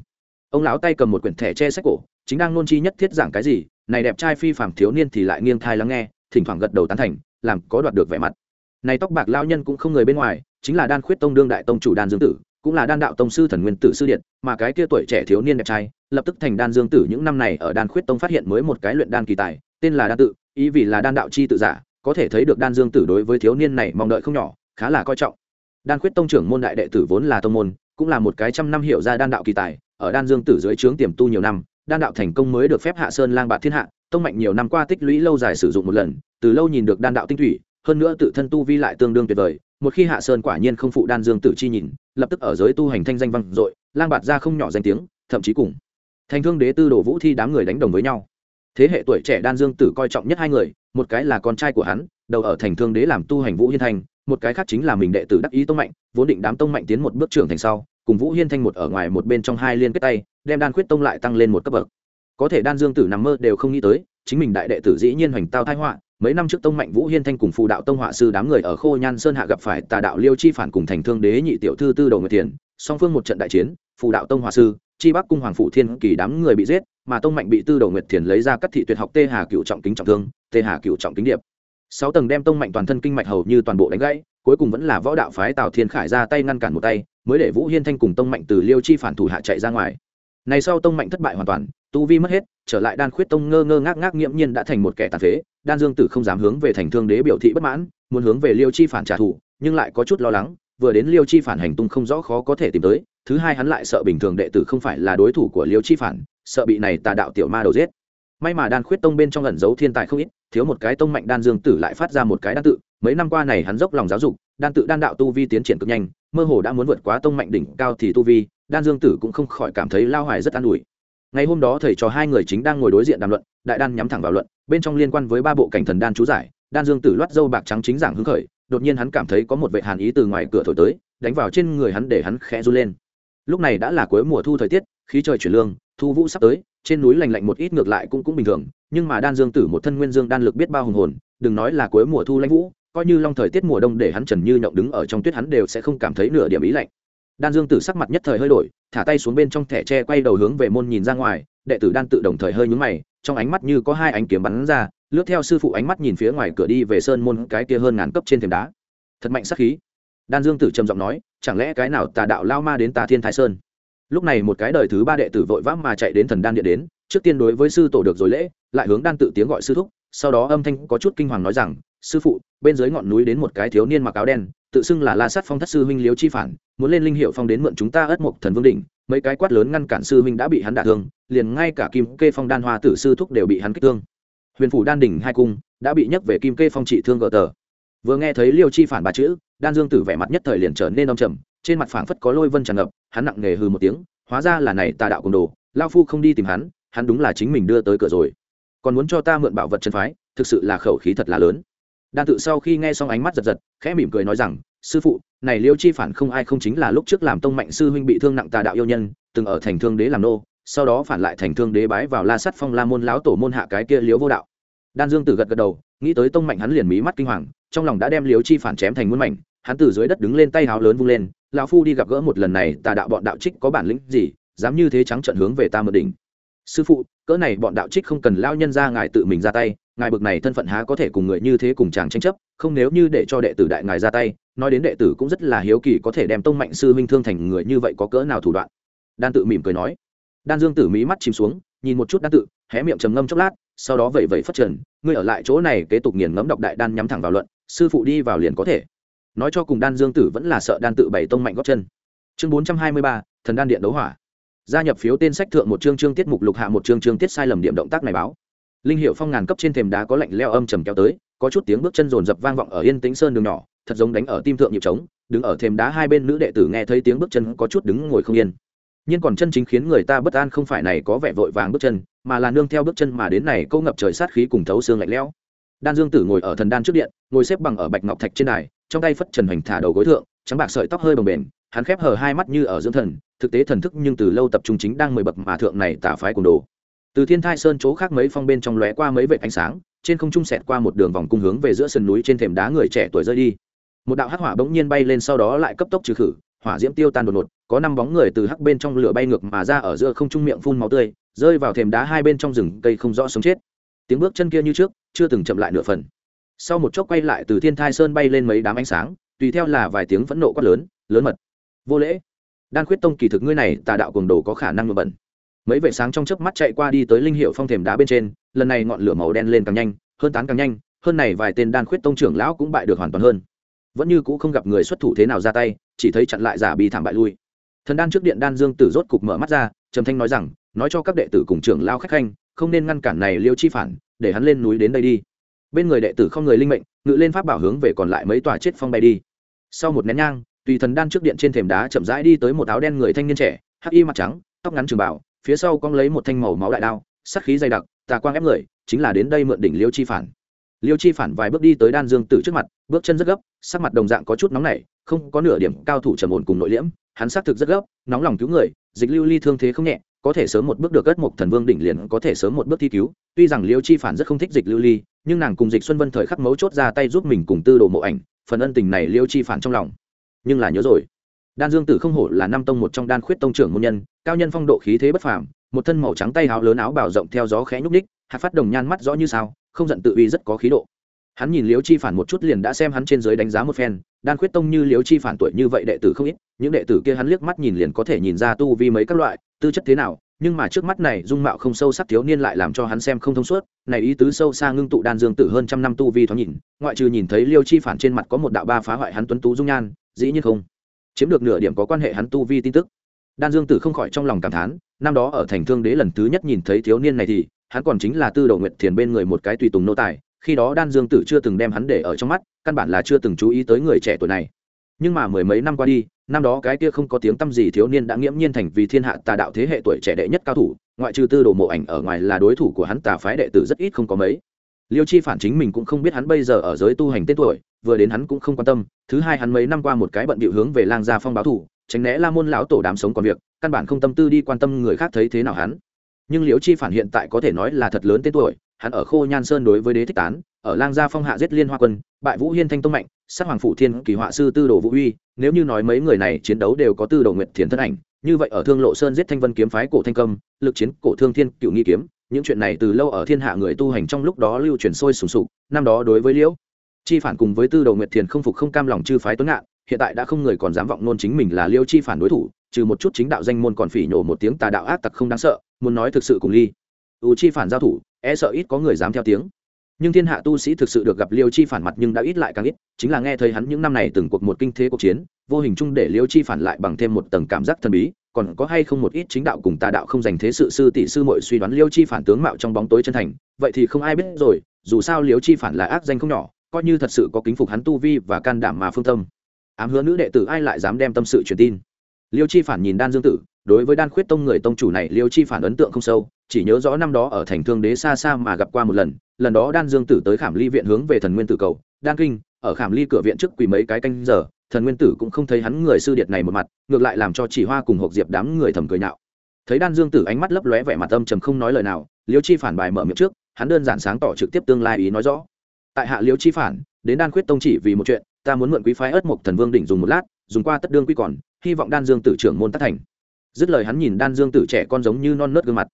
Ông lão tay cầm một quyển thẻ che sách cổ, chính đang nôn chi nhất thiết giảng cái gì, này đẹp trai phi phàm thiếu niên thì lại nghiêng thai lắng nghe, thỉnh thoảng gật đầu tán thành, làm có đoạt được vẻ mặt này tóc bạc lao nhân cũng không người bên ngoài, chính là đan khuyết tông đương đại tông chủ đan dương tử, cũng là đan đạo tông sư thần nguyên tử sư điện mà cái kia tuổi trẻ thiếu niên đẹp trai, lập tức thành đan dương tử những năm này ở đan khuyết tông phát hiện mới một cái luyện đan kỳ tài, tên là đan tự, ý vì là đan đạo chi tự giả, có thể thấy được đan dương tử đối với thiếu niên này mong đợi không nhỏ, khá là coi trọng. Đan khuyết tông trưởng môn đại đệ tử vốn là tông môn, cũng là một cái trăm năm hiểu ra đan đạo kỳ tài, ở đan dương tử dưới trướng tiềm tu nhiều năm, đan đạo thành công mới được phép hạ sơn lang bạt thiên hạ, tông mạnh nhiều năm qua tích lũy lâu dài sử dụng một lần, từ lâu nhìn được đan đạo tinh thủy hơn nữa tự thân tu vi lại tương đương tuyệt vời, một khi hạ sơn quả nhiên không phụ đan dương tử chi nhìn, lập tức ở giới tu hành thanh danh vang dội, lang bạt ra không nhỏ danh tiếng, thậm chí cùng thành thương đế tư đồ vũ thi đám người đánh đồng với nhau. Thế hệ tuổi trẻ đan dương tử coi trọng nhất hai người, một cái là con trai của hắn, đầu ở thành thương đế làm tu hành vũ hiên thanh một cái khác chính là mình đệ tử đắc ý tông mạnh, vốn định đám tông mạnh tiến một bước trưởng thành sau, cùng vũ hiên thanh một ở ngoài một bên trong hai liên kết tay, đem đan khuyết tông lại tăng lên một cấp bậc có thể đan dương tử nằm mơ đều không nghĩ tới, chính mình đại đệ tử dĩ nhiên hoành tao thái họa. Mấy năm trước tông mạnh vũ hiên thanh cùng phù đạo tông họa sư đám người ở khô nhan sơn hạ gặp phải tà đạo liêu chi phản cùng thành thương đế nhị tiểu thư tư đầu người tiền. Song phương một trận đại chiến, phù đạo tông họa sư, chi bắc cung hoàng phủ thiên kỳ đám người bị giết, mà tông mạnh bị tư đầu nguyệt thiền lấy ra cắt thị tuyệt học tê hà cựu trọng kính trọng thương, tê hà cựu trọng kính điệp. Sáu tầng đem tông mạnh toàn thân kinh mạch hầu như toàn bộ đánh gãy, cuối cùng vẫn là võ đạo phái tào thiên khải ra tay ngăn cản một tay, mới để vũ hiên thanh cùng tông mạnh từ liêu chi phản thủ hạ chạy ra ngoài. Này sau tông mạnh thất bại hoàn toàn tu vi mất hết, trở lại đan khuyết tông ngơ ngơ ngác ngác nghiễm nhiên đã thành một kẻ tàn phế, đan dương tử không dám hướng về thành thương đế biểu thị bất mãn, muốn hướng về liêu chi phản trả thù, nhưng lại có chút lo lắng, vừa đến liêu chi phản hành tung không rõ khó có thể tìm tới, thứ hai hắn lại sợ bình thường đệ tử không phải là đối thủ của liêu chi phản, sợ bị này tà đạo tiểu ma đầu giết. May mà đan khuyết tông bên trong ẩn giấu thiên tài không ít, thiếu một cái tông mạnh đan dương tử lại phát ra một cái đan tự, mấy năm qua này hắn dốc lòng giáo dục, đan tự đan đạo tu vi tiến triển cực nhanh, mơ hồ đã muốn vượt quá tông mạnh đỉnh cao thì tu vi, đan dương tử cũng không khỏi cảm thấy lao hoài rất an ủi ngày hôm đó thầy trò hai người chính đang ngồi đối diện đàm luận, đại đan nhắm thẳng vào luận, bên trong liên quan với ba bộ cảnh thần đan chú giải, đan dương tử loát dâu bạc trắng chính giảng hứng khởi, đột nhiên hắn cảm thấy có một vệ hàn ý từ ngoài cửa thổi tới, đánh vào trên người hắn để hắn khẽ run lên. Lúc này đã là cuối mùa thu thời tiết, khí trời chuyển lương, thu vũ sắp tới, trên núi lành lạnh một ít ngược lại cũng cũng bình thường, nhưng mà đan dương tử một thân nguyên dương đan lực biết bao hùng hồn, đừng nói là cuối mùa thu lãnh vũ, coi như long thời tiết mùa đông để hắn trần như nhộng đứng ở trong tuyết hắn đều sẽ không cảm thấy nửa điểm ý lạnh đan dương tử sắc mặt nhất thời hơi đổi, thả tay xuống bên trong thẻ tre quay đầu hướng về môn nhìn ra ngoài, đệ tử đan tự đồng thời hơi nhúng mày, trong ánh mắt như có hai ánh kiếm bắn ra, lướt theo sư phụ ánh mắt nhìn phía ngoài cửa đi về sơn môn cái kia hơn ngàn cấp trên thềm đá. Thật mạnh sắc khí. Đan dương tử trầm giọng nói, chẳng lẽ cái nào tà đạo lao ma đến tà thiên thái sơn? Lúc này một cái đời thứ ba đệ tử vội vã mà chạy đến thần đan điện đến, trước tiên đối với sư tổ được rồi lễ, lại hướng đan tự tiếng gọi sư thúc, sau đó âm thanh có chút kinh hoàng nói rằng, sư phụ, bên dưới ngọn núi đến một cái thiếu niên mặc áo đen tự xưng là la sát phong thất sư huynh liếu chi phản, muốn lên linh hiệu phong đến mượn chúng ta ất mộc thần vương đỉnh, mấy cái quát lớn ngăn cản sư huynh đã bị hắn đả thương, liền ngay cả kim kê phong đan hoa tử sư thúc đều bị hắn kích thương. Huyền phủ đan đỉnh hai cung đã bị nhấc về kim kê phong trị thương gỡ tờ. Vừa nghe thấy liêu chi phản ba chữ, đan dương tử vẻ mặt nhất thời liền trở nên đông trầm, trên mặt phảng phất có lôi vân tràn ngập, hắn nặng nề hừ một tiếng, hóa ra là này tà đạo cùng đồ, lao phu không đi tìm hắn hắn đúng là chính mình đưa tới cửa rồi. Còn muốn cho ta mượn bảo vật chân phái, thực sự là khẩu khí thật là lớn đan tự sau khi nghe xong ánh mắt giật giật, khẽ mỉm cười nói rằng, sư phụ, này liêu chi phản không ai không chính là lúc trước làm tông mạnh sư huynh bị thương nặng tà đạo yêu nhân, từng ở thành thương đế làm nô, sau đó phản lại thành thương đế bái vào la sắt phong la môn lão tổ môn hạ cái kia liếu vô đạo. Đan dương tử gật gật đầu, nghĩ tới tông mạnh hắn liền mí mắt kinh hoàng, trong lòng đã đem liếu chi phản chém thành muôn mảnh, hắn từ dưới đất đứng lên tay háo lớn vung lên, lão phu đi gặp gỡ một lần này, tà đạo bọn đạo trích có bản lĩnh gì, dám như thế trắng trận hướng về ta mượn đỉnh sư phụ, cỡ này bọn đạo trích không cần lao nhân ra ngài tự mình ra tay, ngài bực này thân phận há có thể cùng người như thế cùng chàng tranh chấp, không nếu như để cho đệ tử đại ngài ra tay, nói đến đệ tử cũng rất là hiếu kỳ có thể đem tông mạnh sư minh thương thành người như vậy có cỡ nào thủ đoạn. Đan tự mỉm cười nói. Đan dương tử mí mắt chìm xuống, nhìn một chút đan tự, hé miệng trầm ngâm chốc lát, sau đó vẩy vẩy phất trần, ngươi ở lại chỗ này kế tục nghiền ngẫm đọc đại đan nhắm thẳng vào luận, sư phụ đi vào liền có thể. Nói cho cùng đan dương tử vẫn là sợ đan tự bày tông mạnh góp chân. Chương bốn trăm hai mươi ba, thần đan điện đấu hỏa gia nhập phiếu tên sách thượng một chương chương tiết mục lục hạ một chương chương tiết sai lầm điểm động tác này báo. Linh hiệu phong ngàn cấp trên thềm đá có lạnh leo âm trầm kéo tới, có chút tiếng bước chân rồn rập vang vọng ở yên tĩnh sơn đường nhỏ, thật giống đánh ở tim thượng nhịp trống, đứng ở thềm đá hai bên nữ đệ tử nghe thấy tiếng bước chân có chút đứng ngồi không yên. Nhưng còn chân chính khiến người ta bất an không phải này có vẻ vội vàng bước chân, mà là nương theo bước chân mà đến này câu ngập trời sát khí cùng thấu xương lạnh lẽo. Đan dương tử ngồi ở thần đan trước điện, ngồi xếp bằng ở bạch ngọc thạch trên đài, trong tay phất trần hoành thả đầu gối thượng, trắng bạc sợi tóc hơi bồng bềnh, hắn khép hờ hai mắt như ở dưỡng thần thực tế thần thức nhưng từ lâu tập trung chính đang mười bậc mà thượng này tả phái cùng đồ. Từ thiên thai sơn chỗ khác mấy phong bên trong lóe qua mấy vệt ánh sáng, trên không trung sẹt qua một đường vòng cung hướng về giữa sườn núi trên thềm đá người trẻ tuổi rơi đi. Một đạo hắc hỏa bỗng nhiên bay lên sau đó lại cấp tốc trừ khử, hỏa diễm tiêu tan đột ngột, có năm bóng người từ hắc bên trong lửa bay ngược mà ra ở giữa không trung miệng phun máu tươi, rơi vào thềm đá hai bên trong rừng, cây không rõ sống chết. Tiếng bước chân kia như trước, chưa từng chậm lại nửa phần. Sau một chốc quay lại từ thiên thai sơn bay lên mấy đám ánh sáng, tùy theo là vài tiếng phẫn nộ quát lớn lớn mật. Vô lễ đan khuyết tông kỳ thực ngươi này tà đạo cường đồ có khả năng ngựa bẩn. Mấy vệ sáng trong chớp mắt chạy qua đi tới linh hiệu phong thềm đá bên trên, lần này ngọn lửa màu đen lên càng nhanh, hơn tán càng nhanh, hơn này vài tên đan khuyết tông trưởng lão cũng bại được hoàn toàn hơn. Vẫn như cũ không gặp người xuất thủ thế nào ra tay, chỉ thấy chặn lại giả bị thảm bại lui. Thần đan trước điện đan dương tử rốt cục mở mắt ra, trầm thanh nói rằng, nói cho các đệ tử cùng trưởng lao khách khanh, không nên ngăn cản này liêu chi phản, để hắn lên núi đến đây đi. Bên người đệ tử không người linh mệnh, ngự lên pháp bảo hướng về còn lại mấy tòa chết phong bay đi. Sau một nén nhang tùy thần đan trước điện trên thềm đá chậm rãi đi tới một áo đen người thanh niên trẻ, hắc y mặt trắng, tóc ngắn trường bảo phía sau cong lấy một thanh màu máu đại đao sắc khí dày đặc, tà quang ép người, chính là đến đây mượn đỉnh liêu chi phản. Liêu chi phản vài bước đi tới đan dương tử trước mặt, bước chân rất gấp, sắc mặt đồng dạng có chút nóng nảy, không có nửa điểm cao thủ trầm ổn cùng nội liễm, hắn xác thực rất gấp, nóng lòng cứu người, dịch lưu ly thương thế không nhẹ, có thể sớm một bước được ất mục thần vương đỉnh liền có thể sớm một bước thi cứu, tuy rằng liêu chi phản rất không thích dịch lưu ly, nhưng nàng cùng dịch xuân vân thời khắc mấu chốt ra tay giúp mình cùng tư đồ mộ ảnh, phần ân tình này liêu chi phản trong lòng nhưng là nhớ rồi. Đan dương tử không hổ là năm tông một trong đan khuyết tông trưởng môn nhân, cao nhân phong độ khí thế bất phàm, một thân màu trắng tay áo lớn áo bảo rộng theo gió khẽ nhúc ních hạt phát đồng nhan mắt rõ như sao, không giận tự uy rất có khí độ. Hắn nhìn liễu chi phản một chút liền đã xem hắn trên giới đánh giá một phen, đan khuyết tông như liễu chi phản tuổi như vậy đệ tử không ít, những đệ tử kia hắn liếc mắt nhìn liền có thể nhìn ra tu vi mấy các loại, tư chất thế nào nhưng mà trước mắt này dung mạo không sâu sắc thiếu niên lại làm cho hắn xem không thông suốt, này ý tứ sâu xa ngưng tụ đan dương tử hơn trăm năm tu vi thoáng nhìn, ngoại trừ nhìn thấy liêu chi phản trên mặt có một đạo ba phá hoại hắn tuấn tú dung nhan, dĩ nhiên không chiếm được nửa điểm có quan hệ hắn tu vi tin tức. Đan dương tử không khỏi trong lòng cảm thán, năm đó ở thành thương đế lần thứ nhất nhìn thấy thiếu niên này thì, hắn còn chính là tư đồ nguyện thiền bên người một cái tùy tùng nô tài, khi đó đan dương tử chưa từng đem hắn để ở trong mắt, căn bản là chưa từng chú ý tới người trẻ tuổi này nhưng mà mười mấy năm qua đi, năm đó cái kia không có tiếng tăm gì thiếu niên đã nghiễm nhiên thành vì thiên hạ tà đạo thế hệ tuổi trẻ đệ nhất cao thủ, ngoại trừ tư đồ mộ ảnh ở ngoài là đối thủ của hắn tà phái đệ tử rất ít không có mấy. Liêu chi phản chính mình cũng không biết hắn bây giờ ở giới tu hành tên tuổi, vừa đến hắn cũng không quan tâm, thứ hai hắn mấy năm qua một cái bận bịu hướng về lang gia phong báo thủ, tránh né la môn lão tổ đám sống còn việc, căn bản không tâm tư đi quan tâm người khác thấy thế nào hắn. Nhưng liễu chi phản hiện tại có thể nói là thật lớn tên tuổi hắn ở khô nhan sơn đối với đế thích tán, ở lang gia phong hạ giết liên hoa quân, bại vũ hiên thanh tông mạnh, sát hoàng phụ thiên kỳ họa sư tư đồ vũ uy, nếu như nói mấy người này chiến đấu đều có tư đồ nguyệt thiền thân ảnh, như vậy ở thương lộ sơn giết thanh vân kiếm phái cổ thanh công lực chiến cổ thương thiên cựu nghi kiếm, những chuyện này từ lâu ở thiên hạ người tu hành trong lúc đó lưu truyền sôi sùng sục, năm đó đối với liễu, chi phản cùng với tư đồ nguyệt thiền không phục không cam lòng chư phái tuấn ngạn, hiện tại đã không người còn dám vọng nôn chính mình là liêu chi phản đối thủ, trừ một chút chính đạo danh môn còn phỉ nhổ một tiếng tà đạo ác tặc không đáng sợ, muốn nói thực sự cùng ly, u chi phản giao thủ e sợ ít có người dám theo tiếng. Nhưng thiên hạ tu sĩ thực sự được gặp liêu chi phản mặt nhưng đã ít lại càng ít, chính là nghe thấy hắn những năm này từng cuộc một kinh thế cuộc chiến, vô hình chung để liêu chi phản lại bằng thêm một tầng cảm giác thần bí, còn có hay không một ít chính đạo cùng tà đạo không dành thế sự sư tỷ sư mội suy đoán liêu chi phản tướng mạo trong bóng tối chân thành, vậy thì không ai biết rồi, dù sao liêu chi phản là ác danh không nhỏ, coi như thật sự có kính phục hắn tu vi và can đảm mà phương tâm. Ám hứa nữ đệ tử ai lại dám đem tâm sự truyền tin? Liêu chi phản nhìn đan dương tử, đối với đan khuyết tông người tông chủ này liêu chi phản ấn tượng không sâu chỉ nhớ rõ năm đó ở thành thương đế xa xa mà gặp qua một lần lần đó đan dương tử tới khảm ly viện hướng về thần nguyên tử cầu, đan kinh, ở khảm ly cửa viện trước quỳ mấy cái canh giờ, thần nguyên tử cũng không thấy hắn người sư điệt này một mặt, ngược lại làm cho chỉ hoa cùng hộp diệp đám người thầm cười nhạo. Thấy đan dương tử ánh mắt lấp lóe vẻ mặt âm trầm không nói lời nào, liêu chi phản bài mở miệng trước, hắn đơn giản sáng tỏ trực tiếp tương lai ý nói rõ. Tại hạ liêu chi phản, đến đan khuyết tông chỉ vì một chuyện, ta muốn mượn quý phái ớt mộc thần vương đỉnh dùng một lát, dùng qua tất đương quy còn, hy vọng đan dương tử trưởng môn tất thành. Dứt lời hắn nhìn đan dương tử trẻ con giống như non nớt gương mặt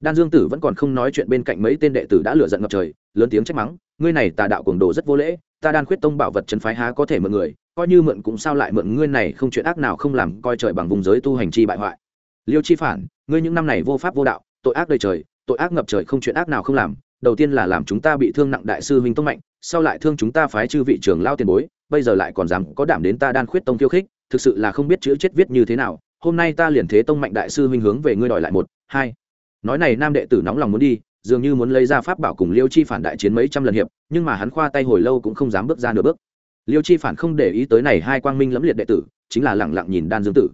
đan dương tử vẫn còn không nói chuyện bên cạnh mấy tên đệ tử đã lửa giận ngập trời, lớn tiếng trách mắng, ngươi này tà đạo cuồng đồ rất vô lễ, ta đan khuyết tông bảo vật trấn phái há có thể mượn người, coi như mượn cũng sao lại mượn ngươi này không chuyện ác nào không làm coi trời bằng vùng giới tu hành chi bại hoại. Liêu chi phản, ngươi những năm này vô pháp vô đạo, tội ác đầy trời, tội ác ngập trời không chuyện ác nào không làm, đầu tiên là làm chúng ta bị thương nặng đại sư huynh tông mạnh, sau lại thương chúng ta phái chư vị trưởng lao tiền bối, bây giờ lại còn dám có đảm đến ta đan khuyết tông khiêu khích, thực sự là không biết chữ chết viết như thế nào, hôm nay ta liền thế tông mạnh đại sư huynh hướng về ngươi đòi lại một, hai nói này nam đệ tử nóng lòng muốn đi, dường như muốn lấy ra pháp bảo cùng liêu chi phản đại chiến mấy trăm lần hiệp, nhưng mà hắn khoa tay hồi lâu cũng không dám bước ra nửa bước. Liêu chi phản không để ý tới này hai quang minh lẫm liệt đệ tử, chính là lẳng lặng nhìn đan dương tử.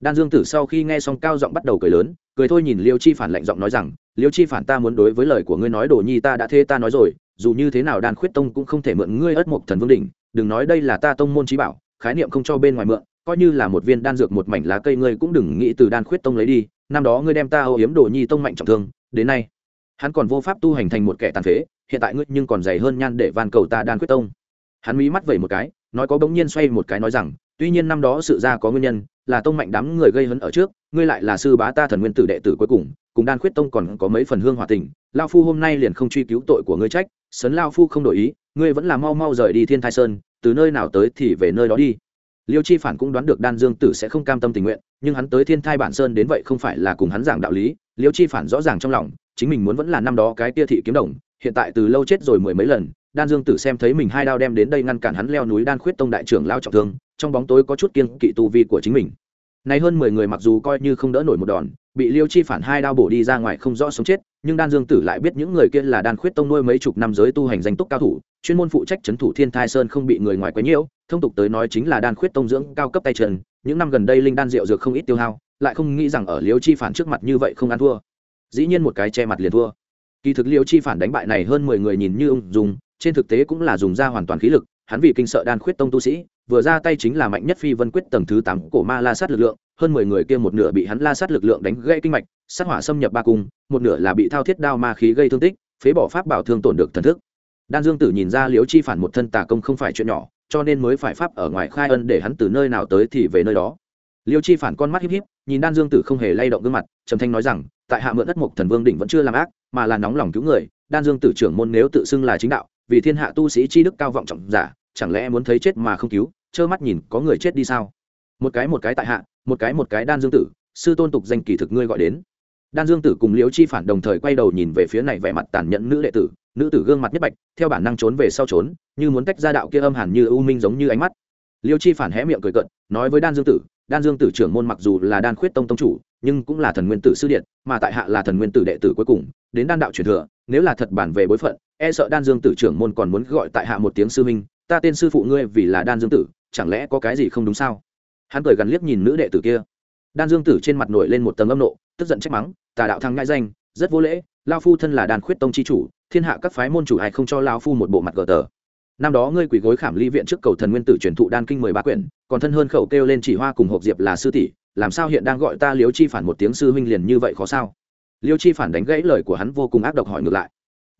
Đan dương tử sau khi nghe xong cao giọng bắt đầu cười lớn, cười thôi nhìn liêu chi phản lạnh giọng nói rằng, liêu chi phản ta muốn đối với lời của ngươi nói đồ nhi ta đã thế ta nói rồi, dù như thế nào đan khuyết tông cũng không thể mượn ngươi ất mộc thần vương đỉnh, đừng nói đây là ta tông môn trí bảo, khái niệm không cho bên ngoài mượn, coi như là một viên đan dược một mảnh lá cây ngươi cũng đừng nghĩ từ đan khuyết tông lấy đi năm đó ngươi đem ta âu yếm đồ nhi tông mạnh trọng thương, đến nay, hắn còn vô pháp tu hành thành một kẻ tàn phế, hiện tại ngươi nhưng còn dày hơn nhan để van cầu ta đan khuyết tông. Hắn mí mắt vẩy một cái, nói có bỗng nhiên xoay một cái nói rằng, tuy nhiên năm đó sự ra có nguyên nhân, là tông mạnh đám người gây hấn ở trước, ngươi lại là sư bá ta thần nguyên tử đệ tử cuối cùng cùng đan khuyết tông còn có mấy phần hương hòa tình, lao phu hôm nay liền không truy cứu tội của ngươi trách, sấn lao phu không đổi ý, ngươi vẫn là mau mau rời đi thiên thai sơn, từ nơi nào tới thì về nơi đó đi. Liêu chi phản cũng đoán được đan dương tử sẽ không cam tâm tình nguyện nhưng hắn tới thiên thai bản sơn đến vậy không phải là cùng hắn giảng đạo lý, liêu chi phản rõ ràng trong lòng, chính mình muốn vẫn là năm đó cái tia thị kiếm đồng, hiện tại từ lâu chết rồi mười mấy lần, đan dương tử xem thấy mình hai đao đem đến đây ngăn cản hắn leo núi đan khuyết tông đại trưởng lao trọng thương, trong bóng tối có chút kiên kỵ tu vi của chính mình này hơn mười người mặc dù coi như không đỡ nổi một đòn, bị liêu chi phản hai đao bổ đi ra ngoài không rõ sống chết, nhưng đan dương tử lại biết những người kia là đan khuyết tông nuôi mấy chục năm giới tu hành danh túc cao thủ, chuyên môn phụ trách c h ấ n thủ thiên thai sơn không bị người ngoài quấy nhiễu, thông tục tới nói chính là đan khuyết tông dưỡng cao cấp tay trần những năm gần đây linh đan rượu dược không ít tiêu hao, lại không nghĩ rằng ở liêu chi phản trước mặt như vậy không ăn thua. Dĩ nhiên một cái che mặt liền thua. Kỳ thực liêu chi phản đánh bại này hơn mười người nhìn như ung dùng trên thực tế cũng là dùng ra hoàn toàn khí lực, hắn vì kinh sợ đan khuyết tông tu sĩ vừa ra tay chính là mạnh nhất phi vân quyết tầng thứ tám cổ ma la sát lực lượng, hơn mười người kia một nửa bị hắn la sát lực lượng đánh gây kinh mạch, sát hỏa xâm nhập ba cung, một nửa là bị thao thiết đao ma khí gây thương tích, phế bỏ pháp bảo thương tổn được thần thức. Đan dương tử nhìn ra liễu chi phản một thân tà công không phải chuyện nhỏ, cho nên mới phải pháp ở ngoài khai ân để hắn từ nơi nào tới thì về nơi đó. Liêu chi phản con mắt híp híp, nhìn đan dương tử không hề lay động gương mặt, trầm thanh nói rằng, tại hạ mượn đất mục thần vương đỉnh vẫn chưa làm ác, mà là nóng lòng cứu người, đan dương tử trưởng môn nếu tự xưng là chính đạo, vì thiên hạ tu sĩ chi đức cao vọng trọng giả, chẳng lẽ muốn thấy chết mà không cứu? Trơ mắt nhìn có người chết đi sao? Một cái một cái tại hạ, một cái một cái đan dương tử, sư tôn tục danh kỳ thực ngươi gọi đến. Đan dương tử cùng liễu chi phản đồng thời quay đầu nhìn về phía này vẻ mặt tàn nhẫn nữ đệ tử, nữ tử gương mặt nhất bạch, theo bản năng trốn về sau trốn, như muốn tách ra đạo kia âm hẳn như ưu minh giống như ánh mắt. Liêu chi phản hé miệng cười cận nói với đan dương tử, đan dương tử trưởng môn mặc dù là đan khuyết tông tông chủ, nhưng cũng là thần nguyên tử sư điện, mà tại hạ là thần nguyên tử đệ tử cuối cùng, đến đan đạo truyền thừa, nếu là thật bản về bối phận e sợ đan dương tử trưởng môn còn muốn gọi tại hạ một tiếng sư minh ta tên sư phụ ngươi vì là đan dương tử chẳng lẽ có cái gì không đúng sao? Hắn cười gần liếc nhìn nữ đệ tử kia. Đan dương tử trên mặt nổi lên một tầng âm nộ, tức giận trách mắng, tà đạo thăng ngại danh, rất vô lễ lao phu thân là đan khuyết tông chi chủ, thiên hạ các phái môn chủ ai không cho lao phu một bộ mặt gờ tờ. Năm đó ngươi quỳ gối khảm ly viện trước cầu thần nguyên tử truyền thụ đan kinh mười ba quyển, còn thân hơn khẩu kêu lên chỉ hoa cùng hộp diệp là sư tỷ, làm sao hiện đang gọi ta liếu chi phản một tiếng sư huynh liền như vậy khó sao? Liêu chi phản đánh gãy lời của hắn vô cùng ác độc hỏi ngược lại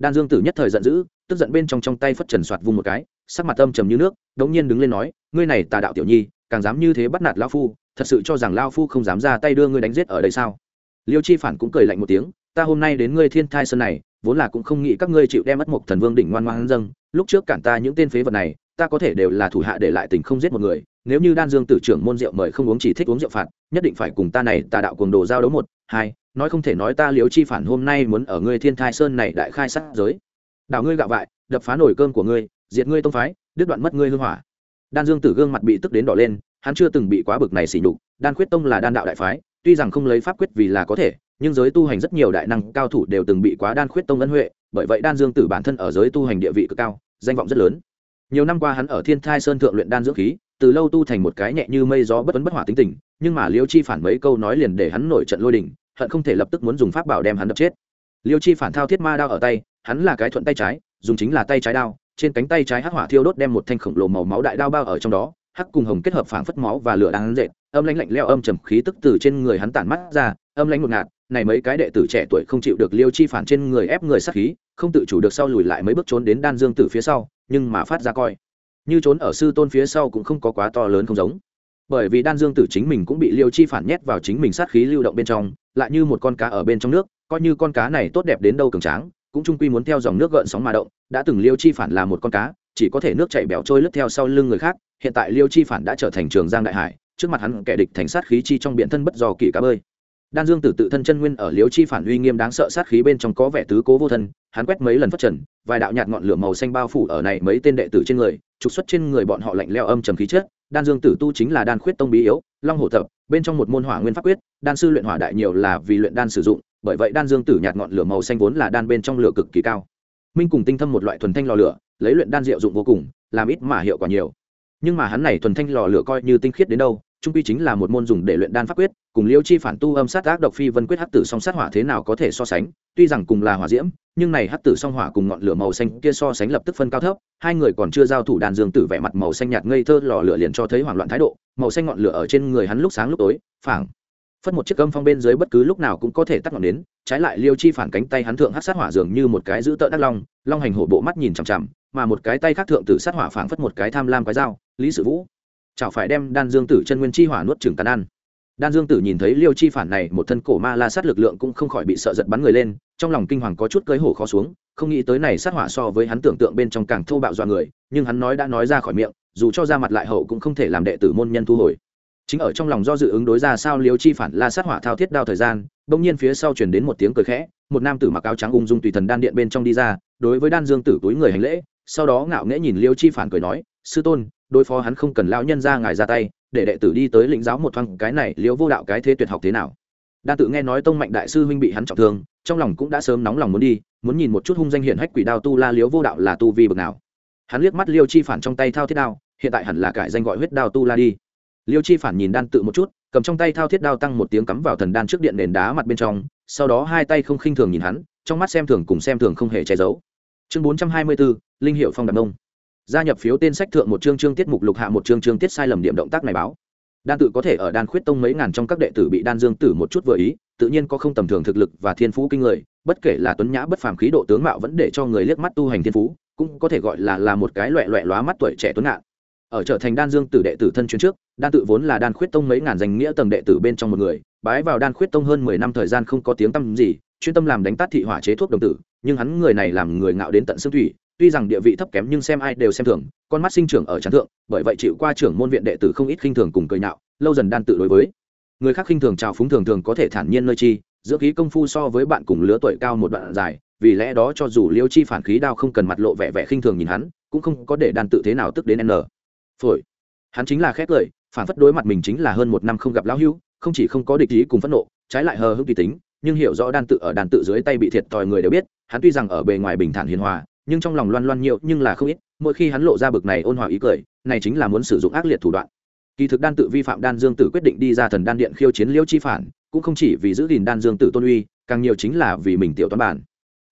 đan dương tử nhất thời giận dữ, tức giận bên trong trong tay phất trần soạt vung một cái, sắc mặt âm trầm như nước, đống nhiên đứng lên nói, ngươi này tà đạo tiểu nhi, càng dám như thế bắt nạt lao phu, thật sự cho rằng lao phu không dám ra tay đưa ngươi đánh giết ở đây sao? Liêu chi phản cũng cười lạnh một tiếng, ta hôm nay đến ngươi thiên thai sơn này, vốn là cũng không nghĩ các ngươi chịu đem mất một thần vương đỉnh ngoan ngoan dâng, lúc trước cản ta những tên phế vật này, ta có thể đều là thủ hạ để lại tình không giết một người, nếu như đan dương tử trưởng môn rượu mời không uống chỉ thích uống rượu phạt, nhất định phải cùng ta này tà đạo cuồng đồ giao đấu một hai, nói không thể nói ta liếu chi phản hôm nay muốn ở ngươi thiên thai sơn này đại khai sát giới. Đảo ngươi gạo vại, đập phá nổi cơm của ngươi, diệt ngươi tông phái, đứt đoạn mất ngươi hương hỏa. Đan dương tử gương mặt bị tức đến đỏ lên, hắn chưa từng bị quá bực này xỉ nhục, đan quyết tông là đan đạo đại phái, tuy rằng không lấy pháp quyết vì là có thể, nhưng giới tu hành rất nhiều đại năng cao thủ đều từng bị quá đan khuyết tông ân huệ, bởi vậy đan dương tử bản thân ở giới tu hành địa vị cực cao, danh vọng rất lớn. Nhiều năm qua hắn ở thiên thai sơn thượng luyện đan dưỡng khí, từ lâu tu thành một cái nhẹ như mây gió bất vấn bất hỏa tính tình, nhưng mà liêu chi phản mấy câu nói liền để hắn nổi trận lôi đình hận không thể lập tức muốn dùng pháp bảo đem hắn đập chết. Liêu chi phản thao thiết ma đao ở tay, hắn là cái thuận tay trái, dùng chính là tay trái đao, trên cánh tay trái hắc hỏa thiêu đốt đem một thanh khổng lồ màu máu đại đao bao ở trong đó, hắc cùng hồng kết hợp phảng phất máu và lửa đang dệt âm lãnh lạnh leo âm trầm khí tức từ trên người hắn tản mắt ra, âm lãnh một ngạt, này mấy cái đệ tử trẻ tuổi không chịu được liêu chi phản trên người ép người sát khí, không tự chủ được sau lùi lại mấy bước trốn đến đan dương tử phía sau, nhưng mà phát ra coi. Như trốn ở sư tôn phía sau cũng không có quá to lớn không giống. Bởi vì đan dương tử chính mình cũng bị liêu chi phản nhét vào chính mình sát khí lưu động bên trong lại như một con cá ở bên trong nước, coi như con cá này tốt đẹp đến đâu cường tráng, cũng trung quy muốn theo dòng nước gợn sóng mà động. Đã từng liêu chi phản là một con cá, chỉ có thể nước chảy bẻo trôi lướt theo sau lưng người khác, hiện tại liêu chi phản đã trở thành trường giang đại hải, trước mặt hắn kẻ địch thành sát khí chi trong biển thân bất do kỳ cá bơi. Đan dương tử tự thân chân nguyên ở liêu chi phản uy nghiêm đáng sợ sát khí bên trong có vẻ tứ cố vô thân, hắn quét mấy lần phát trần, vài đạo nhạt ngọn lửa màu xanh bao phủ ở này mấy tên đệ tử trên người, trục xuất trên người bọn họ lạnh leo âm trầm khí chết đan dương tử tu chính là đan khuyết tông bí yếu, long hổ tập bên trong một môn hỏa nguyên pháp quyết, đan sư luyện hỏa đại nhiều là vì luyện đan sử dụng, bởi vậy đan dương tử nhạt ngọn lửa màu xanh vốn là đan bên trong lửa cực kỳ cao. Minh cùng tinh thâm một loại thuần thanh lò lửa, lấy luyện đan diệu dụng vô cùng, làm ít mà hiệu quả nhiều. Nhưng mà hắn này thuần thanh lò lửa coi như tinh khiết đến đâu trung quy chính là một môn dùng để luyện đan pháp quyết, cùng liêu chi phản tu âm sát ác độc phi vân quyết hát tử song sát hỏa thế nào có thể so sánh, tuy rằng cùng là hỏa diễm, nhưng này hát tử song hỏa cùng ngọn lửa màu xanh kia so sánh lập tức phân cao thấp, hai người còn chưa giao thủ đàn dương tử vẻ mặt màu xanh nhạt ngây thơ lò lửa liền cho thấy hoảng loạn thái độ, màu xanh ngọn lửa ở trên người hắn lúc sáng lúc tối, phảng, phất một chiếc âm phong bên dưới bất cứ lúc nào cũng có thể tắt ngọn đến trái lại liêu chi phản cánh tay hắn thượng hát sát hỏa dường như một cái giữ tợn đắc long long hành hổ bộ mắt nhìn chằm chằm, mà một cái tay khác thượng tử sát hỏa phảng phất một cái tham lam cái dao, lý sự vũ chảo phải đem đan dương tử chân nguyên chi hỏa nuốt chừng tàn ăn. Đan dương tử nhìn thấy liêu chi phản này, một thân cổ ma la sát lực lượng cũng không khỏi bị sợ giật bắn người lên, trong lòng kinh hoàng có chút cưới hổ khó xuống, không nghĩ tới này sát hỏa so với hắn tưởng tượng bên trong càng thô bạo dọa người, nhưng hắn nói đã nói ra khỏi miệng, dù cho ra mặt lại hậu cũng không thể làm đệ tử môn nhân thu hồi. Chính ở trong lòng do dự ứng đối ra sao liêu chi phản la sát hỏa thao thiết đao thời gian, bỗng nhiên phía sau chuyển đến một tiếng cười khẽ, một nam tử mặc áo trắng ung dung tùy thần đan điện bên trong đi ra, đối với đan dương tử túi người hành lễ, sau đó ngạo nghễ nhìn liêu chi phản cười nói, sư tôn đối phó hắn không cần lão nhân ra ngài ra tay, để đệ tử đi tới lĩnh giáo một thoáng, cái này liễu vô đạo cái thế tuyệt học thế nào? Đan tự nghe nói tông mạnh đại sư huynh bị hắn trọng thương, trong lòng cũng đã sớm nóng lòng muốn đi, muốn nhìn một chút hung danh hiển hách quỷ đao tu la liếu vô đạo là tu vi bậc nào. Hắn liếc mắt liêu chi phản trong tay thao thiết đao, hiện tại hẳn là cải danh gọi huyết đao tu la đi. Liêu chi phản nhìn đan tự một chút, cầm trong tay thao thiết đao tăng một tiếng cắm vào thần đan trước điện nền đá mặt bên trong, sau đó hai tay không khinh thường nhìn hắn, trong mắt xem thường cùng xem thường không hề che giấu. Chương bốn trăm hai mươi bốn linh hiệu phong đàm đông gia nhập phiếu tên sách thượng một chương chương tiết mục lục hạ một chương chương tiết sai lầm điểm động tác này báo. Đan tự có thể ở đan khuyết tông mấy ngàn trong các đệ tử bị đan dương tử một chút vừa ý, tự nhiên có không tầm thường thực lực và thiên phú kinh người, bất kể là tuấn nhã bất phàm khí độ tướng mạo vẫn để cho người liếc mắt tu hành thiên phú, cũng có thể gọi là là một cái loẹ loẹ lóa mắt tuổi trẻ tuấn ngạn. Ở trở thành đan dương tử đệ tử thân chuyến trước, đan tự vốn là đan khuyết tông mấy ngàn danh nghĩa tầng đệ tử bên trong một người, bái vào đan khuyết tông hơn mười năm thời gian không có tiếng tăm gì, chuyên tâm làm đánh tát thị hỏa chế thuốc đồng tử, nhưng hắn người này làm người ngạo đến tận xương thủy tuy rằng địa vị thấp kém nhưng xem ai đều xem thường, con mắt sinh trưởng ở trán thượng, bởi vậy chịu qua trưởng môn viện đệ tử không ít khinh thường cùng cười nhạo, lâu dần đan tự đối với. Người khác khinh thường trào phúng thường thường có thể thản nhiên nơi chi, giữa khí công phu so với bạn cùng lứa tuổi cao một đoạn dài, vì lẽ đó cho dù liêu chi phản khí đao không cần mặt lộ vẻ vẻ khinh thường nhìn hắn, cũng không có để đan tự thế nào tức đến n. Phổi. Hắn chính là khét lời phản phất đối mặt mình chính là hơn một năm không gặp lão hưu, không chỉ không có địch ý cùng phẫn nộ, trái lại hờ hững tùy tính, nhưng hiểu rõ đan tự ở đàn tự dưới tay bị thiệt tòi người đều biết, hắn tuy rằng ở bề ngoài bình thản hiền hòa nhưng trong lòng loan loan nhiều nhưng là không ít, mỗi khi hắn lộ ra bực này ôn hòa ý cười, này chính là muốn sử dụng ác liệt thủ đoạn. Kỳ thực đan tự vi phạm đan dương tử quyết định đi ra thần đan điện khiêu chiến liêu chi phản, cũng không chỉ vì giữ gìn đan dương tử tôn uy, càng nhiều chính là vì mình tiểu toán bản.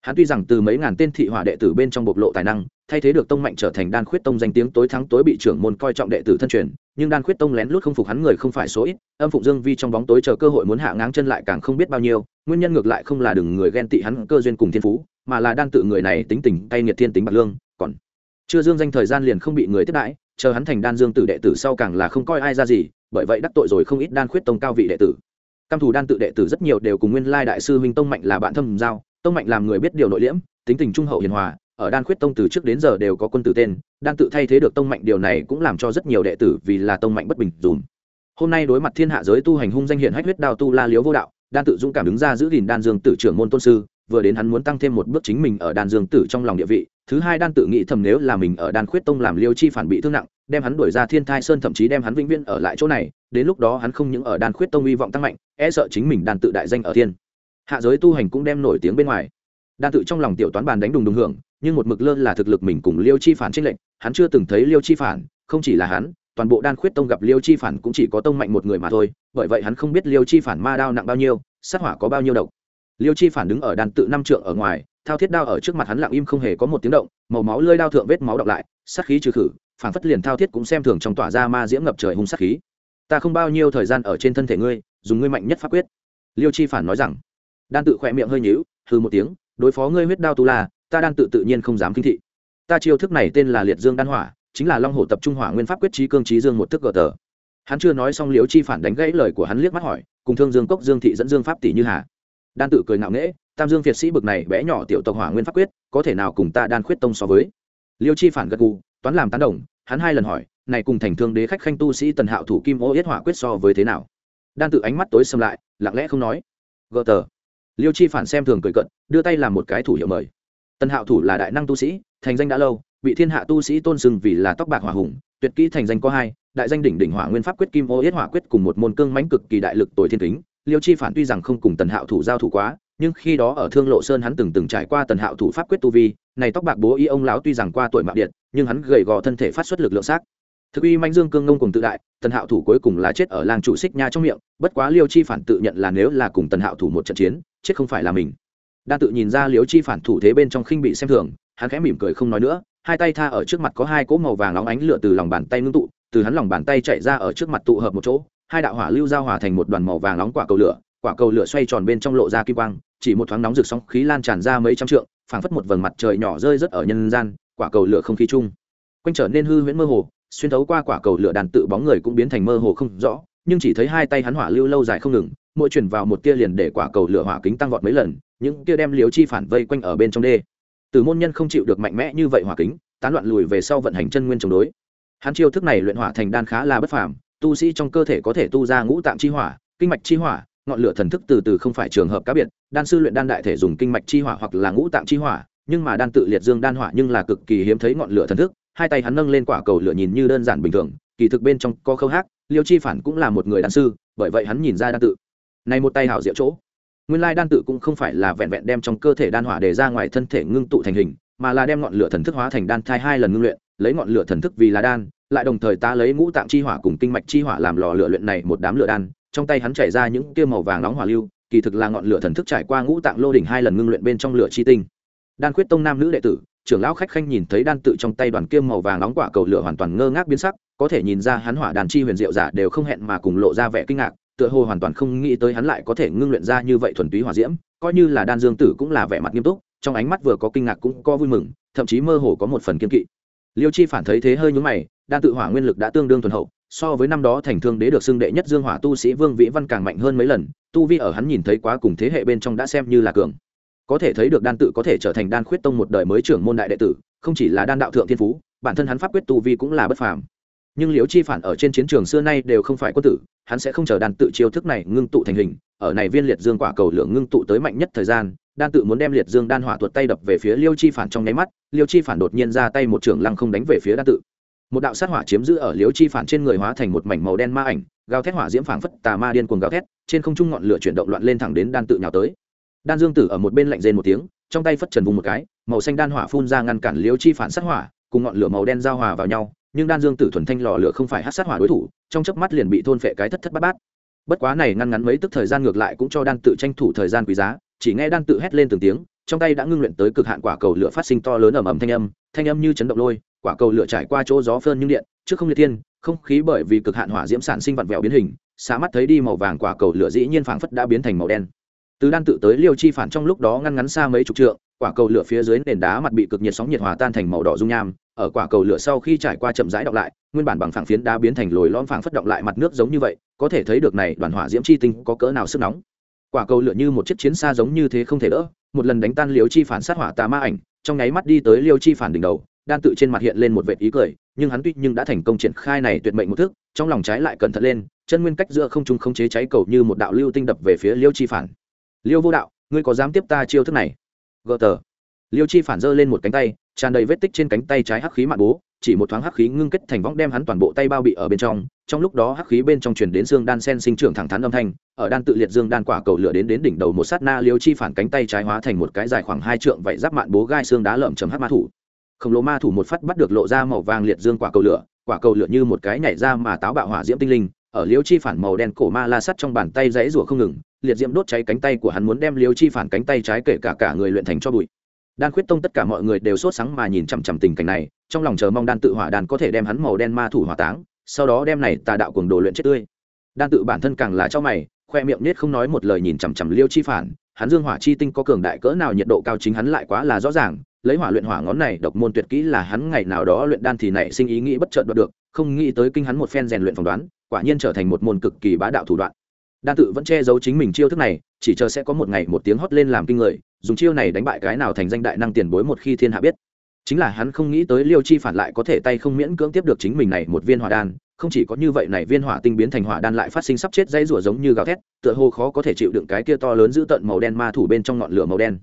Hắn tuy rằng từ mấy ngàn tên thị hỏa đệ tử bên trong bộc lộ tài năng, thay thế được tông mạnh trở thành đan khuyết tông danh tiếng tối thắng tối bị trưởng môn coi trọng đệ tử thân truyền, nhưng đan khuyết tông lén lút không phục hắn người không phải số ít, âm phụng dương vi trong bóng tối chờ cơ hội muốn hạ ngáng chân lại càng không biết bao nhiêu, nguyên nhân ngược lại không là đừng người ghen tị hắn cơ duyên cùng thiên phú mà là đang tự người này tính tình tay nghiệt thiên tính bạc lương, còn chưa dương danh thời gian liền không bị người tiếp đãi, chờ hắn thành đan dương tử đệ tử sau càng là không coi ai ra gì, bởi vậy đắc tội rồi không ít đan khuyết tông cao vị đệ tử. Căm thù đan tự đệ tử rất nhiều đều cùng nguyên lai đại sư huynh tông mạnh là bạn thâm giao, tông mạnh làm người biết điều nội liễm, tính tình trung hậu hiền hòa, ở đan khuyết tông từ trước đến giờ đều có quân tử tên, đan tự thay thế được tông mạnh điều này cũng làm cho rất nhiều đệ tử vì là tông mạnh bất bình dùm. Hôm nay đối mặt thiên hạ giới tu hành hung danh hiện hách huyết đao tu la liếu vô đạo, đan tự dũng cảm đứng ra giữ gìn đan dương tử trưởng môn tôn sư vừa đến hắn muốn tăng thêm một bước chính mình ở đan dương tử trong lòng địa vị, thứ hai đan tự nghĩ thầm nếu là mình ở đan khuyết tông làm liêu chi phản bị thương nặng, đem hắn đuổi ra thiên thai sơn thậm chí đem hắn vĩnh viễn ở lại chỗ này, đến lúc đó hắn không những ở đan khuyết tông hy vọng tăng mạnh e sợ chính mình đan tự đại danh ở thiên. Hạ giới tu hành cũng đem nổi tiếng bên ngoài. Đan tự trong lòng tiểu toán bàn đánh đùng đùng hưởng, nhưng một mực lơ là thực lực mình cùng liêu chi phản tranh lệnh hắn chưa từng thấy liêu chi phản, không chỉ là hắn, toàn bộ đan khuyết tông gặp liêu chi phản cũng chỉ có tông mạnh một người mà thôi, bởi vậy hắn không biết liêu chi phản ma đao nặng bao nhiêu, sát hỏa có bao nhiêu độc liêu chi phản đứng ở đàn tự năm trượng ở ngoài, thao thiết đao ở trước mặt hắn lặng im không hề có một tiếng động, màu máu lơi đao thượng vết máu đọc lại, sát khí trừ khử, phản phất liền thao thiết cũng xem thường trong tỏa ra ma diễm ngập trời hung sát khí. Ta không bao nhiêu thời gian ở trên thân thể ngươi, dùng ngươi mạnh nhất pháp quyết. Liêu chi phản nói rằng. Đan tự khỏe miệng hơi nhíu hư một tiếng, đối phó ngươi huyết đao tu la, ta đang tự tự nhiên không dám kinh thị. Ta chiêu thức này tên là liệt dương đan hỏa, chính là long hổ tập trung hỏa nguyên pháp quyết trí cương trí dương một thức gờ tờ. Hắn chưa nói xong Liêu chi phản đánh gãy lời của hắn liếc mắt hỏi, cùng thương dương cốc dương thị dẫn dương pháp tỷ như hà đan tự cười ngạo nghễ, tam dương việt sĩ bực này bé nhỏ tiểu tộc hỏa nguyên pháp quyết, có thể nào cùng ta đan khuyết tông so với? Liêu chi phản gật gù, toán làm tán đồng, hắn hai lần hỏi, này cùng thành thương đế khách khanh tu sĩ tần hạo thủ kim ô yết hỏa quyết so với thế nào? Đan tự ánh mắt tối xâm lại, lặng lẽ không nói. Gờ tờ. Liêu chi phản xem thường cười cận đưa tay làm một cái thủ hiệu mời. Tần hạo thủ là đại năng tu sĩ, thành danh đã lâu, bị thiên hạ tu sĩ tôn sừng vì là tóc bạc hỏa hùng, tuyệt kỹ thành danh có hai, đại danh đỉnh đỉnh hỏa nguyên pháp quyết kim ô yết hỏa quyết cùng một môn cương mãnh cực kỳ đại lực tối thiên kính liêu chi phản tuy rằng không cùng tần hạo thủ giao thủ quá, nhưng khi đó ở thương lộ sơn hắn từng từng trải qua tần hạo thủ pháp quyết tu vi, này tóc bạc bố y ông lão tuy rằng qua tuổi mạo điện, nhưng hắn gầy gò thân thể phát xuất lực lượng xác. Thực uy manh dương cương ngông cùng tự đại, tần hạo thủ cuối cùng là chết ở làng chủ xích nha trong miệng, bất quá liêu chi phản tự nhận là nếu là cùng tần hạo thủ một trận chiến, chết không phải là mình. Đa tự nhìn ra liêu chi phản thủ thế bên trong khinh bị xem thường, hắn khẽ mỉm cười không nói nữa, hai tay tha ở trước mặt có hai cỗ màu vàng óng ánh lửa từ lòng bàn tay ngưng tụ, từ hắn lòng bàn tay chạy ra ở trước mặt tụ hợp một chỗ hai đạo hỏa lưu giao hòa thành một đoàn màu vàng nóng quả cầu lửa, quả cầu lửa xoay tròn bên trong lộ ra kim quang, chỉ một thoáng nóng rực sóng khí lan tràn ra mấy trăm trượng, phảng phất một vầng mặt trời nhỏ rơi rất ở nhân gian, quả cầu lửa không khí chung. Quanh trở nên hư huyễn mơ hồ, xuyên thấu qua quả cầu lửa đàn tự bóng người cũng biến thành mơ hồ không rõ, nhưng chỉ thấy hai tay hắn hỏa lưu lâu dài không ngừng, mỗi chuyển vào một tia liền để quả cầu lửa hỏa kính tăng vọt mấy lần, những tia đem liếu chi phản vây quanh ở bên trong đê. Từ môn nhân không chịu được mạnh mẽ như vậy hỏa kính, tán loạn lùi về sau vận hành chân nguyên chống đối. Hắn chiêu thức này luyện hỏa thành đan khá là bất phàm tu sĩ trong cơ thể có thể tu ra ngũ tạng chi hỏa, kinh mạch chi hỏa, ngọn lửa thần thức từ từ không phải trường hợp cá biệt. Đan sư luyện đan đại thể dùng kinh mạch chi hỏa hoặc là ngũ tạng chi hỏa, nhưng mà đan tự liệt dương đan hỏa nhưng là cực kỳ hiếm thấy ngọn lửa thần thức. Hai tay hắn nâng lên quả cầu lửa nhìn như đơn giản bình thường, kỳ thực bên trong có khâu hát liêu chi phản cũng là một người đan sư, bởi vậy hắn nhìn ra đan tự. Này một tay hảo diệu chỗ, nguyên lai đan tự cũng không phải là vẹn vẹn đem trong cơ thể đan hỏa để ra ngoài thân thể ngưng tụ thành hình, mà là đem ngọn lửa thần thức hóa thành đan thai hai lần ngưng luyện, lấy ngọn lửa thần thức vì là đan lại đồng thời ta lấy ngũ tạng chi hỏa cùng kinh mạch chi hỏa làm lò lửa luyện này một đám lửa đan, trong tay hắn chảy ra những tiêu màu vàng nóng hỏa lưu, kỳ thực là ngọn lửa thần thức trải qua ngũ tạng lô đỉnh hai lần ngưng luyện bên trong lửa chi tinh. Đan quyết tông nam nữ đệ tử, trưởng lão khách khanh nhìn thấy đan tự trong tay đoàn kiêm màu vàng nóng quả cầu lửa hoàn toàn ngơ ngác biến sắc, có thể nhìn ra hắn hỏa đàn chi huyền diệu giả đều không hẹn mà cùng lộ ra vẻ kinh ngạc, tựa hồ hoàn toàn không nghĩ tới hắn lại có thể ngưng luyện ra như vậy thuần túy hỏa diễm, coi như là đan dương tử cũng là vẻ mặt nghiêm túc, trong ánh mắt vừa có kinh ngạc cũng có vui mừng, thậm chí mơ hồ có một phần kiên kỵ. Liêu chi phản thấy thế hơi nhúng mày đan tự hỏa nguyên lực đã tương đương thuần hậu, so với năm đó thành thương đế được xưng đệ nhất dương hỏa tu sĩ vương vĩ văn càng mạnh hơn mấy lần, tu vi ở hắn nhìn thấy quá cùng thế hệ bên trong đã xem như là cường. Có thể thấy được đan tự có thể trở thành đan khuyết tông một đời mới trưởng môn đại đệ tử, không chỉ là đan đạo thượng thiên phú, bản thân hắn pháp quyết tu vi cũng là bất phàm. Nhưng liễu chi phản ở trên chiến trường xưa nay đều không phải quân tử, hắn sẽ không chờ đan tự chiêu thức này ngưng tụ thành hình, ở này viên liệt dương quả cầu lượng ngưng tụ tới mạnh nhất thời gian, đan tự muốn đem liệt dương đan hỏa thuật tay đập về phía liêu chi phản trong nháy mắt, liêu chi phản đột nhiên ra tay một trường lăng không đánh về phía đan tự một đạo sát hỏa chiếm giữ ở liếu chi phản trên người hóa thành một mảnh màu đen ma ảnh, gào thét hỏa diễm phảng phất tà ma điên cuồng gào thét, trên không trung ngọn lửa chuyển động loạn lên thẳng đến đan tự nhào tới. Đan dương tử ở một bên lạnh rên một tiếng, trong tay phất trần vùng một cái, màu xanh đan hỏa phun ra ngăn cản liếu chi phản sát hỏa, cùng ngọn lửa màu đen giao hòa vào nhau, nhưng đan dương tử thuần thanh lò lửa không phải hát sát hỏa đối thủ, trong chớp mắt liền bị thôn phệ cái thất thất bát bát. Bất quá này ngăn ngắn mấy tức thời gian ngược lại cũng cho đan tự tranh thủ thời gian quý giá, chỉ nghe đan tự hét lên từng tiếng, trong tay đã ngưng luyện tới cực hạn quả cầu lửa phát sinh to lớn ầm ầm thanh âm thanh âm như chấn động lôi quả cầu lửa trải qua chỗ gió phơn nhưng điện, trước không liệt thiên, không khí bởi vì cực hạn hỏa diễm sản sinh vặn vẹo biến hình, xá mắt thấy đi màu vàng quả cầu lửa dĩ nhiên phảng phất đã biến thành màu đen. Từ đan tự tới liêu chi phản trong lúc đó ngăn ngắn xa mấy chục trượng, quả cầu lửa phía dưới nền đá mặt bị cực nhiệt sóng nhiệt hòa tan thành màu đỏ dung nham, ở quả cầu lửa sau khi trải qua chậm rãi đọng lại, nguyên bản bằng phẳng phiến đá biến thành lồi lõm phẳng phất động lại mặt nước giống như vậy, có thể thấy được này đoàn hỏa diễm chi tinh có cỡ nào sức nóng. Quả cầu lửa như một chiếc chiến xa giống như thế không thể đỡ, một lần đánh tan liêu chi phản sát hỏa tà ma ảnh, trong nháy mắt đi tới liêu chi phản đỉnh đầu đan tự trên mặt hiện lên một vệt ý cười, nhưng hắn tuy nhưng đã thành công triển khai này tuyệt mệnh một thức, trong lòng trái lại cẩn thận lên, chân nguyên cách giữa không trung không chế cháy cầu như một đạo lưu tinh đập về phía liêu chi phản. Liêu vô đạo, ngươi có dám tiếp ta chiêu thức này? Gờ tờ. Liêu chi phản giơ lên một cánh tay, tràn đầy vết tích trên cánh tay trái hắc khí mạn bố, chỉ một thoáng hắc khí ngưng kết thành võng đem hắn toàn bộ tay bao bị ở bên trong trong lúc đó hắc khí bên trong truyền đến xương đan sen sinh trưởng thẳng thắn âm thanh, ở đan tự liệt dương đan quả cầu lửa đến đến đỉnh đầu một sát na liêu chi phản cánh tay trái hóa thành một cái dài khoảng hai trượng vậy giáp mạn bố gai xương đá lợm chấm hắc ma thủ khổng lồ ma thủ một phát bắt được lộ ra màu vàng liệt dương quả cầu lửa, quả cầu lửa như một cái nhảy ra mà táo bạo hỏa diễm tinh linh, ở liêu chi phản màu đen cổ ma la sắt trong bàn tay dãy rủa không ngừng, liệt diễm đốt cháy cánh tay của hắn muốn đem liêu chi phản cánh tay trái kể cả cả người luyện thành cho bụi. Đan khuyết tông tất cả mọi người đều sốt sáng mà nhìn chằm chằm tình cảnh này, trong lòng chờ mong đan tự hỏa đan có thể đem hắn màu đen ma thủ hỏa táng, sau đó đem này tà đạo cuồng đồ luyện chết tươi. Đan tự bản thân càng là cho mày, khoe miệng nết không nói một lời nhìn chằm chằm liêu chi phản, hắn dương hỏa chi tinh có cường đại cỡ nào, nhiệt độ cao chính hắn lại quá là rõ ràng lấy hỏa luyện hỏa ngón này độc môn tuyệt kỹ là hắn ngày nào đó luyện đan thì nảy sinh ý nghĩ bất chợt đoạt được, không nghĩ tới kinh hắn một phen rèn luyện phỏng đoán, quả nhiên trở thành một môn cực kỳ bá đạo thủ đoạn. Đan tự vẫn che giấu chính mình chiêu thức này, chỉ chờ sẽ có một ngày một tiếng hót lên làm kinh người, dùng chiêu này đánh bại cái nào thành danh đại năng tiền bối một khi thiên hạ biết. Chính là hắn không nghĩ tới liêu chi phản lại có thể tay không miễn cưỡng tiếp được chính mình này một viên hỏa đan, không chỉ có như vậy này viên hỏa tinh biến thành hỏa đan lại phát sinh sắp chết dãy rủa giống như gào thét, tựa hồ khó có thể chịu đựng cái kia to lớn giữ tận màu đen ma thủ bên trong ngọn lửa màu đen.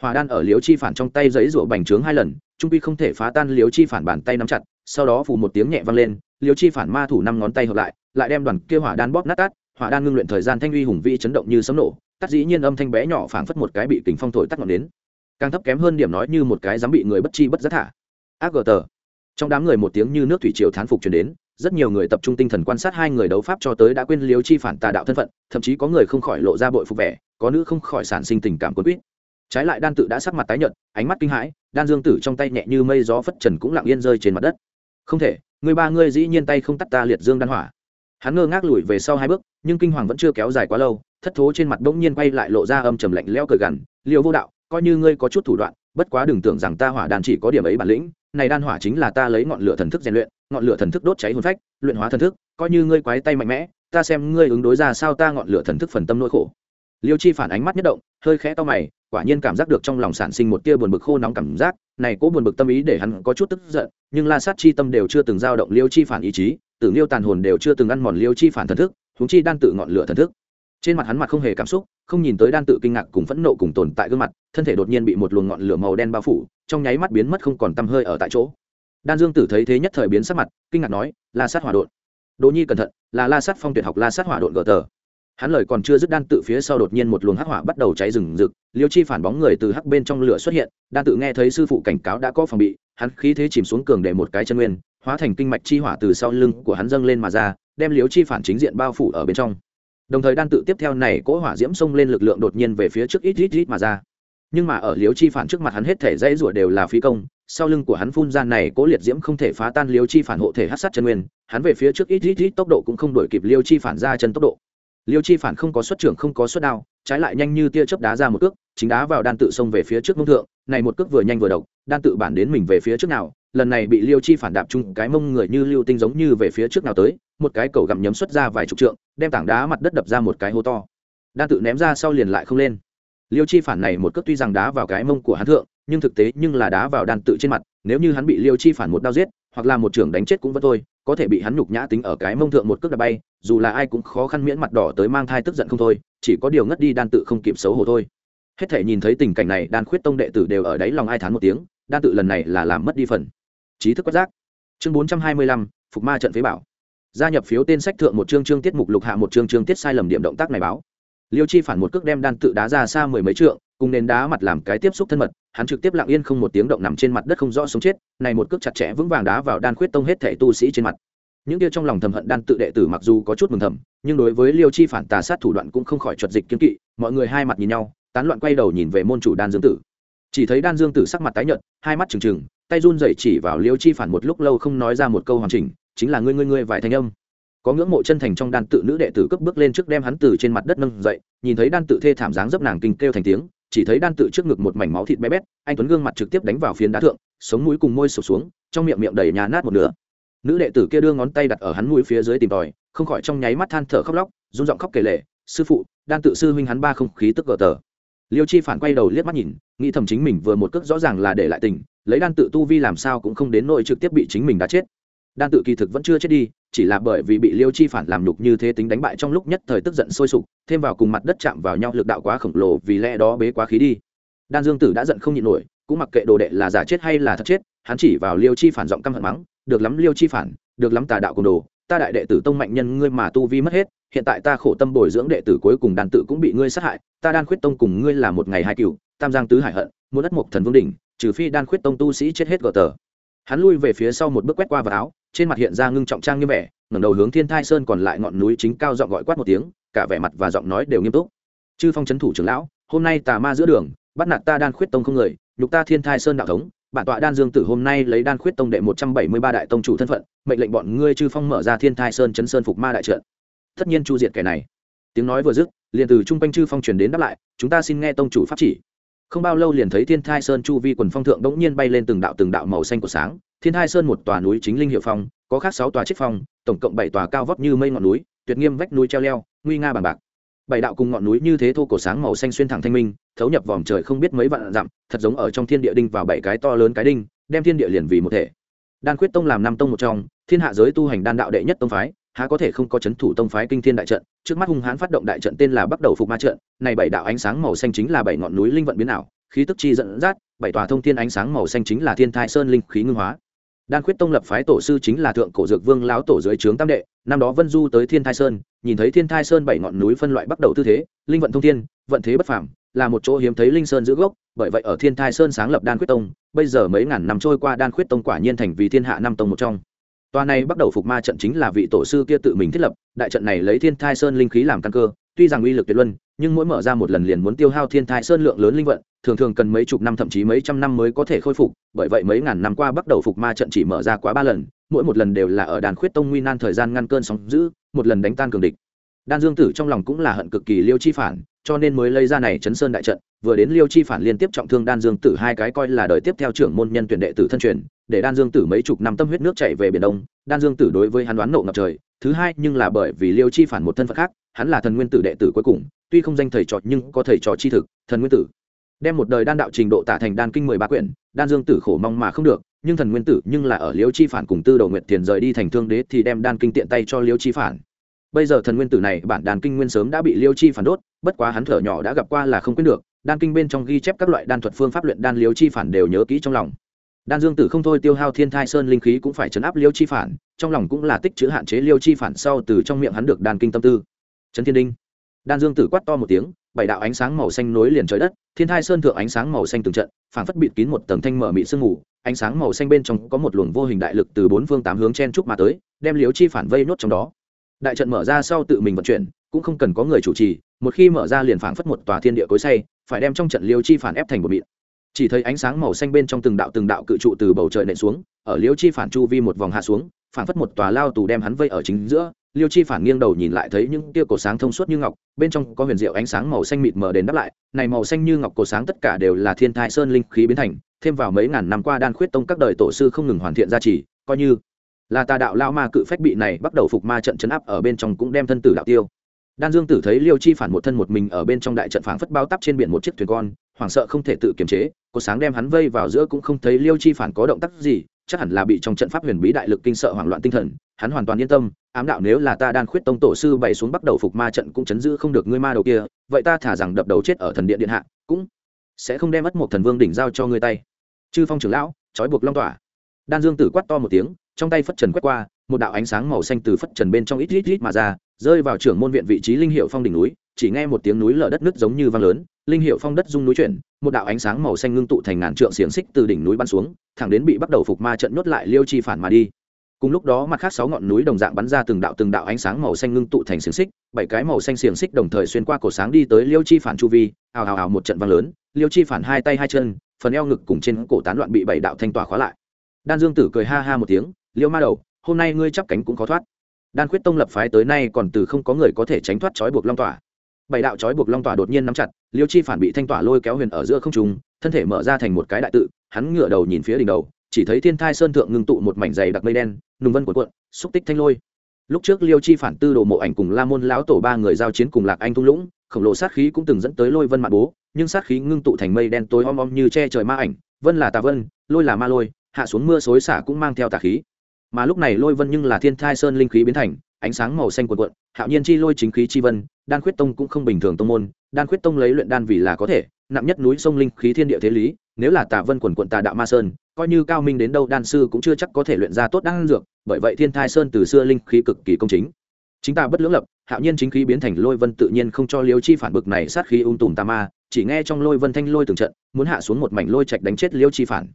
Hòa đan ở Liễu chi phản trong tay giấy rủa bành trướng hai lần, trung quy không thể phá tan Liễu chi phản bàn tay nắm chặt, sau đó phù một tiếng nhẹ vang lên, Liễu chi phản ma thủ năm ngón tay hợp lại lại đem đoàn kia hỏa đan bóp nát tát, hỏa đan ngưng luyện thời gian thanh uy hùng vĩ chấn động như sấm nổ, tắt dĩ nhiên âm thanh bé nhỏ phảng phất một cái bị kính phong thổi tắt ngọn đến. Càng thấp kém hơn điểm nói như một cái dám bị người bất chi bất giác thả. Ác gờ tờ. Trong đám người một tiếng như nước thủy triều thán phục truyền đến, rất nhiều người tập trung tinh thần quan sát hai người đấu pháp cho tới đã quên liếu chi phản tà đạo thân phận, thậm chí có người không khỏi lộ ra bội phục vẻ, có nữ không khỏi sản sinh tình cảm quân quýt trái lại đan tự đã sắc mặt tái nhợt, ánh mắt kinh hãi, đan dương tử trong tay nhẹ như mây gió phất trần cũng lặng yên rơi trên mặt đất. Không thể, người ba ngươi dĩ nhiên tay không tắt ta liệt dương đan hỏa. Hắn ngơ ngác lùi về sau hai bước, nhưng kinh hoàng vẫn chưa kéo dài quá lâu, thất thố trên mặt bỗng nhiên quay lại lộ ra âm trầm lạnh leo cờ gằn liều vô đạo, coi như ngươi có chút thủ đoạn, bất quá đừng tưởng rằng ta hỏa đàn chỉ có điểm ấy bản lĩnh, này đan hỏa chính là ta lấy ngọn lửa thần thức rèn luyện, ngọn lửa thần thức đốt cháy hồn phách, luyện hóa thần thức, coi như ngươi quái tay mạnh mẽ, ta xem ngươi ứng đối ra sao ta ngọn lửa thần thức phần tâm nỗi khổ. Liêu chi phản ánh mắt nhất động, hơi khẽ to mày quả nhiên cảm giác được trong lòng sản sinh một tia buồn bực khô nóng cảm giác, này cố buồn bực tâm ý để hắn có chút tức giận, nhưng la sát chi tâm đều chưa từng dao động liêu chi phản ý chí, tử liêu tàn hồn đều chưa từng ăn mòn liêu chi phản thần thức, huống chi đan tự ngọn lửa thần thức. Trên mặt hắn mặt không hề cảm xúc, không nhìn tới đan tự kinh ngạc cùng phẫn nộ cùng tồn tại gương mặt, thân thể đột nhiên bị một luồng ngọn lửa màu đen bao phủ, trong nháy mắt biến mất không còn tăm hơi ở tại chỗ. Đan dương tử thấy thế nhất thời biến sắc mặt, kinh ngạc nói, la sát hỏa đột đỗ nhi cẩn thận, là la sát phong tuyệt học la sát hỏa đột gờ tờ hắn lời còn chưa dứt đan tự phía sau đột nhiên một luồng hắc hỏa bắt đầu cháy rừng rực, liêu chi phản bóng người từ hắc bên trong lửa xuất hiện, đan tự nghe thấy sư phụ cảnh cáo đã có phòng bị, hắn khí thế chìm xuống cường để một cái chân nguyên, hóa thành kinh mạch chi hỏa từ sau lưng của hắn dâng lên mà ra, đem liêu chi phản chính diện bao phủ ở bên trong. Đồng thời đan tự tiếp theo này cỗ hỏa diễm xông lên lực lượng đột nhiên về phía trước ít ít ít mà ra. Nhưng mà ở liêu chi phản trước mặt hắn hết thể dãy rủa đều là phí công, sau lưng của hắn phun ra này cố liệt diễm không thể phá tan liêu chi phản hộ thể hát sát chân nguyên, hắn về phía trước ít ít ít tốc độ cũng không đổi kịp liêu chi phản ra chân tốc độ liêu chi phản không có xuất trưởng, không có xuất đao, trái lại nhanh như tia chớp đá ra một cước, chính đá vào đan tự xông về phía trước mông thượng, này một cước vừa nhanh vừa độc, đan tự bản đến mình về phía trước nào, lần này bị liêu chi phản đạp chung cái mông người như lưu tinh giống như về phía trước nào tới, một cái cầu gặm nhấm xuất ra vài chục trượng, đem tảng đá mặt đất đập ra một cái hố to. Đan tự ném ra sau liền lại không lên. Liêu chi phản này một cước tuy rằng đá vào cái mông của hắn thượng, nhưng thực tế nhưng là đá vào đan tự trên mặt, nếu như hắn bị liêu chi phản một đao giết, hoặc là một trưởng đánh chết cũng vẫn thôi có thể bị hắn nhục nhã tính ở cái mông thượng một cước đập bay, dù là ai cũng khó khăn miễn mặt đỏ tới mang thai tức giận không thôi, chỉ có điều ngất đi đan tự không kịp xấu hổ thôi. Hết thể nhìn thấy tình cảnh này, đan khuyết tông đệ tử đều ở đáy lòng ai thán một tiếng, đan tự lần này là làm mất đi phần. Trí thức quát giác chương bốn trăm hai mươi lăm, phục ma trận phế bảo. Gia nhập phiếu tên sách thượng một chương chương tiết mục lục hạ một chương chương tiết sai lầm điểm động tác này báo. Liêu chi phản một cước đem đan tự đá ra xa mười mấy trượng cùng nền đá mặt làm cái tiếp xúc thân mật, hắn trực tiếp lặng yên không một tiếng động nằm trên mặt đất không rõ sống chết, này một cước chặt chẽ vững vàng đá vào đan khuyết tông hết thể tu sĩ trên mặt. Những kia trong lòng thầm hận đan tự đệ tử mặc dù có chút mừng thầm, nhưng đối với liêu chi phản tà sát thủ đoạn cũng không khỏi chuột dịch kiên kỵ, mọi người hai mặt nhìn nhau, tán loạn quay đầu nhìn về môn chủ đan dương tử. Chỉ thấy đan dương tử sắc mặt tái nhợt, hai mắt trừng trừng, tay run rẩy chỉ vào liêu chi phản một lúc lâu không nói ra một câu hoàn chỉnh, chính là ngươi ngươi ngươi vài thanh âm. Có ngưỡng mộ chân thành trong đan tự nữ đệ tử cấp bước lên trước đem hắn từ trên mặt đất nâng dậy, nhìn thấy đan tự thê thảm dáng dấp nàng kinh kêu thành tiếng chỉ thấy đan tự trước ngực một mảnh máu thịt bé bét, anh tuấn gương mặt trực tiếp đánh vào phiến đá thượng, sống mũi cùng môi sụp xuống, trong miệng miệng đầy nhà nát một nửa. Nữ đệ tử kia đưa ngón tay đặt ở hắn mũi phía dưới tìm tòi, không khỏi trong nháy mắt than thở khóc lóc, run giọng khóc kể lệ sư phụ, đan tự sư huynh hắn ba không khí tức gờ tờ. Liêu chi phản quay đầu liếc mắt nhìn, nghĩ thầm chính mình vừa một cước rõ ràng là để lại tình, lấy đan tự tu vi làm sao cũng không đến nỗi trực tiếp bị chính mình đã chết. Đan tự kỳ thực vẫn chưa chết đi chỉ là bởi vì bị liêu chi phản làm nhục như thế tính đánh bại trong lúc nhất thời tức giận sôi sục, thêm vào cùng mặt đất chạm vào nhau lực đạo quá khổng lồ vì lẽ đó bế quá khí đi. Đan dương tử đã giận không nhịn nổi, cũng mặc kệ đồ đệ là giả chết hay là thật chết, hắn chỉ vào liêu chi phản giọng căm hận mắng, được lắm liêu chi phản, được lắm tà đạo cùng đồ, ta đại đệ tử tông mạnh nhân ngươi mà tu vi mất hết, hiện tại ta khổ tâm bồi dưỡng đệ tử cuối cùng đàn tự cũng bị ngươi sát hại, ta đan khuyết tông cùng ngươi là một ngày hai cựu tam giang tứ hải hận, muốn đất mộc thần vương đỉnh, trừ phi đan khuyết tông tu sĩ chết hết gờ tờ. Hắn lui về phía sau một bước quét qua vào áo trên mặt hiện ra ngưng trọng trang như vẻ, ngẩng đầu hướng thiên thai sơn còn lại ngọn núi chính cao giọng gọi quát một tiếng, cả vẻ mặt và giọng nói đều nghiêm túc. Chư phong trấn thủ trưởng lão, hôm nay tà ma giữa đường, bắt nạt ta đan khuyết tông không người, nhục ta thiên thai sơn đạo thống, bản tọa đan dương tử hôm nay lấy đan khuyết tông đệ một trăm bảy mươi ba đại tông chủ thân phận, mệnh lệnh bọn ngươi chư phong mở ra thiên thai sơn chấn sơn phục ma đại trận. Tất nhiên chu diệt kẻ này. Tiếng nói vừa dứt, liền từ trung quanh chư phong truyền đến đáp lại, chúng ta xin nghe tông chủ pháp chỉ. Không bao lâu liền thấy thiên thai sơn chu vi quần phong thượng đ ỗ n g nhiên bay lên từng đạo từng đạo màu xanh của sáng thiên thai sơn một tòa núi chính linh hiệu phong, có khác sáu tòa chiếc phong, tổng cộng bảy tòa cao vóc như mây ngọn núi, tuyệt nghiêm vách núi treo leo, nguy nga bằng bạc. Bảy đạo cùng ngọn núi như thế thô cổ sáng màu xanh xuyên thẳng thanh minh, thấu nhập vòm trời không biết mấy vạn dặm, thật giống ở trong thiên địa đinh vào bảy cái to lớn cái đinh, đem thiên địa liền vì một thể. Đan quyết tông làm năm tông một trong, thiên hạ giới tu hành đan đạo đệ nhất tông phái, há có thể không có chấn thủ tông phái kinh thiên đại trận, trước mắt hung hãn phát động đại trận tên là bắt đầu phục ma trận, này bảy đạo ánh sáng màu xanh chính là bảy ngọn núi linh vận biến ảo, khí tức chi dẫn dắt, bảy tòa thông thiên ánh sáng màu xanh chính là thiên thai sơn linh khí ngưng hóa đan khuyết tông lập phái tổ sư chính là thượng cổ dược vương lão tổ dưới trướng tam đệ, năm đó vân du tới thiên thai sơn, nhìn thấy thiên thai sơn bảy ngọn núi phân loại bắt đầu tư thế, linh vận thông thiên, vận thế bất phàm, là một chỗ hiếm thấy linh sơn giữ gốc, bởi vậy ở thiên thai sơn sáng lập đan khuyết tông, bây giờ mấy ngàn năm trôi qua đan khuyết tông quả nhiên thành vì thiên hạ năm tông một trong. Tòa này bắt đầu phục ma trận chính là vị tổ sư kia tự mình thiết lập, đại trận này lấy thiên thai sơn linh khí làm căn cơ, tuy rằng uy lực tuyệt luân, nhưng mỗi mở ra một lần liền muốn tiêu hao thiên thai sơn lượng lớn linh vận thường thường cần mấy chục năm, thậm chí mấy trăm năm mới có thể khôi phục, bởi vậy mấy ngàn năm qua bắt đầu phục ma trận chỉ mở ra quá ba lần, mỗi một lần đều là ở đàn khuyết tông nguy nan thời gian ngăn cơn sóng giữ một lần đánh tan cường địch. Đan dương tử trong lòng cũng là hận cực kỳ liêu chi phản, cho nên mới lấy ra này chấn sơn đại trận, vừa đến liêu chi phản liên tiếp trọng thương đan dương tử hai cái coi là đời tiếp theo trưởng môn nhân tuyển đệ tử thân truyền, để đan dương tử mấy chục năm tâm huyết nước chảy về biển đông. Đan dương tử đối với hắn đoán nộ ngập trời, thứ hai nhưng là bởi vì liêu chi phản một thân phận khác, hắn là thần nguyên tử đệ tử cuối cùng, tuy không danh thầy trò nhưng có thầy trò chi thực, thần nguyên tử đem một đời đan đạo trình độ tả thành đan kinh mười ba quyển, đan dương tử khổ mong mà không được, nhưng thần nguyên tử nhưng là ở liêu chi phản cùng tư đầu nguyệt tiền rời đi thành thương đế thì đem đan kinh tiện tay cho liêu chi phản. Bây giờ thần nguyên tử này bản đan kinh nguyên sớm đã bị liêu chi phản đốt, bất quá hắn thở nhỏ đã gặp qua là không quyết được, đan kinh bên trong ghi chép các loại đan thuật phương pháp luyện đan liêu chi phản đều nhớ kỹ trong lòng. Đan dương tử không thôi tiêu hao thiên thai sơn linh khí cũng phải chấn áp liêu chi phản, trong lòng cũng là tích chữ hạn chế liêu chi phản sau từ trong miệng hắn được đan kinh tâm tư. Trấn thiên đinh đan dương tử quát to một tiếng, bảy đạo ánh sáng màu xanh nối liền trời đất, thiên thai sơn thượng ánh sáng màu xanh từng trận, phảng phất bịt kín một tầng thanh mở mị sương mù, ánh sáng màu xanh bên trong có một luồng vô hình đại lực từ bốn phương tám hướng chen trúc mà tới, đem liếu chi phản vây nốt trong đó. Đại trận mở ra sau tự mình vận chuyển, cũng không cần có người chủ trì, một khi mở ra liền phảng phất một tòa thiên địa cối say, phải đem trong trận liêu chi phản ép thành một mịn. Chỉ thấy ánh sáng màu xanh bên trong từng đạo từng đạo cự trụ từ bầu trời nện xuống, ở liêu chi phản chu vi một vòng hạ xuống phản phất một tòa lao tù đem hắn vây ở chính giữa liêu chi phản nghiêng đầu nhìn lại thấy những tia cổ sáng thông suốt như ngọc, bên trong có huyền diệu ánh sáng màu xanh mịt mờ đến đáp lại. Này màu xanh như ngọc cổ sáng tất cả đều là thiên thai sơn linh khí biến thành, thêm vào mấy ngàn năm qua đan khuyết tông các đời tổ sư không ngừng hoàn thiện gia trì, coi như là tà đạo lao ma cự phách bị này bắt đầu phục ma trận chấn áp ở bên trong cũng đem thân tử đạo tiêu. Đan dương tử thấy liêu chi phản một thân một mình ở bên trong đại trận phảng phất bao tắp trên biển một chiếc thuyền con, hoảng sợ không thể tự kiềm chế có sáng đem hắn vây vào giữa cũng không thấy liêu chi phản có động tác gì, chắc hẳn là bị trong trận pháp huyền bí đại lực kinh sợ hoảng loạn tinh thần, hắn hoàn toàn yên tâm ám đạo nếu là ta đan khuyết tông tổ sư bày xuống bắt đầu phục ma trận cũng chấn giữ không được ngươi ma đầu kia, vậy ta thả rằng đập đầu chết ở thần điện điện hạ, cũng sẽ không đem mất một thần vương đỉnh giao cho ngươi tay. Chư phong trưởng lão, trói buộc long tỏa. Đan dương tử quát to một tiếng, trong tay phất trần quét qua, một đạo ánh sáng màu xanh từ phất trần bên trong ít ít ít mà ra, rơi vào trưởng môn viện vị trí linh hiệu phong đỉnh núi, chỉ nghe một tiếng núi lở đất nứt giống như vang lớn, linh hiệu phong đất rung núi chuyển, một đạo ánh sáng màu xanh ngưng tụ thành ngàn trượng xiềng xích từ đỉnh núi bắn xuống, thẳng đến bị bắt đầu phục ma trận nhốt lại liêu chi phản mà đi cùng lúc đó mặt khác sáu ngọn núi đồng dạng bắn ra từng đạo từng đạo ánh sáng màu xanh ngưng tụ thành xiềng xích, bảy cái màu xanh xiềng xích đồng thời xuyên qua cổ sáng đi tới liêu chi phản chu vi, ào ào ào một trận vang lớn, liêu chi phản hai tay hai chân, phần eo ngực cùng trên cổ tán loạn bị bảy đạo thanh tỏa khóa lại. Đan dương tử cười ha ha một tiếng, liêu ma đầu, hôm nay ngươi chắp cánh cũng khó thoát. Đan quyết tông lập phái tới nay còn từ không có người có thể tránh thoát trói buộc long tỏa. Bảy đạo trói buộc long tỏa đột nhiên nắm chặt, liêu chi phản bị thanh tỏa lôi kéo huyền ở giữa không trung, thân thể mở ra thành một cái đại tự, hắn ngửa đầu nhìn phía đỉnh đầu chỉ thấy thiên thai sơn thượng ngưng tụ một mảnh dày đặc mây đen, nùng vân cuộn cuộn, xúc tích thanh lôi. Lúc trước liêu chi phản tư đồ mộ ảnh cùng la môn lão tổ ba người giao chiến cùng lạc anh thung lũng, khổng lồ sát khí cũng từng dẫn tới lôi vân mạng bố, nhưng sát khí ngưng tụ thành mây đen tối om om như che trời ma ảnh, vân là tà vân, lôi là ma lôi, hạ xuống mưa xối xả cũng mang theo tà khí. Mà lúc này lôi vân nhưng là thiên thai sơn linh khí biến thành, ánh sáng màu xanh cuộn cuộn, hạo nhiên chi lôi chính khí chi vân, đan khuyết tông cũng không bình thường tông môn, đan khuyết tông lấy luyện đan vì là có thể, nặng nhất núi sông linh khí thiên địa thế lý nếu là tà vân quần quận tà đạo ma sơn, coi như cao minh đến đâu đan sư cũng chưa chắc có thể luyện ra tốt đan dược, bởi vậy thiên thai sơn từ xưa linh khí cực kỳ công chính. Chính ta bất lưỡng lập, hạo nhiên chính khí biến thành lôi vân tự nhiên không cho liêu chi phản bực này sát khí ung tùm tà ma, chỉ nghe trong lôi vân thanh lôi từng trận, muốn hạ xuống một mảnh lôi trạch đánh chết liêu chi phản.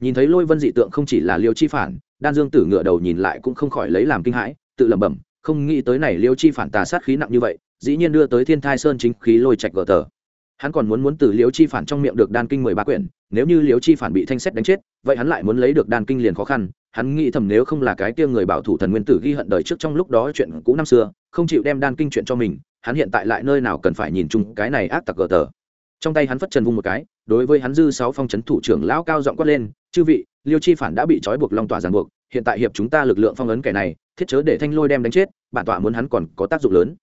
Nhìn thấy lôi vân dị tượng không chỉ là liêu chi phản, đan dương tử ngựa đầu nhìn lại cũng không khỏi lấy làm kinh hãi, tự lẩm bẩm, không nghĩ tới này liêu chi phản tà sát khí nặng như vậy, dĩ nhiên đưa tới thiên thai sơn chính khí lôi trạch gờ tờ hắn còn muốn muốn từ Liễu chi phản trong miệng được đan kinh mười ba quyển, nếu như Liễu chi phản bị thanh xét đánh chết, vậy hắn lại muốn lấy được đan kinh liền khó khăn. Hắn nghĩ thầm nếu không là cái kia người bảo thủ thần nguyên tử ghi hận đời trước trong lúc đó chuyện cũ năm xưa, không chịu đem đan kinh chuyện cho mình, hắn hiện tại lại nơi nào cần phải nhìn chung cái này ác tặc gờ tờ. Trong tay hắn phất trần vung một cái, đối với hắn dư sáu phong trấn thủ trưởng lão cao giọng quát lên, chư vị, liêu chi phản đã bị trói buộc long tỏa ràng buộc, hiện tại hiệp chúng ta lực lượng phong ấn kẻ này, thiết chớ để thanh lôi đem đánh chết, bản tọa muốn hắn còn có tác dụng lớn.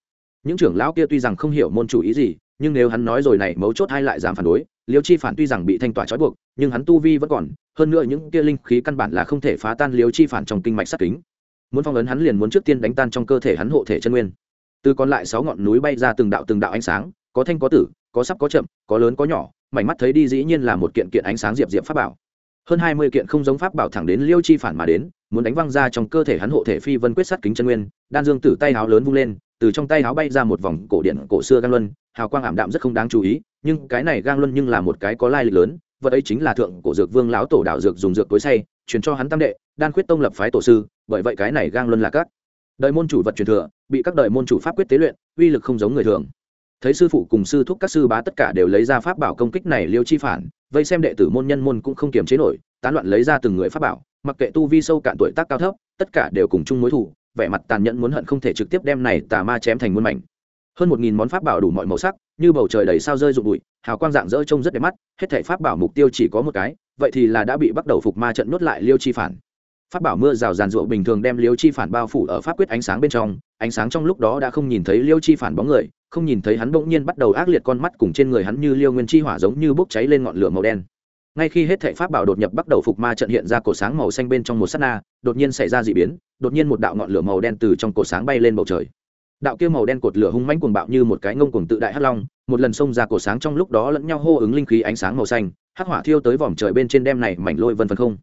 Những trưởng lão kia tuy rằng không hiểu môn chủ ý gì nhưng nếu hắn nói rồi này mấu chốt hay lại dám phản đối, liêu chi phản tuy rằng bị thanh tỏa trói buộc, nhưng hắn tu vi vẫn còn, hơn nữa những kia linh khí căn bản là không thể phá tan liêu chi phản trong kinh mạch sắt kính. Muốn phong ấn hắn liền muốn trước tiên đánh tan trong cơ thể hắn hộ thể chân nguyên. Từ còn lại sáu ngọn núi bay ra từng đạo từng đạo ánh sáng, có thanh có tử, có sắp có chậm, có lớn có nhỏ, mảnh mắt thấy đi dĩ nhiên là một kiện kiện ánh sáng diệp diệp pháp bảo. Hơn hai mươi kiện không giống pháp bảo thẳng đến liêu chi phản mà đến, muốn đánh văng ra trong cơ thể hắn hộ thể phi vân quyết sắt kính chân nguyên, đan dương tử tay háo lớn vung lên, từ trong tay háo bay ra một vòng cổ điện cổ xưa gang luân hào quang ảm đạm rất không đáng chú ý, nhưng cái này gang luân nhưng là một cái có lai lịch lớn, vật ấy chính là thượng cổ dược vương lão tổ đạo dược dùng dược tối say, truyền cho hắn tam đệ, đan quyết tông lập phái tổ sư, bởi vậy cái này gang luân là các đời môn chủ vật truyền thừa, bị các đời môn chủ pháp quyết tế luyện, uy lực không giống người thường. Thấy sư phụ cùng sư thúc các sư bá tất cả đều lấy ra pháp bảo công kích này liêu chi phản, vây xem đệ tử môn nhân môn cũng không kiềm chế nổi, tán loạn lấy ra từng người pháp bảo, mặc kệ tu vi sâu cạn tuổi tác cao thấp, tất cả đều cùng chung mối thủ vẻ mặt tàn nhẫn muốn hận không thể trực tiếp đem này tà ma chém thành muôn mảnh hơn một nghìn món pháp bảo đủ mọi màu sắc, như bầu trời đầy sao rơi rụng bụi, hào quang dạng dỡ trông rất đẹp mắt, hết thể pháp bảo mục tiêu chỉ có một cái, vậy thì là đã bị bắt đầu phục ma trận nuốt lại liêu chi phản. Pháp bảo mưa rào ràn rụa bình thường đem liêu chi phản bao phủ ở pháp quyết ánh sáng bên trong, ánh sáng trong lúc đó đã không nhìn thấy liêu chi phản bóng người, không nhìn thấy hắn bỗng nhiên bắt đầu ác liệt con mắt cùng trên người hắn như liêu nguyên chi hỏa giống như bốc cháy lên ngọn lửa màu đen. Ngay khi hết thệ pháp bảo đột nhập bắt đầu phục ma trận hiện ra cổ sáng màu xanh bên trong một s á t na, đột nhiên xảy ra d ị biến, đột nhiên một đạo ngọn lửa màu đen từ trong cổ sáng bay lên bầu trời đạo kia màu đen cột lửa hung mãnh cuồng bạo như một cái ngông cuồng tự đại hắc long, một lần xông ra cổ sáng trong lúc đó lẫn nhau hô ứng linh khí ánh sáng màu xanh, hắc hỏa thiêu tới vòm trời bên trên đem này mảnh lôi vân phân không.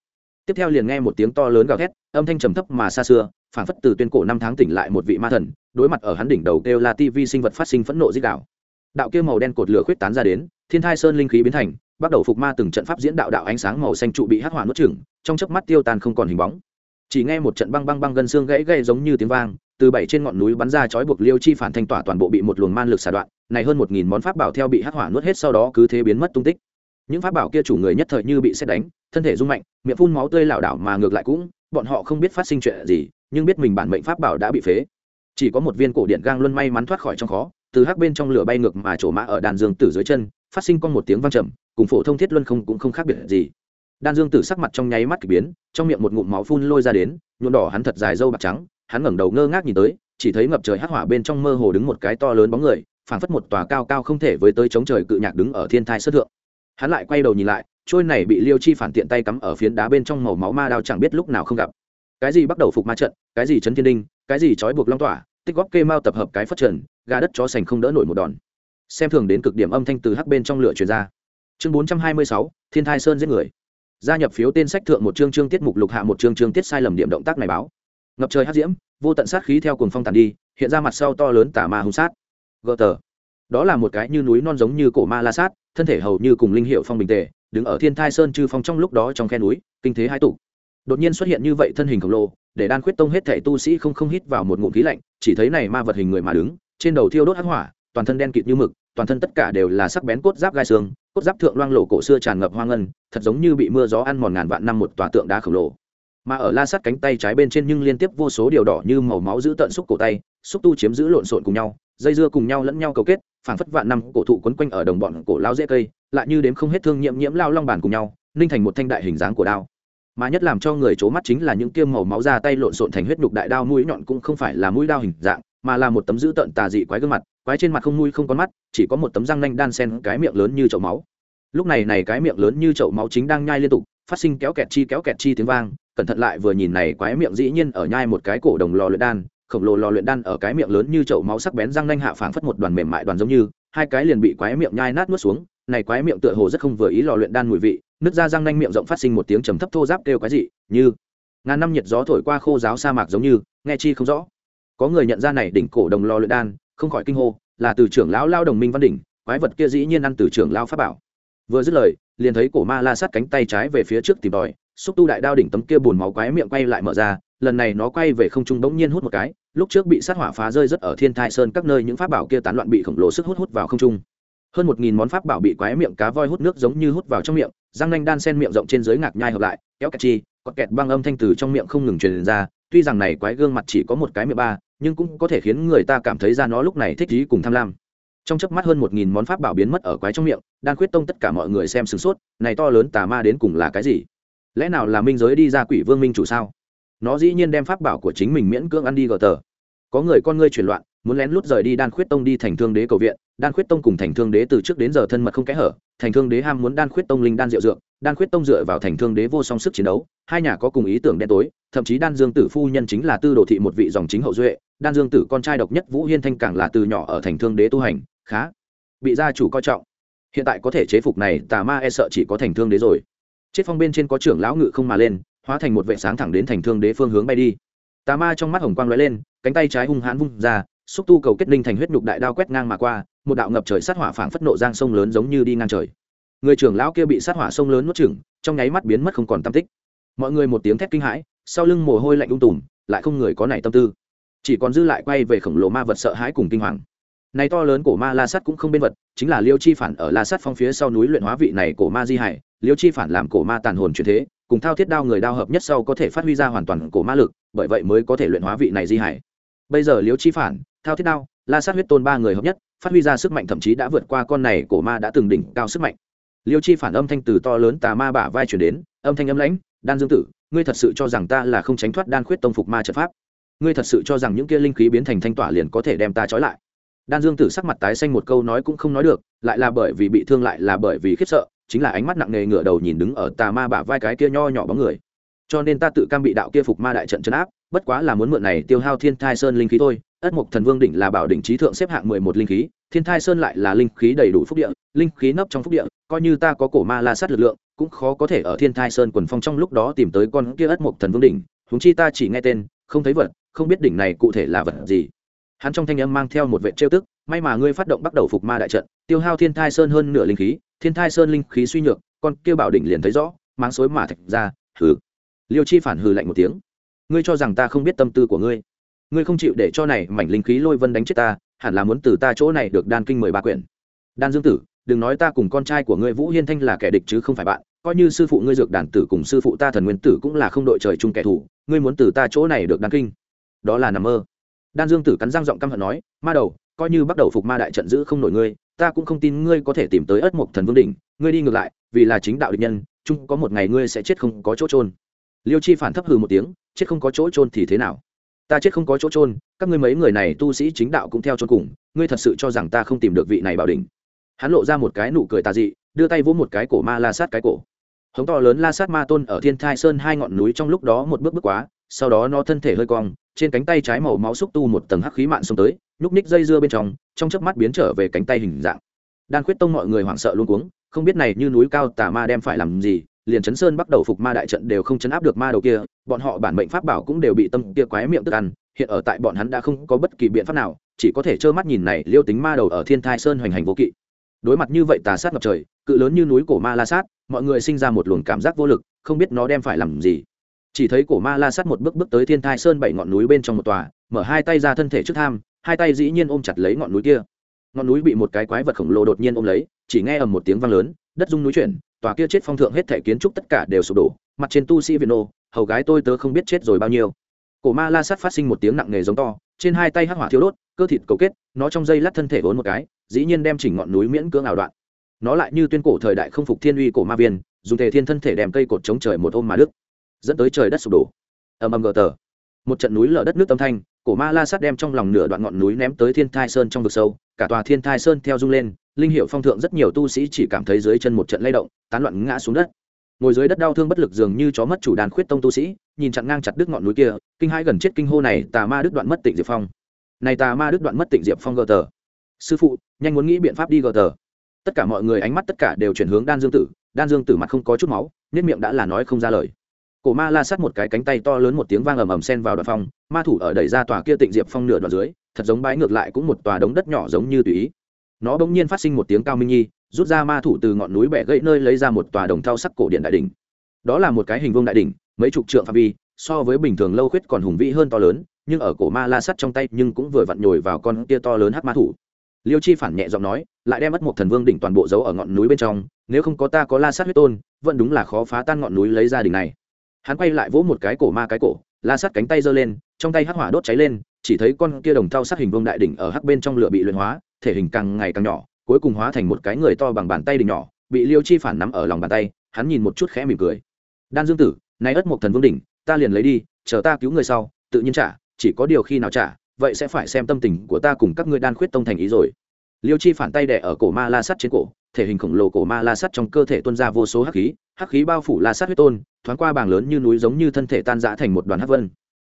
Tiếp theo liền nghe một tiếng to lớn gào thét, âm thanh trầm thấp mà xa xưa, phảng phất từ tuyên cổ năm tháng tỉnh lại một vị ma thần, đối mặt ở hắn đỉnh đầu kêu là tivi sinh vật phát sinh phẫn nộ dích đạo đạo kia màu đen cột lửa khuyết tán ra đến, thiên thai sơn linh khí biến thành, bắt đầu phục ma từng trận pháp diễn đạo đạo ánh sáng màu xanh trụ bị hắc hỏa nuốt chửng, trong chớp mắt tiêu tan không còn hình bóng. Chỉ nghe một trận băng băng băng gần xương gãy gãy giống như tiếng vang từ bảy trên ngọn núi bắn ra chói buộc liêu chi phản thanh tỏa toàn bộ bị một luồng man lực xả đoạn, này hơn một nghìn món pháp bảo theo bị hắc hỏa nuốt hết sau đó cứ thế biến mất tung tích. Những pháp bảo kia chủ người nhất thời như bị xét đánh, thân thể rung mạnh, miệng phun máu tươi lảo đảo mà ngược lại cũng, bọn họ không biết phát sinh chuyện gì, nhưng biết mình bản mệnh pháp bảo đã bị phế. Chỉ có một viên cổ điện gang luân may mắn thoát khỏi trong khó, từ hắc bên trong lửa bay ngược mà trổ mã ở đàn dương tử dưới chân, phát sinh con một tiếng vang trầm, cùng phổ thông thiết luân không cũng không khác biệt gì. Đan dương tử sắc mặt trong nháy mắt k ỳ biến, trong miệng một ngụm máu phun lôi ra đến, nhuộm đỏ hắn thật dài dâu bạc trắng hắn ngẩng đầu ngơ ngác nhìn tới, chỉ thấy ngập trời hắc hỏa bên trong mơ hồ đứng một cái to lớn bóng người, phảng phất một tòa cao cao không thể với tới chống trời cự nhạc đứng ở thiên thai sơ thượng. Hắn lại quay đầu nhìn lại, trôi này bị liêu chi phản tiện tay cắm ở phiến đá bên trong màu máu ma đao chẳng biết lúc nào không gặp. Cái gì bắt đầu phục ma trận, cái gì chấn thiên đinh, cái gì trói buộc long tỏa, tích góp kê mao tập hợp cái phất trần, gà đất chó sành không đỡ nổi một đòn. Xem thường đến cực điểm âm thanh từ hắc bên trong lửa truyền ra. Chương bốn trăm hai mươi sáu, thiên thai sơn giết người. Gia nhập phiếu tên sách thượng một chương chương tiết mục lục hạ một chương chương tiết sai lầm điểm động tác này báo ngập trời hắc diễm, vô tận sát khí theo cuồng phong tàn đi, hiện ra mặt sau to lớn tả ma hung sát. Gờ tờ. Đó là một cái như núi non giống như cổ ma la sát, thân thể hầu như cùng linh hiệu phong bình tề, đứng ở thiên thai sơn chư phong trong lúc đó trong khe núi, kinh thế hai tụ. Đột nhiên xuất hiện như vậy thân hình khổng lồ, để đan khuyết tông hết thể tu sĩ không không hít vào một ngụm khí lạnh, chỉ thấy này ma vật hình người mà đứng, trên đầu thiêu đốt hắc hỏa, toàn thân đen kịt như mực, toàn thân tất cả đều là sắc bén cốt giáp gai xương, cốt giáp thượng loang lổ cổ xưa tràn ngập hoang ngân, thật giống như bị mưa gió ăn mòn ngàn vạn năm một tòa tượng đá khổng lồ mà ở la sát cánh tay trái bên trên nhưng liên tiếp vô số điều đỏ như màu máu giữ tận xúc cổ tay, xúc tu chiếm giữ lộn xộn cùng nhau, dây dưa cùng nhau lẫn nhau cầu kết, phảng phất vạn năm cổ thụ quấn quanh ở đồng bọn cổ lao dễ cây, lại như đếm không hết thương nhiễm nhiễm lao long bản cùng nhau, ninh thành một thanh đại hình dáng của đao. Mà nhất làm cho người c mắt chính là những kiêm màu máu ra tay lộn xộn thành huyết nhục đại đao mũi nhọn cũng không phải là mũi đao hình dạng, mà là một tấm dữ tợn tà dị quái gương mặt, quái trên mặt không mũi không có mắt, chỉ có một tấm răng nanh đan sen cái miệng lớn như chậu máu. Lúc này này cái miệng lớn như chậu máu chính đang nhai liên tục, phát sinh kéo kẹt chi kéo kẹt chi tiếng vang cẩn thận lại vừa nhìn này quái miệng dĩ nhiên ở nhai một cái cổ đồng lò luyện đan, khổng lồ lò luyện đan ở cái miệng lớn như chậu máu sắc bén răng nanh hạ phảng phất một đoàn mềm mại đoàn giống như, hai cái liền bị quái miệng nhai nát nuốt xuống, này quái miệng tựa hồ rất không vừa ý lò luyện đan mùi vị, nứt ra răng nanh miệng rộng phát sinh một tiếng trầm thấp thô giáp kêu cái gì như ngàn năm nhiệt gió thổi qua khô giáo sa mạc giống như, nghe chi không rõ. Có người nhận ra này đỉnh cổ đồng lò luyện đan, không khỏi kinh hô, là từ trưởng lão lao đồng minh văn đỉnh, quái vật kia dĩ nhiên ăn từ trưởng lao pháp bảo. Vừa dứt lời, liền thấy cổ ma la sát cánh tay trái về phía trước tìm đòi xúc tu đại đao đỉnh tấm kia bùn máu quái miệng quay lại mở ra, lần này nó quay về không trung bỗng nhiên hút một cái, lúc trước bị sát hỏa phá rơi rất ở thiên thai sơn các nơi những pháp bảo kia tán loạn bị khổng lồ sức hút hút vào không trung. Hơn một nghìn món pháp bảo bị quái miệng cá voi hút nước giống như hút vào trong miệng, răng nanh đan sen miệng rộng trên dưới ngạc nhai hợp lại, kéo kẹt chi, có kẹt băng âm thanh từ trong miệng không ngừng truyền ra, tuy rằng này quái gương mặt chỉ có một cái miệng ba, nhưng cũng có thể khiến người ta cảm thấy ra nó lúc này thích ý cùng tham lam. Trong chớp mắt hơn một nghìn món pháp bảo biến mất ở quái trong miệng đan quyết tông tất cả mọi người xem sửng sốt, này to lớn tà ma đến cùng là cái gì? Lẽ nào là minh giới đi ra quỷ vương minh chủ sao? Nó dĩ nhiên đem pháp bảo của chính mình miễn cưỡng ăn đi gờ tờ. Có người con ngươi chuyển loạn, muốn lén lút rời đi đan khuyết tông đi thành thương đế cầu viện. Đan khuyết tông cùng thành thương đế từ trước đến giờ thân mật không kẽ hở. Thành thương đế ham muốn đan khuyết tông linh đan diệu dượng đan khuyết tông dựa vào thành thương đế vô song sức chiến đấu, hai nhà có cùng ý tưởng đen tối. Thậm chí đan dương tử phu nhân chính là tư đồ thị một vị dòng chính hậu duệ. Đan dương tử con trai độc nhất vũ hiên thanh càng là từ nhỏ ở thành thương đế tu hành, khá bị gia chủ coi trọng. Hiện tại có thể chế phục này, tà ma e sợ chỉ có thành thương đế rồi chết phong bên trên có trưởng lão ngự không mà lên, hóa thành một vệ sáng thẳng đến thành thương đế phương hướng bay đi. Tà ma trong mắt hồng quang lóe lên, cánh tay trái hung hãn vung ra, xúc tu cầu kết ninh thành huyết nhục đại đao quét ngang mà qua, một đạo ngập trời sát hỏa phảng phất nộ giang sông lớn giống như đi ngang trời. Người trưởng lão kia bị sát hỏa sông lớn nuốt chửng, trong nháy mắt biến mất không còn tâm tích. Mọi người một tiếng thét kinh hãi, sau lưng mồ hôi lạnh ung tùm, lại không người có nảy tâm tư. Chỉ còn dư lại quay về khổng lồ ma vật sợ hãi cùng kinh hoàng. Này to lớn của ma la sắt cũng không bên vật, chính là liêu chi phản ở la sắt phong phía sau núi luyện hóa vị này của ma di hải liêu chi phản làm cổ ma tàn hồn truyền thế, cùng thao thiết đao người đao hợp nhất sau có thể phát huy ra hoàn toàn cổ ma lực, bởi vậy mới có thể luyện hóa vị này di hải. Bây giờ liêu chi phản, thao thiết đao, la sát huyết tôn ba người hợp nhất, phát huy ra sức mạnh thậm chí đã vượt qua con này cổ ma đã từng đỉnh cao sức mạnh. Liêu chi phản âm thanh từ to lớn tà ma bả vai chuyển đến, âm thanh âm lãnh, đan dương tử, ngươi thật sự cho rằng ta là không tránh thoát đan khuyết tông phục ma trận pháp? Ngươi thật sự cho rằng những kia linh khí biến thành thanh tỏa liền có thể đem ta trói lại? Đan dương tử sắc mặt tái xanh một câu nói cũng không nói được, lại là bởi vì bị thương lại là bởi vì khiếp sợ chính là ánh mắt nặng nề ngửa đầu nhìn đứng ở tà ma bả vai cái kia nho nhỏ bóng người. Cho nên ta tự cam bị đạo kia phục ma đại trận chấn áp, bất quá là muốn mượn này tiêu hao thiên thai sơn linh khí thôi. Ất mục thần vương đỉnh là bảo đỉnh trí thượng xếp hạng mười một linh khí, thiên thai sơn lại là linh khí đầy đủ phúc địa, linh khí nấp trong phúc địa, coi như ta có cổ ma la sát lực lượng, cũng khó có thể ở thiên thai sơn quần phong trong lúc đó tìm tới con kia ất mục thần vương đỉnh. Húng chi ta chỉ nghe tên, không thấy vật, không biết đỉnh này cụ thể là vật gì. Hắn trong thanh âm mang theo một vệ trêu tức may mà ngươi phát động bắt đầu phục ma đại trận, tiêu hao thiên thai sơn hơn nửa linh khí, thiên thai sơn linh khí suy nhược, con kêu bảo đỉnh liền thấy rõ, máng xối mà thạch ra, hừ. Liêu chi phản hừ lạnh một tiếng. Ngươi cho rằng ta không biết tâm tư của ngươi. Ngươi không chịu để cho này mảnh linh khí lôi vân đánh chết ta, hẳn là muốn từ ta chỗ này được đan kinh mười ba quyển. Đan dương tử, đừng nói ta cùng con trai của ngươi vũ hiên thanh là kẻ địch chứ không phải bạn, coi như sư phụ ngươi dược đàn tử cùng sư phụ ta thần nguyên tử cũng là không đội trời chung kẻ thù, ngươi muốn từ ta chỗ này được đan kinh. Đó là nằm mơ. Đan dương tử cắn răng giọng căm hận nói, ma đầu coi như bắt đầu phục ma đại trận giữ không nổi ngươi, ta cũng không tin ngươi có thể tìm tới ất mộc thần vương đỉnh, ngươi đi ngược lại, vì là chính đạo địch nhân, chung có một ngày ngươi sẽ chết không có chỗ trôn liêu chi phản thấp hừ một tiếng, chết không có chỗ trôn thì thế nào? Ta chết không có chỗ trôn các ngươi mấy người này tu sĩ chính đạo cũng theo trôn cùng, ngươi thật sự cho rằng ta không tìm được vị này bảo đỉnh? Hắn lộ ra một cái nụ cười tà dị, đưa tay vỗ một cái cổ ma la sát cái cổ. Hống to lớn la sát ma tôn ở thiên thai sơn hai ngọn núi trong lúc đó một bước bước quá, sau đó nó thân thể hơi cong, trên cánh tay trái màu máu xúc tu một tầng hắc khí mạn xông tới nhúc ních dây dưa bên trong trong chớp mắt biến trở về cánh tay hình dạng. Đan khuyết tông mọi người hoảng sợ luôn cuống, không biết này như núi cao tà ma đem phải làm gì, liền chấn sơn bắt đầu phục ma đại trận đều không chấn áp được ma đầu kia, bọn họ bản mệnh pháp bảo cũng đều bị tâm kia quái miệng tức ăn, hiện ở tại bọn hắn đã không có bất kỳ biện pháp nào, chỉ có thể trơ mắt nhìn này liêu tính ma đầu ở thiên thai sơn hoành hành vô kỵ. Đối mặt như vậy tà sát ngập trời, cự lớn như núi cổ ma la sát, mọi người sinh ra một luồng cảm giác vô lực, không biết nó đem phải làm gì. Chỉ thấy cổ ma la sát một bước bước tới thiên thai sơn bảy ngọn núi bên trong một tòa, mở hai tay ra thân thể trước tham hai tay dĩ nhiên ôm chặt lấy ngọn núi kia. Ngọn núi bị một cái quái vật khổng lồ đột nhiên ôm lấy, chỉ nghe ầm một tiếng vang lớn, đất rung núi chuyển, tòa kia chết phong thượng hết thể kiến trúc tất cả đều sụp đổ, mặt trên tu sĩ việt nô hầu gái tôi tớ không biết chết rồi bao nhiêu. Cổ ma la sát phát sinh một tiếng nặng nề giống to, trên hai tay hắc hỏa thiếu đốt, cơ thịt cầu kết, nó trong dây lát thân thể vốn một cái, dĩ nhiên đem chỉnh ngọn núi miễn cưỡng ảo đoạn. Nó lại như tuyên cổ thời đại không phục thiên uy cổ ma viên, dùng thể thiên thân thể đem cây cột chống trời một ôm mà đức dẫn tới trời đất sụp đổ. Ầm ầm gờ tờ. Một trận núi lở đất nước âm thanh cổ ma la sát đem trong lòng nửa đoạn ngọn núi ném tới thiên thai sơn trong vực sâu, cả tòa thiên thai sơn theo rung lên, linh hiệu phong thượng rất nhiều tu sĩ chỉ cảm thấy dưới chân một trận lay động, tán loạn ngã xuống đất. Ngồi dưới đất đau thương bất lực dường như chó mất chủ đàn khuyết tông tu sĩ, nhìn chặn ngang chặt đứt ngọn núi kia, kinh hãi gần chết kinh hô này, tà ma đứt đoạn mất tịnh diệp phong. Này tà ma đứt đoạn mất tịnh diệp phong gờ tờ. Sư phụ, nhanh muốn nghĩ biện pháp đi gờ tờ. Tất cả mọi người ánh mắt tất cả đều chuyển hướng đan dương tử, đan dương tử mặt không có chút máu nết miệng đã là nói không ra lời cổ ma la sát một cái cánh tay to lớn một tiếng vang ầm ầm sen vào đoạn phong, ma thủ ở đẩy ra tòa kia tịnh diệp phong nửa đoạn dưới, thật giống bãi ngược lại cũng một tòa đống đất nhỏ giống như tùy ý. Nó bỗng nhiên phát sinh một tiếng cao minh nhi, rút ra ma thủ từ ngọn núi bẻ gãy nơi lấy ra một tòa đồng thau sắc cổ điện đại đỉnh. Đó là một cái hình vuông đại đỉnh, mấy chục trượng phạm vi, so với bình thường lâu khuyết còn hùng vĩ hơn to lớn, nhưng ở cổ ma la sắt trong tay nhưng cũng vừa vặn nhồi vào con kia to lớn hát ma thủ. Liêu chi phản nhẹ giọng nói, lại đem mất một thần vương đỉnh toàn bộ giấu ở ngọn núi bên trong, nếu không có ta có la sát huyết tôn, vẫn đúng là khó phá tan ngọn núi lấy ra đỉnh này hắn quay lại vỗ một cái cổ ma cái cổ, la sát cánh tay giơ lên, trong tay hắc hỏa đốt cháy lên, chỉ thấy con kia đồng thau sát hình vương đại đỉnh ở hắc bên trong lửa bị luyện hóa, thể hình càng ngày càng nhỏ, cuối cùng hóa thành một cái người to bằng bàn tay đỉnh nhỏ, bị liêu chi phản nắm ở lòng bàn tay, hắn nhìn một chút khẽ mỉm cười. Đan dương tử nay ất một thần vương đỉnh, ta liền lấy đi, chờ ta cứu người sau, tự nhiên trả, chỉ có điều khi nào trả, vậy sẽ phải xem tâm tình của ta cùng các ngươi đan khuyết tông thành ý rồi. Liêu chi phản tay đẻ ở cổ ma la sắt trên cổ thể hình khổng lồ cổ ma la sắt trong cơ thể tuôn ra vô số hắc khí hắc khí bao phủ la sắt huyết tôn, thoáng qua bảng lớn như núi giống như thân thể tan rã thành một đoàn hắc vân.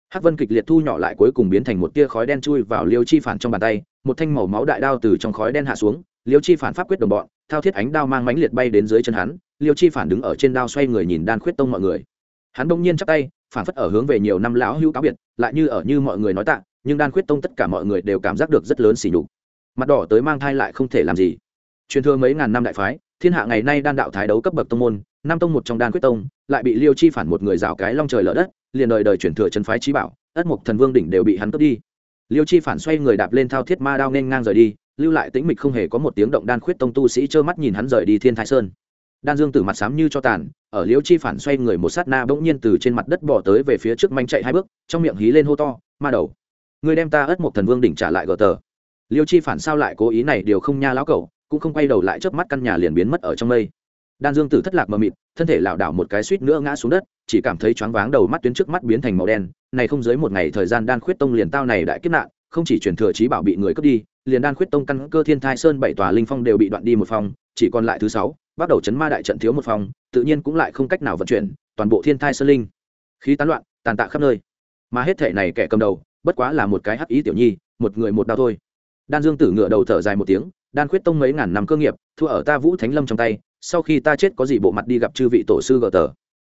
Hắc vân kịch liệt thu nhỏ lại cuối cùng biến thành một tia khói đen chui vào liêu chi phản trong bàn tay, một thanh màu máu đại đao từ trong khói đen hạ xuống, liêu chi phản pháp quyết đồng bọn, thao thiết ánh đao mang mánh liệt bay đến dưới chân hắn, liêu chi phản đứng ở trên đao xoay người nhìn đan khuyết tông mọi người. Hắn đông nhiên chắp tay, phản phất ở hướng về nhiều năm lão hữu cáo biệt, lại như ở như mọi người nói tạ, nhưng đan khuyết tông tất cả mọi người đều cảm giác được rất lớn xỉ nhục. Mặt đỏ tới mang thai lại không thể làm gì truyền thừa mấy ngàn năm đại phái, thiên hạ ngày nay đan đạo thái đấu cấp bậc tông môn, năm tông một trong đan quyết tông, lại bị liêu chi phản một người rào cái long trời lở đất, liền đời đời truyền thừa chân phái trí bảo, ất mục thần vương đỉnh đều bị hắn cướp đi. Liêu chi phản xoay người đạp lên thao thiết ma đao nên ngang rời đi, lưu lại tĩnh mịch không hề có một tiếng động đan khuyết tông tu sĩ trơ mắt nhìn hắn rời đi thiên thái sơn. Đan dương tử mặt xám như cho tàn, ở liêu chi phản xoay người một sát na bỗng nhiên từ trên mặt đất bỏ tới về phía trước manh chạy hai bước, trong miệng hí lên hô to, ma đầu người đem ta ất một thần vương đỉnh trả lại gờ tờ. Liêu chi phản sao lại cố ý này, điều không nha lão cẩu cũng không quay đầu lại chớp mắt căn nhà liền biến mất ở trong mây. Đan dương tử thất lạc mờ mịt, thân thể lảo đảo một cái suýt nữa ngã xuống đất, chỉ cảm thấy choáng váng đầu mắt tuyến trước mắt biến thành màu đen. Này không dưới một ngày thời gian đan khuyết tông liền tao này đại kiếp nạn, không chỉ truyền thừa trí bảo bị người cướp đi, liền đan khuyết tông căn cơ thiên thai sơn bảy tòa linh phong đều bị đoạn đi một phong chỉ còn lại thứ sáu, bắt đầu chấn ma đại trận thiếu một phong tự nhiên cũng lại không cách nào vận chuyển, toàn bộ thiên thai sơn linh. Khí tán loạn, tàn tạ khắp nơi. Mà hết thể này kẻ cầm đầu, bất quá là một cái hắc ý tiểu nhi, một người một đau thôi. Đan dương tử ngựa đầu thở dài một tiếng đan khuyết tông mấy ngàn năm cơ nghiệp, thua ở ta vũ thánh lâm trong tay, sau khi ta chết có gì bộ mặt đi gặp chư vị tổ sư gờ tờ.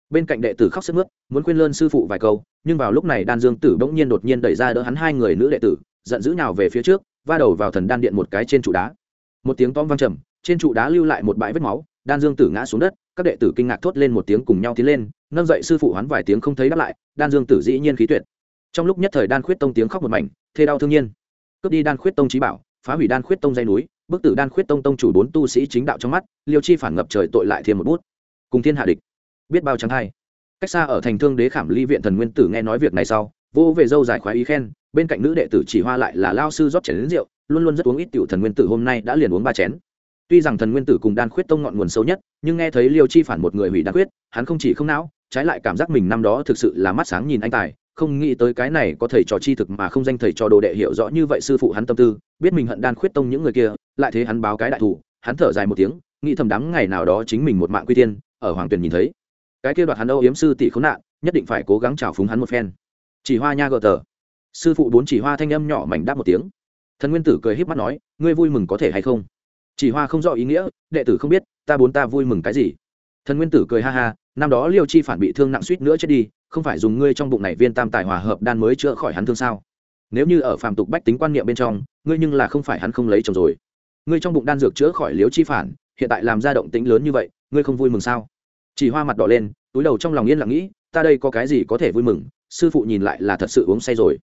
Bên cạnh đệ tử khóc sức mướt, muốn khuyên lơn sư phụ vài câu, nhưng vào lúc này đan dương tử bỗng nhiên đột nhiên đẩy ra đỡ hắn hai người nữ đệ tử, giận dữ nào về phía trước, va đầu vào thần đan điện một cái trên trụ đá. Một tiếng tom vang trầm, trên trụ đá lưu lại một bãi vết máu, đan dương tử ngã xuống đất, các đệ tử kinh ngạc thốt lên một tiếng cùng nhau tiến lên, nâng dậy sư phụ hoán vài tiếng không thấy đáp lại, đan dương tử dĩ nhiên khí tuyệt. Trong lúc nhất thời đan khuyết tông tiếng khóc một mảnh, thê đau thương nhiên. Cướp đi đan khuyết tông trí bảo, phá hủy đan khuyết tông dây núi bức tử đan khuyết tông tông chủ bốn tu sĩ chính đạo trong mắt, liêu chi phản ngập trời tội lại thêm một bút. Cùng thiên hạ địch, biết bao trắng thai. Cách xa ở thành thương đế khảm ly viện thần nguyên tử nghe nói việc này sau, vô về dâu dài khoái ý khen, bên cạnh nữ đệ tử chỉ hoa lại là lao sư rót chén đến rượu, luôn luôn rất uống ít tiểu thần nguyên tử hôm nay đã liền uống ba chén. Tuy rằng thần nguyên tử cùng đan khuyết tông ngọn nguồn sâu nhất, nhưng nghe thấy liêu chi phản một người hủy đan khuyết, hắn không chỉ không não, trái lại cảm giác mình năm đó thực sự là mắt sáng nhìn anh tài, không nghĩ tới cái này có thầy trò chi thực mà không danh thầy trò đồ đệ hiểu rõ như vậy sư phụ hắn tâm tư, biết mình hận đan khuyết tông những người kia lại thế hắn báo cái đại thủ, hắn thở dài một tiếng, nghĩ thầm đắng ngày nào đó chính mình một mạng quy tiên ở hoàng tuyền nhìn thấy. Cái kia đoạt hắn âu yếm sư tỷ khốn nạn, nhất định phải cố gắng trào phúng hắn một phen. Chỉ hoa nha gờ tờ. Sư phụ bốn chỉ hoa thanh âm nhỏ mảnh đáp một tiếng. Thần nguyên tử cười híp mắt nói, ngươi vui mừng có thể hay không? Chỉ hoa không rõ ý nghĩa, đệ tử không biết, ta bốn ta vui mừng cái gì? Thần nguyên tử cười ha ha, năm đó liêu chi phản bị thương nặng suýt nữa chết đi, không phải dùng ngươi trong bụng này viên tam tài hòa hợp đan mới chữa khỏi hắn thương sao? Nếu như ở phàm tục bách tính quan niệm bên trong, ngươi nhưng là không phải hắn không lấy chồng rồi ngươi trong bụng đan dược chữa khỏi liếu chi phản, hiện tại làm ra động tĩnh lớn như vậy, ngươi không vui mừng sao? Chỉ hoa mặt đỏ lên, túi đầu trong lòng yên lặng nghĩ, ta đây có cái gì có thể vui mừng? Sư phụ nhìn lại là thật sự uống say rồi.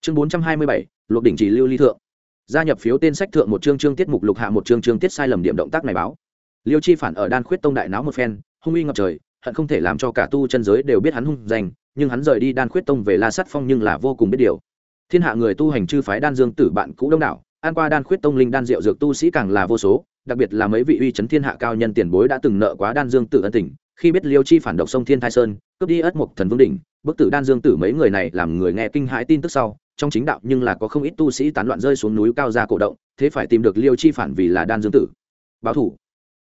Chương bốn trăm hai mươi bảy luộc đỉnh chỉ lưu ly thượng. Gia nhập phiếu tên sách thượng một chương chương tiết mục lục hạ một chương chương tiết sai lầm điểm động tác này báo. Liêu chi phản ở đan khuyết tông đại náo một phen, hung uy ngập trời, hận không thể làm cho cả tu chân giới đều biết hắn hung danh, nhưng hắn rời đi đan khuyết tông về la sắt phong nhưng là vô cùng biết điều. Thiên hạ người tu hành chư phái đan dương tử bạn cũ đông đảo an qua đan khuyết tông linh đan rượu dược tu sĩ càng là vô số, đặc biệt là mấy vị uy chấn thiên hạ cao nhân tiền bối đã từng nợ quá đan dương tử ân tình, khi biết liêu chi phản độc sông thiên thai sơn, cướp đi ất mục thần vương đỉnh, bức tử đan dương tử mấy người này làm người nghe kinh hãi tin tức sau, trong chính đạo nhưng là có không ít tu sĩ tán loạn rơi xuống núi cao ra cổ động, thế phải tìm được liêu chi phản vì là đan dương tử. Báo thủ.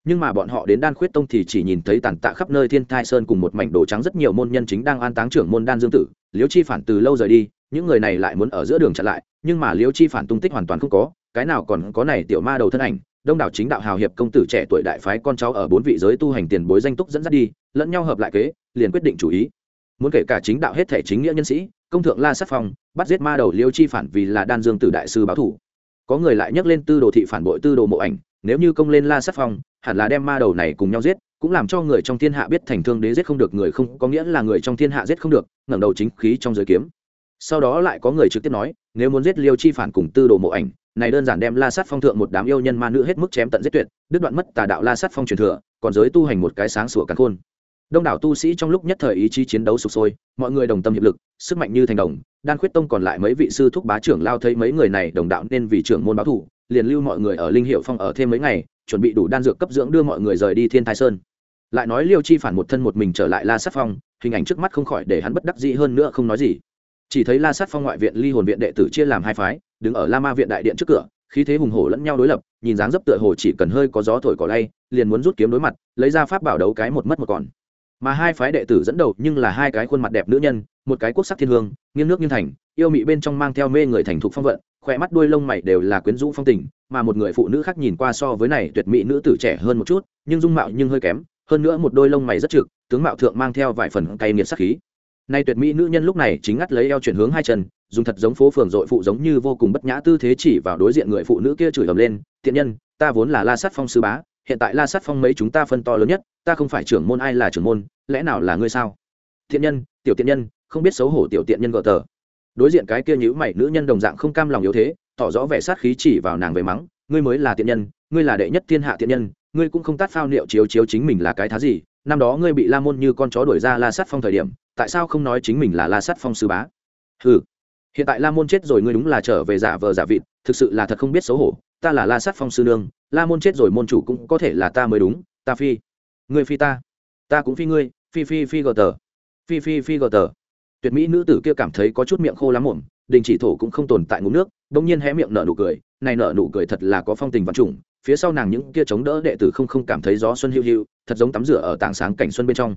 Nhưng mà bọn họ đến đan khuyết tông thì chỉ nhìn thấy tàn tạ khắp nơi thiên thai sơn cùng một mảnh đồ trắng rất nhiều môn nhân chính đang an táng trưởng môn đan dương tử, liêu chi phản từ lâu rời đi những người này lại muốn ở giữa đường chặn lại, nhưng mà liêu chi phản tung tích hoàn toàn không có, cái nào còn có này tiểu ma đầu thân ảnh, đông đảo chính đạo hào hiệp công tử trẻ tuổi đại phái con cháu ở bốn vị giới tu hành tiền bối danh túc dẫn dắt đi, lẫn nhau hợp lại kế, liền quyết định chủ ý. Muốn kể cả chính đạo hết thể chính nghĩa nhân sĩ, công thượng la sát phong, bắt giết ma đầu liêu chi phản vì là đan dương tử đại sư báo thủ. Có người lại nhắc lên tư đồ thị phản bội tư đồ mộ ảnh, nếu như công lên la sát phong, hẳn là đem ma đầu này cùng nhau giết, cũng làm cho người trong thiên hạ biết thành thương đế giết không được, người không, có nghĩa là người trong thiên hạ giết không được, ngẩng đầu chính khí trong giới kiếm sau đó lại có người trực tiếp nói, nếu muốn giết liêu chi phản cùng tư đồ mộ ảnh, này đơn giản đem la sát phong thượng một đám yêu nhân ma nữ hết mức chém tận giết tuyệt, đứt đoạn mất tà đạo la sát phong truyền thừa, còn giới tu hành một cái sáng sủa cắn khôn. Đông đảo tu sĩ trong lúc nhất thời ý chí chiến đấu sụp sôi, mọi người đồng tâm hiệp lực, sức mạnh như thành đồng, đan khuyết tông còn lại mấy vị sư thúc bá trưởng lao thấy mấy người này đồng đạo nên vì trưởng môn báo thủ liền lưu mọi người ở linh hiệu phong ở thêm mấy ngày, chuẩn bị đủ đan dược cấp dưỡng đưa mọi người rời đi thiên thái sơn. Lại nói liêu chi phản một thân một mình trở lại la sát phong, hình ảnh trước mắt không khỏi để hắn bất đắc dĩ hơn nữa không nói gì chỉ thấy la sát phong ngoại viện ly hồn viện đệ tử chia làm hai phái, đứng ở la ma viện đại điện trước cửa, khí thế hùng hổ lẫn nhau đối lập, nhìn dáng dấp tựa hồ chỉ cần hơi có gió thổi cỏ lay, liền muốn rút kiếm đối mặt, lấy ra pháp bảo đấu cái một mất một còn. Mà hai phái đệ tử dẫn đầu nhưng là hai cái khuôn mặt đẹp nữ nhân, một cái quốc sắc thiên hương, nghiêng nước nghiêng thành, yêu mị bên trong mang theo mê người thành thục phong vận, khỏe mắt đuôi lông mày đều là quyến rũ phong tình, mà một người phụ nữ khác nhìn qua so với này tuyệt mỹ nữ tử trẻ hơn một chút, nhưng dung mạo nhưng hơi kém, hơn nữa một đôi lông mày rất trực, tướng mạo thượng mang theo vài phần cay nghiệt sắc khí nay tuyệt mỹ nữ nhân lúc này chính ngắt lấy eo chuyển hướng hai chân, dùng thật giống phố phường dội phụ giống như vô cùng bất nhã tư thế chỉ vào đối diện người phụ nữ kia chửi ầm lên, tiện nhân, ta vốn là la sát phong sư bá, hiện tại la sát phong mấy chúng ta phân to lớn nhất, ta không phải trưởng môn ai là trưởng môn, lẽ nào là ngươi sao? Thiện nhân, tiểu tiện nhân, không biết xấu hổ tiểu tiện nhân gợ tờ. Đối diện cái kia nhữ mày nữ nhân đồng dạng không cam lòng yếu thế, tỏ rõ vẻ sát khí chỉ vào nàng về mắng, ngươi mới là tiện nhân, ngươi là đệ nhất thiên hạ tiện nhân, ngươi cũng không tát phao liệu chiếu chiếu chính mình là cái thá gì năm đó ngươi bị la môn như con chó đuổi ra la sát phong thời điểm, tại sao không nói chính mình là la sát phong sư bá? Ừ hiện tại la môn chết rồi ngươi đúng là trở về giả vờ giả vịt, thực sự là thật không biết xấu hổ, ta là la sát phong sư nương, la môn chết rồi môn chủ cũng có thể là ta mới đúng, ta phi. Ngươi phi ta ta cũng phi ngươi, phi phi phi gờ tờ. Phi phi phi gờ tờ. Tuyệt mỹ nữ tử kia cảm thấy có chút miệng khô lắm muộn, đình chỉ thổ cũng không tồn tại ngụm nước bỗng nhiên hé miệng nở nụ cười, này nở nụ cười thật là có phong tình văn trùng phía sau nàng những kia chống đỡ đệ tử không không cảm thấy gió xuân hiu hiu, thật giống tắm rửa ở tảng sáng cảnh xuân bên trong.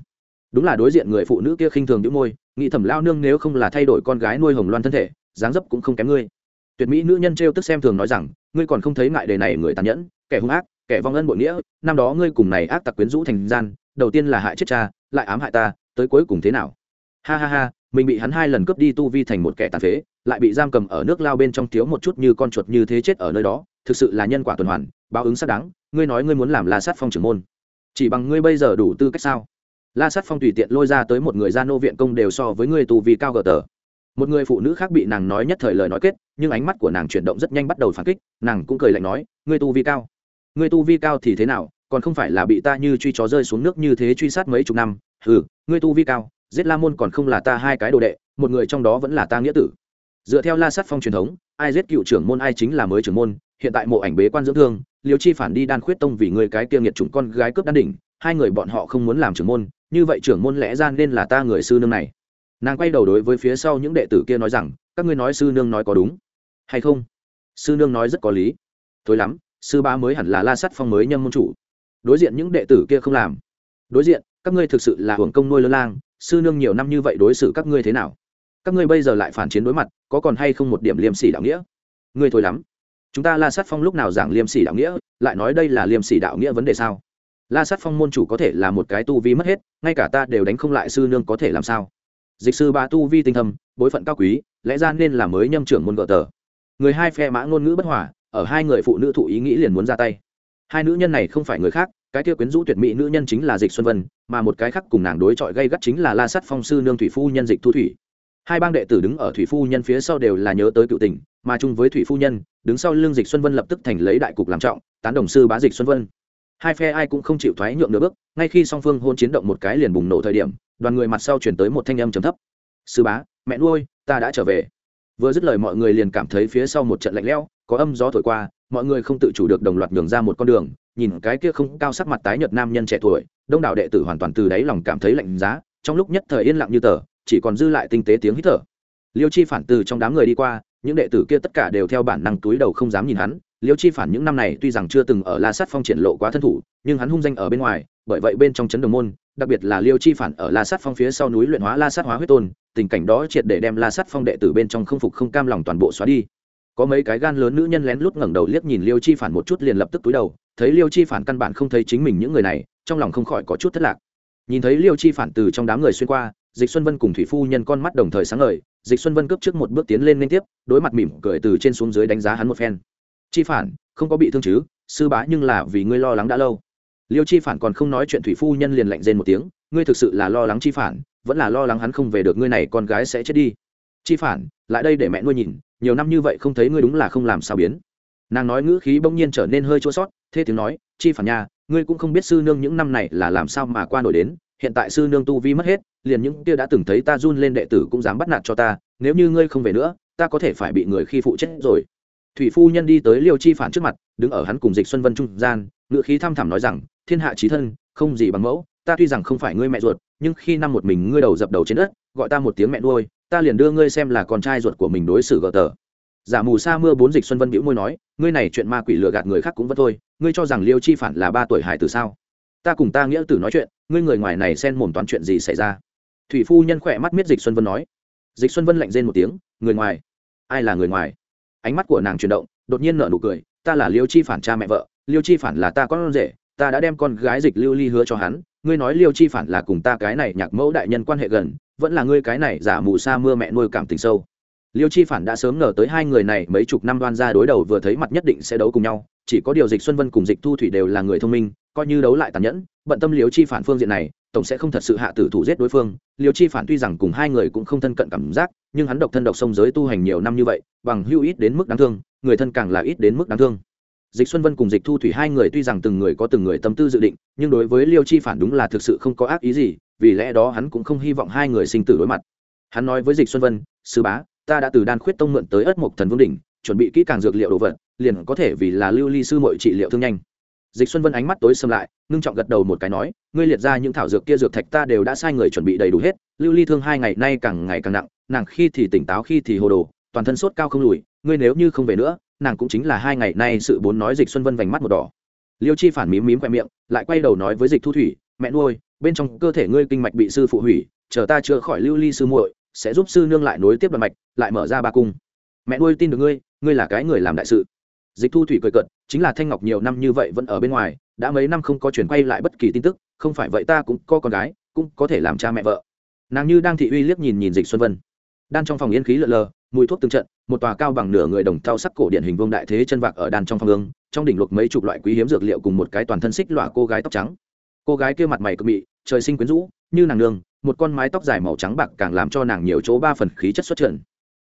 Đúng là đối diện người phụ nữ kia khinh thường đĩu môi, nghĩ thầm lao nương nếu không là thay đổi con gái nuôi hồng loan thân thể, dáng dấp cũng không kém ngươi. Tuyệt mỹ nữ nhân trêu tức xem thường nói rằng, ngươi còn không thấy ngại đề này người tàn nhẫn, kẻ hung ác, kẻ vong ân bội nghĩa, năm đó ngươi cùng này ác tặc quyến rũ thành gian, đầu tiên là hại chết cha, lại ám hại ta, tới cuối cùng thế nào? Ha ha ha, mình bị hắn hai lần cướp đi tu vi thành một kẻ tàn phế, lại bị giam cầm ở nước lao bên trong thiếu một chút như con chuột như thế chết ở nơi đó thực sự là nhân quả tuần hoàn, báo ứng xác đáng, ngươi nói ngươi muốn làm la sát phong trưởng môn. Chỉ bằng ngươi bây giờ đủ tư cách sao? La sát phong tùy tiện lôi ra tới một người gia nô viện công đều so với ngươi tu vi cao gờ tờ. Một người phụ nữ khác bị nàng nói nhất thời lời nói kết, nhưng ánh mắt của nàng chuyển động rất nhanh bắt đầu phản kích, nàng cũng cười lạnh nói, ngươi tu vi cao? Ngươi tu vi cao thì thế nào? Còn không phải là bị ta như truy chó rơi xuống nước như thế truy sát mấy chục năm? Ừ ngươi tu vi cao, giết la môn còn không là ta hai cái đồ đệ, một người trong đó vẫn là ta nghĩa tử dựa theo la sát phong truyền thống, ai giết cựu trưởng môn ai chính là mới trưởng môn, hiện tại mộ ảnh bế quan dưỡng thương, liêu chi phản đi đan khuyết tông vì người cái kia nghiệt chủng con gái cướp đan đỉnh, hai người bọn họ không muốn làm trưởng môn, như vậy trưởng môn lẽ ra nên là ta người sư nương này. Nàng quay đầu đối với phía sau những đệ tử kia nói rằng, các ngươi nói sư nương nói có đúng hay không? Sư nương nói rất có lý. Thối lắm, sư ba mới hẳn là la sắt phong mới nhâm môn chủ. Đối diện những đệ tử kia không làm. Đối diện, các ngươi thực sự là hưởng công nuôi lơ lang, sư nương nhiều năm như vậy đối xử các ngươi thế nào? Các ngươi bây giờ lại phản chiến đối mặt, có còn hay không một điểm liêm sỉ đạo nghĩa? Ngươi thôi lắm. Chúng ta la sát phong lúc nào giảng liêm sỉ đạo nghĩa, lại nói đây là liêm sỉ đạo nghĩa vấn đề sao? La sát phong môn chủ có thể là một cái tu vi mất hết, ngay cả ta đều đánh không lại sư nương có thể làm sao? Dịch sư ba tu vi tinh thâm, bối phận cao quý, lẽ ra nên là mới nhâm trưởng môn gợ tờ. Người hai phe mã ngôn ngữ bất hòa, ở hai người phụ nữ thụ ý nghĩ liền muốn ra tay. Hai nữ nhân này không phải người khác, cái kia quyến rũ tuyệt mỹ nữ nhân chính là dịch xuân vân, mà một cái khác cùng nàng đối chọi gây gắt chính là la sắt phong sư nương thủy phu nhân dịch thu thủy hai bang đệ tử đứng ở thủy phu nhân phía sau đều là nhớ tới cựu tình, mà chung với thủy phu nhân, đứng sau lương dịch xuân vân lập tức thành lấy đại cục làm trọng, tán đồng sư bá dịch xuân vân. Hai phe ai cũng không chịu thoái nhượng nửa bước, ngay khi song phương hôn chiến động một cái liền bùng nổ thời điểm, đoàn người mặt sau chuyển tới một thanh âm trầm thấp. Sư bá, mẹ nuôi, ta đã trở về. Vừa dứt lời mọi người liền cảm thấy phía sau một trận lạnh lẽo, có âm gió thổi qua, mọi người không tự chủ được đồng loạt nhường ra một con đường, nhìn cái kia không cao sắc mặt tái nhợt nam nhân trẻ tuổi, đông đảo đệ tử hoàn toàn từ đáy lòng cảm thấy lạnh giá, trong lúc nhất thời yên lặng như tờ chỉ còn dư lại tinh tế tiếng hít thở. Liêu chi phản từ trong đám người đi qua, những đệ tử kia tất cả đều theo bản năng túi đầu không dám nhìn hắn. Liêu chi phản những năm này tuy rằng chưa từng ở la sát phong triển lộ quá thân thủ, nhưng hắn hung danh ở bên ngoài, bởi vậy bên trong chấn đồng môn, đặc biệt là liêu chi phản ở la sát phong phía sau núi luyện hóa la sát hóa huyết tôn, tình cảnh đó triệt để đem la sát phong đệ tử bên trong không phục không cam lòng toàn bộ xóa đi. Có mấy cái gan lớn nữ nhân lén lút ngẩng đầu liếc nhìn liêu chi phản một chút liền lập tức túi đầu, thấy liêu chi phản căn bản không thấy chính mình những người này, trong lòng không khỏi có chút thất lạc. Nhìn thấy liêu chi phản từ trong đám người xuyên qua dịch xuân vân cùng thủy phu nhân con mắt đồng thời sáng ngời, dịch xuân vân cướp trước một bước tiến lên liên tiếp, đối mặt mỉm cười từ trên xuống dưới đánh giá hắn một phen. Chi phản, không có bị thương chứ, sư bá nhưng là vì ngươi lo lắng đã lâu. Liêu chi phản còn không nói chuyện thủy phu nhân liền lạnh rên một tiếng, ngươi thực sự là lo lắng chi phản, vẫn là lo lắng hắn không về được ngươi này con gái sẽ chết đi. Chi phản, lại đây để mẹ nuôi nhìn, nhiều năm như vậy không thấy ngươi đúng là không làm sao biến. Nàng nói ngữ khí bỗng nhiên trở nên hơi chua sót thế tiếng nói, chi phản nha, ngươi cũng không biết sư nương những năm này là làm sao mà qua nổi đến hiện tại sư nương tu vi mất hết, liền những kia đã từng thấy ta run lên đệ tử cũng dám bắt nạt cho ta, nếu như ngươi không về nữa, ta có thể phải bị người khi phụ chết rồi. Thủy phu nhân đi tới liêu chi phản trước mặt, đứng ở hắn cùng dịch xuân vân trung gian, ngựa khí thăm thẳm nói rằng, thiên hạ trí thân, không gì bằng mẫu, ta tuy rằng không phải ngươi mẹ ruột, nhưng khi năm một mình ngươi đầu dập đầu trên đất, gọi ta một tiếng mẹ nuôi, ta liền đưa ngươi xem là con trai ruột của mình đối xử gờ tờ. Giả mù sa mưa bốn dịch xuân vân bĩu môi nói, ngươi này chuyện ma quỷ lừa gạt người khác cũng vẫn thôi, ngươi cho rằng liêu chi phản là ba tuổi hải từ sao? Ta cùng ta nghĩa tử nói chuyện, ngươi người ngoài này xen mồm toán chuyện gì xảy ra? Thủy phu nhân khỏe mắt miết dịch xuân vân nói. Dịch xuân vân lạnh rên một tiếng, người ngoài? Ai là người ngoài? Ánh mắt của nàng chuyển động, đột nhiên nở nụ cười, ta là liêu chi phản cha mẹ vợ, liêu chi phản là ta con rể, ta đã đem con gái dịch lưu ly hứa cho hắn, ngươi nói liêu chi phản là cùng ta cái này nhạc mẫu đại nhân quan hệ gần, vẫn là ngươi cái này giả mù sa mưa mẹ nuôi cảm tình sâu liêu chi phản đã sớm ngờ tới hai người này mấy chục năm đoan ra đối đầu vừa thấy mặt nhất định sẽ đấu cùng nhau, chỉ có điều dịch xuân vân cùng dịch thu thủy đều là người thông minh, coi như đấu lại tàn nhẫn, bận tâm liêu chi phản phương diện này, tổng sẽ không thật sự hạ tử thủ giết đối phương. Liêu chi phản tuy rằng cùng hai người cũng không thân cận cảm giác, nhưng hắn độc thân độc sông giới tu hành nhiều năm như vậy, bằng hữu ít đến mức đáng thương, người thân càng là ít đến mức đáng thương. Dịch xuân vân cùng dịch thu thủy hai người tuy rằng từng người có từng người tâm tư dự định, nhưng đối với liêu chi phản đúng là thực sự không có ác ý gì, vì lẽ đó hắn cũng không hy vọng hai người sinh tử đối mặt. Hắn nói với dịch xuân vân, sư bá ta đã từ đan khuyết tông mượn tới ất mộc thần vương đỉnh, chuẩn bị kỹ càng dược liệu đồ vật, liền có thể vì là lưu ly sư mội trị liệu thương nhanh. Dịch xuân vân ánh mắt tối xâm lại, ngưng trọng gật đầu một cái nói, ngươi liệt ra những thảo dược kia dược thạch ta đều đã sai người chuẩn bị đầy đủ hết, lưu ly thương hai ngày nay càng ngày càng nặng, nàng khi thì tỉnh táo khi thì hồ đồ, toàn thân sốt cao không lùi, ngươi nếu như không về nữa, nàng cũng chính là hai ngày nay sự bốn nói dịch xuân vân vành mắt một đỏ. Liêu chi phản mím mím khoe miệng, lại quay đầu nói với dịch thu thủy, mẹ nuôi, bên trong cơ thể ngươi kinh mạch bị sư phụ hủy, chờ ta chữa khỏi lưu ly sư muội sẽ giúp sư nương lại nối tiếp đoạn mạch, lại mở ra ba cung. Mẹ nuôi tin được ngươi ngươi là cái người làm đại sự. Dịch thu thủy cười cợt, chính là thanh ngọc nhiều năm như vậy vẫn ở bên ngoài, đã mấy năm không có chuyển quay lại bất kỳ tin tức, không phải vậy ta cũng có con gái, cũng có thể làm cha mẹ vợ. Nàng như đang thị uy liếc nhìn nhìn dịch xuân vân. Đan trong phòng yên khí lợn lờ, mùi thuốc từng trận, một tòa cao bằng nửa người đồng thau sắc cổ điện hình vương đại thế chân vạc ở đan trong phòng ương, trong đỉnh luộc mấy chục loại quý hiếm dược liệu cùng một cái toàn thân xích lọa cô gái tóc trắng. Cô gái kia mặt mày cực mị, trời sinh quyến rũ, như nàng nương một con mái tóc dài màu trắng bạc càng làm cho nàng nhiều chỗ ba phần khí chất xuất trần.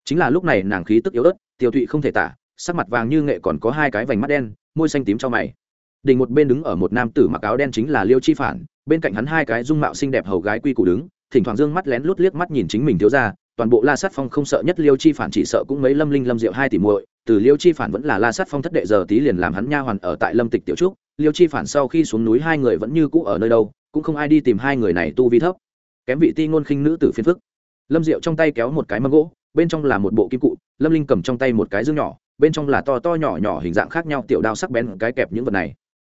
Chính là lúc này nàng khí tức yếu ớt, tiêu thụy không thể tả, sắc mặt vàng như nghệ còn có hai cái vành mắt đen, môi xanh tím cho mày. Đỉnh một bên đứng ở một nam tử mặc áo đen chính là liêu chi phản, bên cạnh hắn hai cái dung mạo xinh đẹp hầu gái quy củ đứng, thỉnh thoảng dương mắt lén lút liếc mắt nhìn chính mình thiếu ra toàn bộ la sát phong không sợ nhất liêu chi phản chỉ sợ cũng mấy lâm linh lâm diệu hai tỷ muội, từ liêu chi phản vẫn là la sát phong thất đệ giờ tí liền làm hắn nha hoàn ở tại lâm tịch tiểu trúc, liêu chi phản sau khi xuống núi hai người vẫn như cũ ở nơi đâu, cũng không ai đi tìm hai người này tu vi thấp kém vị ti ngôn khinh nữ tử phiên phức. Lâm diệu trong tay kéo một cái mâm gỗ, bên trong là một bộ kim cụ, lâm linh cầm trong tay một cái dương nhỏ, bên trong là to to nhỏ nhỏ hình dạng khác nhau tiểu đao sắc bén cái kẹp những vật này.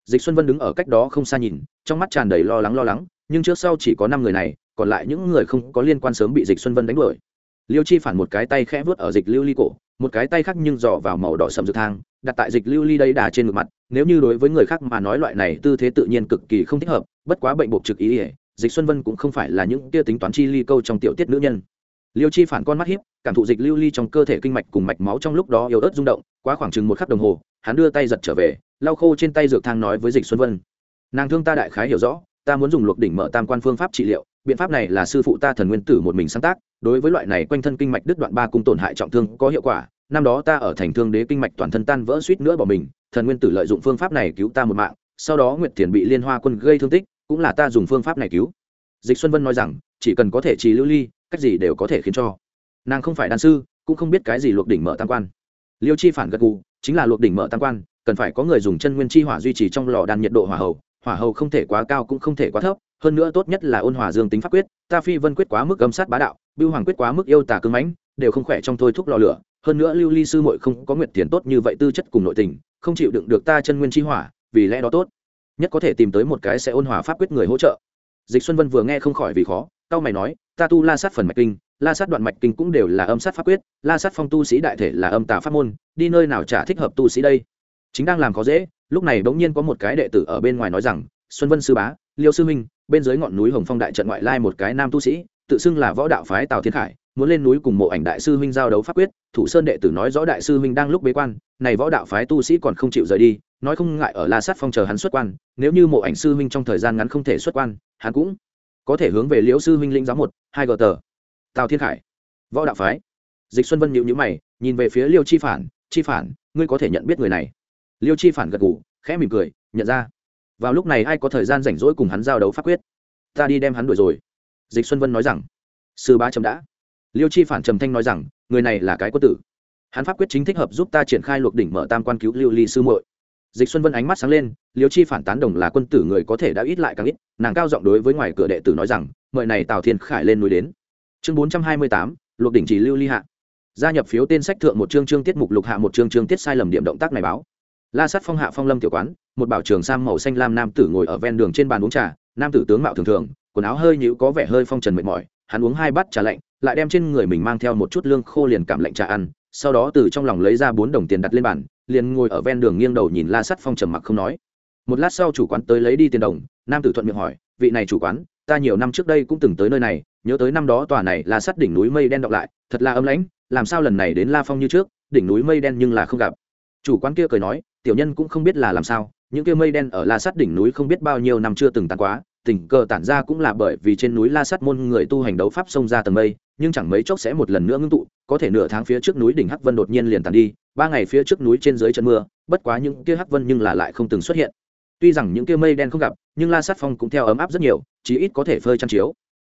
Dịch xuân vân đứng ở cách đó không xa nhìn, trong mắt tràn đầy lo lắng lo lắng, nhưng trước sau chỉ có năm người này, còn lại những người không có liên quan sớm bị dịch xuân vân đánh đuổi. Liêu chi phản một cái tay khẽ vớt ở dịch lưu ly cổ, một cái tay khác nhưng dò vào màu đỏ sầm dược thang, đặt tại dịch lưu ly đây đà trên ngực mặt, nếu như đối với người khác mà nói loại này tư thế tự nhiên cực kỳ không thích hợp, bất quá bệnh buộc trực ý ỉa dịch xuân vân cũng không phải là những kia tính toán chi ly câu trong tiểu tiết nữ nhân. Liêu chi phản con mắt hiếp, cảm thụ dịch lưu ly trong cơ thể kinh mạch cùng mạch máu trong lúc đó yếu ớt rung động, quá khoảng chừng một khắc đồng hồ, hắn đưa tay giật trở về, lau khô trên tay dược thang nói với dịch xuân vân. Nàng thương ta đại khái hiểu rõ, ta muốn dùng luộc đỉnh mở tam quan phương pháp trị liệu, biện pháp này là sư phụ ta thần nguyên tử một mình sáng tác, đối với loại này quanh thân kinh mạch đứt đoạn ba cung tổn hại trọng thương có hiệu quả, năm đó ta ở thành thương đế kinh mạch toàn thân tan vỡ suýt nữa bỏ mình, thần nguyên tử lợi dụng phương pháp này cứu ta một mạng, sau đó nguyệt thiền bị liên hoa quân gây thương tích cũng là ta dùng phương pháp này cứu. Dịch xuân vân nói rằng, chỉ cần có thể trì lưu ly, cách gì đều có thể khiến cho. Nàng không phải đan sư, cũng không biết cái gì luộc đỉnh mở tam quan. Liêu chi phản gật gù, chính là luộc đỉnh mở tam quan, cần phải có người dùng chân nguyên chi hỏa duy trì trong lò đan nhiệt độ hỏa hầu. Hỏa hầu không thể quá cao cũng không thể quá thấp, hơn nữa tốt nhất là ôn hòa dương tính pháp quyết, ta phi vân quyết quá mức âm sát bá đạo, bưu hoàng quyết quá mức yêu tà cưng mãnh, đều không khỏe trong thôi thúc lò lửa. Hơn nữa lưu ly sư muội không có nguyện tiền tốt như vậy tư chất cùng nội tình, không chịu đựng được ta chân nguyên chi hỏa, vì lẽ đó tốt nhất có thể tìm tới một cái sẽ ôn hòa pháp quyết người hỗ trợ. Dịch xuân vân vừa nghe không khỏi vì khó cao mày nói, ta tu la sát phần mạch kinh, la sát đoạn mạch kinh cũng đều là âm sát pháp quyết, la sát phong tu sĩ đại thể là âm tà pháp môn, đi nơi nào chả thích hợp tu sĩ đây? Chính đang làm khó dễ, lúc này bỗng nhiên có một cái đệ tử ở bên ngoài nói rằng, xuân vân sư bá, liêu sư minh bên dưới ngọn núi hồng phong đại trận ngoại lai một cái nam tu sĩ, tự xưng là võ đạo phái tào thiên khải, muốn lên núi cùng mộ ảnh đại sư huynh giao đấu pháp quyết. Thủ sơn đệ tử nói rõ đại sư huynh đang lúc bế quan, này võ đạo phái tu sĩ còn không chịu rời đi nói không ngại ở la sát phong chờ hắn xuất quan nếu như mộ ảnh sư huynh trong thời gian ngắn không thể xuất quan hắn cũng có thể hướng về liễu sư huynh linh giáo một hai gờ tờ. Tào thiên khải võ đạo phái. Dịch xuân vân nhịu nhữ mày nhìn về phía liêu chi phản chi phản ngươi có thể nhận biết người này? Liêu chi phản gật gù, khẽ mỉm cười nhận ra. Vào lúc này ai có thời gian rảnh rỗi cùng hắn giao đấu pháp quyết? Ta đi đem hắn đuổi rồi. Dịch xuân vân nói rằng. Sư bá chấm đã. Liêu chi phản trầm thanh nói rằng người này là cái quân tử. Hắn pháp quyết chính thích hợp giúp ta triển khai luộc đỉnh mở tam quan cứu lưu ly sư muội dịch xuân vân ánh mắt sáng lên, liêu chi phản tán đồng là quân tử người có thể đã ít lại càng ít, nàng cao giọng đối với ngoài cửa đệ tử nói rằng, mời này tào thiên khải lên núi đến. Chương bốn trăm hai mươi tám luộc đỉnh chỉ lưu ly hạ. Gia nhập phiếu tên sách thượng một chương chương tiết mục lục hạ một chương chương tiết sai lầm điểm động tác này báo. La sát phong hạ phong lâm tiểu quán, một bảo trường sam màu xanh lam nam tử ngồi ở ven đường trên bàn uống trà, nam tử tướng mạo thường thường, quần áo hơi nhũ có vẻ hơi phong trần mệt mỏi, hắn uống hai bát trà lạnh, lại đem trên người mình mang theo một chút lương khô liền cảm lạnh trà ăn, sau đó từ trong lòng lấy ra bốn đồng tiền đặt lên bàn liền ngồi ở ven đường nghiêng đầu nhìn la sắt phong trầm mặc không nói. Một lát sau chủ quán tới lấy đi tiền đồng, nam tử thuận miệng hỏi, vị này chủ quán, ta nhiều năm trước đây cũng từng tới nơi này, nhớ tới năm đó tòa này là sắt đỉnh núi mây đen đọc lại, thật là âm lãnh, làm sao lần này đến la phong như trước, đỉnh núi mây đen nhưng là không gặp. Chủ quán kia cười nói, tiểu nhân cũng không biết là làm sao, những kia mây đen ở la sắt đỉnh núi không biết bao nhiêu năm chưa từng tàn quá tình cờ tản ra cũng là bởi vì trên núi la sắt môn người tu hành đấu pháp xông ra tầng mây, nhưng chẳng mấy chốc sẽ một lần nữa ngưng tụ, có thể nửa tháng phía trước núi đỉnh hắc vân đột nhiên liền tàn đi, ba ngày phía trước núi trên dưới trận mưa, bất quá những kia hắc vân nhưng là lại không từng xuất hiện. Tuy rằng những kia mây đen không gặp, nhưng la sát phong cũng theo ấm áp rất nhiều, chí ít có thể phơi chăn chiếu.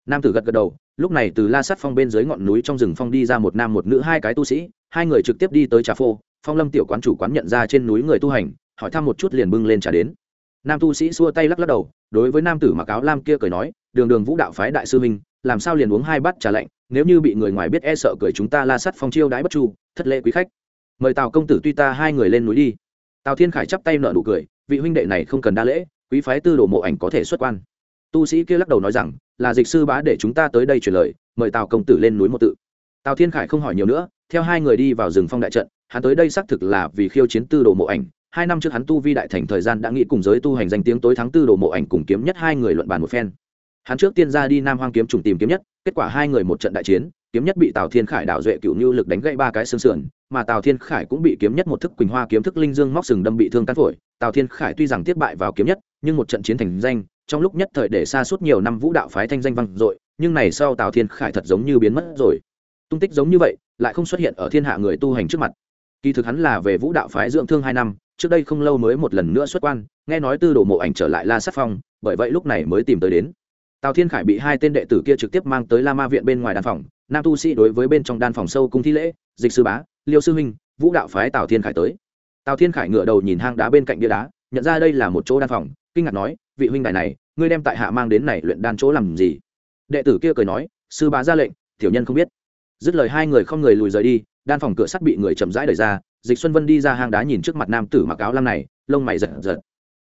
Nam tử gật gật đầu, lúc này từ la sát phong bên dưới ngọn núi trong rừng phong đi ra một nam một nữ hai cái tu sĩ, hai người trực tiếp đi tới trà phô, phong lâm tiểu quán chủ quán nhận ra trên núi người tu hành, hỏi thăm một chút liền bưng lên trà đến nam tu sĩ xua tay lắc lắc đầu, đối với nam tử mặc áo lam kia cười nói, đường đường vũ đạo phái đại sư minh làm sao liền uống hai bát trà lạnh, nếu như bị người ngoài biết e sợ cười chúng ta la sắt phong chiêu đãi bất chu, thất lễ quý khách. Mời tào công tử tuy ta hai người lên núi đi. Tào thiên khải chắp tay nợ nụ cười, vị huynh đệ này không cần đa lễ, quý phái tư đồ mộ ảnh có thể xuất quan. Tu sĩ kia lắc đầu nói rằng, là dịch sư bá để chúng ta tới đây truyền lời, mời tào công tử lên núi một tự. Tào thiên khải không hỏi nhiều nữa, theo hai người đi vào rừng phong đại trận, hắn tới đây xác thực là vì khiêu chiến tư đồ mộ ảnh hai năm trước hắn tu vi đại thành thời gian đã nghĩ cùng giới tu hành danh tiếng tối tháng tư đồ mộ ảnh cùng kiếm nhất hai người luận bàn một phen. Hắn trước tiên ra đi nam hoang kiếm trùng tìm kiếm nhất, kết quả hai người một trận đại chiến, kiếm nhất bị tào thiên khải đảo duệ cựu như lực đánh gãy ba cái xương sườn, mà tào thiên khải cũng bị kiếm nhất một thức quỳnh hoa kiếm thức linh dương móc sừng đâm bị thương cắn phổi. Tào thiên khải tuy rằng tiếp bại vào kiếm nhất, nhưng một trận chiến thành danh, trong lúc nhất thời để xa suốt nhiều năm vũ đạo phái thanh danh vang dội, nhưng này sau tào thiên khải thật giống như biến mất rồi. Tung tích giống như vậy, lại không xuất hiện ở thiên hạ người tu hành trước mặt. Kỳ thực hắn là về vũ đạo phái dưỡng thương hai năm trước đây không lâu mới một lần nữa xuất quan, nghe nói tư đồ mộ ảnh trở lại la sát phong, bởi vậy lúc này mới tìm tới đến. Tào thiên khải bị hai tên đệ tử kia trực tiếp mang tới la ma viện bên ngoài đan phòng, nam tu sĩ đối với bên trong đan phòng sâu cung thi lễ, dịch sư bá, liêu sư huynh, vũ đạo phái tào thiên khải tới. Tào thiên khải ngửa đầu nhìn hang đá bên cạnh bia đá, nhận ra đây là một chỗ đan phòng, kinh ngạc nói, vị huynh đại này, ngươi đem tại hạ mang đến này luyện đan chỗ làm gì? Đệ tử kia cười nói, sư bá ra lệnh, tiểu nhân không biết. Dứt lời hai người không người lùi rời đi, đan phòng cửa sắt bị người chậm rãi đẩy ra dịch xuân vân đi ra hang đá nhìn trước mặt nam tử mặc áo lam này, lông mày giật giật.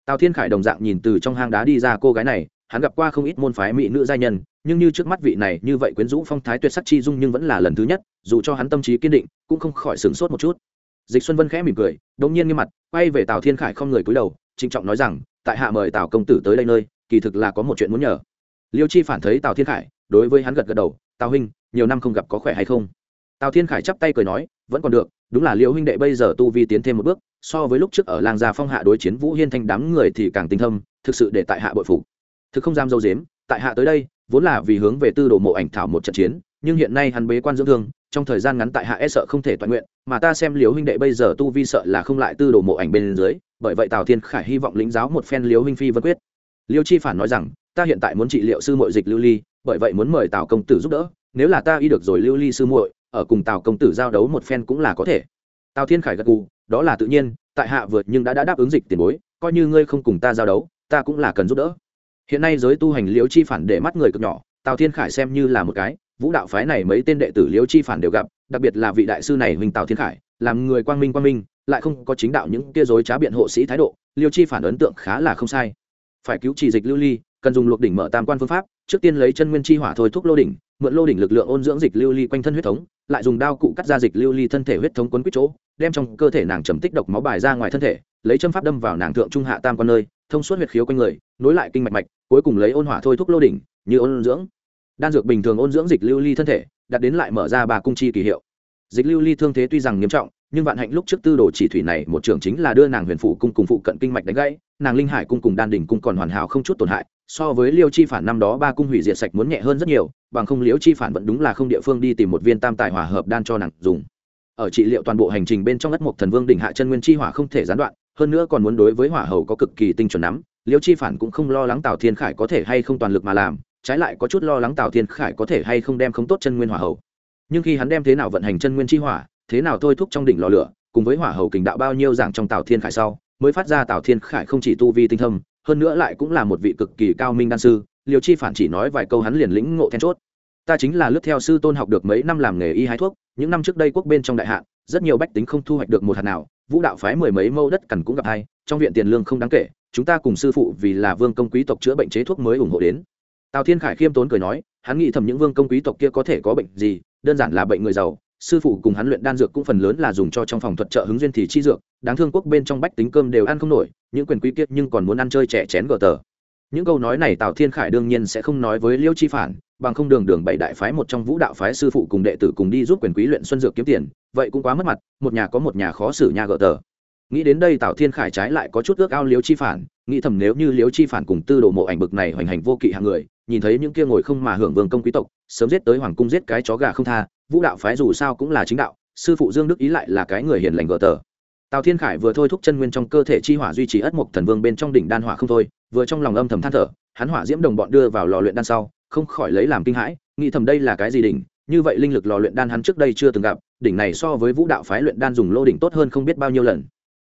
Tào thiên khải đồng dạng nhìn từ trong hang đá đi ra cô gái này, hắn gặp qua không ít môn phái mỹ nữ giai nhân, nhưng như trước mắt vị này, như vậy quyến rũ phong thái tuyệt sắc chi dung nhưng vẫn là lần thứ nhất, dù cho hắn tâm trí kiên định, cũng không khỏi sửng sốt một chút. Dịch xuân vân khẽ mỉm cười đống nhiên nghiêm mặt, quay về tào thiên khải không người cúi đầu, trịnh trọng nói rằng, tại hạ mời tào công tử tới đây nơi, kỳ thực là có một chuyện muốn nhờ. Liêu chi phản thấy tào thiên khải, đối với hắn gật gật đầu, tào huynh, nhiều năm không gặp có khỏe hay không? Tào thiên khải chắp tay cười nói, vẫn còn được đúng là liễu huynh đệ bây giờ tu vi tiến thêm một bước, so với lúc trước ở làng gia phong hạ đối chiến vũ hiên thanh đám người thì càng tinh thâm, thực sự để tại hạ bội phục. Thực không dám dâu dếm, tại hạ tới đây, vốn là vì hướng về tư đồ mộ ảnh thảo một trận chiến, nhưng hiện nay hắn bế quan dưỡng thương, trong thời gian ngắn tại hạ e sợ không thể toàn nguyện, mà ta xem liều huynh đệ bây giờ tu vi sợ là không lại tư đồ mộ ảnh bên dưới, bởi vậy tào thiên khải hy vọng lĩnh giáo một phen liều huynh phi vân quyết. Liêu chi phản nói rằng, ta hiện tại muốn trị liệu sư muội dịch lưu ly, bởi vậy muốn mời tào công tử giúp đỡ, nếu là ta y được rồi lưu ly sư muội ở cùng tào công tử giao đấu một phen cũng là có thể. Tào thiên khải gật gù đó là tự nhiên tại hạ vượt nhưng đã, đã đáp ứng dịch tiền bối coi như ngươi không cùng ta giao đấu ta cũng là cần giúp đỡ. Hiện nay giới tu hành liễu chi phản để mắt người cực nhỏ tào thiên khải xem như là một cái vũ đạo phái này mấy tên đệ tử liễu chi phản đều gặp đặc biệt là vị đại sư này huỳnh tào thiên khải làm người quang minh quang minh lại không có chính đạo những kia dối trá biện hộ sĩ thái độ liêu chi phản ấn tượng khá là không sai. Phải cứu trì dịch lưu ly cần dùng luộc đỉnh mở tam quan phương pháp trước tiên lấy chân nguyên chi hỏa thôi thúc lô đỉnh mượn lô đỉnh lực lượng ôn dưỡng dịch lưu ly quanh thân huyết thống, lại dùng đao cụ cắt ra dịch lưu ly thân thể huyết thống quấn quýt chỗ, đem trong cơ thể nàng trầm tích độc máu bài ra ngoài thân thể, lấy châm pháp đâm vào nàng thượng trung hạ tam quan nơi, thông suốt huyệt khiếu quanh người, nối lại kinh mạch mạch, cuối cùng lấy ôn hỏa thôi thúc lô đỉnh, như ôn dưỡng. Đan dược bình thường ôn dưỡng dịch lưu ly thân thể, đặt đến lại mở ra ba cung chi kỳ hiệu. Dịch lưu ly thương thế tuy rằng nghiêm trọng, nhưng vạn hạnh lúc trước tư đồ chỉ thủy này, một trưởng chính là đưa nàng huyền phủ cung cùng phụ cận kinh mạch đánh gãy, nàng linh hải cung cùng đan đỉnh cung còn hoàn hảo không chút tổn hại so với liêu chi phản năm đó ba cung hủy diệt sạch muốn nhẹ hơn rất nhiều, bằng không liêu chi phản vẫn đúng là không địa phương đi tìm một viên tam tài hòa hợp đan cho nặng dùng. Ở trị liệu toàn bộ hành trình bên trong ất mộc thần vương đỉnh hạ chân nguyên chi hỏa không thể gián đoạn, hơn nữa còn muốn đối với hỏa hầu có cực kỳ tinh chuẩn nắm, liêu chi phản cũng không lo lắng tào thiên khải có thể hay không toàn lực mà làm, trái lại có chút lo lắng tào thiên khải có thể hay không đem không tốt chân nguyên hỏa hầu. Nhưng khi hắn đem thế nào vận hành chân nguyên chi hỏa, thế nào thôi thúc trong đỉnh lò lửa, cùng với hỏa hầu kình đạo bao nhiêu giảng trong tào thiên khải sau, mới phát ra tào thiên khải không chỉ tu vi tinh thâm hơn nữa lại cũng là một vị cực kỳ cao minh đan sư liều chi phản chỉ nói vài câu hắn liền lĩnh ngộ then chốt. Ta chính là lướt theo sư tôn học được mấy năm làm nghề y hái thuốc, những năm trước đây quốc bên trong đại hạn rất nhiều bách tính không thu hoạch được một hạt nào, vũ đạo phái mười mấy mẫu đất cằn cũng gặp hay trong viện tiền lương không đáng kể, chúng ta cùng sư phụ vì là vương công quý tộc chữa bệnh chế thuốc mới ủng hộ đến. Tào thiên khải khiêm tốn cười nói, hắn nghĩ thầm những vương công quý tộc kia có thể có bệnh gì, đơn giản là bệnh người giàu sư phụ cùng hắn luyện đan dược cũng phần lớn là dùng cho trong phòng thuật trợ hứng duyên thì chi dược, đáng thương quốc bên trong bách tính cơm đều ăn không nổi, những quyền quý kiết nhưng còn muốn ăn chơi trẻ chén gờ tờ. Những câu nói này tào thiên khải đương nhiên sẽ không nói với liêu chi phản, bằng không đường đường bảy đại phái một trong vũ đạo phái sư phụ cùng đệ tử cùng đi giúp quyền quý luyện xuân dược kiếm tiền, vậy cũng quá mất mặt, một nhà có một nhà khó xử nhà gờ tờ. Nghĩ đến đây tào thiên khải trái lại có chút ước ao liêu chi phản, nghĩ thầm nếu như liêu chi phản cùng tư đồ mộ ảnh bực này hoành hành vô kỵ hàng người nhìn thấy những kia ngồi không mà hưởng vương công quý tộc, sớm giết tới hoàng cung giết cái chó gà không tha, vũ đạo phái dù sao cũng là chính đạo, sư phụ dương đức ý lại là cái người hiền lành gờ tờ. Tào thiên khải vừa thôi thúc chân nguyên trong cơ thể chi hỏa duy trì ất mộc thần vương bên trong đỉnh đan hỏa không thôi, vừa trong lòng âm thầm than thở, hắn hỏa diễm đồng bọn đưa vào lò luyện đan sau, không khỏi lấy làm kinh hãi, nghĩ thầm đây là cái gì đỉnh, như vậy linh lực lò luyện đan hắn trước đây chưa từng gặp, đỉnh này so với vũ đạo phái luyện đan dùng lô đỉnh tốt hơn không biết bao nhiêu lần.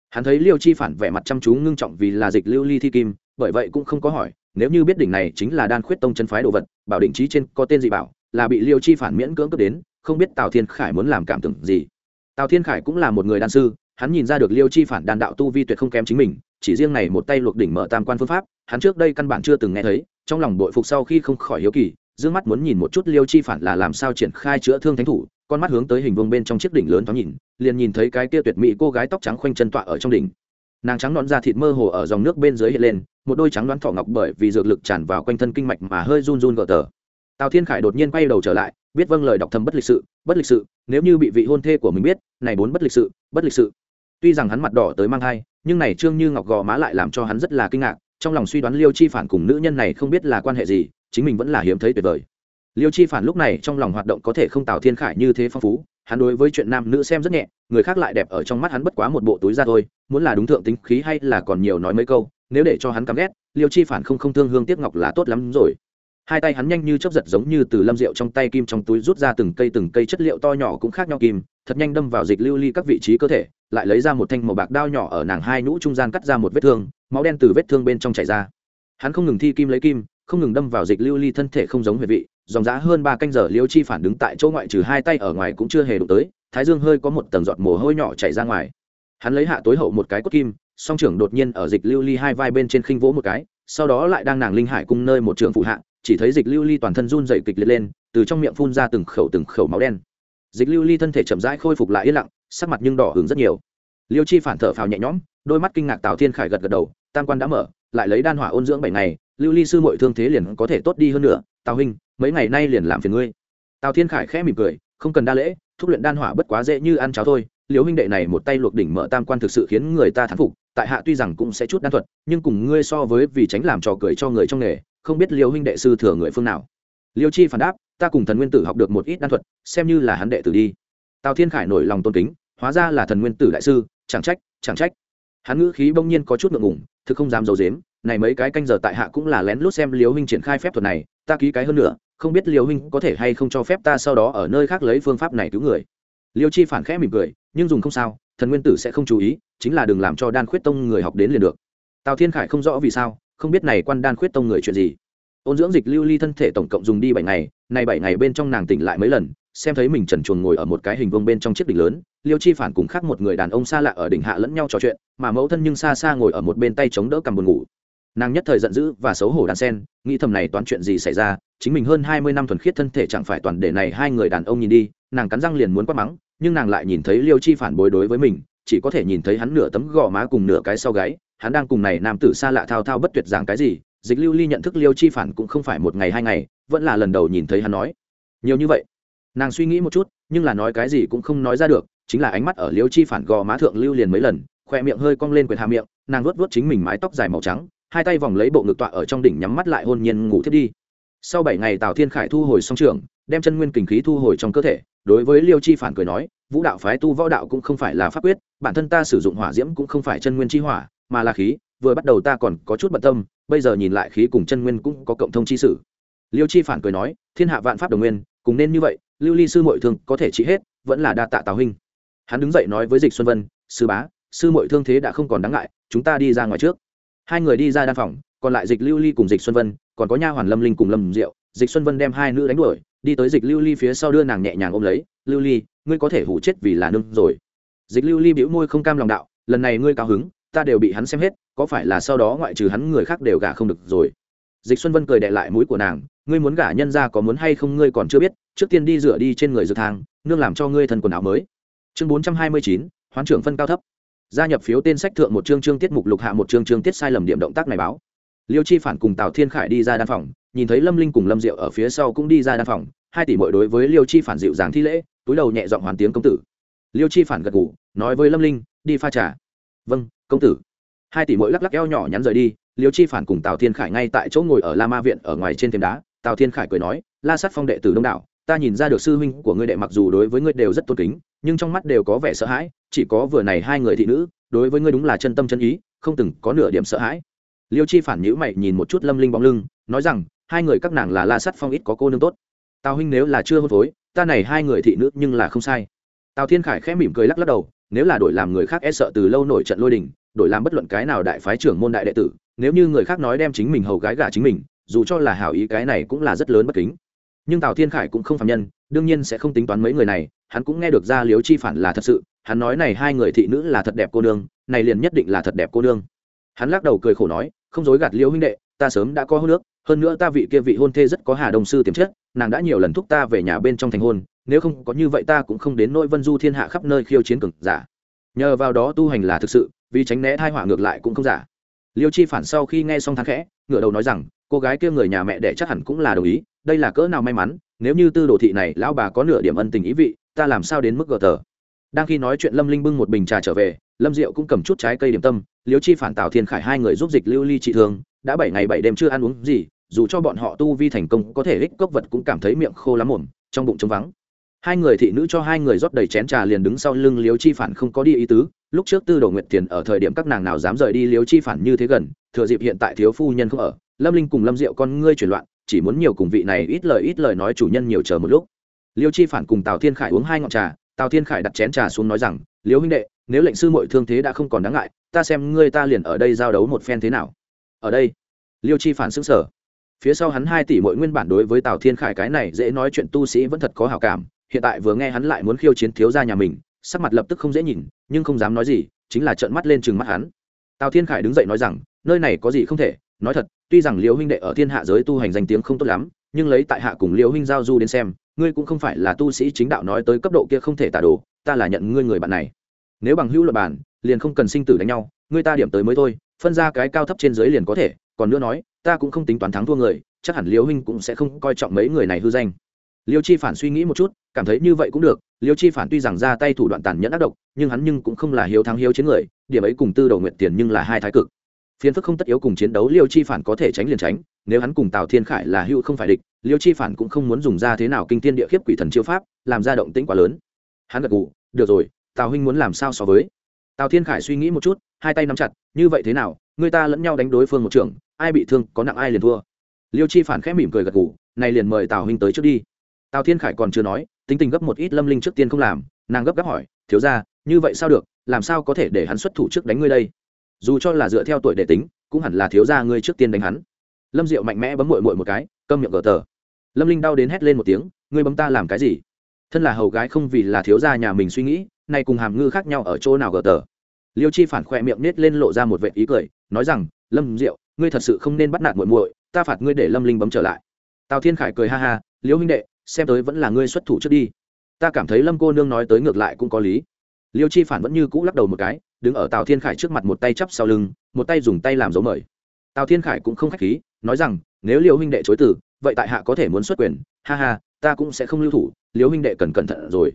Hắn thấy liêu chi phản vẻ mặt chăm chú ngưng trọng vì là dịch lưu ly thi kim bởi vậy cũng không có hỏi, nếu như biết đỉnh này chính là đan khuyết tông chân phái đồ vật, bảo định trí trên có tên gì bảo, là bị liêu chi phản miễn cưỡng cướp đến, không biết tào thiên khải muốn làm cảm tưởng gì. Tào thiên khải cũng là một người đan sư, hắn nhìn ra được liêu chi phản đan đạo tu vi tuyệt không kém chính mình, chỉ riêng này một tay luộc đỉnh mở tam quan phương pháp, hắn trước đây căn bản chưa từng nghe thấy, trong lòng bội phục sau khi không khỏi hiếu kỳ d mắt muốn nhìn một chút liêu chi phản là làm sao triển khai chữa thương thánh thủ, con mắt hướng tới hình vương bên trong chiếc đỉnh lớn thoáng nhìn, liền nhìn thấy cái kia tuyệt mỹ cô gái tóc trắng khoanh chân tọa ở trong đỉnh nàng trắng nón da thịt mơ hồ ở dòng nước bên dưới hiện lên, một đôi trắng đoán thỏ ngọc bởi vì dược lực tràn vào quanh thân kinh mạch mà hơi run run gợn tờ. Tào thiên khải đột nhiên quay đầu trở lại, biết vâng lời đọc thầm bất lịch sự, bất lịch sự, nếu như bị vị hôn thê của mình biết, này bốn bất lịch sự, bất lịch sự. Tuy rằng hắn mặt đỏ tới mang thai, nhưng này trương như ngọc gò má lại làm cho hắn rất là kinh ngạc, trong lòng suy đoán liêu chi phản cùng nữ nhân này không biết là quan hệ gì, chính mình vẫn là hiếm thấy tuyệt vời. Liêu chi phản lúc này trong lòng hoạt động có thể không tào thiên khải như thế phong phú hắn đối với chuyện nam nữ xem rất nhẹ, người khác lại đẹp ở trong mắt hắn bất quá một bộ túi ra thôi, muốn là đúng thượng tính khí hay là còn nhiều nói mấy câu, nếu để cho hắn căm ghét, liêu chi phản không không thương hương tiếc ngọc là tốt lắm rồi. Hai tay hắn nhanh như chớp giật giống như từ lâm rượu trong tay kim trong túi rút ra từng cây từng cây chất liệu to nhỏ cũng khác nhau kim, thật nhanh đâm vào dịch lưu ly các vị trí cơ thể, lại lấy ra một thanh màu bạc đao nhỏ ở nàng hai nhũ trung gian cắt ra một vết thương, máu đen từ vết thương bên trong chảy ra. Hắn không ngừng thi kim lấy kim không ngừng đâm vào dịch lưu ly thân thể không giống huyệt vị, dòng giá hơn ba canh giờ liêu chi phản đứng tại chỗ ngoại trừ hai tay ở ngoài cũng chưa hề đụng tới, thái dương hơi có một tầng giọt mồ hôi nhỏ chảy ra ngoài. Hắn lấy hạ tối hậu một cái cốt kim, song trưởng đột nhiên ở dịch lưu ly hai vai bên trên khinh vỗ một cái, sau đó lại đang nàng linh hải cung nơi một trường phụ hạ, chỉ thấy dịch lưu ly toàn thân run dậy kịch liệt lên, từ trong miệng phun ra từng khẩu từng khẩu máu đen. Dịch lưu ly thân thể chậm rãi khôi phục lại yên lặng, sắc mặt nhưng đỏ hứng rất nhiều. Liêu chi phản thở phào nhẹ nhõm, đôi mắt kinh ngạc tào thiên khải gật gật đầu, tam quan đã mở lại lấy đan hỏa ôn dưỡng bảy ngày, lưu ly sư mội thương thế liền có thể tốt đi hơn nữa. Tào huynh, mấy ngày nay liền làm phiền ngươi. Tào thiên khải khẽ mỉm cười, không cần đa lễ, thúc luyện đan hỏa bất quá dễ như ăn cháo thôi. Liều huynh đệ này một tay luộc đỉnh mở tam quan thực sự khiến người ta thán phục, tại hạ tuy rằng cũng sẽ chút đan thuật, nhưng cùng ngươi so với vì tránh làm trò cười cho người trong nghề, không biết liều huynh đệ sư thừa người phương nào. Liêu chi phản đáp, ta cùng thần nguyên tử học được một ít đan thuật, xem như là hắn đệ tử đi. Tào thiên khải nổi lòng tôn kính, hóa ra là thần nguyên tử đại sư, chẳng trách chẳng trách hắn ngữ khí bỗng nhiên có chút ngượng ngùng, thực không dám d i ấ u dếm này mấy cái canh giờ tại hạ cũng là lén lút xem liều huynh triển khai phép thuật này, ta ký cái hơn nữa, không biết liều huynh có thể hay không cho phép ta sau đó ở nơi khác lấy phương pháp này cứu người. Liêu chi phản khẽ mỉm cười, nhưng dùng không sao, thần nguyên tử sẽ không chú ý, chính là đừng làm cho đan khuyết tông người học đến liền được. Tào thiên khải không rõ vì sao, không biết này quan đan khuyết tông người chuyện gì. Ôn dưỡng dịch lưu ly thân thể tổng cộng dùng đi bảy ngày, nay bảy ngày bên trong nàng tỉnh lại mấy lần xem thấy mình trần chuồng ngồi ở một cái hình vuông bên trong chiếc đỉnh lớn, liêu chi phản cùng khác một người đàn ông xa lạ ở đỉnh hạ lẫn nhau trò chuyện, mà mẫu thân nhưng xa xa ngồi ở một bên tay chống đỡ cầm buồn ngủ. Nàng nhất thời giận dữ và xấu hổ đan sen, nghĩ thầm này toán chuyện gì xảy ra, chính mình hơn hai mươi năm thuần khiết thân thể chẳng phải toàn để này hai người đàn ông nhìn đi, nàng cắn răng liền muốn quát mắng, nhưng nàng lại nhìn thấy liêu chi phản bối đối với mình, chỉ có thể nhìn thấy hắn nửa tấm gò má cùng nửa cái sau gáy, hắn đang cùng này nam tử xa lạ thao thao bất tuyệt giảng cái gì, dịch lưu ly nhận thức liêu chi phản cũng không phải một ngày hai ngày, vẫn là lần đầu nhìn thấy hắn nói. Nhiều như vậy nàng suy nghĩ một chút, nhưng là nói cái gì cũng không nói ra được, chính là ánh mắt ở liêu chi phản gò má thượng lưu liền mấy lần, khoe miệng hơi cong lên quệt hà miệng, nàng vuốt vuốt chính mình mái tóc dài màu trắng, hai tay vòng lấy bộ ngực tọa ở trong đỉnh nhắm mắt lại hôn nhiên ngủ thiết đi. Sau bảy ngày tào thiên khải thu hồi song trường đem chân nguyên kình khí thu hồi trong cơ thể, đối với liêu chi phản cười nói, vũ đạo phái tu võ đạo cũng không phải là pháp quyết, bản thân ta sử dụng hỏa diễm cũng không phải chân nguyên chi hỏa, mà là khí, vừa bắt đầu ta còn có chút bận tâm, bây giờ nhìn lại khí cùng chân nguyên cũng có cộng thông chi sử liêu chi phản cười nói, thiên hạ vạn pháp đồng nguyên, cùng nên như vậy lưu ly sư mội thương có thể trị hết, vẫn là đa tạ tào huynh. Hắn đứng dậy nói với dịch xuân vân, sư bá, sư mội thương thế đã không còn đáng ngại, chúng ta đi ra ngoài trước. Hai người đi ra đan phòng, còn lại dịch lưu ly cùng dịch xuân vân, còn có nha hoàn lâm linh cùng lâm diệu. Dịch xuân vân đem hai nữ đánh đuổi, đi tới dịch lưu ly phía sau đưa nàng nhẹ nhàng ôm lấy, lưu ly, ngươi có thể hủ chết vì là nương rồi. Dịch lưu ly bĩu môi không cam lòng đạo, lần này ngươi cao hứng, ta đều bị hắn xem hết, có phải là sau đó ngoại trừ hắn người khác đều gả không được rồi? Dịch xuân vân cười đệ lại mũi của nàng, ngươi muốn gả nhân ra có muốn hay không ngươi còn chưa biết trước tiên đi rửa đi trên người dược thang, nương làm cho ngươi thần quần áo mới. Chương bốn trăm hai mươi chín, hoán trưởng phân cao thấp. Gia nhập phiếu tên sách thượng một chương chương tiết mục lục hạ một chương chương tiết sai lầm điểm động tác này báo. Liêu chi phản cùng tào thiên khải đi ra đan phòng, nhìn thấy lâm linh cùng lâm diệu ở phía sau cũng đi ra đan phòng, hai tỷ mội đối với liêu chi phản dịu dàng thi lễ, túi đầu nhẹ giọng hoàn tiếng công tử. Liêu chi phản gật ngủ nói với lâm linh, đi pha trà. Vâng công tử. Hai tỷ mội lắc lắc eo nhỏ nhắn rời đi, liêu chi phản cùng tào thiên khải ngay tại chỗ ngồi ở la ma viện ở ngoài trên thềm đá, tào thiên khải cười nói, la sắt phong đệ tử đông đảo ta nhìn ra được sư huynh của ngươi đệ mặc dù đối với ngươi đều rất tôn kính, nhưng trong mắt đều có vẻ sợ hãi, chỉ có vừa này hai người thị nữ, đối với ngươi đúng là chân tâm chân ý, không từng có nửa điểm sợ hãi. Liêu chi phản nhữ mày nhìn một chút lâm linh bóng lưng, nói rằng, hai người các nàng là la sắt phong ít có cô nương tốt. Tào huynh nếu là chưa hôn phối, ta này hai người thị nữ nhưng là không sai. Tào thiên khải khẽ mỉm cười lắc lắc đầu, nếu là đổi làm người khác e sợ từ lâu nổi trận lôi đình, đổi làm bất luận cái nào đại phái trưởng môn đại đệ tử, nếu như người khác nói đem chính mình hầu gái gả chính mình, dù cho là hảo ý cái này cũng là rất lớn bất kính nhưng tào thiên khải cũng không phạm nhân, đương nhiên sẽ không tính toán mấy người này, hắn cũng nghe được ra liếu chi phản là thật sự, hắn nói này hai người thị nữ là thật đẹp cô nương, này liền nhất định là thật đẹp cô nương. Hắn lắc đầu cười khổ nói, không dối gạt liêu huynh đệ, ta sớm đã có hôn nước hơn nữa ta vị kia vị hôn thê rất có hà đồng sư tiềm chất, nàng đã nhiều lần thúc ta về nhà bên trong thành hôn, nếu không có như vậy ta cũng không đến nỗi vân du thiên hạ khắp nơi khiêu chiến cực giả. Nhờ vào đó tu hành là thực sự, vì tránh né thai họa ngược lại cũng không giả. Liêu chi phản sau khi nghe xong thắng khẽ ngựa đầu nói rằng cô gái kia người nhà mẹ đẻ chắc hẳn cũng là đồng ý, đây là cỡ nào may mắn, nếu như tư đồ thị này lão bà có nửa điểm ân tình ý vị, ta làm sao đến mức gờ tờ. Đang khi nói chuyện lâm linh bưng một bình trà trở về, lâm diệu cũng cầm chút trái cây điểm tâm liếu chi phản tào thiên khải hai người giúp dịch lưu ly trị thương, đã bảy ngày bảy đêm chưa ăn uống gì, dù cho bọn họ tu vi thành công có thể ích cốc vật cũng cảm thấy miệng khô lắm mồm, trong bụng trống vắng. Hai người thị nữ cho hai người rót đầy chén trà liền đứng sau lưng liếu chi phản không có đi ý tứ, lúc trước tư đồ nguyệt tiền ở thời điểm các nàng nào dám rời đi liếu chi phản như thế gần, thừa dịp hiện tại thiếu phu nhân không ở lâm linh cùng lâm diệu con ngươi chuyển loạn, chỉ muốn nhiều cùng vị này ít lời ít lời nói chủ nhân nhiều chờ một lúc. Liêu chi phản cùng tào thiên khải uống hai ngọn trà, tào thiên khải đặt chén trà xuống nói rằng, liêu huynh đệ, nếu lệnh sư mội thương thế đã không còn đáng ngại, ta xem ngươi ta liền ở đây giao đấu một phen thế nào. Ở đây? Liêu chi phản xứng sở phía sau hắn hai tỷ mỗi nguyên bản đối với tào thiên khải cái này dễ nói chuyện tu sĩ vẫn thật có hào cảm, hiện tại vừa nghe hắn lại muốn khiêu chiến thiếu gia nhà mình, sắc mặt lập tức không dễ nhìn, nhưng không dám nói gì, chính là trợn mắt lên chừng mắt hắn. Tào thiên khải đứng dậy nói rằng, nơi này có gì không thể nói thật, tuy rằng liễu huynh đệ ở thiên hạ giới tu hành danh tiếng không tốt lắm, nhưng lấy tại hạ cùng liễu huynh giao du đến xem, ngươi cũng không phải là tu sĩ chính đạo nói tới cấp độ kia không thể tả đồ, ta là nhận ngươi người bạn này. Nếu bằng hữu luật bản, liền không cần sinh tử đánh nhau, ngươi ta điểm tới mới thôi, phân ra cái cao thấp trên dưới liền có thể, còn nữa nói, ta cũng không tính toán thắng thua người, chắc hẳn liễu huynh cũng sẽ không coi trọng mấy người này hư danh. Liêu chi phản suy nghĩ một chút, cảm thấy như vậy cũng được, liêu chi phản tuy rằng ra tay thủ đoạn tàn nhẫn ác độc, nhưng hắn nhưng cũng không là hiếu thắng hiếu chiến người, điểm ấy cùng tư đầu nguyện tiền nhưng là hai thái cực phiến phức không tất yếu cùng chiến đấu liêu chi phản có thể tránh liền tránh, nếu hắn cùng tào thiên khải là hữu không phải địch, liêu chi phản cũng không muốn dùng ra thế nào kinh tiên địa khiếp quỷ thần chiêu pháp, làm ra động tĩnh quá lớn. Hắn gật gù, được rồi, tào huynh muốn làm sao so với? Tào thiên khải suy nghĩ một chút, hai tay nắm chặt, như vậy thế nào, người ta lẫn nhau đánh đối phương một trường, ai bị thương, có nặng ai liền thua. Liêu chi phản khẽ mỉm cười gật gù, này liền mời tào huynh tới trước đi. Tào thiên khải còn chưa nói, tính tình gấp một ít lâm linh trước tiên không làm, nàng gấp gáp hỏi, thiếu ra như vậy sao được, làm sao có thể để hắn xuất thủ trước đánh ngươi đây? Dù cho là dựa theo tuổi để tính, cũng hẳn là thiếu gia ngươi trước tiên đánh hắn. Lâm diệu mạnh mẽ bấm mội mội một cái, câm miệng gờ tờ. Lâm linh đau đến hét lên một tiếng, ngươi bấm ta làm cái gì? Thân là hầu gái không vì là thiếu gia nhà mình suy nghĩ, nay cùng hàm ngư khác nhau ở chỗ nào gờ tờ? Liêu chi phản khoe miệng nết lên lộ ra một vệ ý cười, nói rằng, lâm diệu, ngươi thật sự không nên bắt nạt muội muội, ta phạt ngươi để lâm linh bấm trở lại. Tào thiên khải cười ha ha, liêu huynh đệ, xem tới vẫn là ngươi xuất thủ trước đi. Ta cảm thấy lâm cô nương nói tới ngược lại cũng có lý liêu chi phản vẫn như cũ lắc đầu một cái, đứng ở tào thiên khải trước mặt một tay chắp sau lưng, một tay dùng tay làm dấu mời. Tào thiên khải cũng không k h á c h khí, nói rằng, nếu liêu huynh đệ chối từ, vậy tại hạ có thể muốn xuất quyền. Ha ha, ta cũng sẽ không lưu thủ, liêu huynh đệ cần cẩn thận rồi.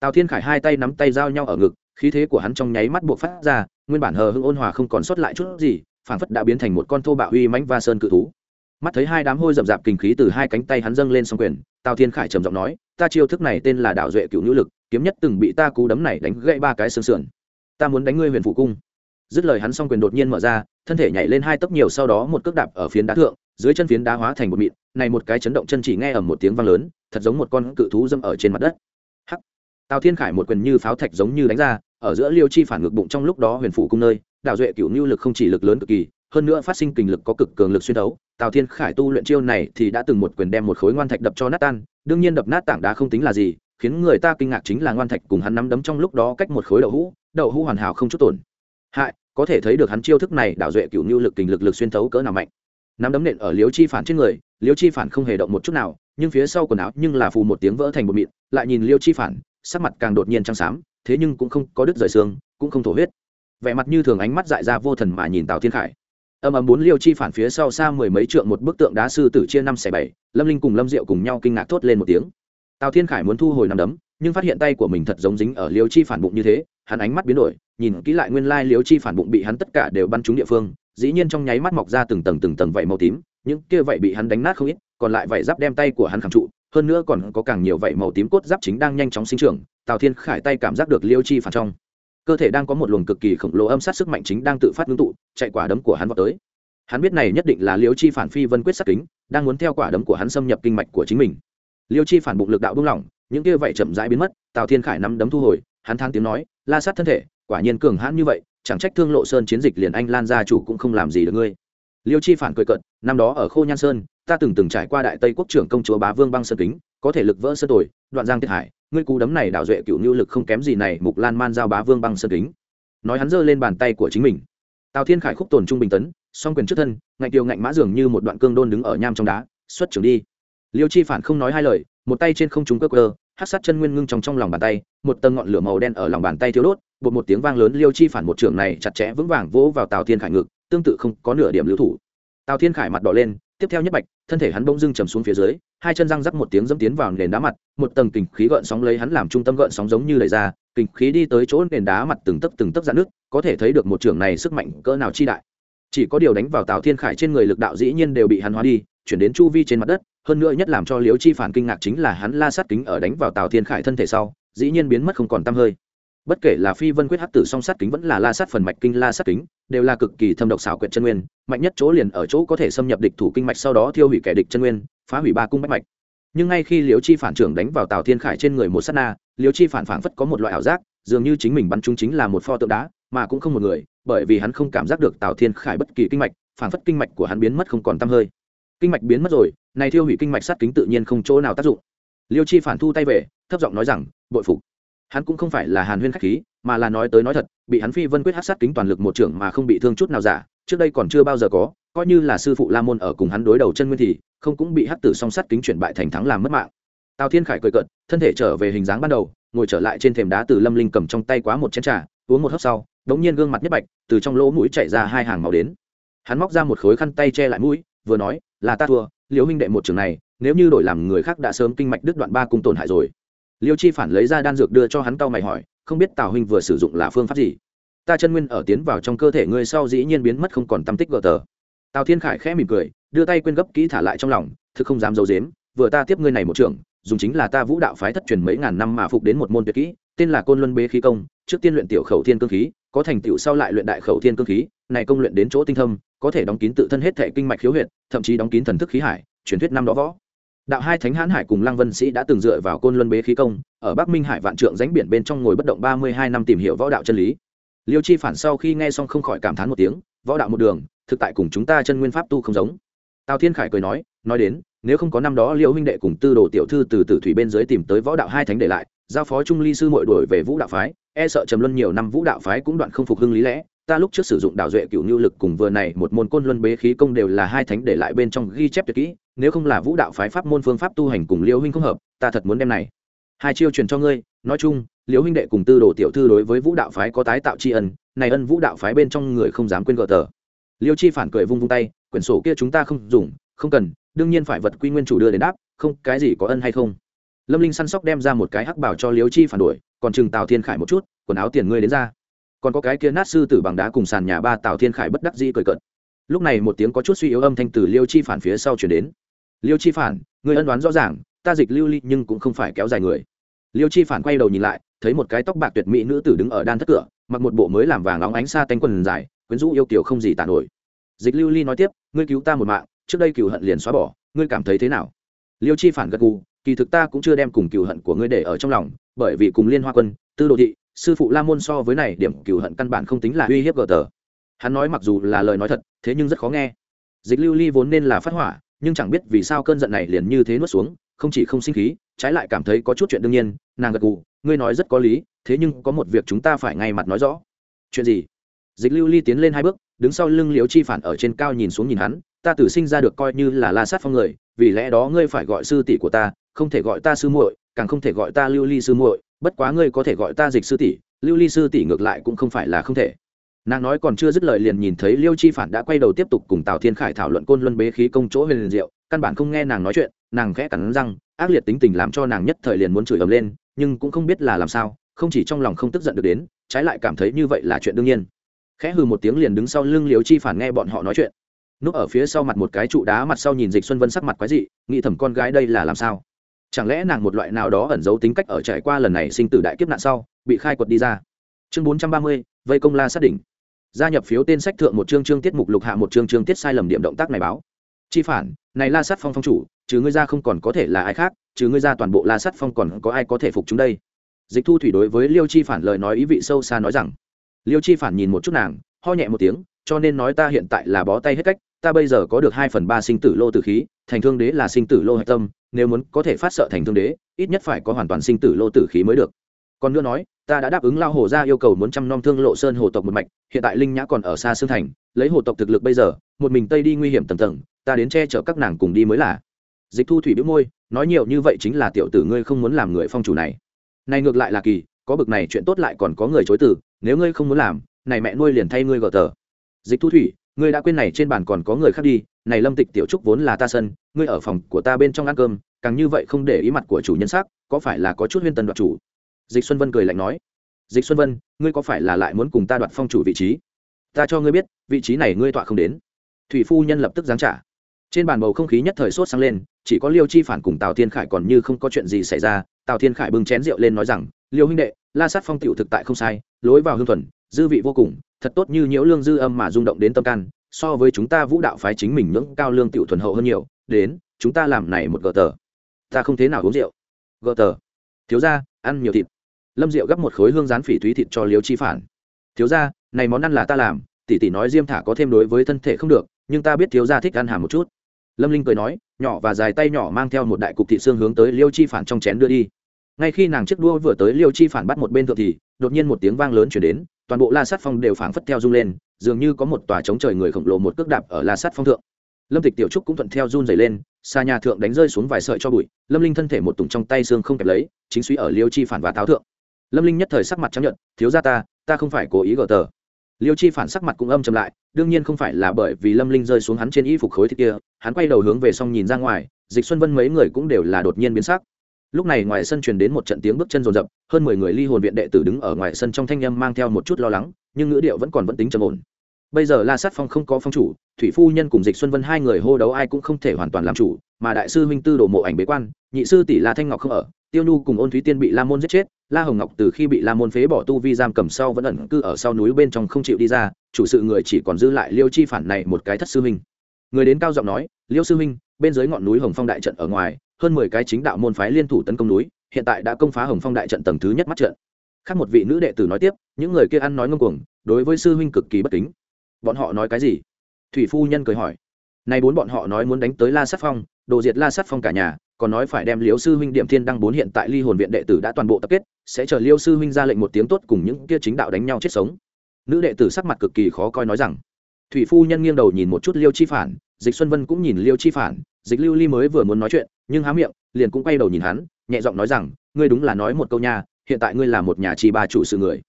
Tào thiên khải hai tay nắm tay giao nhau ở ngực, khí thế của hắn trong nháy mắt buộc phát ra, nguyên bản hờ hưng ôn hòa không còn sót lại chút gì, phảng phất đã biến thành một con thô bạo uy mãnh va sơn cự thú. Mắt thấy hai đám hôi rậm rạp kinh khí từ hai cánh tay hắn dâng lên s quyền, tào thiên khải trầm giọng nói ta chiêu thức này tên là đạo duệ cựu nữ lực, kiếm nhất từng bị ta cú đấm này đánh gãy ba cái xương sườn. Ta muốn đánh ngươi huyền phụ cung. Dứt lời hắn s quyền đột nhiên mở ra, thân thể nhảy lên hai tấc nhiều sau đó một cước đạp ở phiến đá thượng, dưới chân phiến đá hóa thành một mịn, này một cái chấn động chân chỉ nghe ở một tiếng vang lớn, thật giống một con cự thú dâm ở trên mặt đất. Hắc. Tào thiên khải một quyền như pháo thạch giống như đánh ra, ở giữa liêu chi phản ngược bụng trong lúc đó huyền phụ cung nơi đạo duệ cựu nhu lực không chỉ lực lớn cực kỳ, hơn nữa phát sinh kình lực có cực cường lực xuyên đấu. tào thiên khải tu luyện chiêu này thì đã từng một quyền đem một khối ngoan thạch đập cho nát tan đương nhiên đập nát tảng đá không tính là gì, khiến người ta kinh ngạc chính là ngoan thạch cùng hắn nắm đấm trong lúc đó cách một khối đậu hũ đậu hũ hoàn hảo không chút tổn. Hại, có thể thấy được hắn chiêu thức này đảo duệ cựu nhu lực kình lực lực xuyên thấu cỡ nào mạnh. Nắm đấm nện ở liếu chi phản trên người liếu chi phản không hề động một chút nào, nhưng phía sau quần áo nhưng là phù một tiếng vỡ thành một mịn, lại nhìn liêu chi phản, sắc mặt càng đột nhiên trắng xám, thế nhưng cũng không có đứt rời xương, cũng không thổ huyết. Vẻ mặt như thường ánh mắt dại ra vô thần mà nhìn tào thiên khải âm ầm bốn liêu chi phản phía sau xa mười mấy trượng một bức tượng đá sư tử chia năm xẻ bảy, lâm linh cùng lâm diệu cùng nhau kinh ngạc thốt lên một tiếng. Tào thiên khải muốn thu hồi nằm đấm, nhưng phát hiện tay của mình thật giống dính ở liêu chi phản bụng như thế, hắn ánh mắt biến đổi, nhìn kỹ lại nguyên lai liêu chi phản bụng bị hắn tất cả đều bắn trúng địa phương, dĩ nhiên trong nháy mắt mọc ra từng tầng từng tầng vảy màu tím, những kia vảy bị hắn đánh nát không ít, còn lại vảy giáp đem tay của hắn khẳng trụ, hơn nữa còn có càng nhiều vảy màu tím cốt giáp chính đang nhanh chóng sinh trưởng, tào thiên khải tay cảm giác được liêu chi phản trong cơ thể đang có một luồng cực kỳ khổng lồ âm sát sức mạnh chính đang tự phát ngưng tụ, chạy quả đấm của hắn vào tới. Hắn biết này nhất định là liêu chi phản phi vân quyết sắc kính, đang muốn theo quả đấm của hắn xâm nhập kinh mạch của chính mình. Liêu chi phản bụng lực đạo buông lỏng, những kia vậy chậm rãi biến mất, tào thiên khải nắm đấm thu hồi, hắn thang tiếng nói, la sát thân thể, quả nhiên cường hãn như vậy, chẳng trách thương lộ sơn chiến dịch liền anh lan gia chủ cũng không làm gì được ngươi liêu chi phản cười cận năm đó ở khô nhan sơn, ta từng từng trải qua đại tây quốc trưởng công chúa bá vương băng sơn kính, có thể lực vỡ sơ tồi, đoạn giang thiệt hải ngươi cú đấm này đạo duệ cựu nhu lực không kém gì này mục lan man giao bá vương băng sơn kính. Nói hắn giơ lên bàn tay của chính mình. Tào thiên khải khúc tồn trung bình tấn, song quyền trước thân, ngạnh tiêu ngạnh mã dường như một đoạn cương đôn đứng ở nham trong đá, xuất trưởng đi. Liêu chi phản không nói hai lời, một tay trên không trung cơ cơ hát sát chân nguyên ngưng trong trong lòng bàn tay, một tầng ngọn lửa màu đen ở lòng bàn tay thiếu đốt, bột một tiếng vang lớn, liêu chi phản một trưởng này chặt chẽ vững vàng vỗ vào tào thiên khải ngực tương tự không có nửa điểm lưu thủ. Tào thiên khải mặt đỏ lên, tiếp theo nhất bạch, thân thể hắn bỗng dưng trầm xuống phía dưới, hai chân răng rắc một tiếng dẫm tiến vào nền đá mặt, một tầng kình khí gợn sóng lấy hắn làm trung tâm gợn sóng giống như lầy ra, kình khí đi tới chỗ nền đá mặt từng tấc từng tấc dạn nước có thể thấy được một trường này sức mạnh cỡ nào chi đại. Chỉ có điều đánh vào tào thiên khải trên người lực đạo dĩ nhiên đều bị hắn hóa đi, chuyển đến chu vi trên mặt đất, hơn nữa nhất làm cho liễu chi phản kinh ngạc chính là hắn la sát kính ở đánh vào tào thiên khải thân thể sau, dĩ nhiên biến mất không còn tăm hơi bất kể là phi vân quyết hắc tử song sát kính vẫn là la sát phần mạch kinh la sát kính, đều là cực kỳ thâm độc xảo quyệt chân nguyên, mạnh nhất chỗ liền ở chỗ có thể xâm nhập địch thủ kinh mạch sau đó thiêu hủy kẻ địch chân nguyên, phá hủy ba cung bách mạch. Nhưng ngay khi liễu chi phản trưởng đánh vào tào thiên khải trên người một sát na, liễu chi phản phảng phất có một loại ảo giác, dường như chính mình bắn chúng chính là một pho tượng đá, mà cũng không một người, bởi vì hắn không cảm giác được tào thiên khải bất kỳ kinh mạch, phảng phất kinh mạch của hắn biến mất không còn tăm hơi. Kinh mạch biến mất rồi, này thiêu hủy kinh mạch sát kính tự nhiên không chỗ nào tác dụng. Liêu chi phản thu tay về, thấp giọng nói rằng, bội phục hắn cũng không phải là hàn huyên khách khí, mà là nói tới nói thật, bị hắn phi vân quyết hát sát kính toàn lực một trưởng mà không bị thương chút nào giả, trước đây còn chưa bao giờ có, coi như là sư phụ la môn ở cùng hắn đối đầu chân nguyên thì không cũng bị hát tử song sát kính chuyển bại thành thắng làm mất mạng. Tào thiên khải cười cợt, thân thể trở về hình dáng ban đầu, ngồi trở lại trên thềm đá từ lâm linh cầm trong tay quá một chén trà, uống một hớp sau, đống nhiên gương mặt nhất bạch, từ trong lỗ mũi chảy ra hai hàng màu đến. Hắn móc ra một khối khăn tay che lại mũi, vừa nói, là ta thua, liễu huynh đệ một trường này, nếu như đổi làm người khác đã sớm kinh mạch đứt đoạn ba cung tổn hại rồi liêu chi phản lấy ra đan dược đưa cho hắn tao mày hỏi không biết tào huynh vừa sử dụng là phương pháp gì? Ta chân nguyên ở tiến vào trong cơ thể ngươi sau dĩ nhiên biến mất không còn tâm tích gờ tờ. Tào thiên khải khẽ mỉm cười đưa tay quên gấp kỹ thả lại trong lòng thực không dám giấu dếm vừa ta tiếp ngươi này một trưởng, dùng chính là ta vũ đạo phái thất truyền mấy ngàn năm mà phục đến một môn tuyệt kỹ tên là côn luân bế khí công trước tiên luyện tiểu khẩu thiên cương khí có thành tựu sau lại luyện đại khẩu thiên cương khí này công luyện đến chỗ tinh thâm có thể đóng kín tự thân hết thể kinh mạch khiếu huyệt thậm chí đóng kín thần thức khí hải truyền thuyết năm đó võ đạo hai thánh hãn hải cùng lăng vân sĩ đã từng dựa vào côn luân bế khí công, ở bắc minh hải vạn trượng ránh biển bên trong ngồi bất động ba mươi hai năm tìm hiểu võ đạo chân lý. Liêu chi phản sau khi nghe xong không khỏi cảm thán một tiếng, võ đạo một đường, thực tại cùng chúng ta chân nguyên pháp tu không giống. Tào thiên khải cười nói nói đến, nếu không có năm đó liêu huynh đệ cùng tư đồ tiểu thư từ tử thủy bên dưới tìm tới võ đạo hai thánh để lại, giao phó trung ly sư mội đổi về vũ đạo phái e sợ trầm luân nhiều năm vũ đạo phái cũng đoạn không phục hưng lý lẽ. Ta lúc trước sử dụng đạo duệ cựu nhu lực cùng vừa này một môn côn luân bế khí công đều là hai thánh để lại bên trong ghi chép tuyệt kỹ nếu không là vũ đạo phái pháp môn phương pháp tu hành cùng liễu huynh không hợp, ta thật muốn đem này hai chiêu truyền cho ngươi. Nói chung, liễu huynh đệ cùng tư đồ tiểu thư đối với vũ đạo phái có tái tạo tri ân, này ân vũ đạo phái bên trong người không dám quên gỡ tờ. Liêu chi phản cười vung vung tay, quyển sổ kia chúng ta không dùng, không cần, đương nhiên phải vật quy nguyên chủ đưa đến đáp, không, cái gì có ân hay không? Lâm linh săn sóc đem ra một cái hắc bảo cho liêu chi phản đuổi, còn chừng tào thiên khải một chút, quần áo tiền ngươi đến ra. Còn có cái kia nát sư tử bằng đá cùng sàn nhà ba tào thiên khải bất đắc dĩ cười cợt. Lúc này một tiếng có chút suy yếu âm thanh từ liêu chi phản phía sau chuyển đến liêu chi phản, người ân đoán rõ ràng, ta dịch lưu ly nhưng cũng không phải kéo dài người. Liêu chi phản quay đầu nhìn lại, thấy một cái tóc bạc tuyệt mỹ nữ tử đứng ở đan thất cửa, mặc một bộ mới làm vàng óng ánh xa tanh quần dài, quyến rũ yêu kiều không gì tàn nổi. Dịch lưu ly nói tiếp, ngươi cứu ta một mạng, trước đây cựu hận liền xóa bỏ, ngươi cảm thấy thế nào? Liêu chi phản gật gù, kỳ thực ta cũng chưa đem cùng cựu hận của ngươi để ở trong lòng, bởi vì cùng liên hoa quân, tư đồ thị, sư phụ la môn so với này, điểm cựu hận căn bản không tính là uy hiếp gờ tờ. Hắn nói mặc dù là lời nói thật, thế nhưng rất khó nghe. Dịch lưu ly vốn nên là phát hỏa nhưng chẳng biết vì sao cơn giận này liền như thế nuốt xuống, không chỉ không sinh khí, trái lại cảm thấy có chút chuyện đương nhiên, nàng gật gù, ngươi nói rất có lý, thế nhưng có một việc chúng ta phải ngay mặt nói rõ. Chuyện gì? Dịch lưu ly tiến lên hai bước, đứng sau lưng liếu chi phản ở trên cao nhìn xuống nhìn hắn, ta tử sinh ra được coi như là la sát phong người, vì lẽ đó ngươi phải gọi sư tỷ của ta, không thể gọi ta sư muội, càng không thể gọi ta lưu ly sư muội, bất quá ngươi có thể gọi ta dịch sư tỷ, lưu ly sư tỷ ngược lại cũng không phải là không thể nàng nói còn chưa dứt lời liền nhìn thấy liêu chi phản đã quay đầu tiếp tục cùng tào thiên khải thảo luận côn luân bế khí công chỗ huyền liền diệu, căn bản không nghe nàng nói chuyện, nàng khẽ cắn răng, ác liệt tính tình làm cho nàng nhất thời liền muốn chửi ầm lên, nhưng cũng không biết là làm sao, không chỉ trong lòng không tức giận được đến, trái lại cảm thấy như vậy là chuyện đương nhiên. Khẽ hừ một tiếng liền đứng sau lưng liêu chi phản nghe bọn họ nói chuyện. Núp ở phía sau mặt một cái trụ đá mặt sau nhìn dịch xuân vân sắc mặt quái dị, nghĩ thầm con gái đây là làm sao? Chẳng lẽ nàng một loại nào đó ẩn giấu tính cách ở trải qua lần này sinh tử đại kiếp nạn sau, bị khai quật đi ra? Chương bốn trăm ba mươi, vây công la xác định gia nhập phiếu tên sách thượng một chương chương tiết mục lục hạ một chương chương tiết sai lầm điểm động tác này báo. Chi phản, này la sát phong phong chủ, trừ ngươi ra không còn có thể là ai khác, trừ ngươi ra toàn bộ la sát phong còn có ai có thể phục chúng đây? Dịch thu thủy đối với liêu chi phản lời nói ý vị sâu xa nói rằng, liêu chi phản nhìn một chút nàng, ho nhẹ một tiếng, cho nên nói ta hiện tại là bó tay hết cách, ta bây giờ có được hai phần ba sinh tử lô tử khí, thành thương đế là sinh tử lô hạch tâm, nếu muốn có thể phát sợ thành thương đế, ít nhất phải có hoàn toàn sinh tử lô tử khí mới được còn nữa nói, ta đã đáp ứng lao hồ ra yêu cầu muốn chăm nom thương lộ sơn hồ tộc một mạch, hiện tại linh nhã còn ở xa xương thành, lấy hồ tộc thực lực bây giờ, một mình tây đi nguy hiểm tầm tầng, ta đến che chở các nàng cùng đi mới là. Dịch thu thủy biếu môi, nói nhiều như vậy chính là tiểu tử ngươi không muốn làm người phong chủ này. Này ngược lại là kỳ, có bực này chuyện tốt lại còn có người chối từ, nếu ngươi không muốn làm, này mẹ nuôi liền thay ngươi gờ tờ. Dịch thu thủy, ngươi đã quên này trên bàn còn có người khác đi, này lâm tịch tiểu trúc vốn là ta sân, ngươi ở phòng của ta bên trong ăn cơm, càng như vậy không để ý mặt của chủ nhân sắc có phải là có chút huyên tần đoạt chủ? Dịch xuân vân cười lạnh nói, dịch xuân vân, ngươi có phải là lại muốn cùng ta đoạt phong chủ vị trí? Ta cho ngươi biết, vị trí này ngươi tọa không đến. Thủy phu nhân lập tức giáng trả. Trên bàn bầu không khí nhất thời sốt sang lên, chỉ có liêu chi phản cùng tào thiên khải còn như không có chuyện gì xảy ra. Tào thiên khải bưng chén rượu lên nói rằng, liêu huynh đệ, la sát phong tiểu thực tại không sai, lối vào hương thuần, dư vị vô cùng, thật tốt như nhiễu lương dư âm mà rung động đến tâm can, so với chúng ta vũ đạo phái chính mình ngưỡng cao lương tiểu thuần hậu hơn nhiều, đến, chúng ta làm này một gờ tờ. Ta không thế nào uống rượu. Gờ tờ? Thiếu ra ăn nhiều thịt lâm Diệu gấp một khối hương rán phỉ thúy thịt cho liêu chi phản. Thiếu ra này món ăn là ta làm, tỷ tỷ nói diêm thả có thêm đối với thân thể không được, nhưng ta biết thiếu gia thích ăn hàm một chút. Lâm linh cười nói, nhỏ và dài tay nhỏ mang theo một đại cục thị xương hướng tới liêu chi phản trong chén đưa đi. Ngay khi nàng chiếc đua vừa tới liêu chi phản bắt một bên thượng thì, đột nhiên một tiếng vang lớn chuyển đến, toàn bộ la sát phong đều phảng phất theo rung lên, dường như có một tòa chống trời người khổng lồ một cước đạp ở la sát phong thượng. Lâm tịch tiểu trúc cũng thuận theo run dày lên, xa nhà thượng đánh rơi xuống vài sợi cho bụi, lâm linh thân thể một tùng trong tay xương không kẹp lấy, chính suy ở liêu chi phản và táo thượng lâm linh nhất thời sắc mặt chấp nhận thiếu ra ta ta không phải cố ý gờ tờ. Liêu chi phản sắc mặt cũng âm chầm lại, đương nhiên không phải là bởi vì lâm linh rơi xuống hắn trên y phục khối thịt kia, hắn quay đầu hướng về xong nhìn ra ngoài, dịch xuân vân mấy người cũng đều là đột nhiên biến sắc. Lúc này ngoài sân truyền đến một trận tiếng bước chân rồn rập, hơn mười người ly hồn viện đệ tử đứng ở ngoài sân trong thanh â m mang theo một chút lo lắng, nhưng ngữ điệu vẫn còn vẫn tính trầm ổn. Bây giờ la sát phong không có phong chủ, thủy phu nhân cùng dịch xuân vân hai người hô đấu ai cũng không thể hoàn toàn làm chủ, mà đại sư huynh tư đồ mộ ảnh bế quan, nhị sư tỷ la thanh ngọc không ở tiêu nhu cùng ôn thúy tiên bị la môn giết chết la hồng ngọc từ khi bị la môn phế bỏ tu vi giam cầm sau vẫn ẩn cư ở sau núi bên trong không chịu đi ra chủ sự người chỉ còn dư lại liêu chi phản này một cái thất sư minh. người đến cao giọng nói liêu sư minh, bên dưới ngọn núi hồng phong đại trận ở ngoài hơn mười cái chính đạo môn phái liên thủ tấn công núi hiện tại đã công phá hồng phong đại trận tầng thứ nhất mắt trận. Khác một vị nữ đệ tử nói tiếp những người kia ăn nói ngông cuồng đối với sư huynh cực kỳ bất kính. Bọn họ nói cái gì? Thủy phu nhân cười hỏi. Nay bốn bọn họ nói muốn đánh tới la sát phong đồ diệt la sát phong cả nhà còn nói phải đem liêu sư huynh điểm thiên đăng bốn hiện tại ly hồn viện đệ tử đã toàn bộ tập kết, sẽ chờ liêu sư huynh ra lệnh một tiếng tốt cùng những kia chính đạo đánh nhau chết sống. Nữ đệ tử sắc mặt cực kỳ khó coi nói rằng, thủy phu nhân nghiêng đầu nhìn một chút liêu chi phản, dịch xuân vân cũng nhìn liêu chi phản, dịch lưu ly mới vừa muốn nói chuyện, nhưng há miệng, liền cũng quay đầu nhìn hắn, nhẹ giọng nói rằng, ngươi đúng là nói một câu nha, hiện tại ngươi là một nhà chi ba chủ sự người.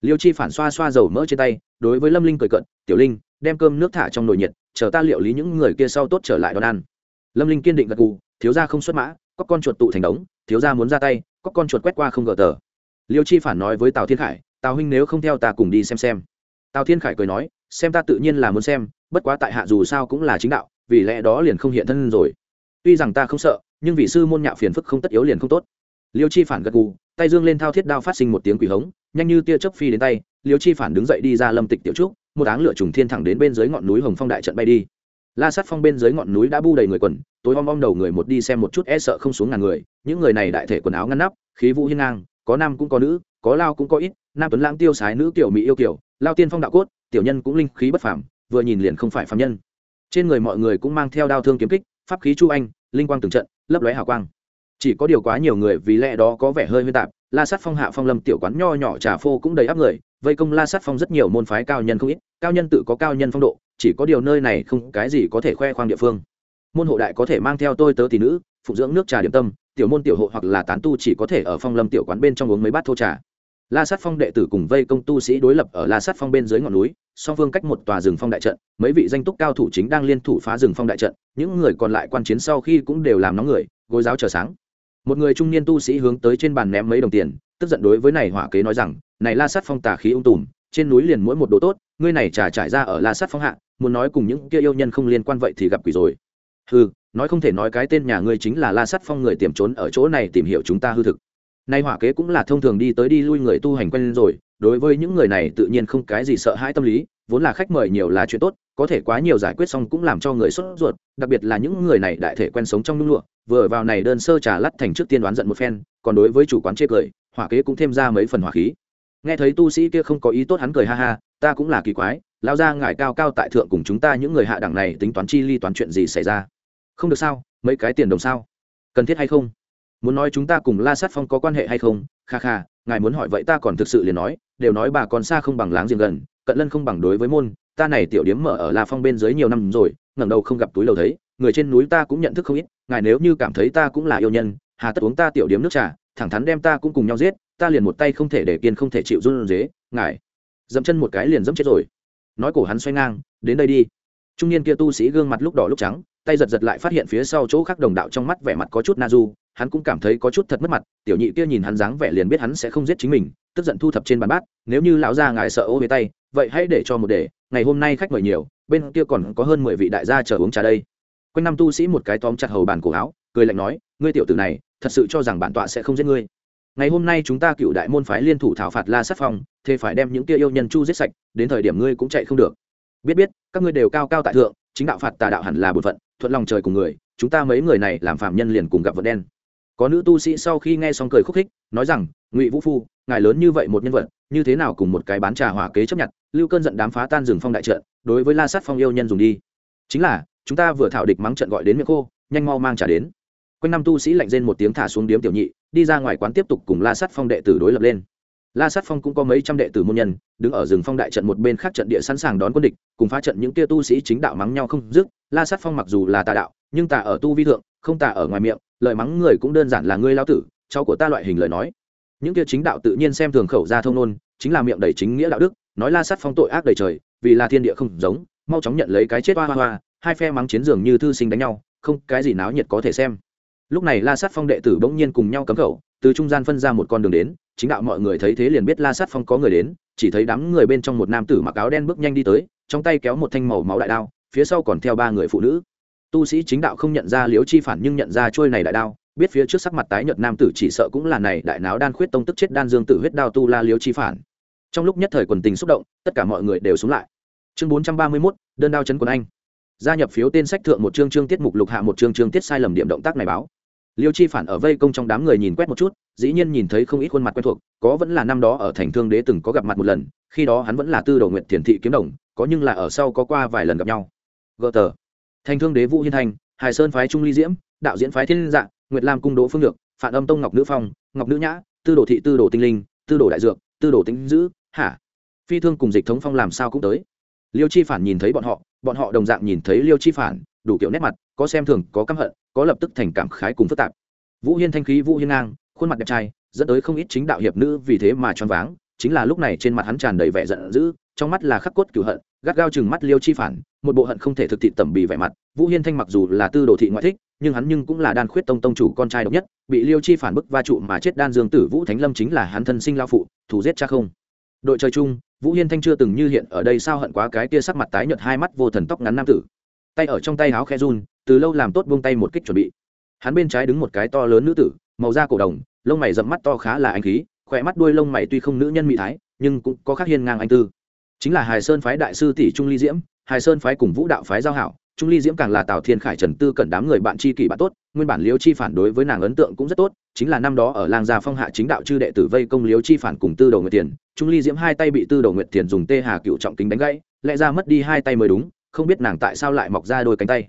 Liêu chi phản xoa xoa dầu mỡ trên tay, đối với lâm linh cười cận tiểu linh, đem cơm nước thả trong nồi nhiệt, chờ ta liệu lý những người kia sau tốt trở lại đón ăn. Lâm linh kiên định gật gù thiếu gia không xuất mã, có con chuột tụ thành đống, thiếu gia muốn ra tay, có con chuột quét qua không gờ tờ. Liêu chi phản nói với tào thiên khải, tào huynh nếu không theo ta cùng đi xem xem. Tào thiên khải cười nói, xem ta tự nhiên là muốn xem, bất quá tại hạ dù sao cũng là chính đạo, vì lẽ đó liền không hiện thân rồi. Tuy rằng ta không sợ, nhưng vị sư môn nhạo phiền phức không tất yếu liền không tốt. Liêu chi phản gật gù, tay dương lên thao thiết đao phát sinh một tiếng quỷ hống, nhanh như tia chớp phi đến tay, liêu chi phản đứng dậy đi ra lâm tịch tiểu trúc, một áng lửa trùng thiên thẳng đến bên dưới ngọn núi hồng phong đại trận bay đi la sát phong bên dưới ngọn núi đã bu đầy người quần, tối om om đầu người một đi xem một chút e sợ không xuống ngàn người, những người này đại thể quần áo ngăn nắp, khí vũ hiên ngang, có nam cũng có nữ, có lao cũng có ít, nam tuấn lãng tiêu sái nữ kiểu mỹ yêu kiểu, lao tiên phong đạo cốt, tiểu nhân cũng linh khí bất phàm, vừa nhìn liền không phải phàm nhân. Trên người mọi người cũng mang theo đao thương kiếm kích, pháp khí chu anh, linh quang từng trận, lấp lóe hào quang. Chỉ có điều quá nhiều người vì lẽ đó có vẻ hơi huyên tạp, la sát phong hạ phong lâm tiểu quán nho nhỏ trà phô cũng đầy áp người, vây công la sát phong rất nhiều môn phái cao nhân không ít, cao nhân tự có cao nhân phong độ chỉ có điều nơi này không cái gì có thể khoe khoang địa phương. Môn hộ đại có thể mang theo tôi tớ tỷ nữ, phụng dưỡng nước trà điểm tâm, tiểu môn tiểu hộ hoặc là tán tu chỉ có thể ở phong lâm tiểu quán bên trong uống mấy bát thô trà. La sát phong đệ tử cùng vây công tu sĩ đối lập ở la sát phong bên dưới ngọn núi, song phương cách một tòa rừng phong đại trận, mấy vị danh túc cao thủ chính đang liên thủ phá rừng phong đại trận, những người còn lại quan chiến sau khi cũng đều làm nóng người, gối giáo chờ sáng. Một người trung niên tu sĩ hướng tới trên bàn ném mấy đồng tiền, tức giận đối với này hỏa kế nói rằng, này la sát phong tà khí ung tùm, trên núi liền mỗi một đồ tốt ngươi này trà trải ra ở la sát phong hạ, muốn nói cùng những kia yêu nhân không liên quan vậy thì gặp quỷ rồi. Hừ, nói không thể nói cái tên nhà ngươi chính là la sát phong người tiềm trốn ở chỗ này tìm hiểu chúng ta hư thực. Nay hỏa kế cũng là thông thường đi tới đi lui người tu hành quen rồi, đối với những người này tự nhiên không cái gì sợ hãi tâm lý, vốn là khách mời nhiều là chuyện tốt, có thể quá nhiều giải quyết xong cũng làm cho người sốt ruột, đặc biệt là những người này đại thể quen sống trong nhung lụa, vừa vào này đơn sơ trà lắt thành trước tiên đoán giận một phen, còn đối với chủ quán chê cười, hỏa kế cũng thêm ra mấy phần hỏa khí nghe thấy tu sĩ kia không có ý tốt hắn cười ha ha, ta cũng là kỳ quái lao ra ngài cao cao tại thượng cùng chúng ta những người hạ đẳng này tính toán chi ly toán chuyện gì xảy ra? Không được sao, mấy cái tiền đồng sao? Cần thiết hay không? Muốn nói chúng ta cùng la sát phong có quan hệ hay không? Kha kha, ngài muốn hỏi vậy ta còn thực sự liền nói, đều nói bà còn xa không bằng láng giềng gần, cận lân không bằng đối với môn, ta này tiểu điếm mở ở la phong bên dưới nhiều năm rồi, ngẩng đầu không gặp túi lầu thấy, người trên núi ta cũng nhận thức không ít, ngài nếu như cảm thấy ta cũng là yêu nhân, hà tất uống ta tiểu điếm nước trà, thẳng thắn đem ta cũng cùng nhau giết ta liền một tay không thể để kiên không thể chịu run dế ngài. Dẫm chân một cái liền dẫm chết rồi. Nói cổ hắn xoay ngang, đến đây đi. Trung niên kia tu sĩ gương mặt lúc đỏ lúc trắng, tay giật giật lại phát hiện phía sau chỗ khác đồng đạo trong mắt vẻ mặt có chút na du, hắn cũng cảm thấy có chút thật mất mặt, tiểu nhị kia nhìn hắn dáng vẻ liền biết hắn sẽ không giết chính mình, tức giận thu thập trên bàn bát, nếu như lão gia ngài sợ ô về tay, vậy hãy để cho một để, ngày hôm nay khách mời nhiều, bên kia còn có hơn mười vị đại gia chờ uống trà đây. Quanh năm tu sĩ một cái tóm chặt hầu bàn cổ áo, cười lạnh nói, ngươi tiểu tử này, thật sự cho rằng bản tọa sẽ không giết ngươi ngày hôm nay chúng ta cựu đại môn phái liên thủ thảo phạt la sát phong, thế phải đem những kia yêu nhân chu giết sạch, đến thời điểm ngươi cũng chạy không được. Biết biết, các ngươi đều cao cao tại thượng, chính đạo phạt tà đạo hẳn là bột phận, thuận lòng trời cùng người, chúng ta mấy người này làm phạm nhân liền cùng gặp vật đen. Có nữ tu sĩ sau khi nghe xong cười khúc khích, nói rằng, ngụy vũ phu, ngài lớn như vậy một nhân vật, như thế nào cùng một cái bán trà hỏa kế chấp nhận, lưu cơn giận đám phá tan rừng phong đại trận, đối với la sát phong yêu nhân dùng đi. Chính là, chúng ta vừa thảo địch mắng trận gọi đến miệng khô, nhanh mau mang trả đến quanh năm tu sĩ lạnh rên một tiếng thả xuống điếm tiểu nhị, đi ra ngoài quán tiếp tục cùng la sát phong đệ tử đối lập lên. La sát phong cũng có mấy trăm đệ tử môn nhân, đứng ở rừng phong đại trận một bên khác trận địa sẵn sàng đón quân địch, cùng phá trận những tia tu sĩ chính đạo mắng nhau không dứt. La sát phong mặc dù là tà đạo, nhưng tà ở tu vi thượng, không tà ở ngoài miệng, lời mắng người cũng đơn giản là ngươi lao tử, cháu của ta loại hình lời nói. Những kia chính đạo tự nhiên xem thường khẩu ra thông nôn, chính là miệng đầy chính nghĩa đạo đức, nói la sát phong tội ác đầy trời, vì là thiên địa không giống, mau chóng nhận lấy cái chết hoa hoa hoa, hai phe mắng chiến dường như thư sinh đánh nhau, không, cái gì náo nhiệt có thể xem lúc này la sát phong đệ tử bỗng nhiên cùng nhau cấm khẩu từ trung gian phân ra một con đường đến chính đạo mọi người thấy thế liền biết la sát phong có người đến chỉ thấy đám người bên trong một nam tử mặc áo đen bước nhanh đi tới trong tay kéo một thanh màu máu đại đao phía sau còn theo ba người phụ nữ. Tu sĩ chính đạo không nhận ra liếu chi phản nhưng nhận ra trôi này đại đao biết phía trước sắc mặt tái nhợt nam tử chỉ sợ cũng là này đại náo đan khuyết tông tức chết đan dương tử huyết đao tu la liếu chi phản. Trong lúc nhất thời quần tình xúc động tất cả mọi người đều xuống lại. Chương bốn trăm ba mươi 431, đơn đao chấn quân anh. Gia nhập phiếu tên sách thượng một chương chương tiết mục lục hạ một chương chương tiết sai lầm điểm động tác này báo liêu chi phản ở vây công trong đám người nhìn quét một chút, dĩ nhiên nhìn thấy không ít khuôn mặt quen thuộc, có vẫn là năm đó ở thành thương đế từng có gặp mặt một lần, khi đó hắn vẫn là tư đầu nguyện thiền thị kiếm đồng, có nhưng là ở sau có qua vài lần gặp nhau. Gợ tờ. Thành thương đế vũ hiên thành, hải sơn phái trung ly diễm, đạo diễn phái thiên dạng nguyệt lam cung đỗ phương lược phản âm tông ngọc nữ phong, ngọc nữ nhã, tư đồ thị tư đồ tinh linh, tư đồ đại dược, tư đồ Tĩnh dữ, hả? Phi thương cùng dịch thống phong làm sao cũng tới. Liêu chi phản nhìn thấy bọn họ bọn họ đồng dạng nhìn thấy liêu chi phản đủ kiểu nét mặt, có xem thường, có căm hận, có lập tức thành cảm khái cùng phức tạp. Vũ hiên thanh khí, vũ hiên ngang, khuôn mặt đẹp trai, dẫn tới không ít chính đạo hiệp nữ vì thế mà choáng váng, chính là lúc này trên mặt hắn tràn đầy vẻ giận dữ, trong mắt là khắc cốt cửu hận, gắt gao chừng mắt liêu chi phản, một bộ hận không thể thực thị tẩm bì vẻ mặt. Vũ hiên thanh mặc dù là tư đồ thị ngoại thích, nhưng hắn nhưng cũng là đan khuyết tông tông chủ con trai độc nhất, bị liêu chi phản bức va trụ mà chết đan dương tử vũ thánh lâm chính là hắn thân sinh lao phụ thủ giết cha không. Đội chơi chung, vũ hiên thanh chưa từng như hiện ở đây sao hận quá cái kia sắc mặt tái nhợt hai mắt vô thần tóc ngắn nam tử tay ở trong tay áo khe run, từ lâu làm tốt buông tay một kích chuẩn bị. Hắn bên trái đứng một cái to lớn nữ tử, màu da cổ đồng, lông mày rậm mắt to khá là anh khí, khỏe mắt đuôi lông mày tuy không nữ nhân mỹ thái, nhưng cũng có khác hiên ngang anh tư. Chính là hài sơn phái đại sư tỷ trung ly diễm hài sơn phái cùng vũ đạo phái giao hảo, trung ly diễm càng là tào thiên khải trần tư cẩn đám người bạn tri kỷ bạn tốt, nguyên bản liêu chi phản đối với nàng ấn tượng cũng rất tốt, chính là năm đó ở làng gia phong hạ chính đạo chư đệ tử vây công liêu chi phản cùng tư đầu nguyệt tiền, trung ly diễm hai tay bị tư đầu nguyệt tiền dùng tê hà cựu trọng kính đánh gãy, lẽ ra mất đi hai tay mới đúng không biết nàng tại sao lại mọc ra đôi cánh tay.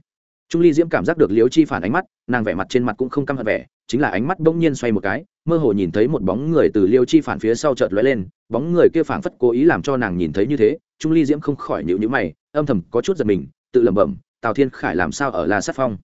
Trung ly diễm cảm giác được Liễu chi phản ánh mắt, nàng vẻ mặt trên mặt cũng không căm hận vẻ, chính là ánh mắt bỗng nhiên xoay một cái, mơ hồ nhìn thấy một bóng người từ Liễu chi phản phía sau chợt lóe lên, bóng người kia phản phất cố ý làm cho nàng nhìn thấy như thế, trung ly diễm không khỏi nhịu nhữ mày, âm thầm có chút giật mình, tự lẩm bẩm, tào thiên khải làm sao ở la sát phong?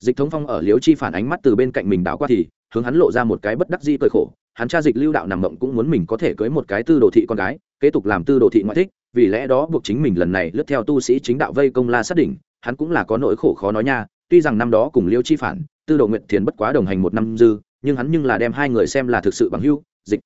Dịch thống phong ở Liễu chi phản ánh mắt từ bên cạnh mình đảo qua thì, hướng hắn lộ ra một cái bất đắc di cười khổ, hắn cha dịch lưu đạo nằm mộng cũng muốn mình có thể cưới một cái tư đồ thị con gái, kế tục làm tư đồ thị ngoại thích vì lẽ đó buộc chính mình lần này lướt theo tu sĩ chính đạo vây công la sát đỉnh, hắn cũng là có nỗi khổ khó nói nha, tuy rằng năm đó cùng liêu chi phản, tư đồ nguyện thiền bất quá đồng hành một năm dư, nhưng hắn nhưng là đem hai người xem là thực sự bằng hưu dịch.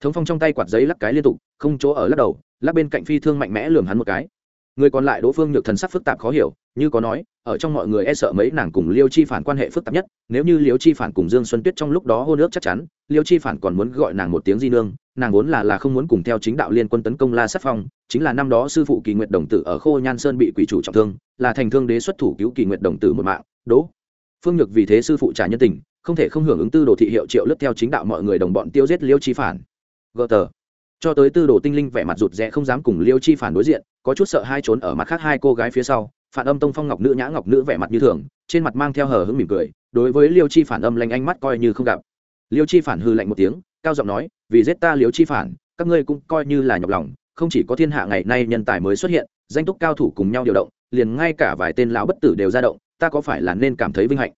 Thống phong trong tay quạt giấy lắc cái liên tục, không chỗ ở lắc đầu, lắc bên cạnh phi thương mạnh mẽ lường hắn một cái người còn lại đỗ phương nhược thần sắc phức tạp khó hiểu, như có nói, ở trong mọi người e sợ mấy nàng cùng liêu chi phản quan hệ phức tạp nhất, nếu như liêu chi phản cùng dương xuân tuyết trong lúc đó hô nước chắc chắn, liêu chi phản còn muốn gọi nàng một tiếng di nương, nàng vốn là là không muốn cùng theo chính đạo liên quân tấn công la sát phong, chính là năm đó sư phụ kỳ nguyệt đồng tử ở khô nhan sơn bị quỷ chủ trọng thương, là thành thương đế xuất thủ cứu kỳ nguyệt đồng tử một mạng đỗ phương nhược vì thế sư phụ trả nhân tình, không thể không hưởng ứng tư đồ thị hiệu triệu lướt theo chính đạo mọi người đồng bọn tiêu giết liêu chi phản. Gờ tờ. Cho tới tư đồ tinh linh vẻ mặt rụt rẽ không dám cùng liêu chi phản đối diện có chút sợ hai trốn ở mặt khác hai cô gái phía sau, phản âm tông phong ngọc nữ, nhã ngọc nữ vẻ mặt như thường, trên mặt mang theo hờ hững mỉm cười, đối với liêu chi phản âm lanh ánh mắt coi như không gặp. Liêu chi phản hư lạnh một tiếng, cao giọng nói, vì giết ta liêu chi phản, các ngươi cũng coi như là nhọc lòng, không chỉ có thiên hạ ngày nay nhân tài mới xuất hiện, danh túc cao thủ cùng nhau điều động, liền ngay cả vài tên lão bất tử đều ra động, ta có phải là nên cảm thấy vinh hạnh?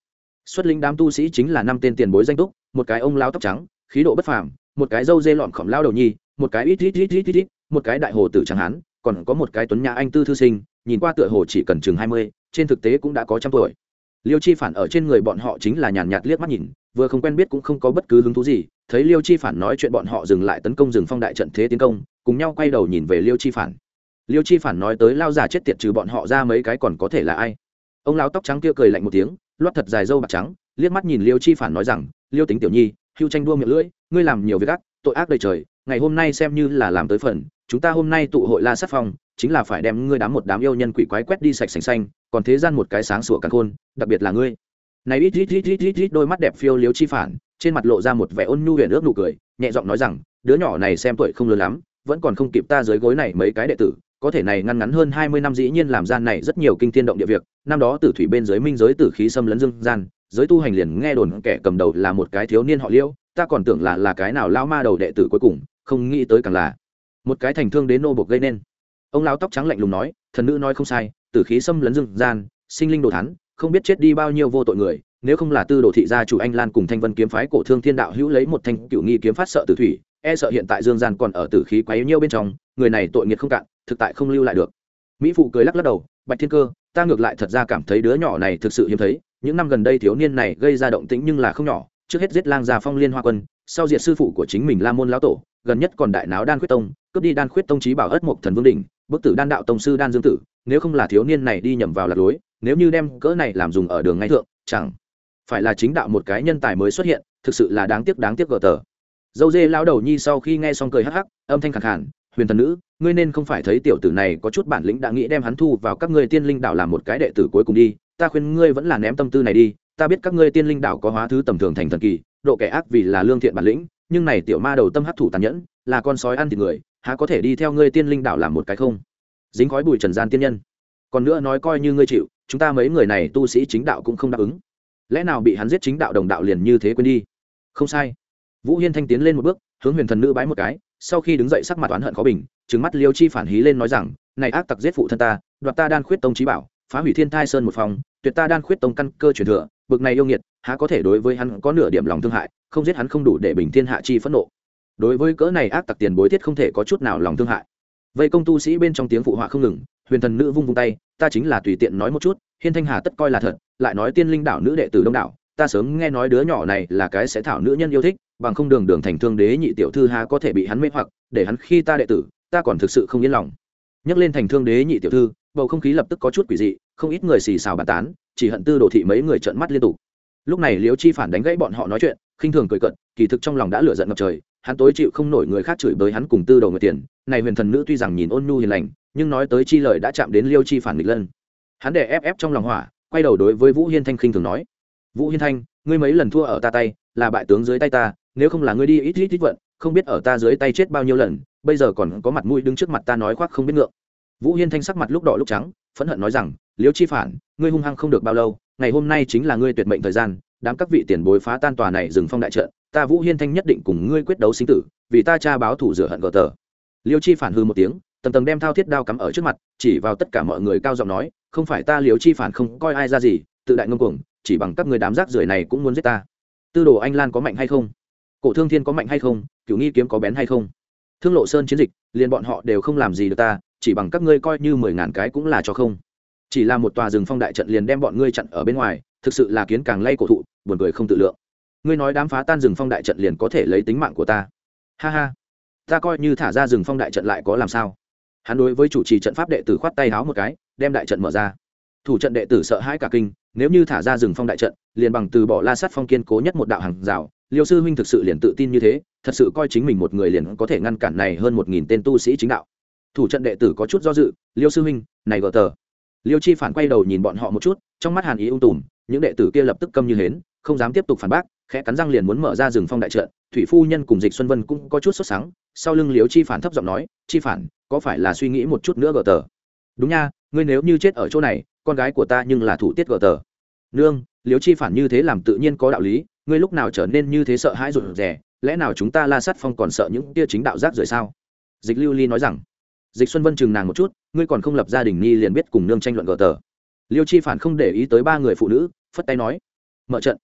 Xuất linh đám tu sĩ chính là năm tên tiền bối danh túc, một cái ông lao tóc trắng, khí độ bất phàm, một cái dâu dê lọn khổng lao đầu nhi, một cái ít ít ít ít ít ít, một cái đại hồ tử chẳng hán còn có một cái tuấn nhã anh tư thư sinh, nhìn qua tựa hồ chỉ cần chừng hai mươi, trên thực tế cũng đã có trăm tuổi. Liêu chi phản ở trên người bọn họ chính là nhàn nhạt liếc mắt nhìn, vừa không quen biết cũng không có bất cứ hứng thú gì, thấy liêu chi phản nói chuyện bọn họ dừng lại tấn công rừng phong đại trận thế tiến công, cùng nhau quay đầu nhìn về liêu chi phản. Liêu chi phản nói tới lao già chết tiệt trừ bọn họ ra mấy cái còn có thể là ai? Ông lão tóc trắng kia cười lạnh một tiếng loắt thật dài dâu bạc trắng, liếc mắt nhìn liêu chi phản nói rằng, liêu tính tiểu nhi, hưu tranh đua miệng lưỡi, ngươi làm nhiều việc ác tội ác đầy trời, ngày hôm nay xem như là làm tới phần, chúng ta hôm nay tụ hội la sát phong, chính là phải đem ngươi đám một đám yêu nhân quỷ quái quét đi sạch sành xanh, còn thế gian một cái sáng sủa càng khôn, đặc biệt là ngươi. Này ít ít ít ít ít ít đôi mắt đẹp phiêu liếu chi phản, trên mặt lộ ra một vẻ ôn nhu huyền ước nụ cười, nhẹ giọng nói rằng, đứa nhỏ này xem tuổi không lớn lắm, vẫn còn không kịp ta dưới gối này mấy cái đệ tử, có thể này ngăn ngắn hơn hai mươi năm dĩ nhiên làm gian này rất nhiều kinh thiên động địa việc, năm đó tử thủy bên dưới minh giới tử khí xâm lấn dương gian giới tu hành liền nghe đồn kẻ cầm đầu là một cái thiếu niên họ liễu ta còn tưởng là là cái nào lao ma đầu đệ tử cuối cùng, không nghĩ tới càng là một cái thành thương đến nô bộc gây nên. Ông lão tóc trắng lạnh lùng nói, thần nữ nói không sai, tử khí xâm lấn dương gian, sinh linh đồ thắn không biết chết đi bao nhiêu vô tội người, nếu không là tư đồ thị gia chủ anh lan cùng thanh vân kiếm phái cổ thương thiên đạo hữu lấy một thanh cựu nghi kiếm phát sợ tử thủy e sợ hiện tại dương gian còn ở tử khí quấy nhiêu bên trong, người này tội nghiệt không cạn, thực tại không lưu lại được. Mỹ phụ cười lắc lắc đầu, bạch thiên cơ, ta ngược lại thật ra cảm thấy đứa nhỏ này thực sự hiếm thấy những năm gần đây thiếu niên này gây ra động tĩnh nhưng là không nhỏ, trước hết giết lang già phong liên hoa quân, sau diệt sư phụ của chính mình la môn lão tổ, gần nhất còn đại náo đan khuyết tông, cướp đi đan khuyết tông trí bảo ất mộc thần vương đình bức tử đan đạo tông sư đan dương tử, nếu không là thiếu niên này đi nhầm vào lạc lối, nếu như đem cỡ này làm dùng ở đường ngay thượng, chẳng phải là chính đạo một cái nhân tài mới xuất hiện, thực sự là đáng tiếc đáng tiếc gờ tờ. Dâu dê lao đầu nhi sau khi nghe xong cười hắc hắc, âm thanh khẳng hẳn huyền thần nữ, ngươi nên không phải thấy tiểu tử này có chút bản lĩnh đã nghĩ đem hắn thu vào các ngươi tiên linh đạo làm một cái đệ tử cuối cùng đi ta khuyên ngươi vẫn là ném tâm tư này đi, ta biết các ngươi tiên linh đạo có hóa thứ tầm thường thành thần kỳ, độ kẻ ác vì là lương thiện bản lĩnh, nhưng này tiểu ma đầu tâm hấp thủ tàn nhẫn, là con sói ăn thịt người, há có thể đi theo ngươi tiên linh đạo làm một cái không? Dính khói bụi trần gian tiên nhân. Còn nữa nói coi như ngươi chịu, chúng ta mấy người này tu sĩ chính đạo cũng không đáp ứng. Lẽ nào bị hắn giết chính đạo đồng đạo liền như thế quên đi? Không sai. Vũ hiên thanh tiến lên một bước, hướng huyền thần nữ bái một cái, sau khi đứng dậy sắc mặt oán hận khó bình, trừng mắt liêu chi phản hí lên nói rằng, này ác tặc giết phụ thân ta, đoạt ta đan khuyết tông trí bảo phá hủy thiên thai sơn một phòng, tuyệt ta đan khuyết tông căn cơ truyền thừa, bực này yêu nghiệt, há có thể đối với hắn có nửa điểm lòng thương hại, không giết hắn không đủ để bình thiên hạ chi phẫn nộ. Đối với cỡ này ác tặc tiền bối thiết không thể có chút nào lòng thương hại. Vây công tu sĩ bên trong tiếng phụ họa không ngừng, huyền thần nữ vung vung tay, ta chính là tùy tiện nói một chút, hiên thanh hà tất coi là thật, lại nói tiên linh đảo nữ đệ tử đông đảo, ta sớm nghe nói đứa nhỏ này là cái sẽ thảo nữ nhân yêu thích, bằng không đường đường thành thương đế nhị tiểu thư há có thể bị hắn mê hoặc, để hắn khi ta đệ tử, ta còn thực sự không yên lòng. Nhắc lên thành thương đế nhị tiểu thư bầu không khí lập tức có chút quỷ dị, không ít người xì xào bàn tán, chỉ hận tư đồ thị mấy người trợn mắt liên tục. Lúc này Liêu chi phản đánh gãy bọn họ nói chuyện, khinh thường cười cận kỳ thực trong lòng đã lửa giận ngập trời, hắn tối chịu không nổi người khác chửi bới hắn cùng tư đầu người tiền. Này huyền thần nữ tuy rằng nhìn ôn nhu hiền lành, nhưng nói tới chi lời đã chạm đến liêu chi phản nghịch lân. Hắn để ép ép trong lòng hỏa, quay đầu đối với vũ hiên thanh khinh thường nói, vũ hiên thanh, ngươi mấy lần thua ở ta tay, là bại tướng dưới tay ta, nếu không là ngươi đi ít ít ít vận, không biết ở ta dưới tay chết bao nhiêu lần, bây giờ còn có mặt mũi đứng trước mặt ta nói khoác không biết ngượng vũ hiên thanh sắc mặt lúc đỏ lúc trắng, phẫn hận nói rằng, liêu chi phản, ngươi hung hăng không được bao lâu, ngày hôm nay chính là ngươi tuyệt mệnh thời gian, đám các vị tiền bối phá tan tòa này dừng phong đại trận, ta vũ hiên thanh nhất định cùng ngươi quyết đấu sinh tử, vì ta cha báo thủ rửa hận gờ tờ. Liêu chi phản hư một tiếng tầm tầng đem thao thiết đao cắm ở trước mặt, chỉ vào tất cả mọi người cao giọng nói, không phải ta liêu chi phản không coi ai ra gì, tự đại ngông cuồng, chỉ bằng các người đám rác rưởi này cũng muốn giết ta. Tư đồ anh lan có mạnh hay không? Cổ thương thiên có mạnh hay không? Cựu nghi kiếm có bén hay không? Thương lộ sơn chiến dịch, liền bọn họ đều không làm gì được ta chỉ bằng các ngươi coi như mười ngàn cái cũng là cho không. Chỉ là một tòa rừng phong đại trận liền đem bọn ngươi chặn ở bên ngoài, thực sự là kiến càng lay cổ thụ, buồn cười không tự lượng. Ngươi nói đám phá tan rừng phong đại trận liền có thể lấy tính mạng của ta. Ha ha. Ta coi như thả ra rừng phong đại trận lại có làm sao? Hắn đối với chủ trì trận pháp đệ tử khoát tay háo một cái, đem đại trận mở ra. Thủ trận đệ tử sợ hãi cả kinh, nếu như thả ra rừng phong đại trận, liền bằng từ bỏ la sắt phong kiên cố nhất một đạo hàng rào, liêu sư huynh thực sự liền tự tin như thế, thật sự coi chính mình một người liền có thể ngăn cản này hơn một nghìn tên tu sĩ chính đạo thủ trận đệ tử có chút do dự, liêu sư huynh, này gờ tờ. Liêu chi phản quay đầu nhìn bọn họ một chút, trong mắt hàn ý ung tùm, những đệ tử kia lập tức câm như hến, không dám tiếp tục phản bác, khẽ cắn răng liền muốn mở ra rừng phong đại trận, thủy phu nhân cùng dịch xuân vân cũng có chút sốt sáng sau lưng liêu chi phản thấp giọng nói, chi phản, có phải là suy nghĩ một chút nữa gờ tờ? Đúng nha, ngươi nếu như chết ở chỗ này, con gái của ta nhưng là thủ tiết gờ tờ. Nương, liêu chi phản như thế làm tự nhiên có đạo lý, ngươi lúc nào trở nên như thế sợ hãi rụt rè, lẽ nào chúng ta la sát phong còn sợ những tia chính đạo giác rời sao? Dịch lưu ly nói rằng dịch xuân vân chừng nàng một chút, ngươi còn không lập gia đình ni liền biết cùng nương tranh luận gờ tờ. Liêu chi phản không để ý tới ba người phụ nữ, phất tay nói, mở trận.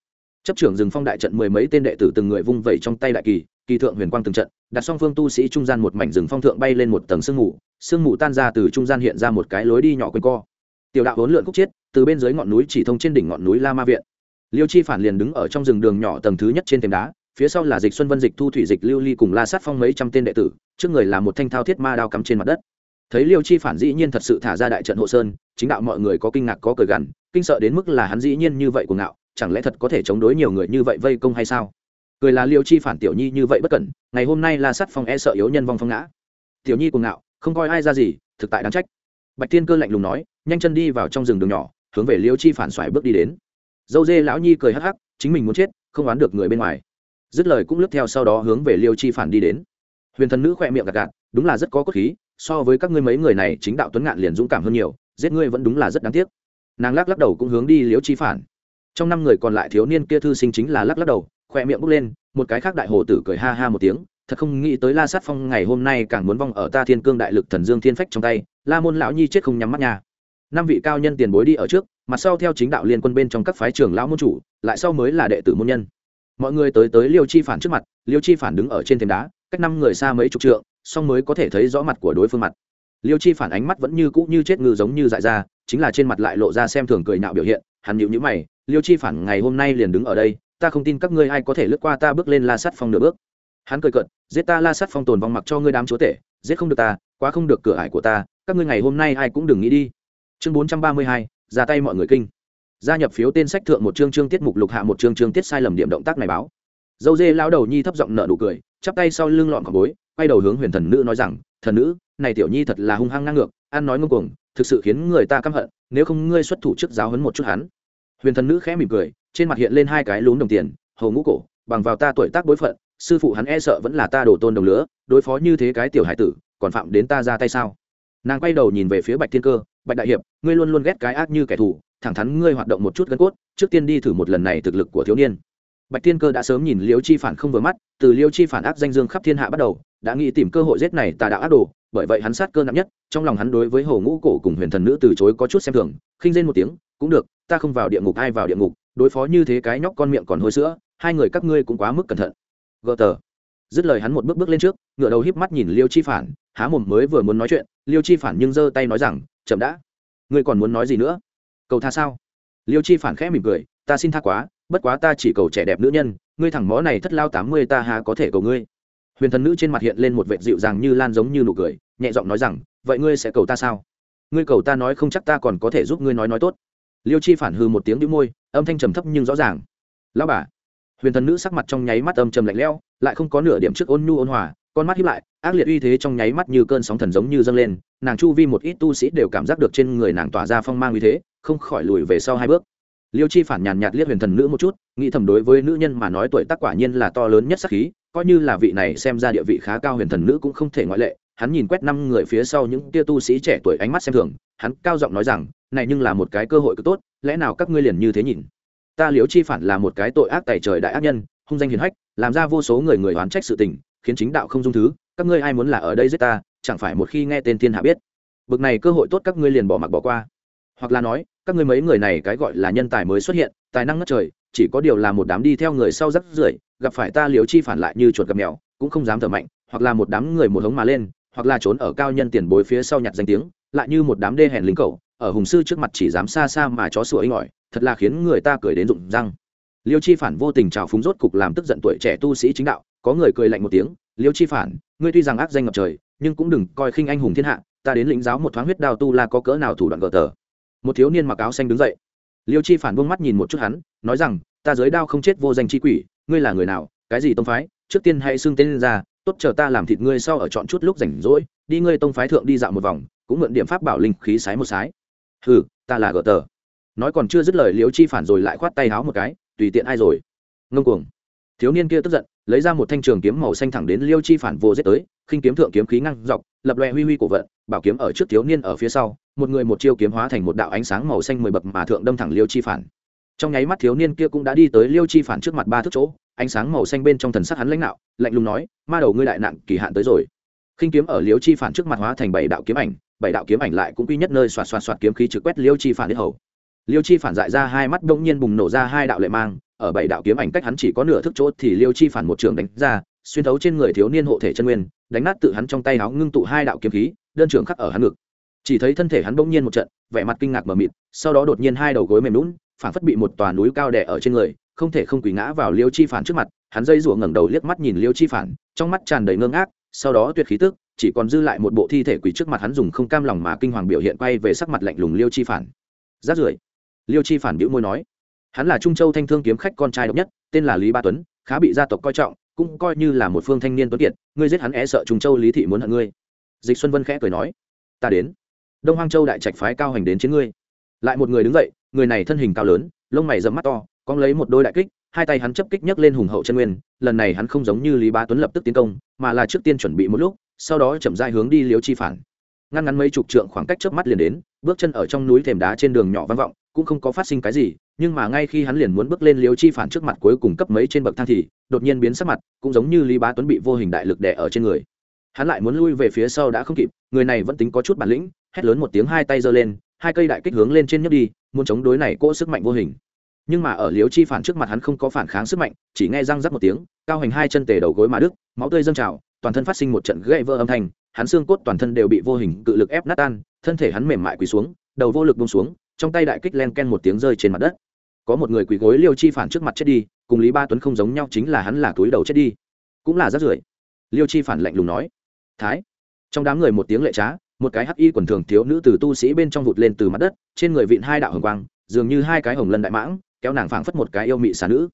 Chấp trưởng rừng phong đại trận mười mấy tên đệ tử từng người vung vẩy trong tay đại kỳ kỳ thượng huyền quang từng trận, đặt song phương tu sĩ trung gian một mảnh rừng phong thượng bay lên một tầng sương mù sương mù tan ra từ trung gian hiện ra một cái lối đi nhỏ quanh co. Tiểu đạo hỗn lượn khúc chiết, từ bên dưới ngọn núi chỉ thông trên đỉnh ngọn núi la ma viện. Liêu chi phản liền đứng ở trong rừng đường nhỏ tầng thứ nhất trên thềm đá phía sau là dịch xuân vân dịch thu thủy dịch lưu ly cùng la sát phong mấy trăm tên đệ tử, trước người là một thanh thao thiết ma đao cắm trên mặt đất. Thấy liêu chi phản dĩ nhiên thật sự thả ra đại trận hộ sơn, chính đạo mọi người có kinh ngạc có cười gằn, kinh sợ đến mức là hắn dĩ nhiên như vậy của ngạo, chẳng lẽ thật có thể chống đối nhiều người như vậy vây công hay sao? Cười là liêu chi phản tiểu nhi như vậy bất cẩn, ngày hôm nay la sát phong e sợ yếu nhân vong phong ngã. Tiểu nhi của ngạo, không coi ai ra gì, thực tại đáng trách. Bạch thiên cơ lạnh lùng nói, nhanh chân đi vào trong rừng đường nhỏ, hướng về liêu chi phản xoài bước đi đến. Dâu dê lão nhi cười hắc hắc, chính mình muốn chết, không oán được người bên ngoài dứt lời cũng lướt theo sau đó hướng về liêu chi phản đi đến. Huyền thần nữ khoe miệng gạt gạt, đúng là rất có cốt khí, so với các ngươi mấy người này, chính đạo tuấn ngạn liền dũng cảm hơn nhiều, giết ngươi vẫn đúng là rất đáng tiếc. Nàng lắc lắc đầu cũng hướng đi liêu chi phản. Trong năm người còn lại thiếu niên kia thư sinh chính là lắc lắc đầu khoe miệng bốc lên, một cái khác đại hồ tử cười ha ha một tiếng, thật không nghĩ tới la sát phong ngày hôm nay càng muốn vong ở ta thiên cương đại lực thần dương thiên phách trong tay, la môn lão nhi chết không nhắm mắt nhà năm vị cao nhân tiền bối đi ở trước, mặt sau theo chính đạo liên quân bên trong các phái trường lão môn chủ, lại sau mới là đệ tử môn nhân mọi người tới tới liêu chi phản trước mặt, liêu chi phản đứng ở trên thềm đá, cách năm người xa mấy chục trượng, song mới có thể thấy rõ mặt của đối phương mặt. Liêu chi phản ánh mắt vẫn như cũ như chết ngư giống như dại ra, chính là trên mặt lại lộ ra xem thường cười nạo biểu hiện, hắn nhịu nhữ mày, liêu chi phản, ngày hôm nay liền đứng ở đây, ta không tin các ngươi ai có thể lướt qua ta bước lên la sắt phong nửa bước. Hắn cười cợt, giết ta la sắt phong tồn vong mặc cho ngươi đám chúa tể, giết không được ta, quá không được cửa ải của ta, các ngươi ngày hôm nay ai cũng đừng nghĩ đi. Chương bốn trăm ba mươi hai, ra tay mọi người kinh gia nhập phiếu tên sách thượng một chương chương tiết mục lục hạ một chương chương tiết sai lầm điểm động tác này báo. Dâu dê lao đầu nhi thấp giọng nợ nụ cười, chắp tay sau lưng lọn cỏ bối, quay đầu hướng huyền thần nữ nói rằng, thần nữ, này tiểu nhi thật là hung hăng ngang ngược, ăn nói ngông cuồng, thực sự khiến người ta căm hận, nếu không ngươi xuất thủ trước giáo hấn một chút hắn. Huyền thần nữ khẽ mỉm cười, trên mặt hiện lên hai cái lún đồng tiền hầu ngũ cổ, bằng vào ta tuổi tác bối phận, sư phụ hắn e sợ vẫn là ta đổ tôn đồng lứa, đối phó như thế cái tiểu hải tử, còn phạm đến ta ra tay sao? Nàng quay đầu nhìn về phía bạch thiên cơ, bạch đại hiệp, ngươi luôn luôn ghét cái ác như kẻ thù thẳng thắn ngươi hoạt động một chút gân cốt, trước tiên đi thử một lần này thực lực của thiếu niên. Bạch thiên cơ đã sớm nhìn liêu chi phản không vừa mắt, từ liêu chi phản ác danh dương khắp thiên hạ bắt đầu, đã nghĩ tìm cơ hội giết này tà đạo ác đồ, bởi vậy hắn sát cơ nặng nhất, trong lòng hắn đối với hồ ngũ cổ cùng huyền thần nữ từ chối có chút xem thường, khinh rên một tiếng, cũng được, ta không vào địa ngục, ai vào địa ngục, đối phó như thế cái nhóc con miệng còn hôi sữa, hai người các ngươi cũng quá mức cẩn thận. Gờ tờ. Dứt lời hắn một bước bước lên trước ngựa đầu híp mắt nhìn liêu chi phản, há mồm mới vừa muốn nói chuyện liêu chi phản nhưng giơ tay nói rằng, chậm đã. Ngươi còn muốn nói gì nữa? Cầu tha sao? Liêu chi phản khẽ mỉm cười, ta xin tha quá, bất quá ta chỉ cầu trẻ đẹp nữ nhân, ngươi thẳng mó này thất lao tám mươi ta há có thể cầu ngươi? Huyền thần nữ trên mặt hiện lên một vệ dịu dàng như lan giống như nụ cười, nhẹ giọng nói rằng, vậy ngươi sẽ cầu ta sao? Ngươi cầu ta nói không chắc ta còn có thể giúp ngươi nói nói tốt. Liêu chi phản hư một tiếng đĩu môi, âm thanh trầm thấp nhưng rõ ràng. Lão bà. Huyền thần nữ sắc mặt trong nháy mắt âm trầm lạnh lẽo, lại không có nửa điểm trước ôn nhu ôn hòa con mắt hiếp lại, ác liệt uy thế trong nháy mắt như cơn sóng thần giống như dâng lên, nàng chu vi một ít tu sĩ đều cảm giác được trên người nàng tỏa ra phong mang uy thế, không khỏi lùi về sau hai bước. Liêu chi phản nhàn nhạt liếc huyền thần nữ một chút, nghĩ thầm đối với nữ nhân mà nói tuổi tác quả nhiên là to lớn nhất sắc khí, coi như là vị này xem ra địa vị khá cao huyền thần nữ cũng không thể ngoại lệ, hắn nhìn quét năm người phía sau những tia tu sĩ trẻ tuổi ánh mắt xem thường, hắn cao giọng nói rằng, này nhưng là một cái cơ hội cực tốt, lẽ nào các ngươi liền như thế nhìn? Ta liễu chi phản là một cái tội ác tài trời đại ác nhân, hung danh hiền hách, làm ra vô số người người oán trách sự tình khiến chính đạo không dung thứ, các ngươi ai muốn là ở đây giết ta, chẳng phải một khi nghe tên thiên hạ biết. Bực này cơ hội tốt các ngươi liền bỏ mặc bỏ qua. Hoặc là nói, các ngươi mấy người này cái gọi là nhân tài mới xuất hiện, tài năng ngất trời, chỉ có điều là một đám đi theo người sau rắc rưởi, gặp phải ta liều chi phản lại như chuột gặp mèo, cũng không dám thở mạnh, hoặc là một đám người một hống mà lên, hoặc là trốn ở cao nhân tiền bối phía sau nhặt danh tiếng, lại như một đám đê hèn lính cầu ở hùng sư trước mặt chỉ dám xa xa mà chó sủa ấy ngỏi thật là khiến người ta cười đến rụng răng. Liêu chi phản vô tình trào phúng rốt cục làm tức giận tuổi trẻ tu sĩ chính đạo có người cười lạnh một tiếng, liêu chi phản, ngươi tuy rằng ác danh ngập trời, nhưng cũng đừng coi khinh anh hùng thiên hạ, ta đến lĩnh giáo một thoáng huyết đao tu la có cỡ nào thủ đoạn gờ tờ. Một thiếu niên mặc áo xanh đứng dậy. Liêu chi phản buông mắt nhìn một chút hắn, nói rằng, ta giới đao không chết vô danh chi quỷ, ngươi là người nào, cái gì tông phái, trước tiên hãy xưng tên lên ra, tốt chờ ta làm thịt ngươi sau ở chọn chút lúc rảnh rỗi, đi ngươi tông phái thượng đi dạo một vòng, cũng mượn điểm pháp bảo linh khí sái một sái. Hừ, ta là gờ tờ. Nói còn chưa dứt lời liêu chi phản rồi lại khoát tay háo một cái, tùy tiện ai rồi? Ngông cuồng thiếu niên kia tức giận, lấy ra một thanh trường kiếm màu xanh thẳng đến liêu chi phản vô giết tới, khinh kiếm thượng kiếm khí ngăn dọc, lập loe huy huy cổ vận, bảo kiếm ở trước thiếu niên ở phía sau, một người một chiêu kiếm hóa thành một đạo ánh sáng màu xanh mười bậc mà thượng đâm thẳng liêu chi phản. Trong nháy mắt thiếu niên kia cũng đã đi tới liêu chi phản trước mặt ba thước chỗ, ánh sáng màu xanh bên trong thần sắc hắn lãnh đạo, lạnh lùng nói, ma đầu ngươi đại nặng kỳ hạn tới rồi. Khinh kiếm ở liêu chi phản trước mặt hóa thành bảy đạo kiếm ảnh, bảy đạo kiếm ảnh lại cũng quy nhất nơi xoạt xoạt xoạt kiếm khí trực quét liêu chi phản đến hầu. Liêu chi phản dại ra hai mắt đông nhiên bùng nổ ra hai đạo lệ mang ở bảy đạo kiếm ảnh cách hắn chỉ có nửa thước chỗ thì liêu chi phản một trường đánh ra, xuyên thấu trên người thiếu niên hộ thể chân nguyên, đánh nát tự hắn trong tay áo ngưng tụ hai đạo kiếm khí, đơn trường khắc ở hắn ngực. Chỉ thấy thân thể hắn bỗng nhiên một trận, vẻ mặt kinh ngạc mờ mịt, sau đó đột nhiên hai đầu gối mềm lún, phản phất bị một tòa núi cao đè ở trên người, không thể không quỳ ngã vào liêu chi phản trước mặt, hắn dây rủa ngẩng đầu liếc mắt nhìn liêu chi phản, trong mắt tràn đầy ngơ ngác, sau đó tuyệt khí tức, chỉ còn dư lại một bộ thi thể quỳ trước mặt hắn dùng không cam lòng mà kinh hoàng biểu hiện quay về sắc mặt lạnh lùng liêu chi phản. Rát rưởi, liêu chi phản bĩu môi nói hắn là trung châu thanh thương kiếm khách con trai độc nhất, tên là lý ba tuấn, khá bị gia tộc coi trọng, cũng coi như là một phương thanh niên tuấn kiệt, ngươi giết hắn e sợ trung châu lý thị muốn hận ngươi. Dịch xuân vân khẽ cười nói, ta đến. Đông hoang châu đại trạch phái cao hành đến chiến ngươi. Lại một người đứng dậy, người này thân hình cao lớn, lông mày dẫm mắt to cong lấy một đôi đại kích, hai tay hắn chấp kích nhấc lên hùng hậu chân nguyên, lần này hắn không giống như lý Ba tuấn lập tức tiến công, mà là trước tiên chuẩn bị một lúc, sau đó chậm dai hướng đi liếu chi phản. Ngăn ngắn mấy chục trượng khoảng cách trước mắt liền đến, bước chân ở trong núi thềm đá trên đường nhỏ vang vọng, cũng không có phát sinh cái gì nhưng mà ngay khi hắn liền muốn bước lên liếu chi phản trước mặt cuối cùng cấp mấy trên bậc thang thì, đột nhiên biến sắc mặt, cũng giống như lý bá tuấn bị vô hình đại lực đè ở trên người. Hắn lại muốn lui về phía sau đã không kịp, người này vẫn tính có chút bản lĩnh, hét lớn một tiếng hai tay giơ lên, hai cây đại kích hướng lên trên nhấp đi, muốn chống đối này cỗ sức mạnh vô hình. Nhưng mà ở liếu chi phản trước mặt hắn không có phản kháng sức mạnh, chỉ nghe răng rắc một tiếng, cao hành hai chân tề đầu gối mà đức máu tươi dâng trào, toàn thân phát sinh một trận gãy vỡ âm thanh, hắn xương cốt toàn thân đều bị vô hình cự lực ép nát tan, thân thể hắn mềm mại quỳ xuống, đầu vô lực bông xuống, trong tay đại kích len ken một tiếng rơi trên mặt đất có một người quỳ gối liêu chi phản trước mặt chết đi, cùng lý ba tuấn không giống nhau chính là hắn là túi đầu chết đi. Cũng là rát rưởi. Liêu chi phản lạnh lùng nói. Thái. Trong đám người một tiếng lệ trá, một cái hắc y quần thường thiếu nữ từ tu sĩ bên trong vụt lên từ mặt đất, trên người vịn hai đạo hồng quang, dường như hai cái hồng lân đại mãng, kéo nàng phảng phất một cái yêu mị xà nữ.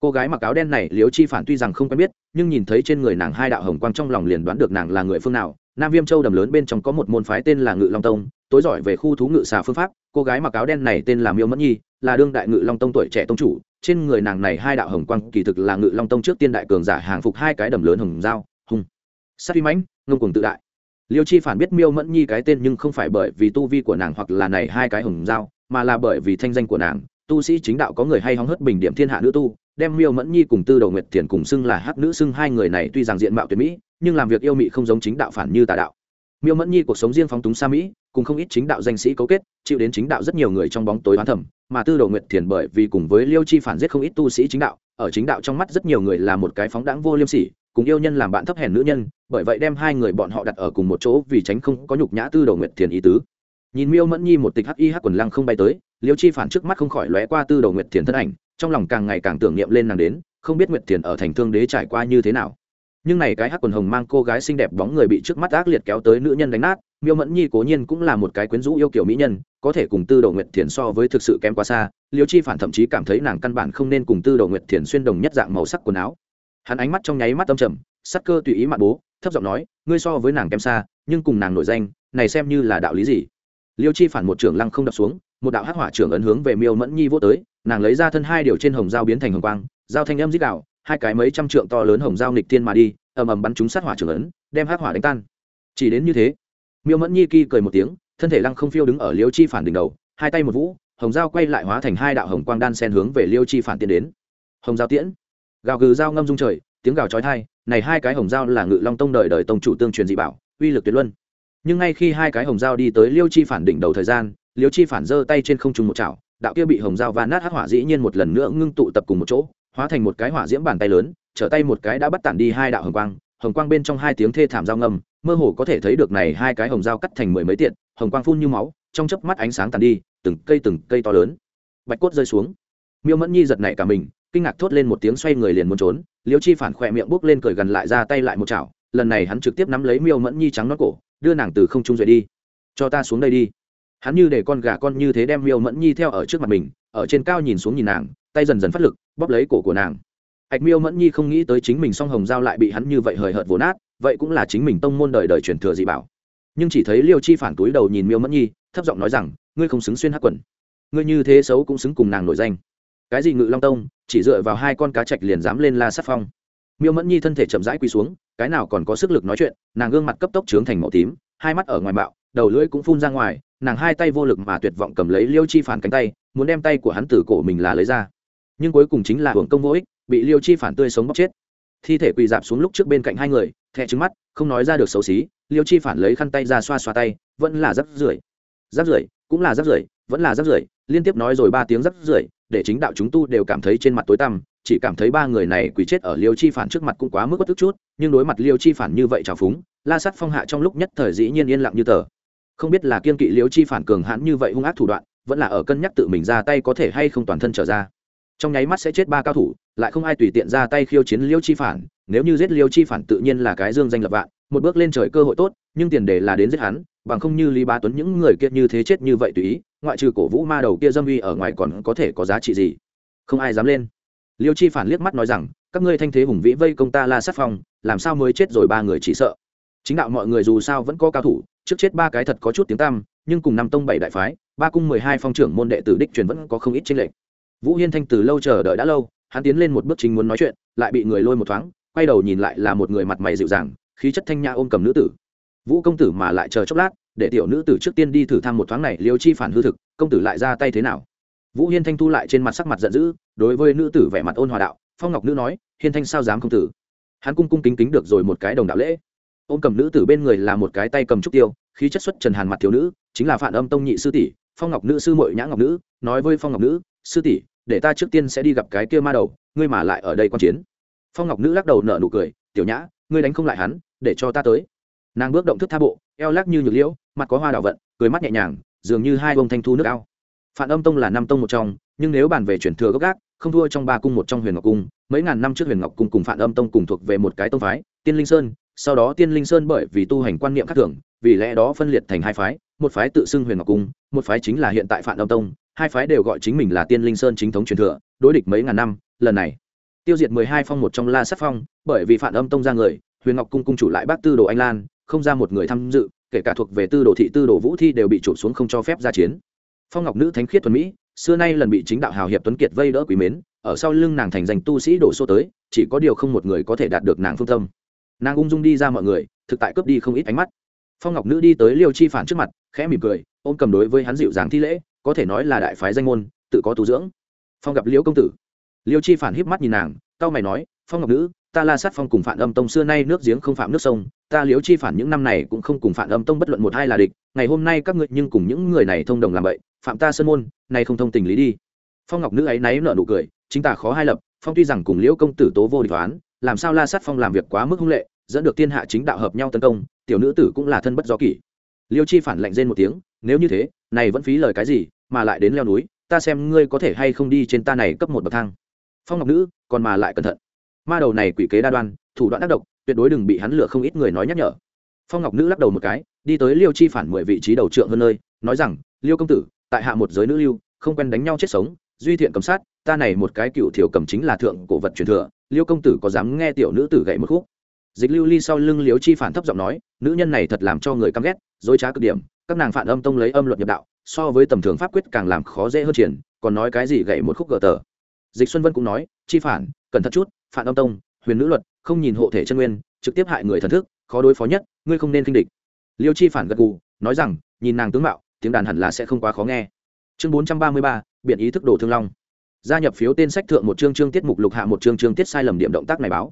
Cô gái mặc áo đen này, liêu chi phản tuy rằng không quen biết, nhưng nhìn thấy trên người nàng hai đạo hồng quang trong lòng liền đoán được nàng là người phương nào. Nam viêm châu đầm lớn bên trong có một môn phái tên là ngự long tông, tối giỏi về khu thú ngự xà phương pháp, cô gái mặc áo đen này tên là miêu mẫn nhi là đương đại ngự long tông tuổi trẻ tông chủ, trên người nàng này hai đạo hồng quang kỳ thực là ngự long tông trước tiên đại cường giả hàng phục hai cái đầm lớn hồng dao hùng. Sát uy mãnh, ngông cuồng tự đại. Liêu chi phản biết miêu mẫn nhi cái tên nhưng không phải bởi vì tu vi của nàng hoặc là này hai cái hồng dao mà là bởi vì thanh danh của nàng. Tu sĩ chính đạo có người hay hóng hớt bình điểm thiên hạ nữ tu, đem miêu mẫn nhi cùng tư đầu nguyệt thiền cùng xưng là hắc nữ, xưng hai người này tuy rằng diện mạo tuyệt mỹ, nhưng làm việc yêu mị không giống chính đạo phản như tà đạo miêu mẫn nhi cuộc sống riêng phóng túng xa mỹ, cùng không ít chính đạo danh sĩ cấu kết, chịu đến chính đạo rất nhiều người trong bóng tối hoán thẩm mà tư Đồ nguyệt thiền bởi vì cùng với liêu chi phản giết không ít tu sĩ chính đạo, ở chính đạo trong mắt rất nhiều người là một cái phóng đáng vô liêm sỉ, cùng yêu nhân làm bạn thấp hèn nữ nhân, bởi vậy đem hai người bọn họ đặt ở cùng một chỗ vì tránh không có nhục nhã tư Đồ nguyệt thiền ý tứ. Nhìn miêu mẫn nhi một tịch hắc y hắc quần lăng không bay tới, liêu chi phản trước mắt không khỏi lóe qua tư Đồ nguyệt thiền thân ảnh, trong lòng càng ngày càng tưởng niệm lên nàng đến, không biết nguyệt thiền ở thành thương đế trải qua như thế nào nhưng này cái hắc quần hồng mang cô gái xinh đẹp bóng người bị trước mắt ác liệt kéo tới nữ nhân đánh nát, miêu mẫn nhi cố nhiên cũng là một cái quyến rũ yêu kiểu mỹ nhân, có thể cùng tư đầu nguyệt thiền so với thực sự kém quá xa, liêu chi phản thậm chí cảm thấy nàng căn bản không nên cùng tư đầu nguyệt thiền xuyên đồng nhất dạng màu sắc quần áo. Hắn ánh mắt trong nháy mắt tâm trầm, sắc cơ tùy ý mạn bố, thấp giọng nói, ngươi so với nàng kém xa, nhưng cùng nàng nổi danh, này xem như là đạo lý gì? Liêu chi phản một trưởng lăng không đập xuống, một đạo hắc hỏa trưởng ấn hướng về miêu mẫn nhi vô tới, nàng lấy ra thân hai điều trên hồng dao biến thành hồng quang dao thanh âm dích đạo hai cái mấy trăm trượng to lớn hồng dao nghịch tiên mà đi, ầm ầm bắn chúng sát hỏa trưởng ấn, đem hắc hỏa đánh tan. Chỉ đến như thế, miêu mẫn nhi kỳ cười một tiếng, thân thể lăng không phiêu đứng ở liêu chi phản đỉnh đầu, hai tay một vũ, hồng dao quay lại hóa thành hai đạo hồng quang đan sen hướng về liêu chi phản tiến đến. Hồng dao tiễn, gào gừ dao ngâm dung trời, tiếng gào chói tai, này hai cái hồng dao là ngự long tông đời đời tông chủ tương truyền dị bảo, uy lực tuyệt luân. Nhưng ngay khi hai cái hồng dao đi tới liêu chi phản đỉnh đầu thời gian, liêu chi phản giơ tay trên không trung một chảo, đạo kia bị hồng dao và nát hắc hỏa dĩ nhiên một lần nữa ngưng tụ tập cùng một chỗ hóa thành một cái hỏa diễm bàn tay lớn, trở tay một cái đã bắt tản đi hai đạo hồng quang hồng quang bên trong hai tiếng thê thảm dao ngâm, mơ hồ có thể thấy được này hai cái hồng dao cắt thành mười mấy tiện hồng quang phun như máu, trong chớp mắt ánh sáng tàn đi, từng cây từng cây to lớn. Bạch cốt rơi xuống. Miêu mẫn nhi giật nảy cả mình, kinh ngạc thốt lên một tiếng xoay người liền muốn trốn, liêu chi phản khỏe miệng bốc lên cười gần lại ra tay lại một chảo, lần này hắn trực tiếp nắm lấy miêu mẫn nhi trắng nó cổ, đưa nàng từ không trung rời đi. Cho ta xuống đây đi. Hắn như để con gà con như thế đem miêu mẫn nhi theo ở trước mặt mình, ở trên cao nhìn xuống nhìn nàng tay dần dần phát lực, bóp lấy cổ của nàng. Ạch miêu mẫn nhi không nghĩ tới chính mình song hồng giao lại bị hắn như vậy hời hợt vồn nát, vậy cũng là chính mình tông môn đời đời truyền thừa dị bảo. Nhưng chỉ thấy liêu chi phản túi đầu nhìn miêu mẫn nhi, thấp giọng nói rằng, ngươi không xứng xuyên hát quần. Ngươi như thế xấu cũng xứng cùng nàng nổi danh. Cái gì ngự long tông, chỉ dựa vào hai con cá chạch liền dám lên la sát phong. Miêu mẫn nhi thân thể chậm rãi quỳ xuống, cái nào còn có sức lực nói chuyện, nàng gương mặt cấp tốc trướng thành màu tím, hai mắt ở ngoài bạo đầu lưỡi cũng phun ra ngoài, nàng hai tay vô lực mà tuyệt vọng cầm lấy liêu chi phản cánh tay, muốn đem tay của hắn từ cổ mình là lấy ra nhưng cuối cùng chính là hưởng công vô ích, bị liêu chi phản tươi sống bóc chết. Thi thể quỳ dạp xuống lúc trước bên cạnh hai người thẹ trứng mắt, không nói ra được xấu xí, liêu chi phản lấy khăn tay ra xoa xoa tay, vẫn là rắp rưởi. Rắp rưởi, cũng là rắp rưởi, vẫn là rắp rưởi, liên tiếp nói rồi ba tiếng rắp rưởi, để chính đạo chúng tu đều cảm thấy trên mặt tối tăm, chỉ cảm thấy ba người này quỳ chết ở liêu chi phản trước mặt cũng quá mức bất tức chút, nhưng đối mặt liêu chi phản như vậy trào phúng, la sắt phong hạ trong lúc nhất thời dĩ nhiên yên lặng như tờ. Không biết là kiên kỵ liêu chi phản cường hãn như vậy hung ác thủ đoạn, vẫn là ở cân nhắc tự mình ra tay có thể hay không toàn thân trở ra trong nháy mắt sẽ chết ba cao thủ, lại không ai tùy tiện ra tay khiêu chiến liêu chi phản. Nếu như giết liêu chi phản tự nhiên là cái dương danh lập vạn, một bước lên trời cơ hội tốt, nhưng tiền đề là đến giết hắn, bằng không như lý Ba tuấn những người kia như thế chết như vậy tùy ý, ngoại trừ cổ vũ ma đầu kia dâm uy ở ngoài còn có thể có giá trị gì? Không ai dám lên. Liêu chi phản liếc mắt nói rằng, các ngươi thanh thế hùng vĩ vây công ta la sát phong, làm sao mới chết rồi ba người chỉ sợ? Chính đạo mọi người dù sao vẫn có cao thủ, trước chết ba cái thật có chút tiếng tăm, nhưng cùng năm tông bảy đại phái, ba cung mười hai phong trưởng môn đệ tử đích truyền vẫn có không ít tranh lệch vũ hiên thanh từ lâu chờ đợi đã lâu, hắn tiến lên một bước chính muốn nói chuyện, lại bị người lôi một thoáng, quay đầu nhìn lại là một người mặt mày dịu dàng, khí chất thanh nhã ôm cầm nữ tử. Vũ công tử mà lại chờ chốc lát, để tiểu nữ tử trước tiên đi thử thăm một thoáng này liêu chi phản hư thực, công tử lại ra tay thế nào? Vũ hiên thanh thu lại trên mặt sắc mặt giận dữ, đối với nữ tử vẻ mặt ôn hòa đạo, phong ngọc nữ nói, hiên thanh sao dám công tử? Hắn cung cung kính kính được rồi một cái đồng đạo lễ. Ôm cầm nữ tử bên người là một cái tay cầm trúc tiêu, khí chất xuất trần hàn mặt thiếu nữ, chính là phản âm tông nhị sư tỷ, phong ngọc nữ sư mội nhã ngọc nữ, nói với phong ngọc nữ, sư tỷ để ta trước tiên sẽ đi gặp cái kia ma đầu, ngươi mà lại ở đây quan chiến. Phong ngọc nữ lắc đầu nở nụ cười, tiểu nhã, ngươi đánh không lại hắn, để cho ta tới. Nàng bước động thức tha bộ, eo lắc như nhược liễu, mặt có hoa đào vận, cười mắt nhẹ nhàng, dường như hai bông thanh thu nước ao. Phản âm tông là năm tông một trong, nhưng nếu bàn về chuyển thừa gốc gác, không thua trong ba cung một trong huyền ngọc cung, mấy ngàn năm trước huyền ngọc cung cùng phản âm tông cùng thuộc về một cái tông phái, tiên linh sơn, sau đó tiên linh sơn bởi vì tu hành quan niệm khác thường, vì lẽ đó phân liệt thành hai phái, một phái tự xưng huyền ngọc cung, một phái chính là hiện tại phản âm tông hai phái đều gọi chính mình là tiên linh sơn chính thống truyền thừa, đối địch mấy ngàn năm, lần này, tiêu diệt mười hai phong một trong la sát phong, bởi vì phản âm tông ra người, huyền ngọc cung cung chủ lại bác tư đồ anh lan, không ra một người tham dự, kể cả thuộc về tư đồ thị, tư đồ vũ thi đều bị trục xuống không cho phép ra chiến. Phong ngọc nữ thánh khiết thuần mỹ, xưa nay lần bị chính đạo hào hiệp tuấn kiệt vây đỡ quý mến, ở sau lưng nàng thành danh tu sĩ đổ xô tới, chỉ có điều không một người có thể đạt được nàng phương tâm. Nàng ung dung đi ra mọi người, thực tại cướp đi không ít ánh mắt. Phong ngọc nữ đi tới liêu chi phản trước mặt, khẽ mỉm cười, ôm cầm đối với hắn dịu dàng thi lễ có thể nói là đại phái danh môn, tự có tu dưỡng. Phong gặp liễu công tử. Liêu chi phản híp mắt nhìn nàng cao mày nói, phong ngọc nữ, ta la sát phong cùng phản âm tông xưa nay nước giếng không phạm nước sông, ta liễu chi phản những năm này cũng không cùng phản âm tông bất luận một hai là địch, ngày hôm nay các ngươi nhưng cùng những người này thông đồng làm vậy, phạm ta sơn môn nay không thông tình lý đi. Phong ngọc nữ ấy náy nở nụ cười, chính ta khó hai lập, phong tuy rằng cùng liễu công tử tố vô địch toán, làm sao la sát phong làm việc quá mức hung lệ, dẫn được thiên hạ chính đạo hợp nhau tấn công, tiểu nữ tử cũng là thân bất do kỷ. Liêu chi phản lạnh rên một tiếng nếu như thế, này vẫn phí lời cái gì, mà lại đến leo núi, ta xem ngươi có thể hay không đi trên ta này cấp một bậc thang. Phong ngọc nữ, còn mà lại cẩn thận. Ma đầu này quỷ kế đa đoan, thủ đoạn tác động tuyệt đối đừng bị hắn lừa không ít người nói nhắc nhở. Phong ngọc nữ lắc đầu một cái, đi tới liêu chi phản mười vị trí đầu trượng hơn nơi, nói rằng, liêu công tử, tại hạ một giới nữ lưu, không quen đánh nhau chết sống, duy thiện cầm sát, ta này một cái cựu thiểu cầm chính là thượng cổ vật truyền thừa, liêu công tử có dám nghe tiểu nữ tử gậy một khúc? Dịch lưu ly sau lưng liếu chi phản thấp giọng nói, nữ nhân này thật làm cho người căm ghét, dối trá cực điểm các nàng phản âm tông lấy âm luật nhập đạo, so với tầm thường pháp quyết càng làm khó dễ hơn triển, còn nói cái gì gậy một khúc gờ tờ. Dịch xuân vân cũng nói, chi phản, cẩn thận chút, phản âm tông, huyền nữ luật, không nhìn hộ thể chân nguyên, trực tiếp hại người thần thức, khó đối phó nhất, ngươi không nên kinh địch. Liêu chi phản gật gù, nói rằng, nhìn nàng tướng mạo, tiếng đàn hẳn là sẽ không quá khó nghe. Chương bốn trăm ba mươi ba, biện ý thức đồ thương long. Gia nhập phiếu tên sách thượng một chương chương tiết mục lục hạ một chương chương tiết sai lầm điểm động tác này báo.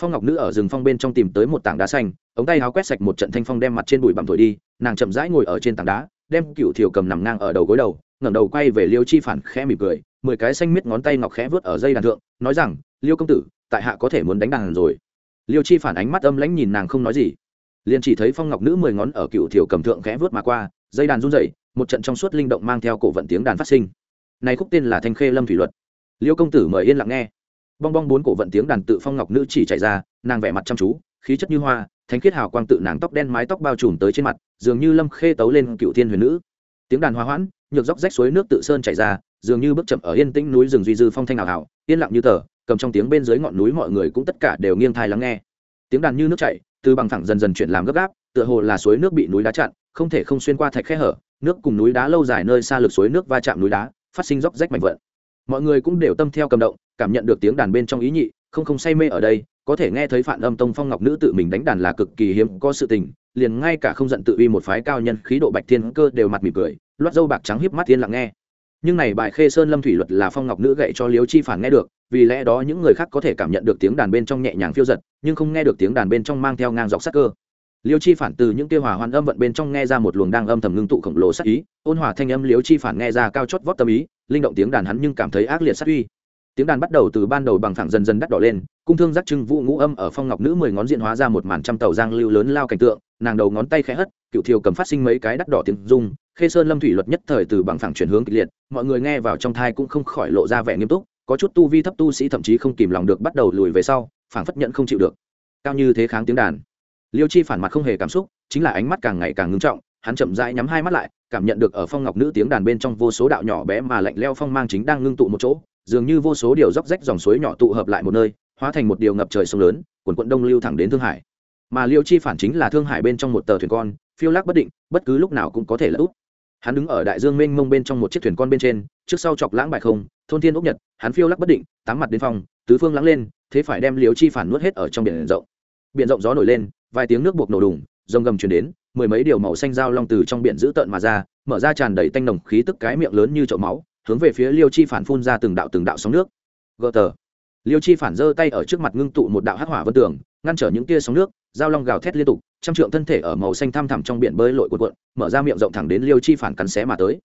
Phong ngọc nữ ở rừng phong bên trong tìm tới một tảng đá xanh, ống tay áo quét sạch một trận thanh phong đem mặt trên bụi bặm thổi đi nàng chậm rãi ngồi ở trên tảng đá, đem cựu thiều cầm nằm ngang ở đầu gối đầu, ngẩng đầu quay về liêu chi phản khẽ mỉm cười, mười cái xanh miết ngón tay ngọc khẽ vớt ở dây đàn thượng, nói rằng, liêu công tử, tại hạ có thể muốn đánh đàn rồi. Liêu chi phản ánh mắt âm lãnh nhìn nàng không nói gì. Liền chỉ thấy phong ngọc nữ mười ngón ở cựu thiều cầm thượng khẽ vớt mà qua, dây đàn run rẩy, một trận trong suốt linh động mang theo cổ vận tiếng đàn phát sinh. Này khúc tên là thanh khê lâm thủy luật. Liêu công tử mời yên lặng nghe. Bong bong bốn cổ vận tiếng đàn tự phong ngọc nữ chỉ chạy ra, nàng vẻ mặt chăm chú, khí chất như hoa thánh khiết hào quang tự nàng tóc đen mái tóc bao trùm tới trên mặt, dường như lâm khê tấu lên cựu thiên huyền nữ. Tiếng đàn hoa hoãn, nhược dốc rách suối nước tự sơn chảy ra, dường như bước chậm ở yên tĩnh núi rừng duy dư phong thanh ảo hảo yên lặng như tờ, cầm trong tiếng bên dưới ngọn núi mọi người cũng tất cả đều nghiêng thai lắng nghe. Tiếng đàn như nước chảy, từ bằng thẳng dần dần chuyển làm gấp gáp, tựa hồ là suối nước bị núi đá chặn, không thể không xuyên qua thạch khe hở, nước cùng núi đá lâu dài nơi xa lực suối nước va chạm núi đá, phát sinh dốc rách mạnh vận mọi người cũng đều tâm theo cầm động, cảm nhận được tiếng đàn bên trong ý nhị, không không say mê ở đây có thể nghe thấy phản âm tông phong ngọc nữ tự mình đánh đàn là cực kỳ hiếm có sự tình, liền ngay cả không giận tự uy một phái cao nhân khí độ bạch thiên cơ đều mặt mỉm cười, loát dâu bạc trắng hiếp mắt thiên lặng nghe. Nhưng này bài khê sơn lâm thủy luật là phong ngọc nữ gậy cho liếu chi phản nghe được, vì lẽ đó những người khác có thể cảm nhận được tiếng đàn bên trong nhẹ nhàng phiêu giật, nhưng không nghe được tiếng đàn bên trong mang theo ngang dọc sắc cơ. Liêu chi phản từ những tiêu hòa hoan âm vận bên trong nghe ra một luồng đang âm thầm ngưng tụ khổng lồ sắc ý, ôn hòa thanh âm liêu chi phản nghe ra cao chót vót tâm ý, linh động tiếng đàn hắn nhưng cảm thấy ác liệt sắc uy tiếng đàn bắt đầu từ ban đầu bằng phẳng dần dần đắt đỏ lên, cung thương giác trưng vũ ngũ âm ở phong ngọc nữ mười ngón diện hóa ra một màn trăm tàu giang lưu lớn lao cảnh tượng, nàng đầu ngón tay khẽ hất cựu thiều cầm phát sinh mấy cái đắt đỏ tiếng dung khê sơn lâm thủy luật nhất thời từ bằng phẳng chuyển hướng kịch liệt, mọi người nghe vào trong thai cũng không khỏi lộ ra vẻ nghiêm túc, có chút tu vi thấp tu sĩ thậm chí không kìm lòng được bắt đầu lùi về sau, phảng phất nhận không chịu được. Cao như thế kháng tiếng đàn. Liêu chi phản mặt không hề cảm xúc, chính là ánh mắt càng ngày càng ngưng trọng, hắn chậm rãi nhắm hai mắt lại, cảm nhận được ở phong ngọc nữ tiếng đàn bên trong vô số đạo nhỏ bé mà lạnh leo phong mang chính đang ngưng tụ một chỗ dường như vô số điều róc rách dòng suối nhỏ tụ hợp lại một nơi, hóa thành một điều ngập trời sông lớn quần quận đông lưu thẳng đến thương hải. Mà liêu chi phản chính là thương hải bên trong một tờ thuyền con, phiêu lác bất định, bất cứ lúc nào cũng có thể là úp. Hắn đứng ở đại dương mênh mông bên trong một chiếc thuyền con bên trên, trước sau chọc lãng bại không, thôn thiên ốc nhật, hắn phiêu lắc bất định, tám mặt đến phòng, tứ phương lắng lên, thế phải đem liêu chi phản nuốt hết ở trong biển rộng. Biển rộng gió nổi lên, vài tiếng nước buộc nổ đùng, rồng gầm chuyển đến, mười mấy điều màu xanh dao long từ trong biển giữ tợn mà ra, mở ra tràn đầy tanh nồng khí tức cái miệng lớn như chậu máu hướng về phía liêu chi phản phun ra từng đạo từng đạo sóng nước. Gờ tờ. Liêu chi phản giơ tay ở trước mặt ngưng tụ một đạo hắc hỏa vân tường, ngăn trở những tia sóng nước dao long gào thét liên tục, trăm trượng thân thể ở màu xanh thăm thẳm trong biển bơi lội cuộn cuộn, mở ra miệng rộng thẳng đến liêu chi phản cắn xé mà tới.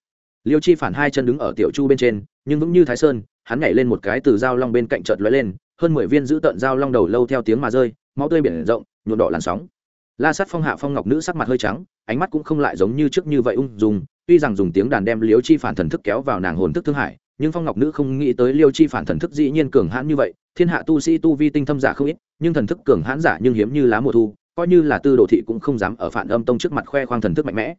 Liêu chi phản hai chân đứng ở tiểu chu bên trên, nhưng vững như thái sơn, hắn nhảy lên một cái từ dao long bên cạnh chợt lóe lên, hơn mười viên giữ tận dao long đầu lâu theo tiếng mà rơi, máu tươi biển rộng nhuộn đỏ làn sóng. La sát phong hạ phong ngọc nữ sắc mặt hơi trắng, ánh mắt cũng không lại giống như trước như vậy ung dung tuy rằng dùng tiếng đàn đem liêu chi phản thần thức kéo vào nàng hồn thức thương hải nhưng phong ngọc nữ không nghĩ tới liêu chi phản thần thức dĩ nhiên cường hãn như vậy, thiên hạ tu sĩ tu vi tinh thâm giả không ít, nhưng thần thức cường hãn giả nhưng hiếm như lá mùa thu, coi như là tư đồ thị cũng không dám ở phản âm tông trước mặt khoe khoang thần thức mạnh mẽ.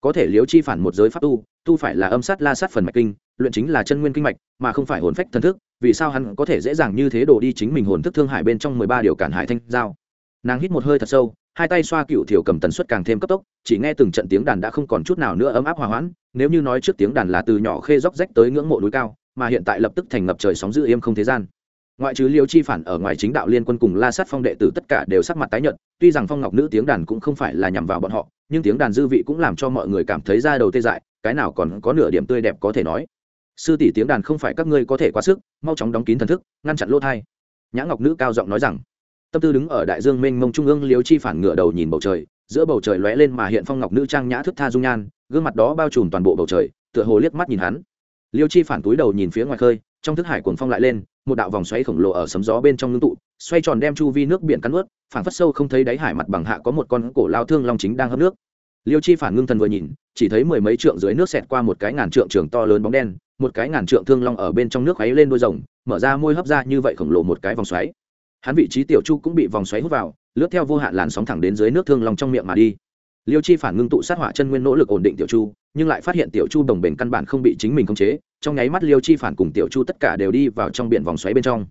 Có thể liêu chi phản một giới pháp tu tu phải là âm sát la sát phần mạch kinh, luyện chính là chân nguyên kinh mạch, mà không phải hồn phách thần thức, vì sao hắn có thể dễ dàng như thế đổ đi chính mình hồn thức thương hải bên trong mười ba điều cản hải thanh giao? Nàng hít một hơi thật sâu hai tay xoa cựu thiểu cầm tần suất càng thêm cấp tốc, chỉ nghe từng trận tiếng đàn đã không còn chút nào nữa ấm áp hòa hoãn, nếu như nói trước tiếng đàn là từ nhỏ khê róc rách tới ngưỡng mộ núi cao, mà hiện tại lập tức thành ngập trời sóng dữ im không thế gian. Ngoại trừ liêu chi phản ở ngoài chính đạo liên quân cùng la sát phong đệ tử tất cả đều sắc mặt tái nhợt, tuy rằng phong ngọc nữ tiếng đàn cũng không phải là nhằm vào bọn họ, nhưng tiếng đàn dư vị cũng làm cho mọi người cảm thấy ra đầu tê dại, cái nào còn có nửa điểm tươi đẹp có thể nói. Sư tỷ tiếng đàn không phải các ngươi có thể quá sức, mau chóng đóng kín thần thức, ngăn chặn lỗ thai. Nhã ngọc nữ cao giọng nói rằng tâm tư đứng ở đại dương mênh mông trung ương liêu chi phản ngựa đầu nhìn bầu trời, giữa bầu trời lóe lên mà hiện phong ngọc nữ trang nhã thức tha dung nhan, gương mặt đó bao trùm toàn bộ bầu trời, tựa hồ liếc mắt nhìn hắn. Liêu chi phản túi đầu nhìn phía ngoài khơi, trong thức hải cuồng phong lại lên, một đạo vòng xoáy khổng lồ ở sấm gió bên trong ngưng tụ, xoay tròn đem chu vi nước biển cắn ướt phản phất sâu không thấy đáy hải mặt bằng hạ có một con cổ lao thương long chính đang hấp nước. Liêu chi phản ngưng thần vừa nhìn, chỉ thấy mười mấy trượng dưới nước xẹt qua một cái ngàn trượng trường to lớn bóng đen, một cái ngàn trượng thương long ở bên trong nước khuấy lên đôi rồng, mở ra môi hấp ra như vậy khổng lồ một cái vòng xoáy hắn vị trí tiểu chu cũng bị vòng xoáy hút vào, lướt theo vô hạn làn sóng thẳng đến dưới nước thương long trong miệng mà đi. Liêu chi phản ngưng tụ sát hỏa chân nguyên nỗ lực ổn định tiểu chu, nhưng lại phát hiện tiểu chu đồng bền căn bản không bị chính mình khống chế, trong nháy mắt liêu chi phản cùng tiểu chu tất cả đều đi vào trong biển vòng xoáy bên trong.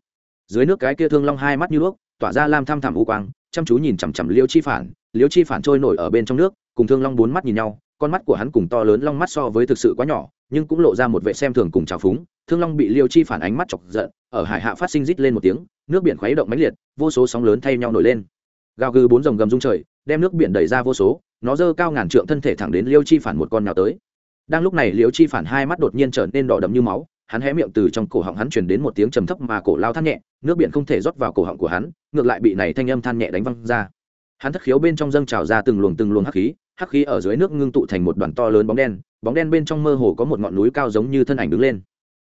Dưới nước cái kia thương long hai mắt như đuốc tỏa ra lam tham thẳm u quang, chăm chú nhìn chằm chằm liêu chi phản, liêu chi phản trôi nổi ở bên trong nước, cùng thương long bốn mắt nhìn nhau, con mắt của hắn cùng to lớn long mắt so với thực sự quá nhỏ, nhưng cũng lộ ra một vệ xem thường cùng trào phúng. Thương long bị liêu chi phản ánh mắt chọc giận, ở hải hạ phát sinh rít lên một tiếng nước biển khuấy động mãnh liệt, vô số sóng lớn thay nhau nổi lên. Gào gừ bốn dòng gầm rung trời, đem nước biển đẩy ra vô số, nó dơ cao ngàn trượng thân thể thẳng đến liêu chi phản một con nào tới. Đang lúc này liêu chi phản hai mắt đột nhiên trở nên đỏ đậm như máu, hắn hé miệng từ trong cổ họng hắn truyền đến một tiếng trầm thấp mà cổ lao than nhẹ, nước biển không thể rót vào cổ họng của hắn, ngược lại bị này thanh âm than nhẹ đánh văng ra. Hắn thất khiếu bên trong dâng trào ra từng luồng từng luồng hắc khí hắc khí ở dưới nước ngưng tụ thành một đoàn to lớn bóng đen bóng đen bên trong mơ hồ có một ngọn núi cao giống như thân ảnh đứng lên.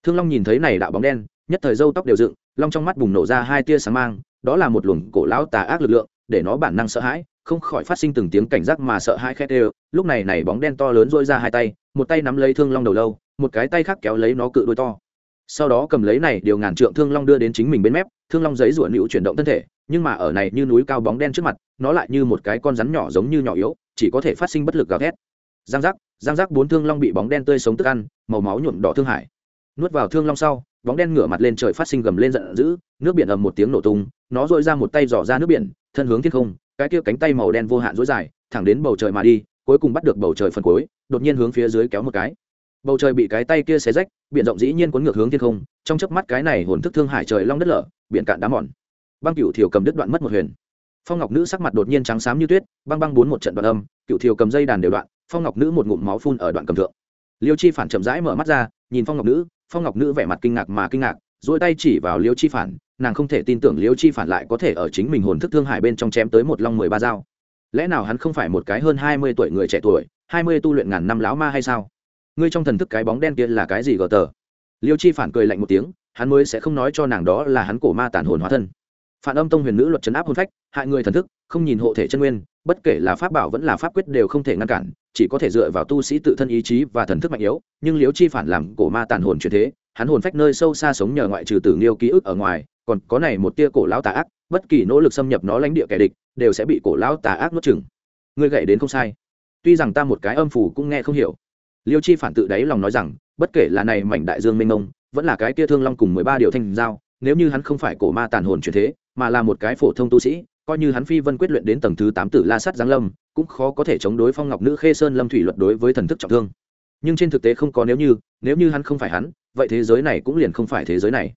Thương long nhìn thấy này đạo bóng đen nhất thời râu tóc đều dựng, long trong mắt bùng nổ ra hai tia sáng mang, đó là một luồng cổ lão tà ác lực lượng, để nó bản năng sợ hãi, không khỏi phát sinh từng tiếng cảnh giác mà sợ hãi khét đều. Lúc này này bóng đen to lớn dỗi ra hai tay, một tay nắm lấy thương long đầu lâu, một cái tay khác kéo lấy nó cự đôi to. Sau đó cầm lấy này điều ngàn trượng thương long đưa đến chính mình bên mép, thương long giấy rủa nữu chuyển động thân thể, nhưng mà ở này như núi cao bóng đen trước mặt, nó lại như một cái con rắn nhỏ giống như nhỏ yếu, chỉ có thể phát sinh bất lực gào thét. Giang giác giang giác, bốn thương long bị bóng đen tươi sống tức ăn, màu máu nhuộm đỏ thương hải. Nuốt vào thương long sau bóng đen ngửa mặt lên trời phát sinh gầm lên giận dữ, nước biển ầm một tiếng nổ tung, nó dội ra một tay dò ra nước biển, thân hướng thiên không, cái kia cánh tay màu đen vô hạn dối dài, thẳng đến bầu trời mà đi, cuối cùng bắt được bầu trời phần cuối, đột nhiên hướng phía dưới kéo một cái. Bầu trời bị cái tay kia xé rách, biển rộng dĩ nhiên cuốn ngược hướng thiên không, trong chớp mắt cái này hồn thức thương hải trời long đất lở, biển cạn đá mòn. Băng cửu thiều cầm đứt đoạn mất một huyền. Phong ngọc nữ sắc mặt đột nhiên trắng xám như tuyết, băng băng bốn một trận đoạn âm cựu thiều cầm dây đàn đều đoạn, phong ngọc nữ một ngụm máu phun ở đoạn cầm thượng. Liêu chi phản chậm rãi mở mắt ra, nhìn phong ngọc nữ phong ngọc nữ vẻ mặt kinh ngạc mà kinh ngạc dỗi tay chỉ vào liêu chi phản, nàng không thể tin tưởng liêu chi phản lại có thể ở chính mình hồn thức thương hải bên trong chém tới một long mười ba dao. Lẽ nào hắn không phải một cái hơn hai mươi tuổi người trẻ tuổi, hai mươi tu luyện ngàn năm láo ma hay sao? Ngươi trong thần thức cái bóng đen kia là cái gì gờ tờ? Liêu chi phản cười lạnh một tiếng, hắn mới sẽ không nói cho nàng đó là hắn cổ ma tản hồn hóa thân phản âm tông huyền nữ luật chấn áp hôn phách, hại người thần thức, không nhìn hộ thể chân nguyên, bất kể là pháp bảo vẫn là pháp quyết đều không thể ngăn cản, chỉ có thể dựa vào tu sĩ tự thân ý chí và thần thức mạnh yếu, nhưng liếu chi phản làm cổ ma tàn hồn truyền thế, hắn hồn phách nơi sâu xa sống nhờ ngoại trừ tử nghiêu ký ức ở ngoài, còn có này một tia cổ lão tà ác, bất kỳ nỗ lực xâm nhập nó lãnh địa kẻ địch, đều sẽ bị cổ lão tà ác nuốt chừng ngươi gậy đến không sai. Tuy rằng ta một cái âm phủ cũng nghe không hiểu. Liêu chi phản tự đáy lòng nói rằng, bất kể là này mảnh đại dương mênh mông, vẫn là cái kia thương long cùng mười ba điều thanh giao, nếu như hắn không phải cổ ma tàn hồn chuyển thế mà là một cái phổ thông tu sĩ, coi như hắn phi vân quyết luyện đến tầng thứ tám tử la sắt giáng lâm, cũng khó có thể chống đối phong ngọc nữ khê sơn lâm thủy luật đối với thần thức trọng thương. Nhưng trên thực tế không có nếu như nếu như hắn không phải hắn, vậy thế giới này cũng liền không phải thế giới này.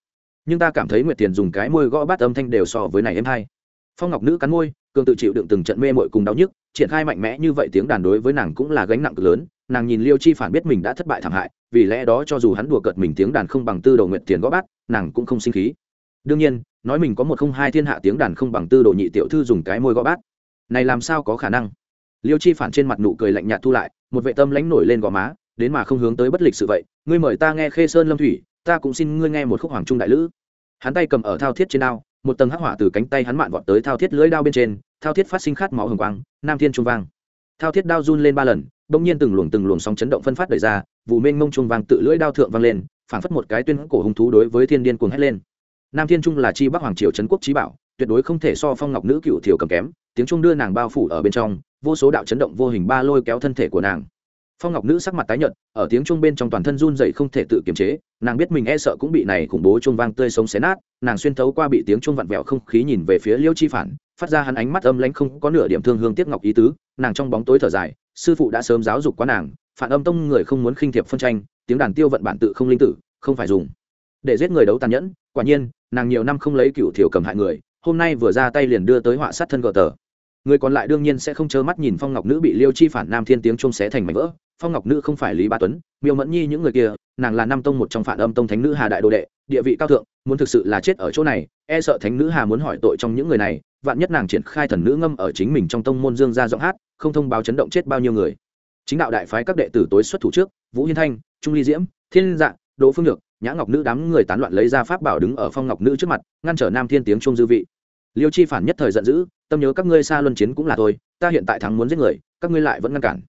Nhưng ta cảm thấy nguyệt tiền dùng cái môi gõ bát âm thanh đều so với này em hai. Phong ngọc nữ cắn môi, cường tự chịu đựng từng trận mê mội cùng đau nhức, triển khai mạnh mẽ như vậy tiếng đàn đối với nàng cũng là gánh nặng cực lớn, nàng nhìn liêu chi phản biết mình đã thất bại thảm hại, vì lẽ đó cho dù hắn đùa cợt mình tiếng đàn không bằng tư đầu nguyện tiền gõ bát, nàng cũng không sinh khí đương nhiên, nói mình có một không hai thiên hạ tiếng đàn không bằng tư đồ nhị tiểu thư dùng cái môi gõ bát. Này làm sao có khả năng? Liêu chi phản trên mặt nụ cười lạnh nhạt thu lại, một vệ tâm lãnh nổi lên gò má, đến mà không hướng tới bất lịch sự vậy. Ngươi mời ta nghe khê sơn lâm thủy, ta cũng xin ngươi nghe một khúc hoàng trung đại lữ. Hắn tay cầm ở thao thiết trên đao, một tầng hắc hỏa từ cánh tay hắn mạn vọt tới thao thiết lưỡi đao bên trên, thao thiết phát sinh khát máu hồng quang, nam thiên trung vang. Thao thiết đao run lên ba lần, bỗng nhiên từng luồng từng luồng sóng chấn động phân phát đẩy ra, vụ mênh mông trung vang tự lưỡi đao thượng vang lên, phảng phất một cái tuyên cổ hùng thú đối với thiên điên cuồng hét lên nam thiên trung là chi bắc hoàng triều trấn quốc trí bảo, tuyệt đối không thể so phong ngọc nữ cựu thiểu cầm kém, tiếng trung đưa nàng bao phủ ở bên trong, vô số đạo chấn động vô hình ba lôi kéo thân thể của nàng. Phong ngọc nữ sắc mặt tái nhợt, ở tiếng trung bên trong toàn thân run dậy không thể tự kiềm chế, nàng biết mình e sợ cũng bị này khủng bố trung vang tươi sống xé nát, nàng xuyên thấu qua bị tiếng trung vặn vẹo không khí nhìn về phía liêu chi phản, phát ra hắn ánh mắt âm lãnh không có nửa điểm thương hương tiếc ngọc ý tứ, nàng trong bóng tối thở dài, sư phụ đã sớm giáo dục quá nàng, phản âm tông người không muốn khinh thiệp phân tranh, tiếng đàn tiêu vận bản tự không linh tử, không phải dùng. Để giết người đấu tàn nhẫn quả nhiên, nàng nhiều năm không lấy cựu thiểu cầm hại người, hôm nay vừa ra tay liền đưa tới họa sát thân gờ tờ người còn lại đương nhiên sẽ không chớ mắt nhìn phong ngọc nữ bị liêu chi phản nam thiên tiếng trông xé thành mảnh vỡ phong ngọc nữ không phải lý ba tuấn, miêu mẫn nhi những người kia, nàng là nam tông một trong phản âm tông thánh nữ hà đại đồ đệ, địa vị cao thượng, muốn thực sự là chết ở chỗ này e sợ thánh nữ hà muốn hỏi tội trong những người này, vạn nhất nàng triển khai thần nữ ngâm ở chính mình trong tông môn dương ra giọng hát, không thông báo chấn động chết bao nhiêu người chính đạo đại phái các đệ tử tối xuất thủ trước, vũ hiên thanh, trung ly diễm, thiên dạng đỗ phương Nhược nhã ngọc nữ đám người tán loạn lấy ra pháp bảo đứng ở phong ngọc nữ trước mặt, ngăn trở nam thiên tiếng trung dư vị. Liêu chi phản nhất thời giận dữ, tâm nhớ các ngươi xa luân chiến cũng là thôi, ta hiện tại thắng muốn giết người, các ngươi lại vẫn ngăn cản.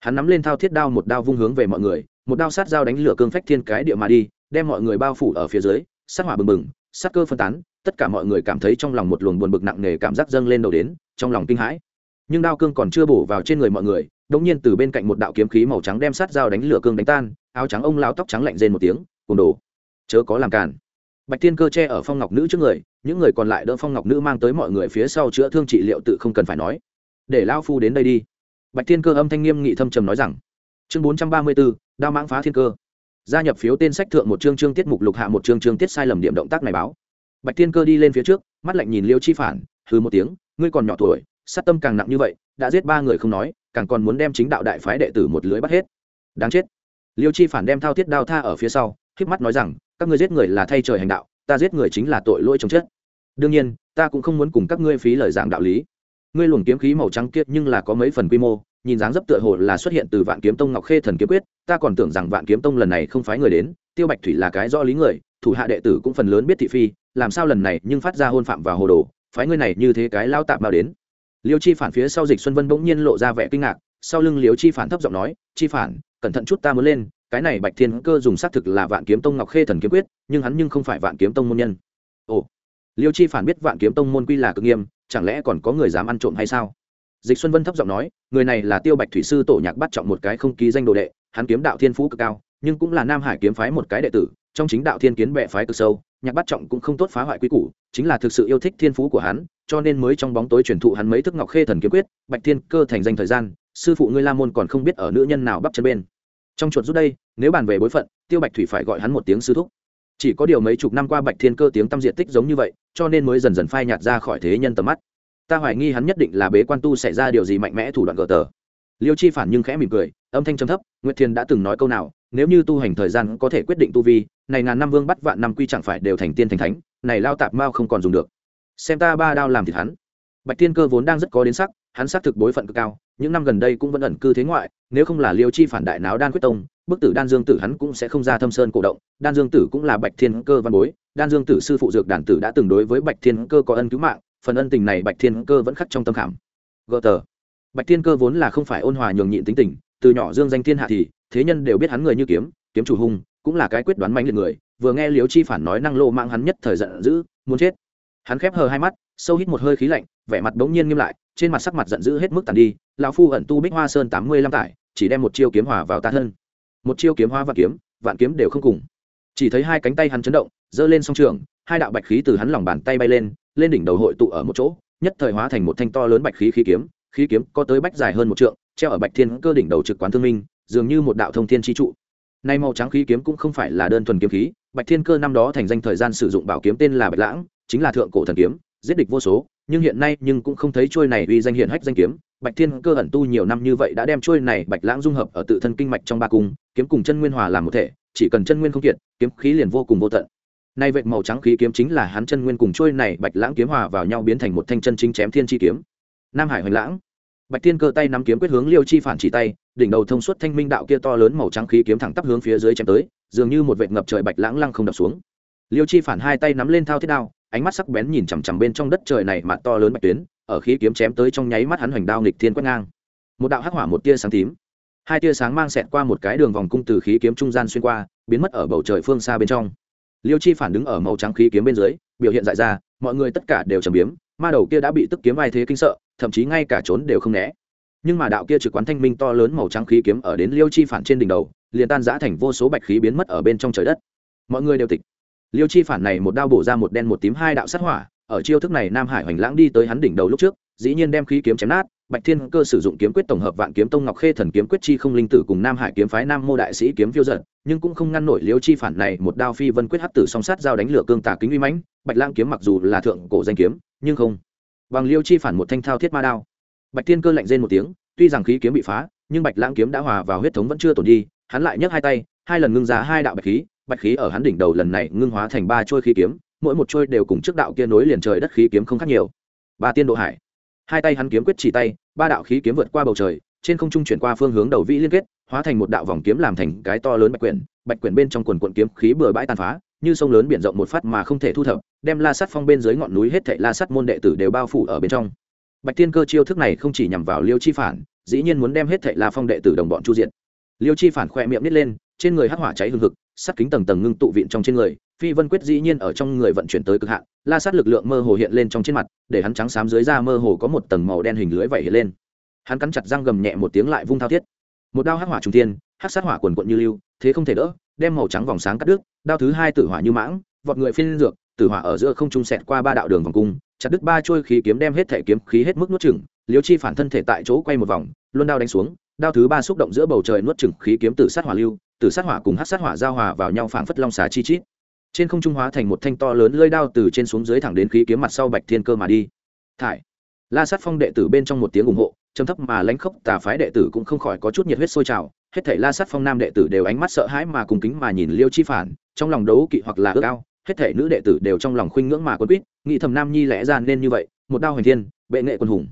Hắn nắm lên thao thiết đao một đao vung hướng về mọi người, một đao sát dao đánh lửa cương phách thiên cái địa mà đi, đem mọi người bao phủ ở phía dưới, sát hỏa bừng bừng, sát cơ phân tán, tất cả mọi người cảm thấy trong lòng một luồng buồn bực nặng nề cảm giác dâng lên đầu đến, trong lòng kinh hãi. Nhưng đao cương còn chưa bổ vào trên người mọi người, đột nhiên từ bên cạnh một đạo kiếm khí màu trắng đem sát dao đánh lửa cương đánh tan, áo trắng ông lao tóc trắng lạnh rên một tiếng cùng đồ. Chớ có làm cản bạch thiên cơ che ở phong ngọc nữ trước người, những người còn lại đỡ phong ngọc nữ mang tới mọi người phía sau chữa thương trị liệu tự không cần phải nói. Để lao phu đến đây đi. Bạch thiên cơ âm thanh nghiêm nghị thâm trầm nói rằng, chương bốn trăm ba mươi bốn đao mãng phá thiên cơ. Gia nhập phiếu tên sách thượng một chương chương tiết mục lục hạ một chương chương tiết sai lầm điểm động tác này báo. Bạch thiên cơ đi lên phía trước, mắt lạnh nhìn liêu chi phản, hừ một tiếng, ngươi còn nhỏ tuổi, sát tâm càng nặng như vậy, đã giết ba người không nói, càng còn muốn đem chính đạo đại phái đệ tử một lưới bắt hết. Đáng chết. Liêu chi phản đem thao thiết đao tha ở phía sau híp mắt nói rằng, các ngươi giết người là thay trời hành đạo, ta giết người chính là tội lỗi chống chết. Đương nhiên, ta cũng không muốn cùng các ngươi phí lời giảng đạo lý. Ngươi luồng kiếm khí màu trắng kiết nhưng là có mấy phần quy mô, nhìn dáng dấp tựa hồ là xuất hiện từ vạn kiếm tông ngọc khê thần kiếm quyết, ta còn tưởng rằng vạn kiếm tông lần này không phái người đến, tiêu bạch thủy là cái do lý người, thủ hạ đệ tử cũng phần lớn biết thị phi, làm sao lần này nhưng phát ra hôn phạm vào hồ đồ, phái ngươi này như thế cái lao tạm bao đến. Liêu chi phản phía sau dịch xuân vân bỗng nhiên lộ ra vẻ kinh ngạc, sau lưng liêu chi phản thấp giọng nói, chi phản, cẩn thận chút ta muốn lên cái này bạch thiên cơ dùng xác thực là vạn kiếm tông ngọc khê thần kiếm quyết, nhưng hắn nhưng không phải vạn kiếm tông môn nhân. Ồ, liêu chi phản biết vạn kiếm tông môn quy là cực nghiêm, chẳng lẽ còn có người dám ăn trộm hay sao? Dịch xuân vân thấp giọng nói, người này là tiêu bạch thủy sư tổ nhạc bắt trọng một cái không ký danh đồ đệ, hắn kiếm đạo thiên phú cực cao, nhưng cũng là nam hải kiếm phái một cái đệ tử, trong chính đạo thiên kiến bệ phái cực sâu, nhạc bắt trọng cũng không tốt phá hoại quy củ, chính là thực sự yêu thích thiên phú của hắn, cho nên mới trong bóng tối truyền thụ hắn mấy thức ngọc khê thần kiếm quyết, bạch thiên cơ thành danh thời gian, sư phụ ngươi la môn còn không biết ở nữ nhân nào bắp chân bên trong chuột rút đây, nếu bàn về bối phận, tiêu bạch thủy phải gọi hắn một tiếng sư thúc. Chỉ có điều mấy chục năm qua bạch thiên cơ tiếng tâm diện tích giống như vậy, cho nên mới dần dần phai nhạt ra khỏi thế nhân tầm mắt. Ta hoài nghi hắn nhất định là bế quan tu xảy ra điều gì mạnh mẽ thủ đoạn gờ tờ. Liêu chi phản nhưng khẽ mỉm cười, âm thanh trầm thấp, nguyệt thiên đã từng nói câu nào, nếu như tu hành thời gian có thể quyết định tu vi, này ngàn năm vương bắt vạn năm quy chẳng phải đều thành tiên thành thánh, này lao tạp mao không còn dùng được. Xem ta ba đao làm thịt hắn. Bạch thiên cơ vốn đang rất có đến sắc hắn xác thực bối phận cực cao, những năm gần đây cũng vẫn ẩn cư thế ngoại, nếu không là liêu chi phản đại náo đan quyết tông, bức tử đan dương tử hắn cũng sẽ không ra thâm sơn cổ động, đan dương tử cũng là bạch thiên cơ văn bối, đan dương tử sư phụ dược Đản tử đã từng đối với bạch thiên cơ có ân cứu mạng, phần ân tình này bạch thiên cơ vẫn khắc trong tâm khảm. Gờ tờ. Bạch thiên cơ vốn là không phải ôn hòa nhường nhịn tính tình, từ nhỏ dương danh thiên hạ thì, thế nhân đều biết hắn người như kiếm kiếm chủ hung, cũng là cái quyết đoán mạnh liệt người, vừa nghe liêu chi phản nói năng lộ mang hắn nhất thời giận dữ, muốn chết hắn khép hờ hai mắt, sâu hít một hơi khí lạnh, vẻ mặt bỗng nhiên nghiêm lại, trên mặt sắc mặt giận dữ hết mức tàn đi, lão phu ẩn tu bích hoa sơn tám mươi lăm tải, chỉ đem một chiêu kiếm hòa vào ta thân. Một chiêu kiếm hoa và kiếm, vạn kiếm đều không cùng. Chỉ thấy hai cánh tay hắn chấn động, giơ lên song trường, hai đạo bạch khí từ hắn lòng bàn tay bay lên lên đỉnh đầu hội tụ ở một chỗ, nhất thời hóa thành một thanh to lớn bạch khí khí kiếm khí kiếm có tới bách dài hơn một trượng, treo ở bạch thiên cơ đỉnh đầu trực quán thương minh, dường như một đạo thông thiên chi trụ. Nay màu trắng khí kiếm cũng không phải là đơn thuần kiếm khí, bạch thiên cơ năm đó thành danh thời gian sử dụng bảo kiếm tên là bạch lãng chính là thượng cổ thần kiếm, giết địch vô số, nhưng hiện nay nhưng cũng không thấy trôi này uy danh hiện hách danh kiếm. Bạch thiên cơ ẩn tu nhiều năm như vậy đã đem trôi này bạch lãng dung hợp ở tự thân kinh mạch trong ba cung, kiếm cùng chân nguyên hòa làm một thể, chỉ cần chân nguyên không kiệt, kiếm khí liền vô cùng vô tận. Nay vệt màu trắng khí kiếm chính là hắn chân nguyên cùng trôi này bạch lãng kiếm hòa vào nhau biến thành một thanh chân chính chém thiên chi kiếm. Nam hải hoành lãng. Bạch thiên cơ tay nắm kiếm quyết hướng liêu chi phản chỉ tay, đỉnh đầu thông suốt thanh minh đạo kia to lớn màu trắng khí kiếm thẳng tắp hướng phía dưới chém tới, dường như một vệt ngập trời bạch lãng lăng không đập xuống. Liêu chi phản hai tay nắm lên thao thiết đao ánh mắt sắc bén nhìn chằm chằm bên trong đất trời này mà to lớn bạch tuyến, ở khí kiếm chém tới trong nháy mắt hắn hoành đao nghịch thiên quét ngang. Một đạo hắc hỏa một tia sáng tím, hai tia sáng mang xẹt qua một cái đường vòng cung từ khí kiếm trung gian xuyên qua, biến mất ở bầu trời phương xa bên trong. Liêu chi phản đứng ở màu trắng khí kiếm bên dưới, biểu hiện dại ra, mọi người tất cả đều trầm biếm, ma đầu kia đã bị tức kiếm ai thế kinh sợ, thậm chí ngay cả trốn đều không né. Nhưng mà đạo kia trực quán thanh minh to lớn màu trắng khí kiếm ở đến liêu chi phản trên đỉnh đầu, liền tan giã thành vô số bạch khí biến mất ở bên trong trời đất. Mọi người đều tịch liêu chi phản này một đao bổ ra một đen một tím hai đạo sát hỏa, ở chiêu thức này nam hải hoành lãng đi tới hắn đỉnh đầu lúc trước, dĩ nhiên đem khí kiếm chém nát, bạch thiên cơ sử dụng kiếm quyết tổng hợp vạn kiếm tông ngọc khê thần kiếm quyết chi không linh tử cùng nam hải kiếm phái nam mô đại sĩ kiếm phiêu giận nhưng cũng không ngăn nổi liêu chi phản này một đao phi vân quyết hắc tử song sát giao đánh lửa cương tà kính uy mãnh, bạch lãng kiếm mặc dù là thượng cổ danh kiếm, nhưng không bằng liêu chi phản một thanh thao thiết ma đao. Bạch thiên cơ lạnh rên một tiếng, tuy rằng khí kiếm bị phá, nhưng bạch lãng kiếm đã hòa vào huyết thống vẫn chưa tổn đi, hắn lại nhấc hai tay, hai lần ngưng ra hai đạo bạch khí bạch khí ở hắn đỉnh đầu lần này ngưng hóa thành ba trôi khí kiếm, mỗi một trôi đều cùng trước đạo kia nối liền trời đất khí kiếm không khác nhiều. Ba tiên độ hải. Hai tay hắn kiếm quyết chỉ tay, ba đạo khí kiếm vượt qua bầu trời, trên không trung chuyển qua phương hướng đầu vĩ liên kết, hóa thành một đạo vòng kiếm làm thành cái to lớn bạch quyển bạch quyển bên trong quần quận kiếm khí bừa bãi tàn phá, như sông lớn biển rộng một phát mà không thể thu thập, đem la sắt phong bên dưới ngọn núi hết thệ la sắt môn đệ tử đều bao phủ ở bên trong. Bạch thiên cơ chiêu thức này không chỉ nhằm vào liêu chi phản, dĩ nhiên muốn đem hết thệ la phong đệ tử đồng bọn chu diện liêu chi phản khoe miệng nít lên trên người hắc hỏa cháy hừng hực, sắt kính tầng tầng ngưng tụ vịn trong trên người, phi vân quyết dĩ nhiên ở trong người vận chuyển tới cực hạn, la sát lực lượng mơ hồ hiện lên trong trên mặt, để hắn trắng xám dưới da mơ hồ có một tầng màu đen hình lưới vẩy hiện lên. Hắn cắn chặt răng gầm nhẹ một tiếng lại vung thao thiết. Một đao hắc hỏa trung tiên hắc sát hỏa quần quận như lưu, thế không thể đỡ, đem màu trắng vòng sáng cắt đứt, đao thứ hai tử hỏa như mãng, vọt người phiên dược, tử hỏa ở giữa không trung sẹt qua ba đạo đường vòng cung, chặt đứt ba trôi khí kiếm đem hết thể kiếm khí hết mức nuốt chửng liễu chi phản thân thể tại chỗ quay một vòng, luân đao đánh xuống, đao thứ ba xúc động giữa bầu trời nuốt chửng khí kiếm tử sát hỏa lưu tử sát hỏa cùng hát sát hỏa giao hòa vào nhau phảng phất long xà chi chít. Trên không trung hóa thành một thanh to lớn lơi đao từ trên xuống dưới thẳng đến khí kiếm mặt sau bạch thiên cơ mà đi. Thải. La sát phong đệ tử bên trong một tiếng ủng hộ, trầm thấp mà lãnh khốc, tà phái đệ tử cũng không khỏi có chút nhiệt huyết sôi trào. Hết thảy la sát phong nam đệ tử đều ánh mắt sợ hãi mà cùng kính mà nhìn liêu chi phản, trong lòng đấu kỵ hoặc là ước ao. Hết thảy nữ đệ tử đều trong lòng khuynh ngưỡng mà quân quýt, nghĩ thầm nam nhi lẽ ra nên như vậy, một đao hành thiên, bệ nghệ quân hùng.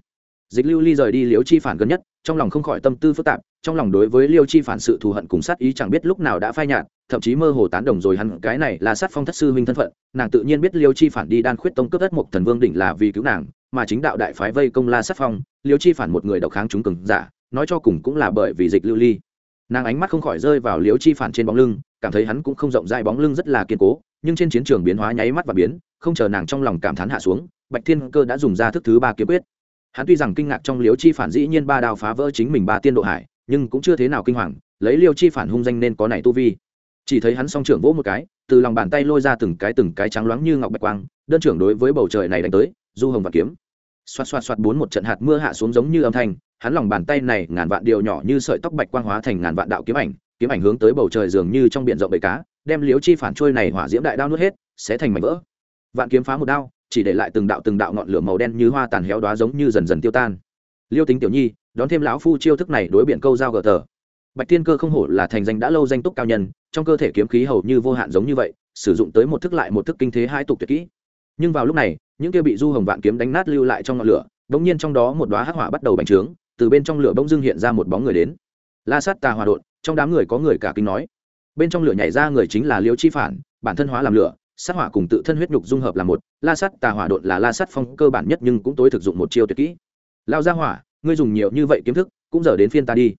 Dịch lưu ly rời đi liêu chi phản gần nhất trong lòng không khỏi tâm tư phức tạp, trong lòng đối với liêu chi phản sự thù hận cùng sát ý chẳng biết lúc nào đã phai nhạt, thậm chí mơ hồ tán đồng rồi hắn cái này là sát phong thất sư huynh thân phận, nàng tự nhiên biết liêu chi phản đi đan khuyết tông cướp đất một thần vương đỉnh là vì cứu nàng, mà chính đạo đại phái vây công la sát phong, liêu chi phản một người độc kháng chúng cường giả, nói cho cùng cũng là bởi vì dịch lưu ly. Nàng ánh mắt không khỏi rơi vào liêu chi phản trên bóng lưng, cảm thấy hắn cũng không rộng rãi, bóng lưng rất là kiên cố, nhưng trên chiến trường biến hóa nháy mắt và biến, không chờ nàng trong lòng cảm thán hạ xuống, bạch thiên cơ đã dùng ra thức thứ ba kiếm quyết hắn tuy rằng kinh ngạc trong liêu chi phản dĩ nhiên ba đao phá vỡ chính mình ba tiên độ hải, nhưng cũng chưa thế nào kinh hoàng, lấy liêu chi phản hung danh nên có này tu vi. Chỉ thấy hắn song trưởng vỗ một cái, từ lòng bàn tay lôi ra từng cái từng cái trắng loáng như ngọc bạch quang, đơn trưởng đối với bầu trời này đánh tới, du hồng và kiếm. Xoạt xoạt xoạt bốn một trận hạt mưa hạ xuống giống như âm thanh, hắn lòng bàn tay này ngàn vạn điều nhỏ như sợi tóc bạch quang hóa thành ngàn vạn đạo kiếm ảnh kiếm ảnh hướng tới bầu trời dường như trong biển rộng bầy cá, đem liếu chi phản trôi này hỏa diễm đại đao nuốt hết, sẽ thành mảnh vỡ. Vạn kiếm phá một đao chỉ để lại từng đạo từng đạo ngọn lửa màu đen như hoa tàn héo đóa giống như dần dần tiêu tan. Liêu tính tiểu nhi, đón thêm lão phu chiêu thức này đối biển câu giao gờ tờ. Bạch tiên cơ không hổ là thành danh đã lâu danh túc cao nhân, trong cơ thể kiếm khí hầu như vô hạn giống như vậy, sử dụng tới một thức lại một thức kinh thế hai tục tuyệt kỹ. Nhưng vào lúc này, những kia bị du hồng vạn kiếm đánh nát lưu lại trong ngọn lửa đ ỗ n g nhiên trong đó một đoá hắc hỏa bắt đầu bành trướng, từ bên trong lửa bỗng dưng hiện ra một bóng người đến. La sát tà hòa đột trong đám người có người cả kinh nói. Bên trong lửa nhảy ra người chính là liêu chi phản, bản thân hóa làm lửa sát hỏa cùng tự thân huyết nhục dung hợp là một, la sát tà hỏa đột là la sát phong cơ bản nhất nhưng cũng tối thực dụng một chiêu tuyệt kỹ. Lao ra hỏa, ngươi dùng nhiều như vậy kiếm thức, cũng giờ đến phiên ta đi.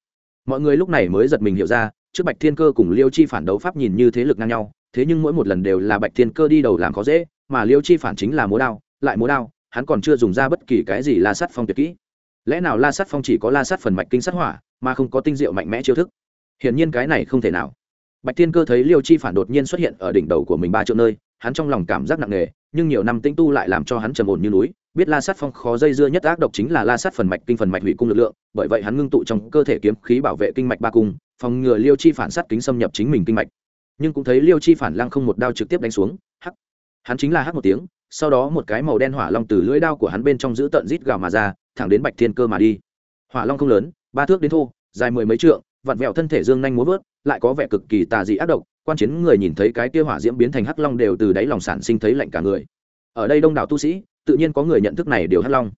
Mọi người lúc này mới giật mình hiểu ra, trước bạch thiên cơ cùng liêu chi phản đấu pháp nhìn như thế lực ngang nhau, thế nhưng mỗi một lần đều là bạch thiên cơ đi đầu làm khó dễ, mà liêu chi phản chính là múa đao, lại múa đao, hắn còn chưa dùng ra bất kỳ cái gì la sát phong tuyệt kỹ. Lẽ nào la sát phong chỉ có la sát phần mạch kinh sát hỏa, mà không có tinh diệu mạnh mẽ chiêu thức? Hiển nhiên cái này không thể nào. Bạch thiên cơ thấy liêu chi phản đột nhiên xuất hiện ở đỉnh đầu của mình ba triệu nơi hắn trong lòng cảm giác nặng nề, nhưng nhiều năm tĩnh tu lại làm cho hắn trầm ổn như núi. Biết la sát phong khó dây dưa nhất ác độc chính là la sát phần mạch kinh phần mạch hủy cung lực lượng, bởi vậy hắn ngưng tụ trong cơ thể kiếm khí bảo vệ kinh mạch ba cung, phòng ngừa liêu chi phản sát kính xâm nhập chính mình kinh mạch. Nhưng cũng thấy liêu chi phản lăng không một đao trực tiếp đánh xuống. Hắc. Hắn chính là hắc một tiếng, sau đó một cái màu đen hỏa long từ lưỡi đao của hắn bên trong giữ tận rít gào mà ra, thẳng đến bạch thiên cơ mà đi. Hỏa long không lớn, ba thước đến thô, dài mười mấy trượng, vặn vẹo thân thể dương nhanh múa vớt, lại có vẻ cực kỳ tà dị ác độc quan chiến người nhìn thấy cái kia hỏa diễm biến thành hắc long đều từ đáy lòng sản sinh thấy lạnh cả người. Ở đây đông đảo tu sĩ, tự nhiên có người nhận thức này điều hắc long.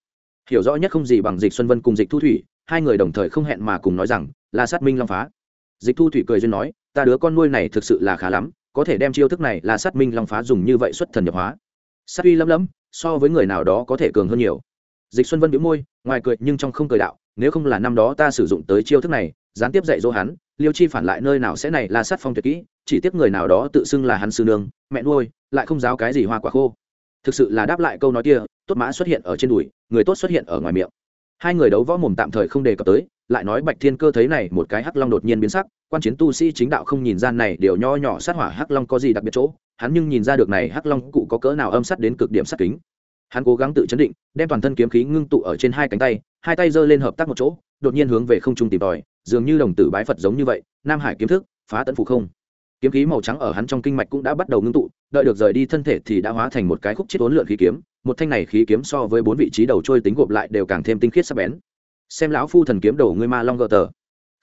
Hiểu rõ nhất không gì bằng dịch xuân vân cùng dịch thu thủy, hai người đồng thời không hẹn mà cùng nói rằng là sát minh long phá. Dịch thu thủy cười duyên nói, ta đứa con nuôi này thực sự là khá lắm, có thể đem chiêu thức này là sát minh long phá dùng như vậy xuất thần nhập hóa. Sát uy lấm lấm, so với người nào đó có thể cường hơn nhiều. Dịch xuân vân bĩu môi, ngoài cười nhưng trong không cười đạo, nếu không là năm đó ta sử dụng tới chiêu thức này, gián tiếp dạy dỗ hắn, liêu chi phản lại nơi nào sẽ này là sát phong tuyệt kỹ chỉ tiếc người nào đó tự xưng là hắn sư nương, mẹ nuôi, lại không giáo cái gì hoa quả khô. Thực sự là đáp lại câu nói kia, tốt mã xuất hiện ở trên đùi, người tốt xuất hiện ở ngoài miệng. Hai người đấu võ mồm tạm thời không đề cập tới, lại nói bạch thiên cơ thấy này, một cái hắc long đột nhiên biến sắc, quan chiến tu sĩ chính đạo không nhìn ra này, điều nho nhỏ sát hỏa hắc long có gì đặc biệt chỗ, hắn nhưng nhìn ra được này hắc long cụ có cỡ nào âm sắt đến cực điểm sát kính. Hắn cố gắng tự chấn định, đem toàn thân kiếm khí ngưng tụ ở trên hai cánh tay, hai tay giơ lên hợp tác một chỗ, đột nhiên hướng về không trung tìm tòi, dường như đồng tử bái phật giống như vậy, nam hải kiếm thức, phá tận phụ không kiếm khí màu trắng ở hắn trong kinh mạch cũng đã bắt đầu ngưng tụ, đợi được rời đi thân thể thì đã hóa thành một cái khúc chết ốn lượn khí kiếm, một thanh này khí kiếm so với bốn vị trí đầu trôi tính gộp lại đều càng thêm tinh khiết sắc bén. Xem lão phu thần kiếm đầu ngươi ma long gờ tờ.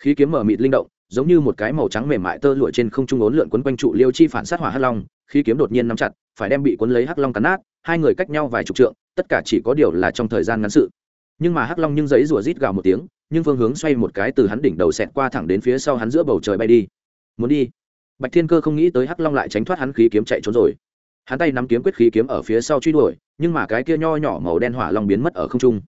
Khí kiếm mở mịt linh động, giống như một cái màu trắng mềm mại tơ lụa trên không trung ốn lượn quấn quanh trụ liêu chi phản sát hỏa hắc long, khí kiếm đột nhiên nắm chặt, phải đem bị quấn lấy hắc long cắn nát, hai người cách nhau vài chục trượng, tất cả chỉ có điều là trong thời gian ngắn sự. Nhưng mà hắc long nhưng giấy rủa rít gào một tiếng, nhưng phương hướng xoay một cái từ hắn đỉnh đầu xẹt qua thẳng đến phía sau hắn giữa bầu trời bay đi. Muốn đi bạch thiên cơ không nghĩ tới hắc long lại tránh thoát hắn khí kiếm chạy trốn rồi. Hắn tay nắm kiếm quyết khí kiếm ở phía sau truy đuổi, nhưng mà cái kia nho nhỏ màu đen hỏa long biến mất ở không trung.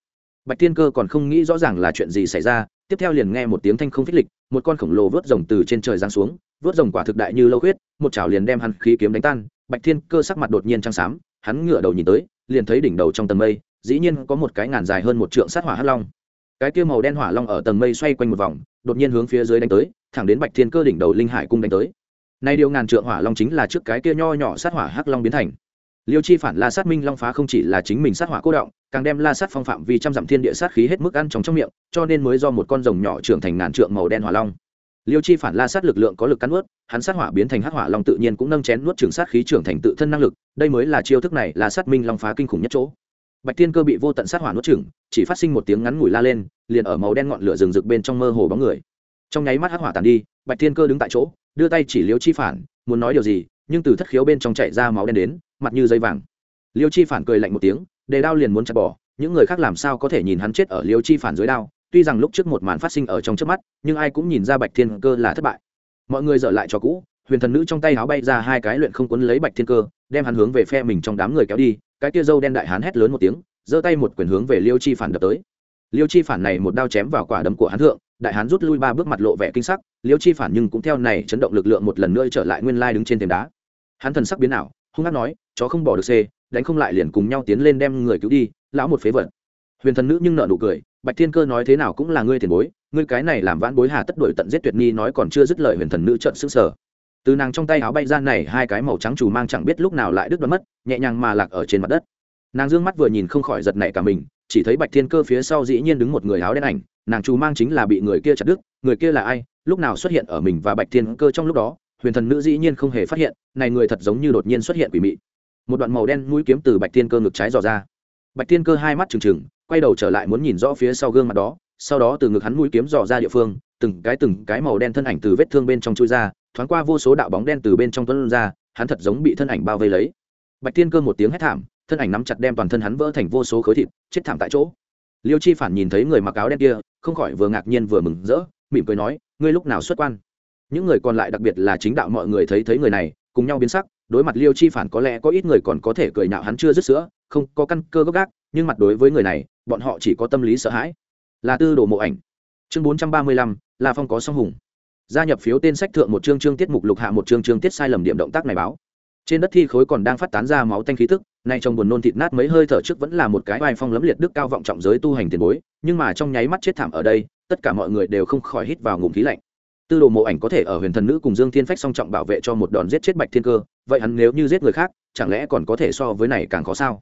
Bạch thiên cơ còn không nghĩ rõ ràng là chuyện gì xảy ra, tiếp theo liền nghe một tiếng thanh không phích lịch, một con khổng lồ vớt rồng từ trên trời giáng xuống, vớt rồng quả thực đại như lâu huyết một chảo liền đem hắn khí kiếm đánh tan. Bạch thiên cơ sắc mặt đột nhiên trắng xám, hắn ngửa đầu nhìn tới, liền thấy đỉnh đầu trong tầng mây, dĩ nhiên có một cái ngàn dài hơn một trượng sát hỏa hắc long. Cái kia màu đen hỏa long ở tầng mây xoay quanh một vòng, đột nhiên hướng phía dưới đánh tới, thẳng đến bạch thiên cơ đỉnh đầu linh hải cung đánh tới nay điều ngàn trượng hỏa long chính là trước cái kia nho nhỏ sát hỏa hắc long biến thành. Liêu chi phản la sát minh long phá không chỉ là chính mình sát hỏa cố động, càng đem la sát phong phạm vì trăm dặm thiên địa sát khí hết mức ăn trong trong miệng, cho nên mới do một con rồng nhỏ trưởng thành ngàn trượng màu đen hỏa long. Liêu chi phản la sát lực lượng có lực cắn nuốt, hắn sát hỏa biến thành hắc hỏa long tự nhiên cũng nâng chén nuốt trường sát khí trưởng thành tự thân năng lực, đây mới là chiêu thức này là sát minh long phá kinh khủng nhất chỗ. Bạch thiên cơ bị vô tận sát hỏa nuốt chửng chỉ phát sinh một tiếng ngắn ngủi la lên, liền ở màu đen ngọn lửa rừng rực bên trong mơ hồ bóng người trong nháy mắt hắc hỏa tàn đi, bạch thiên cơ đứng tại chỗ, đưa tay chỉ liêu chi phản, muốn nói điều gì, nhưng từ thất khiếu bên trong chạy ra máu đen đến, mặt như dây vàng. Liêu chi phản cười lạnh một tiếng, đề đao liền muốn chặt bỏ, những người khác làm sao có thể nhìn hắn chết ở liêu chi phản dưới đao, tuy rằng lúc trước một màn phát sinh ở trong trước mắt, nhưng ai cũng nhìn ra bạch thiên cơ là thất bại. Mọi người dở lại cho cũ, huyền thần nữ trong tay áo bay ra hai cái luyện không quấn lấy bạch thiên cơ, đem hắn hướng về phe mình trong đám người kéo đi, cái kia dâu đen đại hắn hét lớn một tiếng, giơ tay một quyền hướng về liêu chi phản đập tới. Liêu chi phản này một đao chém vào quả đấm của hắn thượng đại hán rút lui ba bước mặt lộ vẻ kinh sắc, liêu chi phản nhưng cũng theo này chấn động lực lượng một lần nữa trở lại nguyên lai đứng trên thềm đá. Hắn thần sắc biến ảo, hung hát nói, chó không bỏ được xê, đánh không lại liền cùng nhau tiến lên đem người cứu đi, lão một phế vật. Huyền thần nữ nhưng nợ nụ cười, bạch thiên cơ nói thế nào cũng là ngươi tiền bối, ngươi cái này làm vãn bối hà tất đổi tận giết tuyệt nhi nói còn chưa dứt lời huyền thần nữ trận xứng sở từ nàng trong tay áo bay ra này hai cái màu trắng trù mang chẳng biết lúc nào lại đứt đoán mất, nhẹ nhàng mà lạc ở trên mặt đất. Nàng dương mắt vừa nhìn không khỏi giật nảy cả mình, chỉ thấy bạch thiên cơ phía sau dĩ nhiên đứng một người áo đen ảnh nàng trù mang chính là bị người kia chặt đứt, người kia là ai, lúc nào xuất hiện ở mình và bạch thiên cơ trong lúc đó, huyền thần nữ dĩ nhiên không hề phát hiện, này người thật giống như đột nhiên xuất hiện quỷ mị. Một đoạn màu đen mũi kiếm từ bạch thiên cơ ngực trái dò ra. Bạch thiên cơ hai mắt trừng trừng, quay đầu trở lại muốn nhìn rõ phía sau gương mặt đó, sau đó từ ngực hắn mũi kiếm dò ra địa phương, từng cái từng cái màu đen thân ảnh từ vết thương bên trong chui ra, thoáng qua vô số đạo bóng đen từ bên trong tuấn ra, hắn thật giống bị thân ảnh bao vây lấy. Bạch thiên cơ một tiếng hét thảm, thân ảnh nắm chặt đem toàn thân hắn vỡ thành vô số khối thịt, chết thảm tại chỗ liêu chi phản nhìn thấy người mặc áo đen kia, không khỏi vừa ngạc nhiên vừa mừng rỡ, mỉm cười nói, ngươi lúc nào xuất quan? Những người còn lại, đặc biệt là chính đạo mọi người thấy thấy người này, cùng nhau biến sắc, đối mặt liêu chi phản có lẽ có ít người còn có thể cười nhạo hắn chưa dứt sữa, không có căn cơ gốc gác nhưng mặt đối với người này, bọn họ chỉ có tâm lý sợ hãi. Là tư đồ mộ ảnh. Chương bốn trăm ba mươi lăm là phong có song hùng. Gia nhập phiếu tên sách thượng một chương chương tiết mục lục hạ một chương chương tiết sai lầm điểm động tác này báo. Trên đất thi khối còn đang phát tán ra máu tanh khí thức nay trong buồn nôn thịt nát mấy hơi thở trước vẫn là một cái vai phong lấm liệt đức cao vọng trọng giới tu hành tiền bối, nhưng mà trong nháy mắt chết thảm ở đây, tất cả mọi người đều không khỏi hít vào ngụm khí lạnh. Tư đồ mộ ảnh có thể ở huyền thần nữ cùng dương thiên phách song trọng bảo vệ cho một đòn giết chết bạch thiên cơ, vậy hắn nếu như giết người khác, chẳng lẽ còn có thể so với này càng khó sao?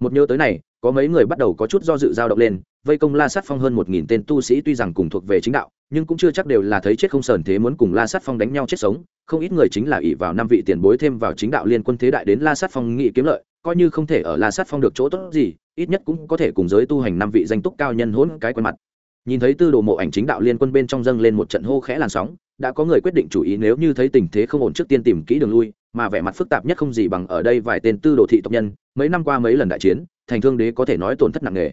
Một nhớ tới này, có mấy người bắt đầu có chút do dự dao động lên, vây công la sát phong hơn một nghìn tên tu sĩ tuy rằng cùng thuộc về chính đạo, nhưng cũng chưa chắc đều là thấy chết không sờn thế muốn cùng la sát phong đánh nhau chết sống, không ít người chính là ỷ vào năm vị tiền bối thêm vào chính đạo liên quân thế đại đến la sát phong nghị kiếm lợi coi như không thể ở la sát phong được chỗ tốt gì, ít nhất cũng có thể cùng giới tu hành năm vị danh túc cao nhân hỗn cái quen mặt. Nhìn thấy tư đồ mộ ảnh chính đạo liên quân bên trong dâng lên một trận hô khẽ làn sóng, đã có người quyết định chủ ý nếu như thấy tình thế không ổn trước tiên tìm kỹ đường lui, mà vẻ mặt phức tạp nhất không gì bằng ở đây vài tên tư đồ thị tộc nhân, mấy năm qua mấy lần đại chiến, thành thương đế có thể nói tổn thất nặng nề.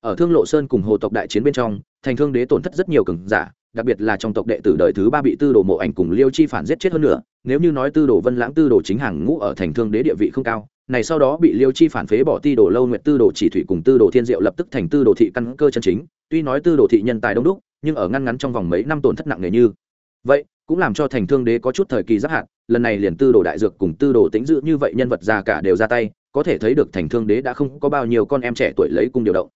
Ở thương lộ sơn cùng hồ tộc đại chiến bên trong, thành thương đế tổn thất rất nhiều cường giả, đặc biệt là trong tộc đệ tử đời thứ ba bị tư đồ mộ ảnh cùng liêu chi phản giết chết hơn nữa, nếu như nói tư đồ vân lãng tư đồ chính hàng ngũ ở thành thương đế địa vị không cao này sau đó bị liêu chi phản phế bỏ ti đồ lâu nguyệt tư đồ chỉ thủy cùng tư đồ thiên diệu lập tức thành tư đồ thị căn cơ chân chính tuy nói tư đồ thị nhân tài đông đúc nhưng ở ngăn ngắn trong vòng mấy năm tổn thất nặng nề như vậy cũng làm cho thành thương đế có chút thời kỳ giáp hạn lần này liền tư đồ đại dược cùng tư đồ tính dự như vậy nhân vật già cả đều ra tay có thể thấy được thành thương đế đã không có bao nhiêu con em trẻ tuổi lấy cung điều động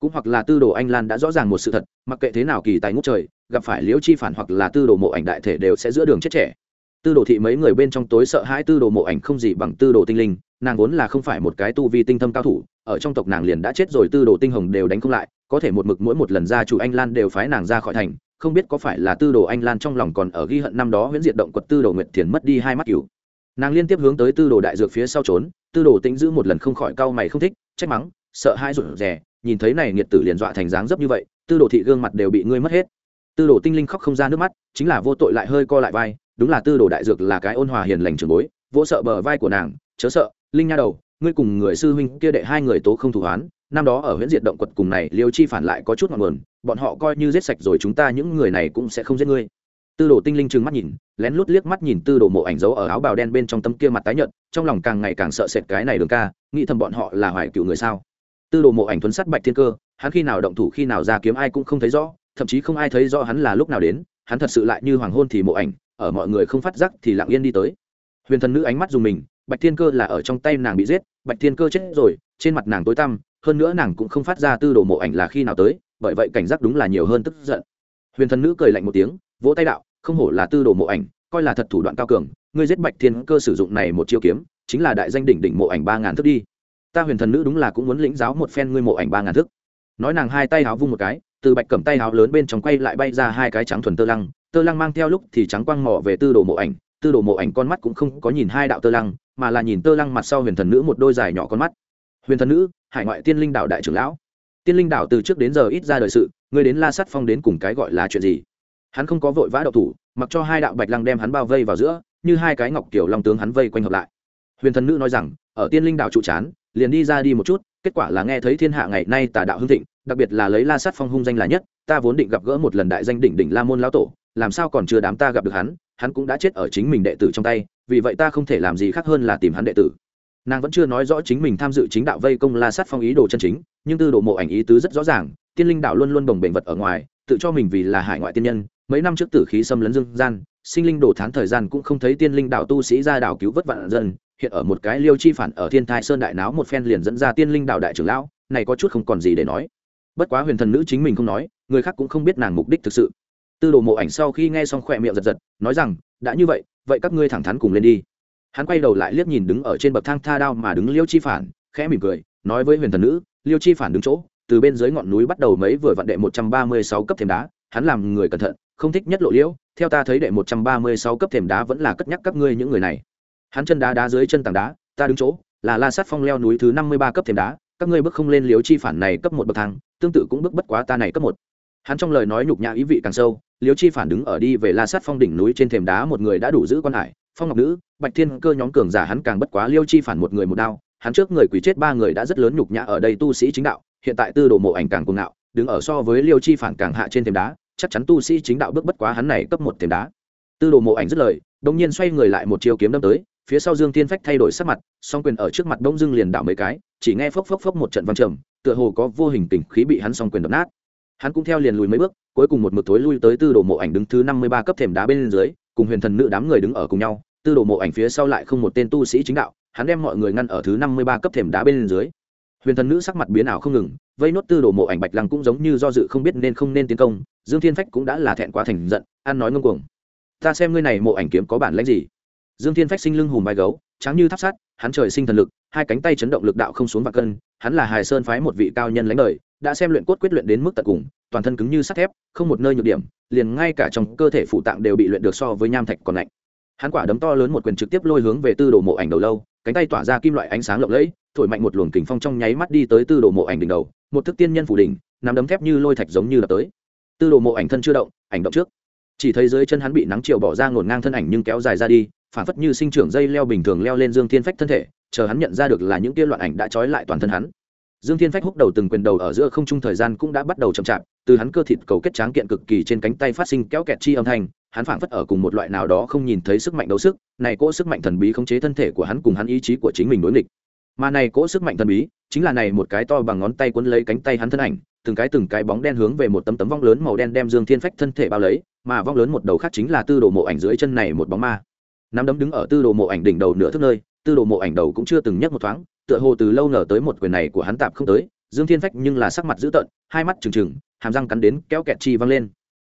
cũng hoặc là tư đồ anh lan đã rõ ràng một sự thật mặc kệ thế nào kỳ tài ngút trời gặp phải liễu chi phản hoặc là tư đồ mộ ảnh đại thể đều sẽ giữa đường chết trẻ tư đồ thị mấy người bên trong tối sợ hãi tư đồ mộ ảnh không gì bằng tư đồ tinh linh nàng vốn là không phải một cái tu vi tinh thâm cao thủ, ở trong tộc nàng liền đã chết rồi, tư đồ tinh hồng đều đánh không lại, có thể một mực mỗi một lần ra chủ anh lan đều phái nàng ra khỏi thành, không biết có phải là tư đồ anh lan trong lòng còn ở ghi hận năm đó huyễn diệt động quật tư đồ nguyệt thiền mất đi hai mắt cửu nàng liên tiếp hướng tới tư đồ đại dược phía sau trốn, tư đồ tĩnh giữ một lần không khỏi cau mày không thích, trách mắng, sợ hai rụt rè, nhìn thấy này nghiệt tử liền dọa thành dáng dấp như vậy, tư đồ thị gương mặt đều bị ngươi mất hết. Tư đồ tinh linh khóc không ra nước mắt, chính là vô tội lại hơi co lại vai, đúng là tư đồ đại dược là cái ôn hòa hiền lành trường bối, vỗ sợ bờ vai của nàng, chớ sợ linh nha đầu, ngươi cùng người sư huynh kia đệ hai người tố không thủ hoán, năm đó ở huyện diệt động quật cùng này, liêu chi phản lại có chút ngọn nguồn, bọn họ coi như giết sạch rồi chúng ta những người này cũng sẽ không giết ngươi. Tư đồ tinh linh trừng mắt nhìn, lén lút liếc mắt nhìn tư đồ mộ ảnh dấu ở áo bào đen bên trong tấm kia mặt tái nhợt, trong lòng càng ngày càng sợ sệt cái này đường ca, nghĩ thầm bọn họ là hoài cựu người sao. Tư đồ mộ ảnh thuấn sắt bạch thiên cơ, hắn khi nào động thủ khi nào ra kiếm ai cũng không thấy rõ, thậm chí không ai thấy rõ hắn là lúc nào đến, hắn thật sự lại như hoàng hôn thì mộ ảnh, ở mọi người không phát giác thì lặng yên đi tới. Huyền thần nữ ánh mắt dùng mình bạch thiên cơ là ở trong tay nàng bị giết, bạch thiên cơ chết rồi, trên mặt nàng tối tăm, hơn nữa nàng cũng không phát ra tư đồ mộ ảnh là khi nào tới, bởi vậy cảnh giác đúng là nhiều hơn tức giận. Huyền thần nữ cười lạnh một tiếng, vỗ tay đạo, không hổ là tư đồ mộ ảnh, coi là thật thủ đoạn cao cường, ngươi giết bạch thiên cơ sử dụng này một chiêu kiếm, chính là đại danh đỉnh đỉnh mộ ảnh ba ngàn thức đi. Ta huyền thần nữ đúng là cũng muốn lĩnh giáo một phen ngươi mộ ảnh ba ngàn thức nói nàng hai tay háo vung một cái, từ bạch cầm tay háo lớn bên trong quay lại bay ra hai cái trắng thuần tơ lăng tơ lăng mang theo lúc thì trắng quang mỏ về tư đồ mộ ảnh tư đồ mộ ảnh con mắt cũng không có nhìn hai đạo tơ lăng, mà là nhìn tơ lăng mặt sau huyền thần nữ một đôi dài nhỏ con mắt. Huyền thần nữ, hải ngoại tiên linh đạo đại trưởng lão. Tiên linh đạo từ trước đến giờ ít ra đời sự người đến la sắt phong đến cùng cái gọi là chuyện gì? Hắn không có vội vã đậu thủ, mặc cho hai đạo bạch lăng đem hắn bao vây vào giữa, như hai cái ngọc kiểu long tướng hắn vây quanh hợp lại. Huyền thần nữ nói rằng, ở tiên linh đạo trụ chán, liền đi ra đi một chút, kết quả là nghe thấy thiên hạ ngày nay tà đạo hưng thịnh, đặc biệt là lấy la sát phong hung danh là nhất, ta vốn định gặp gỡ một lần đại danh đỉnh đỉnh la môn lão tổ làm sao còn chưa đám ta gặp được hắn hắn cũng đã chết ở chính mình đệ tử trong tay, vì vậy ta không thể làm gì khác hơn là tìm hắn đệ tử. Nàng vẫn chưa nói rõ chính mình tham dự chính đạo vây công la sát phong ý đồ chân chính, nhưng tư đồ mộ ảnh ý tứ rất rõ ràng, tiên linh đạo luôn luôn bồng bềnh vật ở ngoài, tự cho mình vì là hải ngoại tiên nhân, mấy năm trước tử khí xâm lấn dương gian, sinh linh đồ thán thời gian cũng không thấy tiên linh đạo tu sĩ ra đảo cứu vất vạn dân, hiện ở một cái liêu chi phản ở thiên thai sơn đại náo một phen liền dẫn ra tiên linh đạo đại trưởng lão, này có chút không còn gì để nói. Bất quá huyền thần nữ chính mình không nói, người khác cũng không biết nàng mục đích thực sự tư đồ mộ ảnh sau khi nghe xong khỏe miệng giật giật, nói rằng, đã như vậy vậy các ngươi thẳng thắn cùng lên đi. Hắn quay đầu lại liếc nhìn đứng ở trên bậc thang tha đao mà đứng liêu chi phản, khẽ mỉm cười, nói với huyền thần nữ, liêu chi phản đứng chỗ, từ bên dưới ngọn núi bắt đầu mấy vừa vặn đệ một trăm ba mươi sáu cấp thềm đá, hắn làm người cẩn thận, không thích nhất lộ liễu, theo ta thấy đệ một trăm ba mươi sáu cấp thềm đá vẫn là cất nhắc các ngươi những người này. Hắn chân đá đá dưới chân tảng đá, ta đứng chỗ, là la sát phong leo núi thứ năm mươi ba cấp thềm đá, các ngươi bước không lên liếu chi phản này cấp một bậc thang, tương tự cũng bước bất quá ta này cấp một. Hắn trong lời nói nhục nhã ý vị càng sâu Liêu chi phản đứng ở đi về la sát phong đỉnh núi trên thềm đá một người đã đủ giữ quan hải, phong ngọc nữ, bạch thiên cơ nhóm cường giả hắn càng bất quá liêu chi phản một người một đao, hắn trước người quỷ chết ba người đã rất lớn nhục nhã ở đây tu sĩ chính đạo, hiện tại tư đồ mộ ảnh càng cuồng ngạo, đứng ở so với liêu chi phản càng hạ trên thềm đá, chắc chắn tu sĩ chính đạo bước bất quá hắn này cấp một thềm đá. Tư đồ mộ ảnh dứt lời đông nhiên xoay người lại một chiêu kiếm đâm tới, phía sau dương tiên phách thay đổi sắc mặt, song quyền ở trước mặt đông Dương liền đảo mấy cái, chỉ nghe phốc phốc phốc một trận văng trầm, tựa hồ có vô hình tình khí bị hắn song quyền đập nát hắn cũng theo liền lùi mấy bước, cuối cùng một mực thối lui tới tư đồ mộ ảnh đứng thứ năm mươi ba cấp thềm đá bên dưới, cùng huyền thần nữ đám người đứng ở cùng nhau, tư đồ mộ ảnh phía sau lại không một tên tu sĩ chính đạo, hắn đem mọi người ngăn ở thứ năm mươi ba cấp thềm đá bên dưới. Huyền thần nữ sắc mặt biến ảo không ngừng, vây nốt tư đồ mộ ảnh bạch lăng cũng giống như do dự không biết nên không nên tiến công, dương thiên phách cũng đã là thẹn quá thành giận, ăn nói ngông cuồng. Ta xem ngươi này mộ ảnh kiếm có bản lãnh gì? Dương thiên phách sinh lưng hùm vai gấu, trắng như tháp sắt, hắn trời sinh thần lực, hai cánh tay chấn động lực đạo không xuống và cân, hắn là hài sơn phái một vị cao nhân lãnh đời đã xem luyện cốt quyết luyện đến mức tận cùng, toàn thân cứng như sắt thép, không một nơi nhược điểm, liền ngay cả trong cơ thể phụ tạng đều bị luyện được so với nham thạch còn lạnh. Hắn quả đấm to lớn một quyền trực tiếp lôi hướng về tư đồ mộ ảnh đầu lâu, cánh tay tỏa ra kim loại ánh sáng lộng lẫy, thổi mạnh một luồng kình phong trong nháy mắt đi tới tư đồ mộ ảnh đỉnh đầu, một thức tiên nhân phủ đỉnh, nắm đấm thép như lôi thạch giống như đập tới. Tư đồ mộ ảnh thân chưa động, ảnh động trước. Chỉ thấy dưới chân hắn bị nắng chiều bỏ ra ngổn ngang thân ảnh nhưng kéo dài ra đi, phản phất như sinh trưởng dây leo bình thường leo lên dương thiên phách thân thể, chờ hắn nhận ra được là những kia loạn ảnh đã trói lại toàn thân hắn dương thiên phách húc đầu từng quyền đầu ở giữa không trung thời gian cũng đã bắt đầu chậm chạp, từ hắn cơ thịt cầu kết tráng kiện cực kỳ trên cánh tay phát sinh kéo kẹt chi âm thanh, hắn phảng phất ở cùng một loại nào đó không nhìn thấy sức mạnh đấu sức, này cỗ sức mạnh thần bí khống chế thân thể của hắn cùng hắn ý chí của chính mình đối nghịch. Mà này cỗ sức mạnh thần bí, chính là này một cái to bằng ngón tay cuốn lấy cánh tay hắn thân ảnh, từng cái từng cái bóng đen hướng về một tấm tấm vong lớn màu đen đem dương thiên phách thân thể bao lấy, mà vong lớn một đầu khác chính là tư đồ mộ ảnh dưới chân này một bóng ma. Nắm đấm đứng ở tư đồ mộ ảnh đỉnh đầu nửa thước nơi, tư đồ mộ ảnh đầu cũng chưa từng nhấc một thoáng tựa hồ từ lâu nở tới một quyền này của hắn tạm không tới, dương thiên phách nhưng là sắc mặt dữ tợn, hai mắt trừng trừng, hàm răng cắn đến kéo kẹt chi văng lên.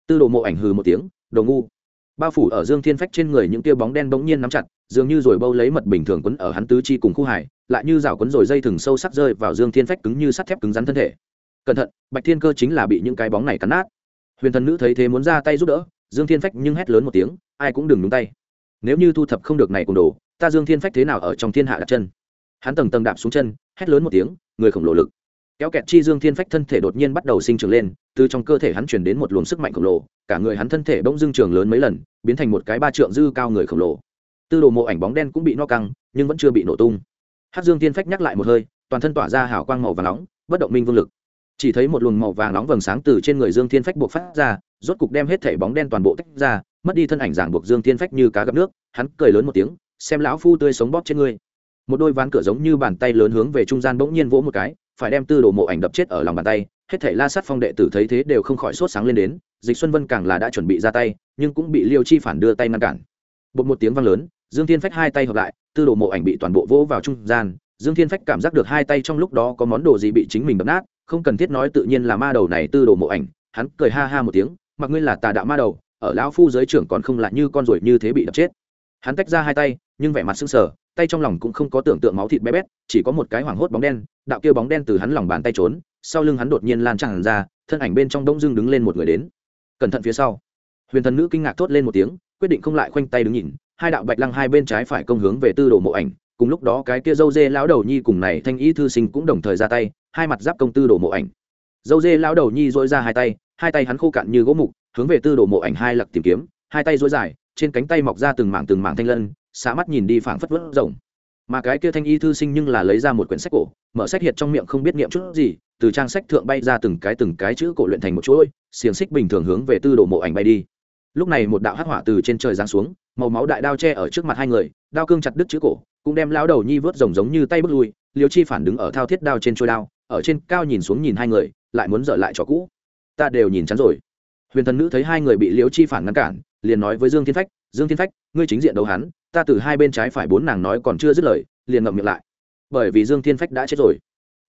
Tư đồ mộ ảnh hừ một tiếng, đồ ngu. Bao phủ ở dương thiên phách trên người những tia bóng đen bỗng nhiên nắm chặt, dường như rồi bâu lấy mật bình thường quấn ở hắn tứ chi cùng khu hải, lại như rào quấn rồi dây thừng sâu sắc rơi vào dương thiên phách cứng như sắt thép cứng rắn thân thể. Cẩn thận, bạch thiên cơ chính là bị những cái bóng này cắn nát. Huyền thần nữ thấy thế muốn ra tay giúp đỡ, dương thiên phách nhưng hét lớn một tiếng, ai cũng đừng nhúng tay. Nếu như thu thập không được này cùng đồ, ta dương thiên phách thế nào ở trong thiên hạ đặt chân? Hắn tầng tầng đạp xuống chân, hét lớn một tiếng, người khổng lồ lực. Kéo kẹt chi dương thiên phách thân thể đột nhiên bắt đầu sinh trưởng lên, từ trong cơ thể hắn chuyển đến một luồng sức mạnh khổng lồ, cả người hắn thân thể bỗng dưng trường lớn mấy lần, biến thành một cái ba trượng dư cao người khổng lồ. Tư đồ mộ ảnh bóng đen cũng bị no căng, nhưng vẫn chưa bị nổ tung. Hát dương thiên phách nhắc lại một hơi, toàn thân tỏa ra hào quang màu vàng nóng, bất động minh vương lực. Chỉ thấy một luồng màu vàng nóng vầng sáng từ trên người dương thiên phách buộc phát ra, rốt cục đem hết thể bóng đen toàn bộ tách ra, mất đi thân ảnh giảng buộc dương thiên phách như cá gặp nước, hắn cười lớn một tiếng, xem lão phu tươi sống bóp trên ngươi một đôi ván cửa giống như bàn tay lớn hướng về trung gian bỗng nhiên vỗ một cái, phải đem tư đồ mộ ảnh đập chết ở lòng bàn tay, hết thể la sát phong đệ tử thấy thế đều không khỏi sốt sáng lên đến, dịch xuân vân càng là đã chuẩn bị ra tay, nhưng cũng bị liêu chi phản đưa tay ngăn cản. Bột một tiếng vang lớn, dương thiên phách hai tay hợp lại, tư đồ mộ ảnh bị toàn bộ vỗ vào trung gian, dương thiên phách cảm giác được hai tay trong lúc đó có món đồ gì bị chính mình đập nát, không cần thiết nói tự nhiên là ma đầu này tư đồ mộ ảnh, hắn cười ha ha một tiếng, mặc ngươi là tà đạo ma đầu, ở lão phu giới trưởng còn không lại như con ruồi như thế bị đập chết. Hắn tách ra hai tay, nhưng vẻ mặt sưng sờ tay trong lòng cũng không có tưởng tượng máu thịt bé bét, chỉ có một cái hoảng hốt bóng đen, đạo kia bóng đen từ hắn lòng bàn tay trốn, sau lưng hắn đột nhiên lan tràn ra, thân ảnh bên trong đông dưng đứng lên một người đến. Cẩn thận phía sau. Huyền thần nữ kinh ngạc thốt lên một tiếng, quyết định không lại khoanh tay đứng nhìn, hai đạo bạch lăng hai bên trái phải công hướng về tư đồ mộ ảnh, cùng lúc đó cái kia dâu dê lão đầu nhi cùng này thanh ý thư sinh cũng đồng thời ra tay, hai mặt giáp công tư đồ mộ ảnh. Dâu dê lão đầu nhi dỗi ra hai tay hai tay hắn khô cạn như gỗ mục, hướng về tư đồ mộ ảnh hai lặc tìm kiếm, hai tay dỗi dài, trên cánh tay mọc ra từng mảng từng mảng thanh lân xả mắt nhìn đi phảng phất vớt rồng. Mà cái kia thanh y thư sinh nhưng là lấy ra một quyển sách cổ, mở sách hiệt trong miệng không biết niệm chút gì, từ trang sách thượng bay ra từng cái từng cái chữ cổ luyện thành một chuỗi, xiềng xích bình thường hướng về tư đồ mộ ảnh bay đi. Lúc này một đạo hắc hỏa từ trên trời giáng xuống, màu máu đại đao che ở trước mặt hai người, đao cương chặt đứt chữ cổ, cũng đem lão đầu nhi vớt rồng giống như tay bước lui, liêu chi phản đứng ở thao thiết đao trên trôi đao, ở trên cao nhìn xuống nhìn hai người, lại muốn dở lại cho cũ. Ta đều nhìn chắn rồi. Huyền thần nữ thấy hai người bị liêu chi phản ngăn cản, liền nói với dương thiên phách, dương thiên phách, ngươi chính diện đấu hắn ta từ hai bên trái phải bốn nàng nói còn chưa dứt lời, liền ngậm miệng lại. Bởi vì dương thiên phách đã chết rồi.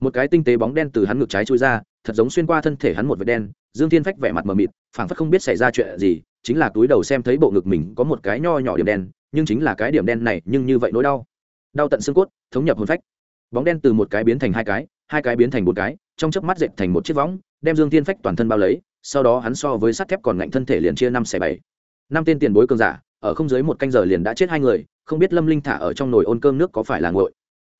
Một cái tinh tế bóng đen từ hắn ngực trái trôi ra, thật giống xuyên qua thân thể hắn một vệt đen. Dương thiên phách vẻ mặt mờ mịt, phảng phất không biết xảy ra chuyện gì, chính là túi đầu xem thấy bộ ngực mình có một cái nho nhỏ điểm đen, nhưng chính là cái điểm đen này nhưng như vậy nỗi đau. Đau tận xương cốt, thống nhập hồn phách. Bóng đen từ một cái biến thành hai cái hai cái biến thành một cái, trong chớp mắt dệt thành một chiếc võng, đem dương thiên phách toàn thân bao lấy, sau đó hắn so với sắt thép còn ngạnh thân thể liền chia năm xẻ bảy. Năm tên tiền bối cường giả ở không dưới một canh giờ liền đã chết hai người, không biết lâm linh thả ở trong nồi ôn cơm nước có phải là ngội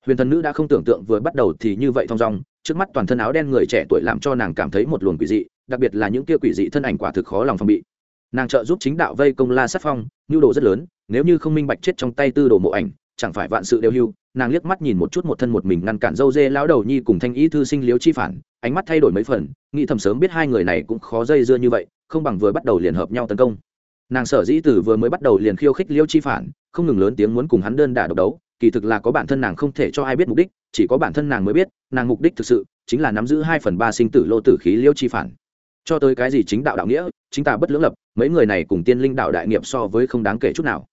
huyền thần nữ đã không tưởng tượng vừa bắt đầu thì như vậy thong dong, trước mắt toàn thân áo đen người trẻ tuổi làm cho nàng cảm thấy một luồng quỷ dị, đặc biệt là những kia quỷ dị thân ảnh quả thực khó lòng phòng bị. Nàng trợ giúp chính đạo vây công la sát phong, nhu đồ rất lớn, nếu như không minh bạch chết trong tay tư đồ mộ ảnh, chẳng phải vạn sự đều hưu. Nàng liếc mắt nhìn một chút một thân một mình ngăn cản dâu dê lão đầu nhi cùng thanh ý thư sinh liếu chi phản, ánh mắt thay đổi mấy phần, nghĩ thầm sớm biết hai người này cũng khó dây dưa như vậy, không bằng vừa bắt đầu liền hợp nhau tấn công nàng sở dĩ từ vừa mới bắt đầu liền khiêu khích liêu chi phản, không ngừng lớn tiếng muốn cùng hắn đơn đả độc đấu, kỳ thực là có bản thân nàng không thể cho ai biết mục đích, chỉ có bản thân nàng mới biết, nàng mục đích thực sự chính là nắm giữ hai phần ba sinh tử lô tử khí liêu chi phản. Cho tới cái gì chính đạo đạo nghĩa, chính ta bất lưỡng lập, mấy người này cùng tiên linh đạo đại nghiệp so với không đáng kể chút nào.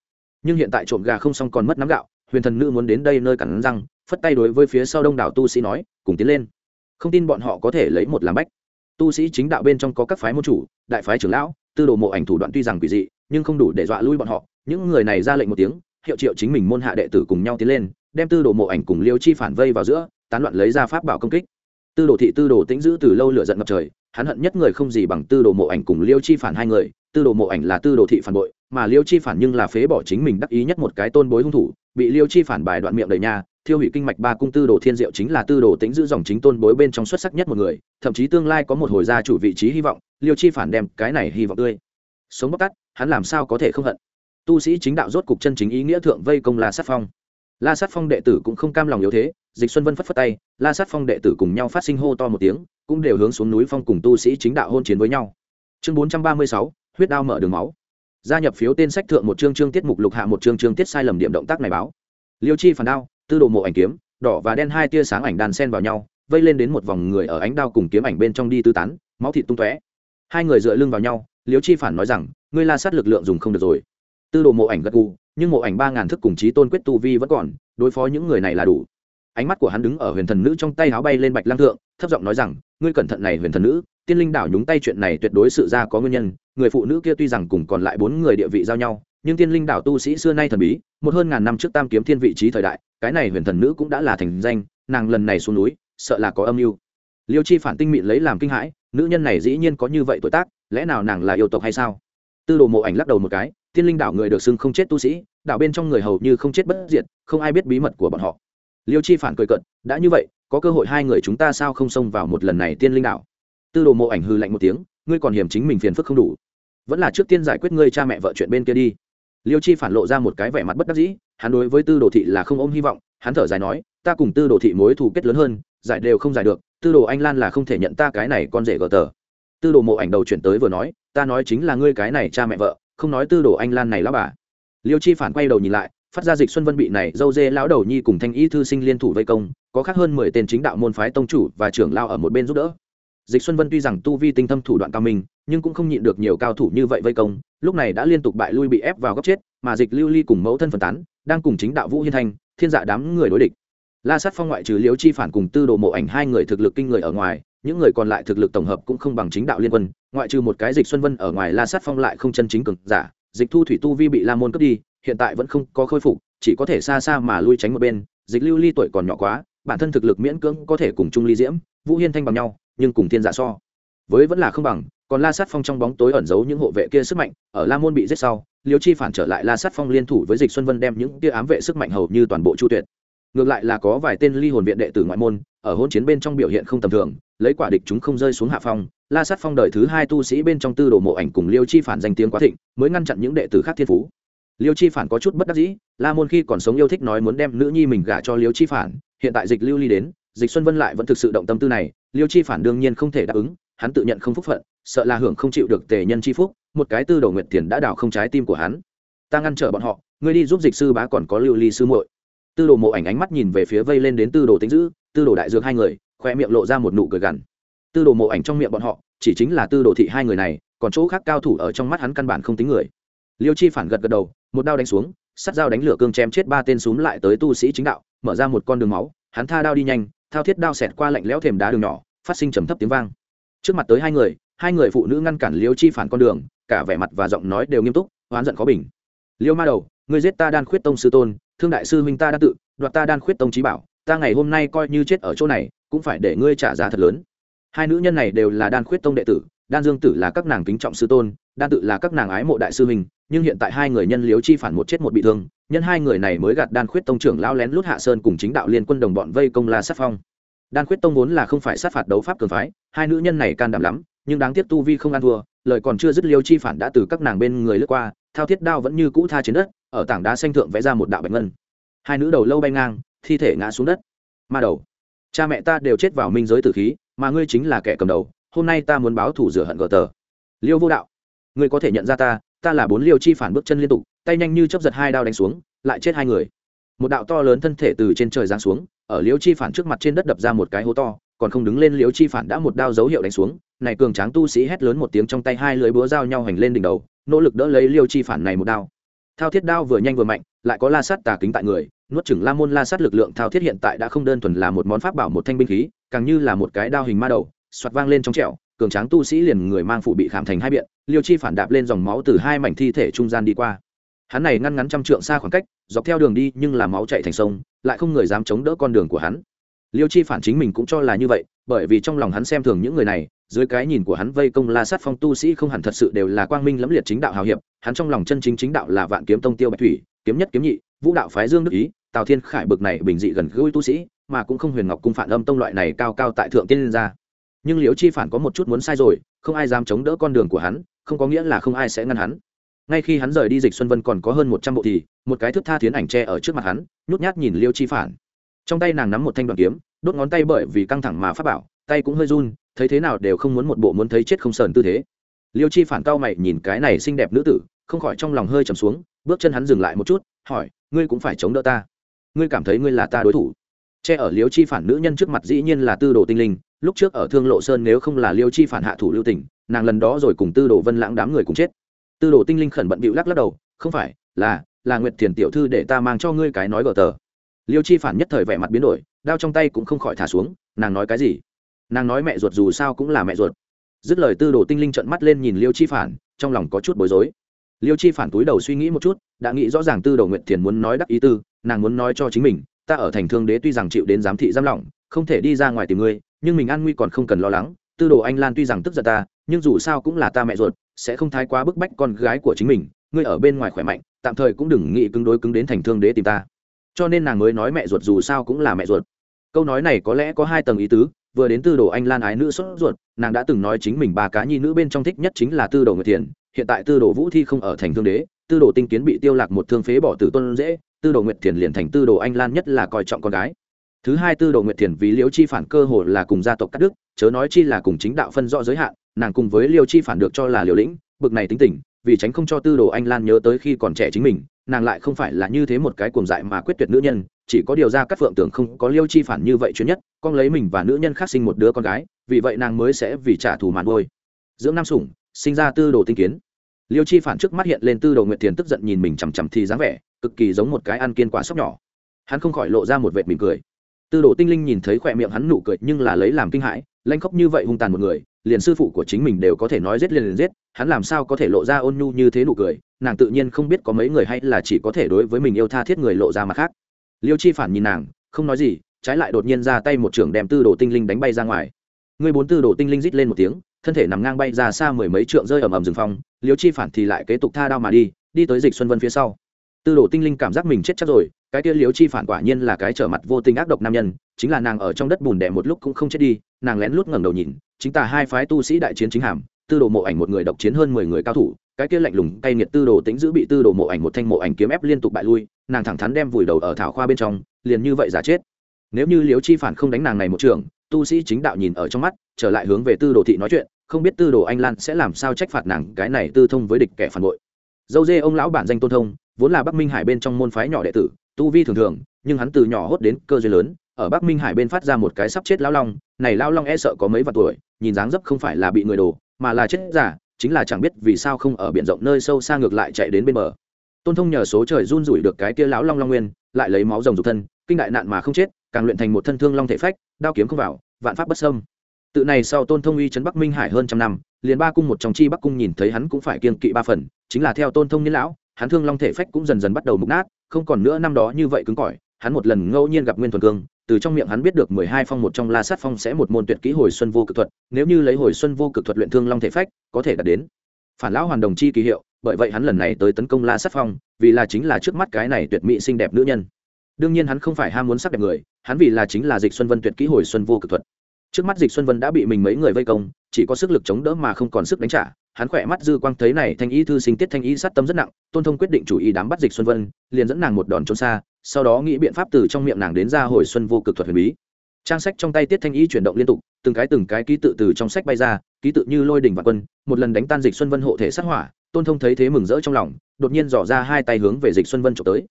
Nhưng hiện tại trộm gà không xong còn mất nắm gạo, huyền thần nữ muốn đến đây nơi cắn răng, phất tay đối với phía sau đông đảo tu sĩ nói, cùng tiến lên. Không tin bọn họ có thể lấy một làm bách. Tu sĩ chính đạo bên trong có các phái môn chủ, đại phái trưởng lão tư đồ mộ ảnh thủ đoạn tuy rằng quỷ dị, nhưng không đủ để dọa lui bọn họ. Những người này ra lệnh một tiếng, hiệu triệu chính mình môn hạ đệ tử cùng nhau tiến lên, đem tư đồ mộ ảnh cùng liêu chi phản vây vào giữa, tán loạn lấy ra pháp bảo công kích. Tư đồ thị, tư đồ tĩnh giữ từ lâu lửa giận ngập trời, hắn hận nhất người không gì bằng tư đồ mộ ảnh cùng liêu chi phản hai người. Tư đồ mộ ảnh là tư đồ thị phản bội, mà liêu chi phản nhưng là phế bỏ chính mình đắc ý nhất một cái tôn bối hung thủ, bị liêu chi phản bài đoạn miệng đầy nhà thiêu hủy kinh mạch ba cung tư đồ thiên diệu chính là tư đồ tĩnh giữ dòng chính tôn bối bên trong xuất sắc nhất một người, thậm chí tương lai có một hồi gia chủ vị trí hy vọng, liêu chi phản đem cái này hy vọng tươi. Sống bóc tắt, hắn làm sao có thể không hận? Tu sĩ chính đạo rốt cục chân chính ý nghĩa thượng vây công la sát phong. La sát phong đệ tử cũng không cam lòng yếu thế, dịch xuân vân phất phất tay, la sát phong đệ tử cùng nhau phát sinh hô to một tiếng, cũng đều hướng xuống núi phong cùng tu sĩ chính đạo hôn chiến với nhau. Chương bốn trăm ba mươi sáu, huyết đao mở đường máu. Gia nhập phiếu tên sách thượng một chương chương tiết mục lục hạ một chương chương tiết sai lầm điểm động tác này báo liêu chi phản đao, tư đồ mộ ảnh kiếm, đỏ và đen hai tia sáng ảnh đàn sen vào nhau, vây lên đến một vòng người ở ánh đao cùng kiếm ảnh bên trong đi tư tán, máu thịt tung tóe. Hai người dựa lưng vào nhau, liêu chi phản nói rằng, ngươi la sát lực lượng dùng không được rồi. Tư đồ mộ ảnh gật gù, nhưng mộ ảnh ba ngàn thức cùng chí tôn quyết tu vi vẫn còn, đối phó những người này là đủ. Ánh mắt của hắn đứng ở huyền thần nữ trong tay áo bay lên bạch lang thượng, thấp giọng nói rằng, ngươi cẩn thận này huyền thần nữ tiên linh đảo nhúng tay chuyện này tuyệt đối sự ra có nguyên nhân, người phụ nữ kia tuy rằng cùng còn lại bốn người địa vị giao nhau, nhưng tiên linh đảo tu sĩ xưa nay thần bí, một hơn ngàn năm trước tam kiếm thiên vị trí thời đại, cái này huyền thần nữ cũng đã là thành danh, nàng lần này xuống núi, sợ là có âm mưu. Liêu chi phản tinh mịn lấy làm kinh hãi, nữ nhân này dĩ nhiên có như vậy tuổi tác, lẽ nào nàng là yêu tộc hay sao? Tư đồ mộ ảnh lắc đầu một cái, tiên linh đảo người được xưng không chết tu sĩ, đảo bên trong người hầu như không chết bất diệt, không ai biết bí mật của bọn họ. Liêu chi phản cười cận đã như vậy, có cơ hội hai người chúng ta sao không xông vào một lần này tiên linh đảo? Tư đồ mộ ảnh hư lạnh một tiếng, ngươi còn hiểm chính mình phiền phức không đủ. Vẫn là trước tiên giải quyết ngươi cha mẹ vợ chuyện bên kia đi. Liêu chi phản lộ ra một cái vẻ mặt bất đắc dĩ, hắn đối với tư đồ thị là không ôm hy vọng, hắn thở dài nói, ta cùng tư đồ thị mối thù kết lớn hơn, giải đều không giải được, tư đồ anh lan là không thể nhận ta cái này con rể gờ tờ. Tư đồ mộ ảnh đầu chuyển tới vừa nói, ta nói chính là ngươi cái này cha mẹ vợ, không nói tư đồ anh lan này lão bà. Liêu chi phản quay đầu nhìn lại, phát ra dịch xuân vân bị này dâu dê lão đầu nhi cùng thanh ý thư sinh liên thủ vây công, có khác hơn mười tên chính đạo môn phái tông chủ và trưởng lao ở một bên giúp đỡ dịch xuân vân tuy rằng tu vi tinh thâm thủ đoạn cao minh, nhưng cũng không nhịn được nhiều cao thủ như vậy vây công, lúc này đã liên tục bại lui bị ép vào góc chết, mà dịch lưu ly cùng mẫu thân phân tán đang cùng chính đạo vũ hiên thanh, thiên dạ đám người đối địch. La sát phong ngoại trừ liếu chi phản cùng tư đồ mộ ảnh hai người thực lực kinh người ở ngoài, những người còn lại thực lực tổng hợp cũng không bằng chính đạo liên quân, ngoại trừ một cái dịch xuân vân ở ngoài la sát phong lại không chân chính cực giả, dịch thu thủy tu vi bị la môn cướp đi, hiện tại vẫn không có khôi phục, chỉ có thể xa xa mà lui tránh một bên, dịch lưu ly tuổi còn nhỏ quá, bản thân thực lực miễn cưỡng có thể cùng trung ly diễm, vũ hiên thanh bằng nhau nhưng cùng thiên dạ so. Với vẫn là không bằng, còn la sát phong trong bóng tối ẩn giấu những hộ vệ kia sức mạnh, ở la môn bị giết sau, liêu chi phản trở lại la sát phong liên thủ với dịch xuân vân đem những kia ám vệ sức mạnh hầu như toàn bộ chu tuyệt. Ngược lại là có vài tên ly hồn viện đệ tử ngoại môn, ở hôn chiến bên trong biểu hiện không tầm thường, lấy quả địch chúng không rơi xuống hạ phong, la sát phong đời thứ hai tu sĩ bên trong tư đồ mộ ảnh cùng liêu chi phản danh tiếng quá thịnh, mới ngăn chặn những đệ tử khác thiên phú. Liêu chi phản có chút bất đắc dĩ, la môn khi còn sống yêu thích nói muốn đem nữ nhi mình gả cho liêu chi phản, hiện tại dịch lưu ly đến dịch xuân vân lại vẫn thực sự động tâm tư này, liêu chi phản đương nhiên không thể đáp ứng, hắn tự nhận không phúc phận, sợ là hưởng không chịu được tề nhân chi phúc, một cái tư đồ nguyệt tiền đã đào không trái tim của hắn. Ta ngăn trở bọn họ, ngươi đi giúp dịch sư bá còn có lưu ly sư muội. Tư đồ mộ ảnh ánh mắt nhìn về phía vây lên đến tư đồ tính dữ, tư đồ đại dược hai người, khoe miệng lộ ra một nụ cười gằn. Tư đồ mộ ảnh trong miệng bọn họ, chỉ chính là tư đồ thị hai người này, còn chỗ khác cao thủ ở trong mắt hắn căn bản không tính người. Liêu chi phản gật gật đầu, một đao đánh xuống sắt dao đánh lửa cương chém chết ba tên súng lại tới tu sĩ chính đạo, mở ra một con đường máu, hắn tha đao đi nhanh thao thiết đao xẹt qua lạnh lẽo thềm đá đường nhỏ, phát sinh trầm thấp tiếng vang. Trước mặt tới hai người hai người phụ nữ ngăn cản liêu chi phản con đường, cả vẻ mặt và giọng nói đều nghiêm túc, oán giận khó bình. Liêu ma đầu, ngươi giết ta đan khuyết tông sư tôn, thương đại sư huynh ta đã tự, đoạt ta đan khuyết tông trí bảo, ta ngày hôm nay coi như chết ở chỗ này, cũng phải để ngươi trả giá thật lớn. Hai nữ nhân này đều là đan khuyết tông đệ tử đan dương tử là các nàng kính trọng sư tôn, đan tự là các nàng ái mộ đại sư huynh, nhưng hiện tại hai người nhân liếu chi phản một chết một bị thương, nhân hai người này mới gạt đan khuyết tông trưởng lao lén lút hạ sơn cùng chính đạo liên quân đồng bọn vây công la sát phong. Đan khuyết tông vốn là không phải sát phạt đấu pháp cường phái, hai nữ nhân này can đảm lắm, nhưng đáng tiếc tu vi không ăn thua, lời còn chưa dứt liêu chi phản đã từ các nàng bên người lướt qua, thao thiết đao vẫn như cũ tha trên đất, ở tảng đá xanh thượng vẽ ra một đạo bạch ngân. Hai nữ đầu lâu bay ngang, thi thể ngã xuống đất. Ma đầu, cha mẹ ta đều chết vào minh giới tử khí, mà ngươi chính là kẻ cầm đầu hôm nay ta muốn báo thủ rửa hận gờ tờ. Liêu vô đạo, ngươi có thể nhận ra ta ta là bốn liêu chi phản bước chân liên tục, tay nhanh như chấp giật hai đao đánh xuống, lại chết hai người. Một đạo to lớn thân thể từ trên trời giáng xuống, ở liêu chi phản trước mặt trên đất đập ra một cái hố to, còn không đứng lên liêu chi phản đã một đao dấu hiệu đánh xuống, này cường tráng tu sĩ hét lớn một tiếng trong tay hai lưới búa dao nhau hành lên đỉnh đầu, nỗ lực đỡ lấy liêu chi phản này một đao. Thao thiết đao vừa nhanh vừa mạnh, lại có la sát tà kính tại người, nuốt chừng la môn la sát lực lượng thao thiết hiện tại đã không đơn thuần là một món pháp bảo một thanh binh khí, càng như là một cái đao hình ma đầu xoạt vang lên trong trẹo cường tráng tu sĩ liền người mang phụ bị khảm thành hai biện, liêu chi phản đạp lên dòng máu từ hai mảnh thi thể trung gian đi qua. Hắn này ngăn ngắn trăm trượng xa khoảng cách, dọc theo đường đi nhưng là máu chạy thành sông, lại không người dám chống đỡ con đường của hắn. Liêu chi phản chính mình cũng cho là như vậy, bởi vì trong lòng hắn xem thường những người này, dưới cái nhìn của hắn vây công la sát phong tu sĩ không hẳn thật sự đều là quang minh lẫm liệt chính đạo hào hiệp, hắn trong lòng chân chính chính đạo là vạn kiếm tông tiêu bạch thủy, kiếm nhất kiếm nhị, vũ đạo phái dương đức ý, tào thiên khải bực này bình dị gần gũi tu sĩ, mà cũng không huyền ngọc cung phản âm tông loại này cao cao tại thượng tiên gia nhưng liễu chi phản có một chút muốn sai rồi, không ai dám chống đỡ con đường của hắn, không có nghĩa là không ai sẽ ngăn hắn. Ngay khi hắn rời đi dịch xuân vân còn có hơn một trăm bộ thì, một cái thước tha thiến ảnh tre ở trước mặt hắn, nhút nhát nhìn liêu chi phản. Trong tay nàng nắm một thanh đoàn kiếm, đốt ngón tay bởi vì căng thẳng mà phát bảo, tay cũng hơi run, thấy thế nào đều không muốn một bộ muốn thấy chết không sờn tư thế. Liêu chi phản cao mày nhìn cái này xinh đẹp nữ tử, không khỏi trong lòng hơi trầm xuống, bước chân hắn dừng lại một chút, hỏi, ngươi cũng phải chống đỡ ta. Ngươi cảm thấy ngươi là ta đối thủ. Che ở liêu chi phản nữ nhân trước mặt dĩ nhiên là tư đồ tinh linh lúc trước ở thương lộ sơn nếu không là liêu chi phản hạ thủ lưu tỉnh nàng lần đó rồi cùng tư đồ vân lãng đám người cùng chết. Tư đồ tinh linh khẩn bận bịu lắc lắc đầu, không phải, là là nguyệt thiền tiểu thư để ta mang cho ngươi cái nói gờ tờ. Liêu chi phản nhất thời vẻ mặt biến đổi, đao trong tay cũng không khỏi thả xuống, nàng nói cái gì? Nàng nói mẹ ruột dù sao cũng là mẹ ruột. Dứt lời tư đồ tinh linh trợn mắt lên nhìn liêu chi phản, trong lòng có chút bối rối. Liêu chi phản túi đầu suy nghĩ một chút, đã nghĩ rõ ràng tư đồ nguyệt thiền muốn nói đắc ý tư, nàng muốn nói cho chính mình, ta ở thành thương đế tuy rằng chịu đến giám thị giam lỏng, không thể đi ra ngoài tìm ngươi nhưng mình an nguy còn không cần lo lắng, tư đồ anh lan tuy rằng tức giận ta, nhưng dù sao cũng là ta mẹ ruột, sẽ không thái quá bức bách con gái của chính mình, ngươi ở bên ngoài khỏe mạnh, tạm thời cũng đừng nghĩ cứng đối cứng đến thành thương đế tìm ta. Cho nên nàng mới nói mẹ ruột dù sao cũng là mẹ ruột. Câu nói này có lẽ có hai tầng ý tứ, vừa đến tư đồ anh lan ái nữ sốt ruột, nàng đã từng nói chính mình bà cá nhi nữ bên trong thích nhất chính là tư đồ người thiền hiện tại tư đồ vũ thi không ở thành thương đế, tư đồ tinh kiến bị tiêu lạc một thương phế bỏ tử tôn dễ, tư đồ nguyệt thiền liền thành tư đồ anh lan nhất là coi trọng con gái thứ hai tư đồ nguyệt thiền vì liễu chi phản cơ hồ là cùng gia tộc cắt đức chớ nói chi là cùng chính đạo phân rõ giới hạn, nàng cùng với liêu chi phản được cho là liều lĩnh, bực này tính tình, vì tránh không cho tư đồ anh lan nhớ tới khi còn trẻ chính mình, nàng lại không phải là như thế một cái cuồng dại mà quyết tuyệt nữ nhân, chỉ có điều ra các phượng tưởng không có liêu chi phản như vậy chuyến nhất, con lấy mình và nữ nhân khác sinh một đứa con gái, vì vậy nàng mới sẽ vì trả thù màn đôi dưỡng nam sủng, sinh ra tư đồ tinh kiến. Liêu chi phản trước mắt hiện lên tư đồ nguyệt thiền tức giận nhìn mình chằm chằm thì dáng vẻ, cực kỳ giống một cái ăn kiên quả sóc nhỏ. Hắn không khỏi lộ ra một vệt mỉm cười tư đồ tinh linh nhìn thấy khỏe miệng hắn nụ cười nhưng là lấy làm kinh hãi, lanh khóc như vậy hung tàn một người, liền sư phụ của chính mình đều có thể nói giết liền liền giết, hắn làm sao có thể lộ ra ôn nhu như thế nụ cười, nàng tự nhiên không biết có mấy người hay là chỉ có thể đối với mình yêu tha thiết người lộ ra mặt khác. Liêu chi phản nhìn nàng, không nói gì, trái lại đột nhiên ra tay một trưởng đem tư đồ tinh linh đánh bay ra ngoài. Người bốn tư đồ tinh linh rít lên một tiếng, thân thể nằm ngang bay ra xa mười mấy trượng rơi ầm ầm rừng phong, liêu chi phản thì lại kế tục tha đao mà đi đi tới dịch xuân vân phía sau tư đồ tinh linh cảm giác mình chết chắc rồi, cái kia liếu chi phản quả nhiên là cái trở mặt vô tình ác độc nam nhân, chính là nàng ở trong đất bùn đẻ một lúc cũng không chết đi, nàng lén lút ngẩng đầu nhìn, chính tà hai phái tu sĩ đại chiến chính hàm, tư đồ mộ ảnh một người độc chiến hơn mười người cao thủ, cái kia lạnh lùng cay nghiệt tư đồ tính giữ bị tư đồ mộ ảnh một thanh mộ ảnh kiếm ép liên tục bại lui, nàng thẳng thắn đem vùi đầu ở thảo khoa bên trong, liền như vậy giả chết. Nếu như liếu chi phản không đánh nàng này một trường, tu sĩ chính đạo nhìn ở trong mắt, trở lại hướng về tư đồ thị nói chuyện, không biết tư đồ anh lan sẽ làm sao trách phạt nàng cái này tư thông với địch kẻ phản bội. Dâu dê ông lão bản danh tôn thông vốn là bắc minh hải bên trong môn phái nhỏ đệ tử, tu vi thường thường, nhưng hắn từ nhỏ hốt đến cơ duyên lớn, ở bắc minh hải bên phát ra một cái sắp chết lao long, này lao long e sợ có mấy vạn tuổi, nhìn dáng dấp không phải là bị người đồ, mà là chết giả, chính là chẳng biết vì sao không ở biển rộng nơi sâu xa ngược lại chạy đến bên bờ. Tôn thông nhờ số trời run rủi được cái kia lão long long nguyên, lại lấy máu rồng dục thân, kinh đại nạn mà không chết, càng luyện thành một thân thương long thể phách, đao kiếm không vào, vạn pháp bất sâm tự này sau tôn thông uy trấn bắc minh hải hơn trăm năm, liền ba cung một trong chi bắc cung nhìn thấy hắn cũng phải kiên kỵ ba phần, chính là theo tôn thông niên lão hắn thương long thể phách cũng dần dần bắt đầu mục nát, không còn nữa năm đó như vậy cứng cỏi, hắn một lần ngẫu nhiên gặp nguyên thuần cương, từ trong miệng hắn biết được mười hai phong một trong la sát phong sẽ một môn tuyệt kỹ hồi xuân vô cực thuật, nếu như lấy hồi xuân vô cực thuật luyện thương long thể phách, có thể đạt đến phản lão hoàn đồng chi kỳ hiệu, bởi vậy hắn lần này tới tấn công la sát phong, vì là chính là trước mắt cái này tuyệt mỹ xinh đẹp nữ nhân. Đương nhiên hắn không phải ham muốn sắc đẹp người, hắn vì là chính là dịch xuân vân tuyệt kỹ hồi xuân vô cực thuật. Trước mắt dịch xuân vân đã bị mình mấy người vây công, chỉ có sức lực chống đỡ mà không còn sức đánh trả hắn khỏe mắt dư quang thấy này thanh y thư sinh tiết thanh y sát tâm rất nặng tôn thông quyết định chủ ý đám bắt dịch xuân vân liền dẫn nàng một đòn trốn xa sau đó nghĩ biện pháp từ trong miệng nàng đến ra hồi xuân vô cực thuật huyền bí. Trang sách trong tay tiết thanh y chuyển động liên tục từng cái từng cái ký tự từ trong sách bay ra ký tự như lôi đỉnh và quân một lần đánh tan dịch xuân vân hộ thể sát hỏa tôn thông thấy thế mừng rỡ trong lòng đột nhiên dò ra hai tay hướng về dịch xuân vân trộm tới.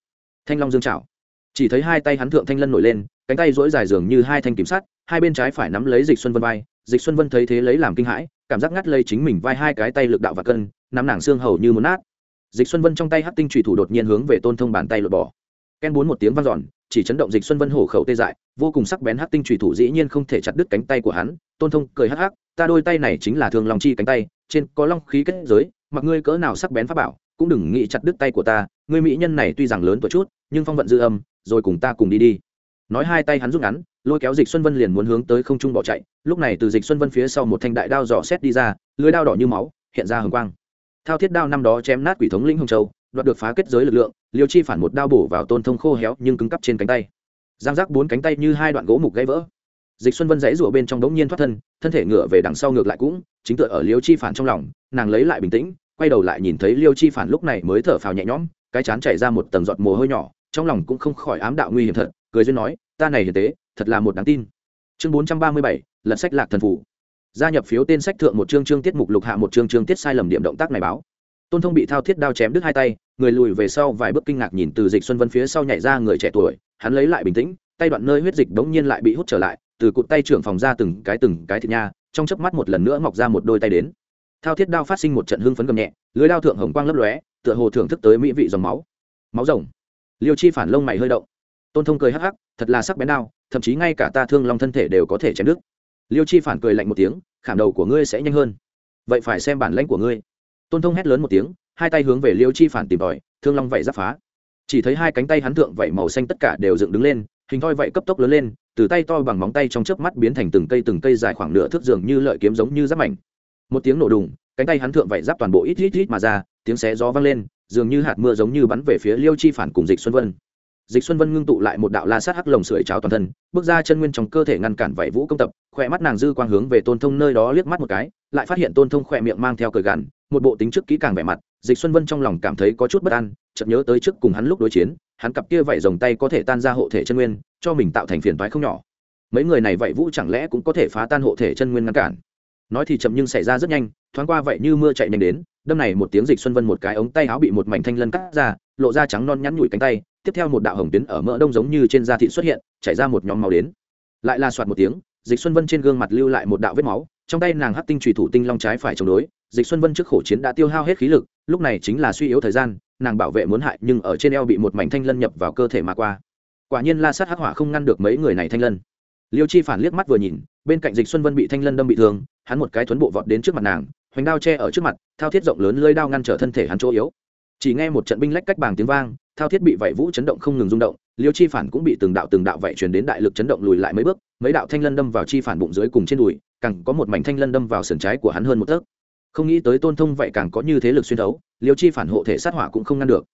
Thanh long dương chảo chỉ thấy hai tay hắn thượng thanh lân nổi lên cánh tay dỗi dài dường như hai thanh kiếm sắt, hai bên trái phải nắm lấy dịch xuân vân vai dịch xuân vân thấy thế lấy làm kinh hãi cảm giác ngắt lây chính mình vai hai cái tay lực đạo và cân, nắm nàng xương hầu như muốn nát. Dịch xuân vân trong tay hát tinh trùy thủ đột nhiên hướng về tôn thông bàn tay lột bỏ. Ken bốn một tiếng vang dọn, chỉ chấn động dịch xuân vân hổ khẩu tê dại, vô cùng sắc bén hát tinh trùy thủ dĩ nhiên không thể chặt đứt cánh tay của hắn. Tôn thông cười hắc hắc, ta đôi tay này chính là thường lòng chi cánh tay, trên có long khí kết giới, mặc ngươi cỡ nào sắc bén pháp bảo, cũng đừng nghĩ chặt đứt tay của ta. Ngươi mỹ nhân này tuy rằng lớn tuổi chút, nhưng phong vận dư âm, rồi cùng ta cùng đi đi nói hai tay hắn rút ngắn, lôi kéo dịch xuân vân liền muốn hướng tới không trung bỏ chạy. Lúc này từ dịch xuân vân phía sau một thanh đại đao dò xét đi ra, lưới đao đỏ như máu, hiện ra hồng quang. Thao thiết đao năm đó chém nát quỷ thống lĩnh hồng châu, đoạt được phá kết giới lực lượng, liêu chi phản một đao bổ vào tôn thông khô héo nhưng cứng cắp trên cánh tay. Giang giác bốn cánh tay như hai đoạn gỗ mục gãy vỡ. Dịch xuân vân dãy rủa bên trong đống nhiên thoát thân thân thể ngựa về đằng sau ngược lại cũng, chính tựa ở liêu chi phản trong lòng, nàng lấy lại bình tĩnh, quay đầu lại nhìn thấy liêu chi phản lúc này mới thở phào nhẹ nhõm, cái chán chảy ra một tầng giọt mồ hôi nhỏ, trong lòng cũng không khỏi ám đạo nguy hiểm thật cười duyên nói, ta này hiền tế, thật là một đáng tin. Chương bốn trăm ba mươi bảy, lật sách lạc thần phủ. Gia nhập phiếu tên sách thượng một chương chương tiết mục lục hạ một chương chương tiết sai lầm điểm động tác này báo. Tôn thông bị thao thiết đao chém đứt hai tay, người lùi về sau vài bước kinh ngạc nhìn từ dịch xuân vân phía sau nhảy ra người trẻ tuổi, hắn lấy lại bình tĩnh, tay đoạn nơi huyết dịch đống nhiên lại bị hút trở lại, từ cụt tay trưởng phòng ra từng cái từng cái thịt nha, trong chớp mắt một lần nữa mọc ra một đôi tay đến. Thao thiết đao phát sinh một trận hưng phấn gầm nhẹ, lưới đao thượng hồng quang lấp lóe, tựa hồ thưởng thức tới mỹ vị dòng máu. Máu rồng. Liêu chi phản lông mày hơi động tôn thông cười hắc hắc, thật là sắc bén đao, thậm chí ngay cả ta thương long thân thể đều có thể chém đứt. Liêu chi phản cười lạnh một tiếng, khảm đầu của ngươi sẽ nhanh hơn. Vậy phải xem bản lãnh của ngươi. Tôn thông hét lớn một tiếng, hai tay hướng về liêu chi phản tìm tòi, thương long vậy giáp phá. Chỉ thấy hai cánh tay hắn thượng vậy màu xanh tất cả đều dựng đứng lên, hình thoi vậy cấp tốc lớn lên, từ tay to bằng móng tay trong chớp mắt biến thành từng cây từng cây dài khoảng nửa thước giường như lợi kiếm giống như giáp mảnh. Một tiếng nổ đùng, cánh tay hắn thượng vậy giáp toàn bộ ít ít ít mà ra, tiếng xé gió vang lên, dường như hạt mưa giống như bắn về phía liêu chi phản cùng dịch xuân vân dịch xuân vân ngưng tụ lại một đạo la sát hắc lồng sưởi cháo toàn thân, bước ra chân nguyên trong cơ thể ngăn cản vảy vũ công tập, khỏe mắt nàng dư quang hướng về tôn thông nơi đó liếc mắt một cái, lại phát hiện tôn thông khỏe miệng mang theo cờ gằn, một bộ tính trước kỹ càng vẻ mặt, dịch xuân vân trong lòng cảm thấy có chút bất an, chợt nhớ tới trước cùng hắn lúc đối chiến, hắn cặp kia vảy rồng tay có thể tan ra hộ thể chân nguyên, cho mình tạo thành phiền toái không nhỏ. Mấy người này vậy vũ chẳng lẽ cũng có thể phá tan hộ thể chân nguyên ngăn cản? Nói thì chậm nhưng xảy ra rất nhanh, thoáng qua vậy như mưa chạy nhanh đến, đâm này một tiếng dịch xuân vân một cái ống tay áo bị một mảnh thanh lân cắt ra, lộ ra trắng non nhắn nhủi cánh tay tiếp theo một đạo hồng tuyến ở mỡ đông giống như trên da thịt xuất hiện, chảy ra một nhóm máu đến. Lại là soạt một tiếng, dịch xuân vân trên gương mặt lưu lại một đạo vết máu, trong tay nàng hắc tinh trùy thủ tinh long trái phải chống đối, dịch xuân vân trước khổ chiến đã tiêu hao hết khí lực, lúc này chính là suy yếu thời gian, nàng bảo vệ muốn hại nhưng ở trên eo bị một mảnh thanh lân nhập vào cơ thể mà qua. Quả nhiên la sát hắc hỏa không ngăn được mấy người này thanh lân. Liêu chi phản liếc mắt vừa nhìn, bên cạnh dịch xuân vân bị thanh lân đâm bị thương, hắn một cái thuấn bộ vọt đến trước mặt nàng, hoành đao che ở trước mặt, thao thiết rộng lớn lơi đao ngăn trở thân thể hắn chỗ yếu. Chỉ nghe một trận binh lách cách bảng tiếng vang thao thiết bị vảy vũ chấn động không ngừng rung động, liêu chi phản cũng bị từng đạo từng đạo vảy truyền đến đại lực chấn động lùi lại mấy bước, mấy đạo thanh lân đâm vào chi phản bụng dưới cùng trên đùi, càng có một mảnh thanh lân đâm vào sườn trái của hắn hơn một tấc. Không nghĩ tới tôn thông vậy càng có như thế lực xuyên đấu liêu chi phản hộ thể sát hỏa cũng không ngăn được.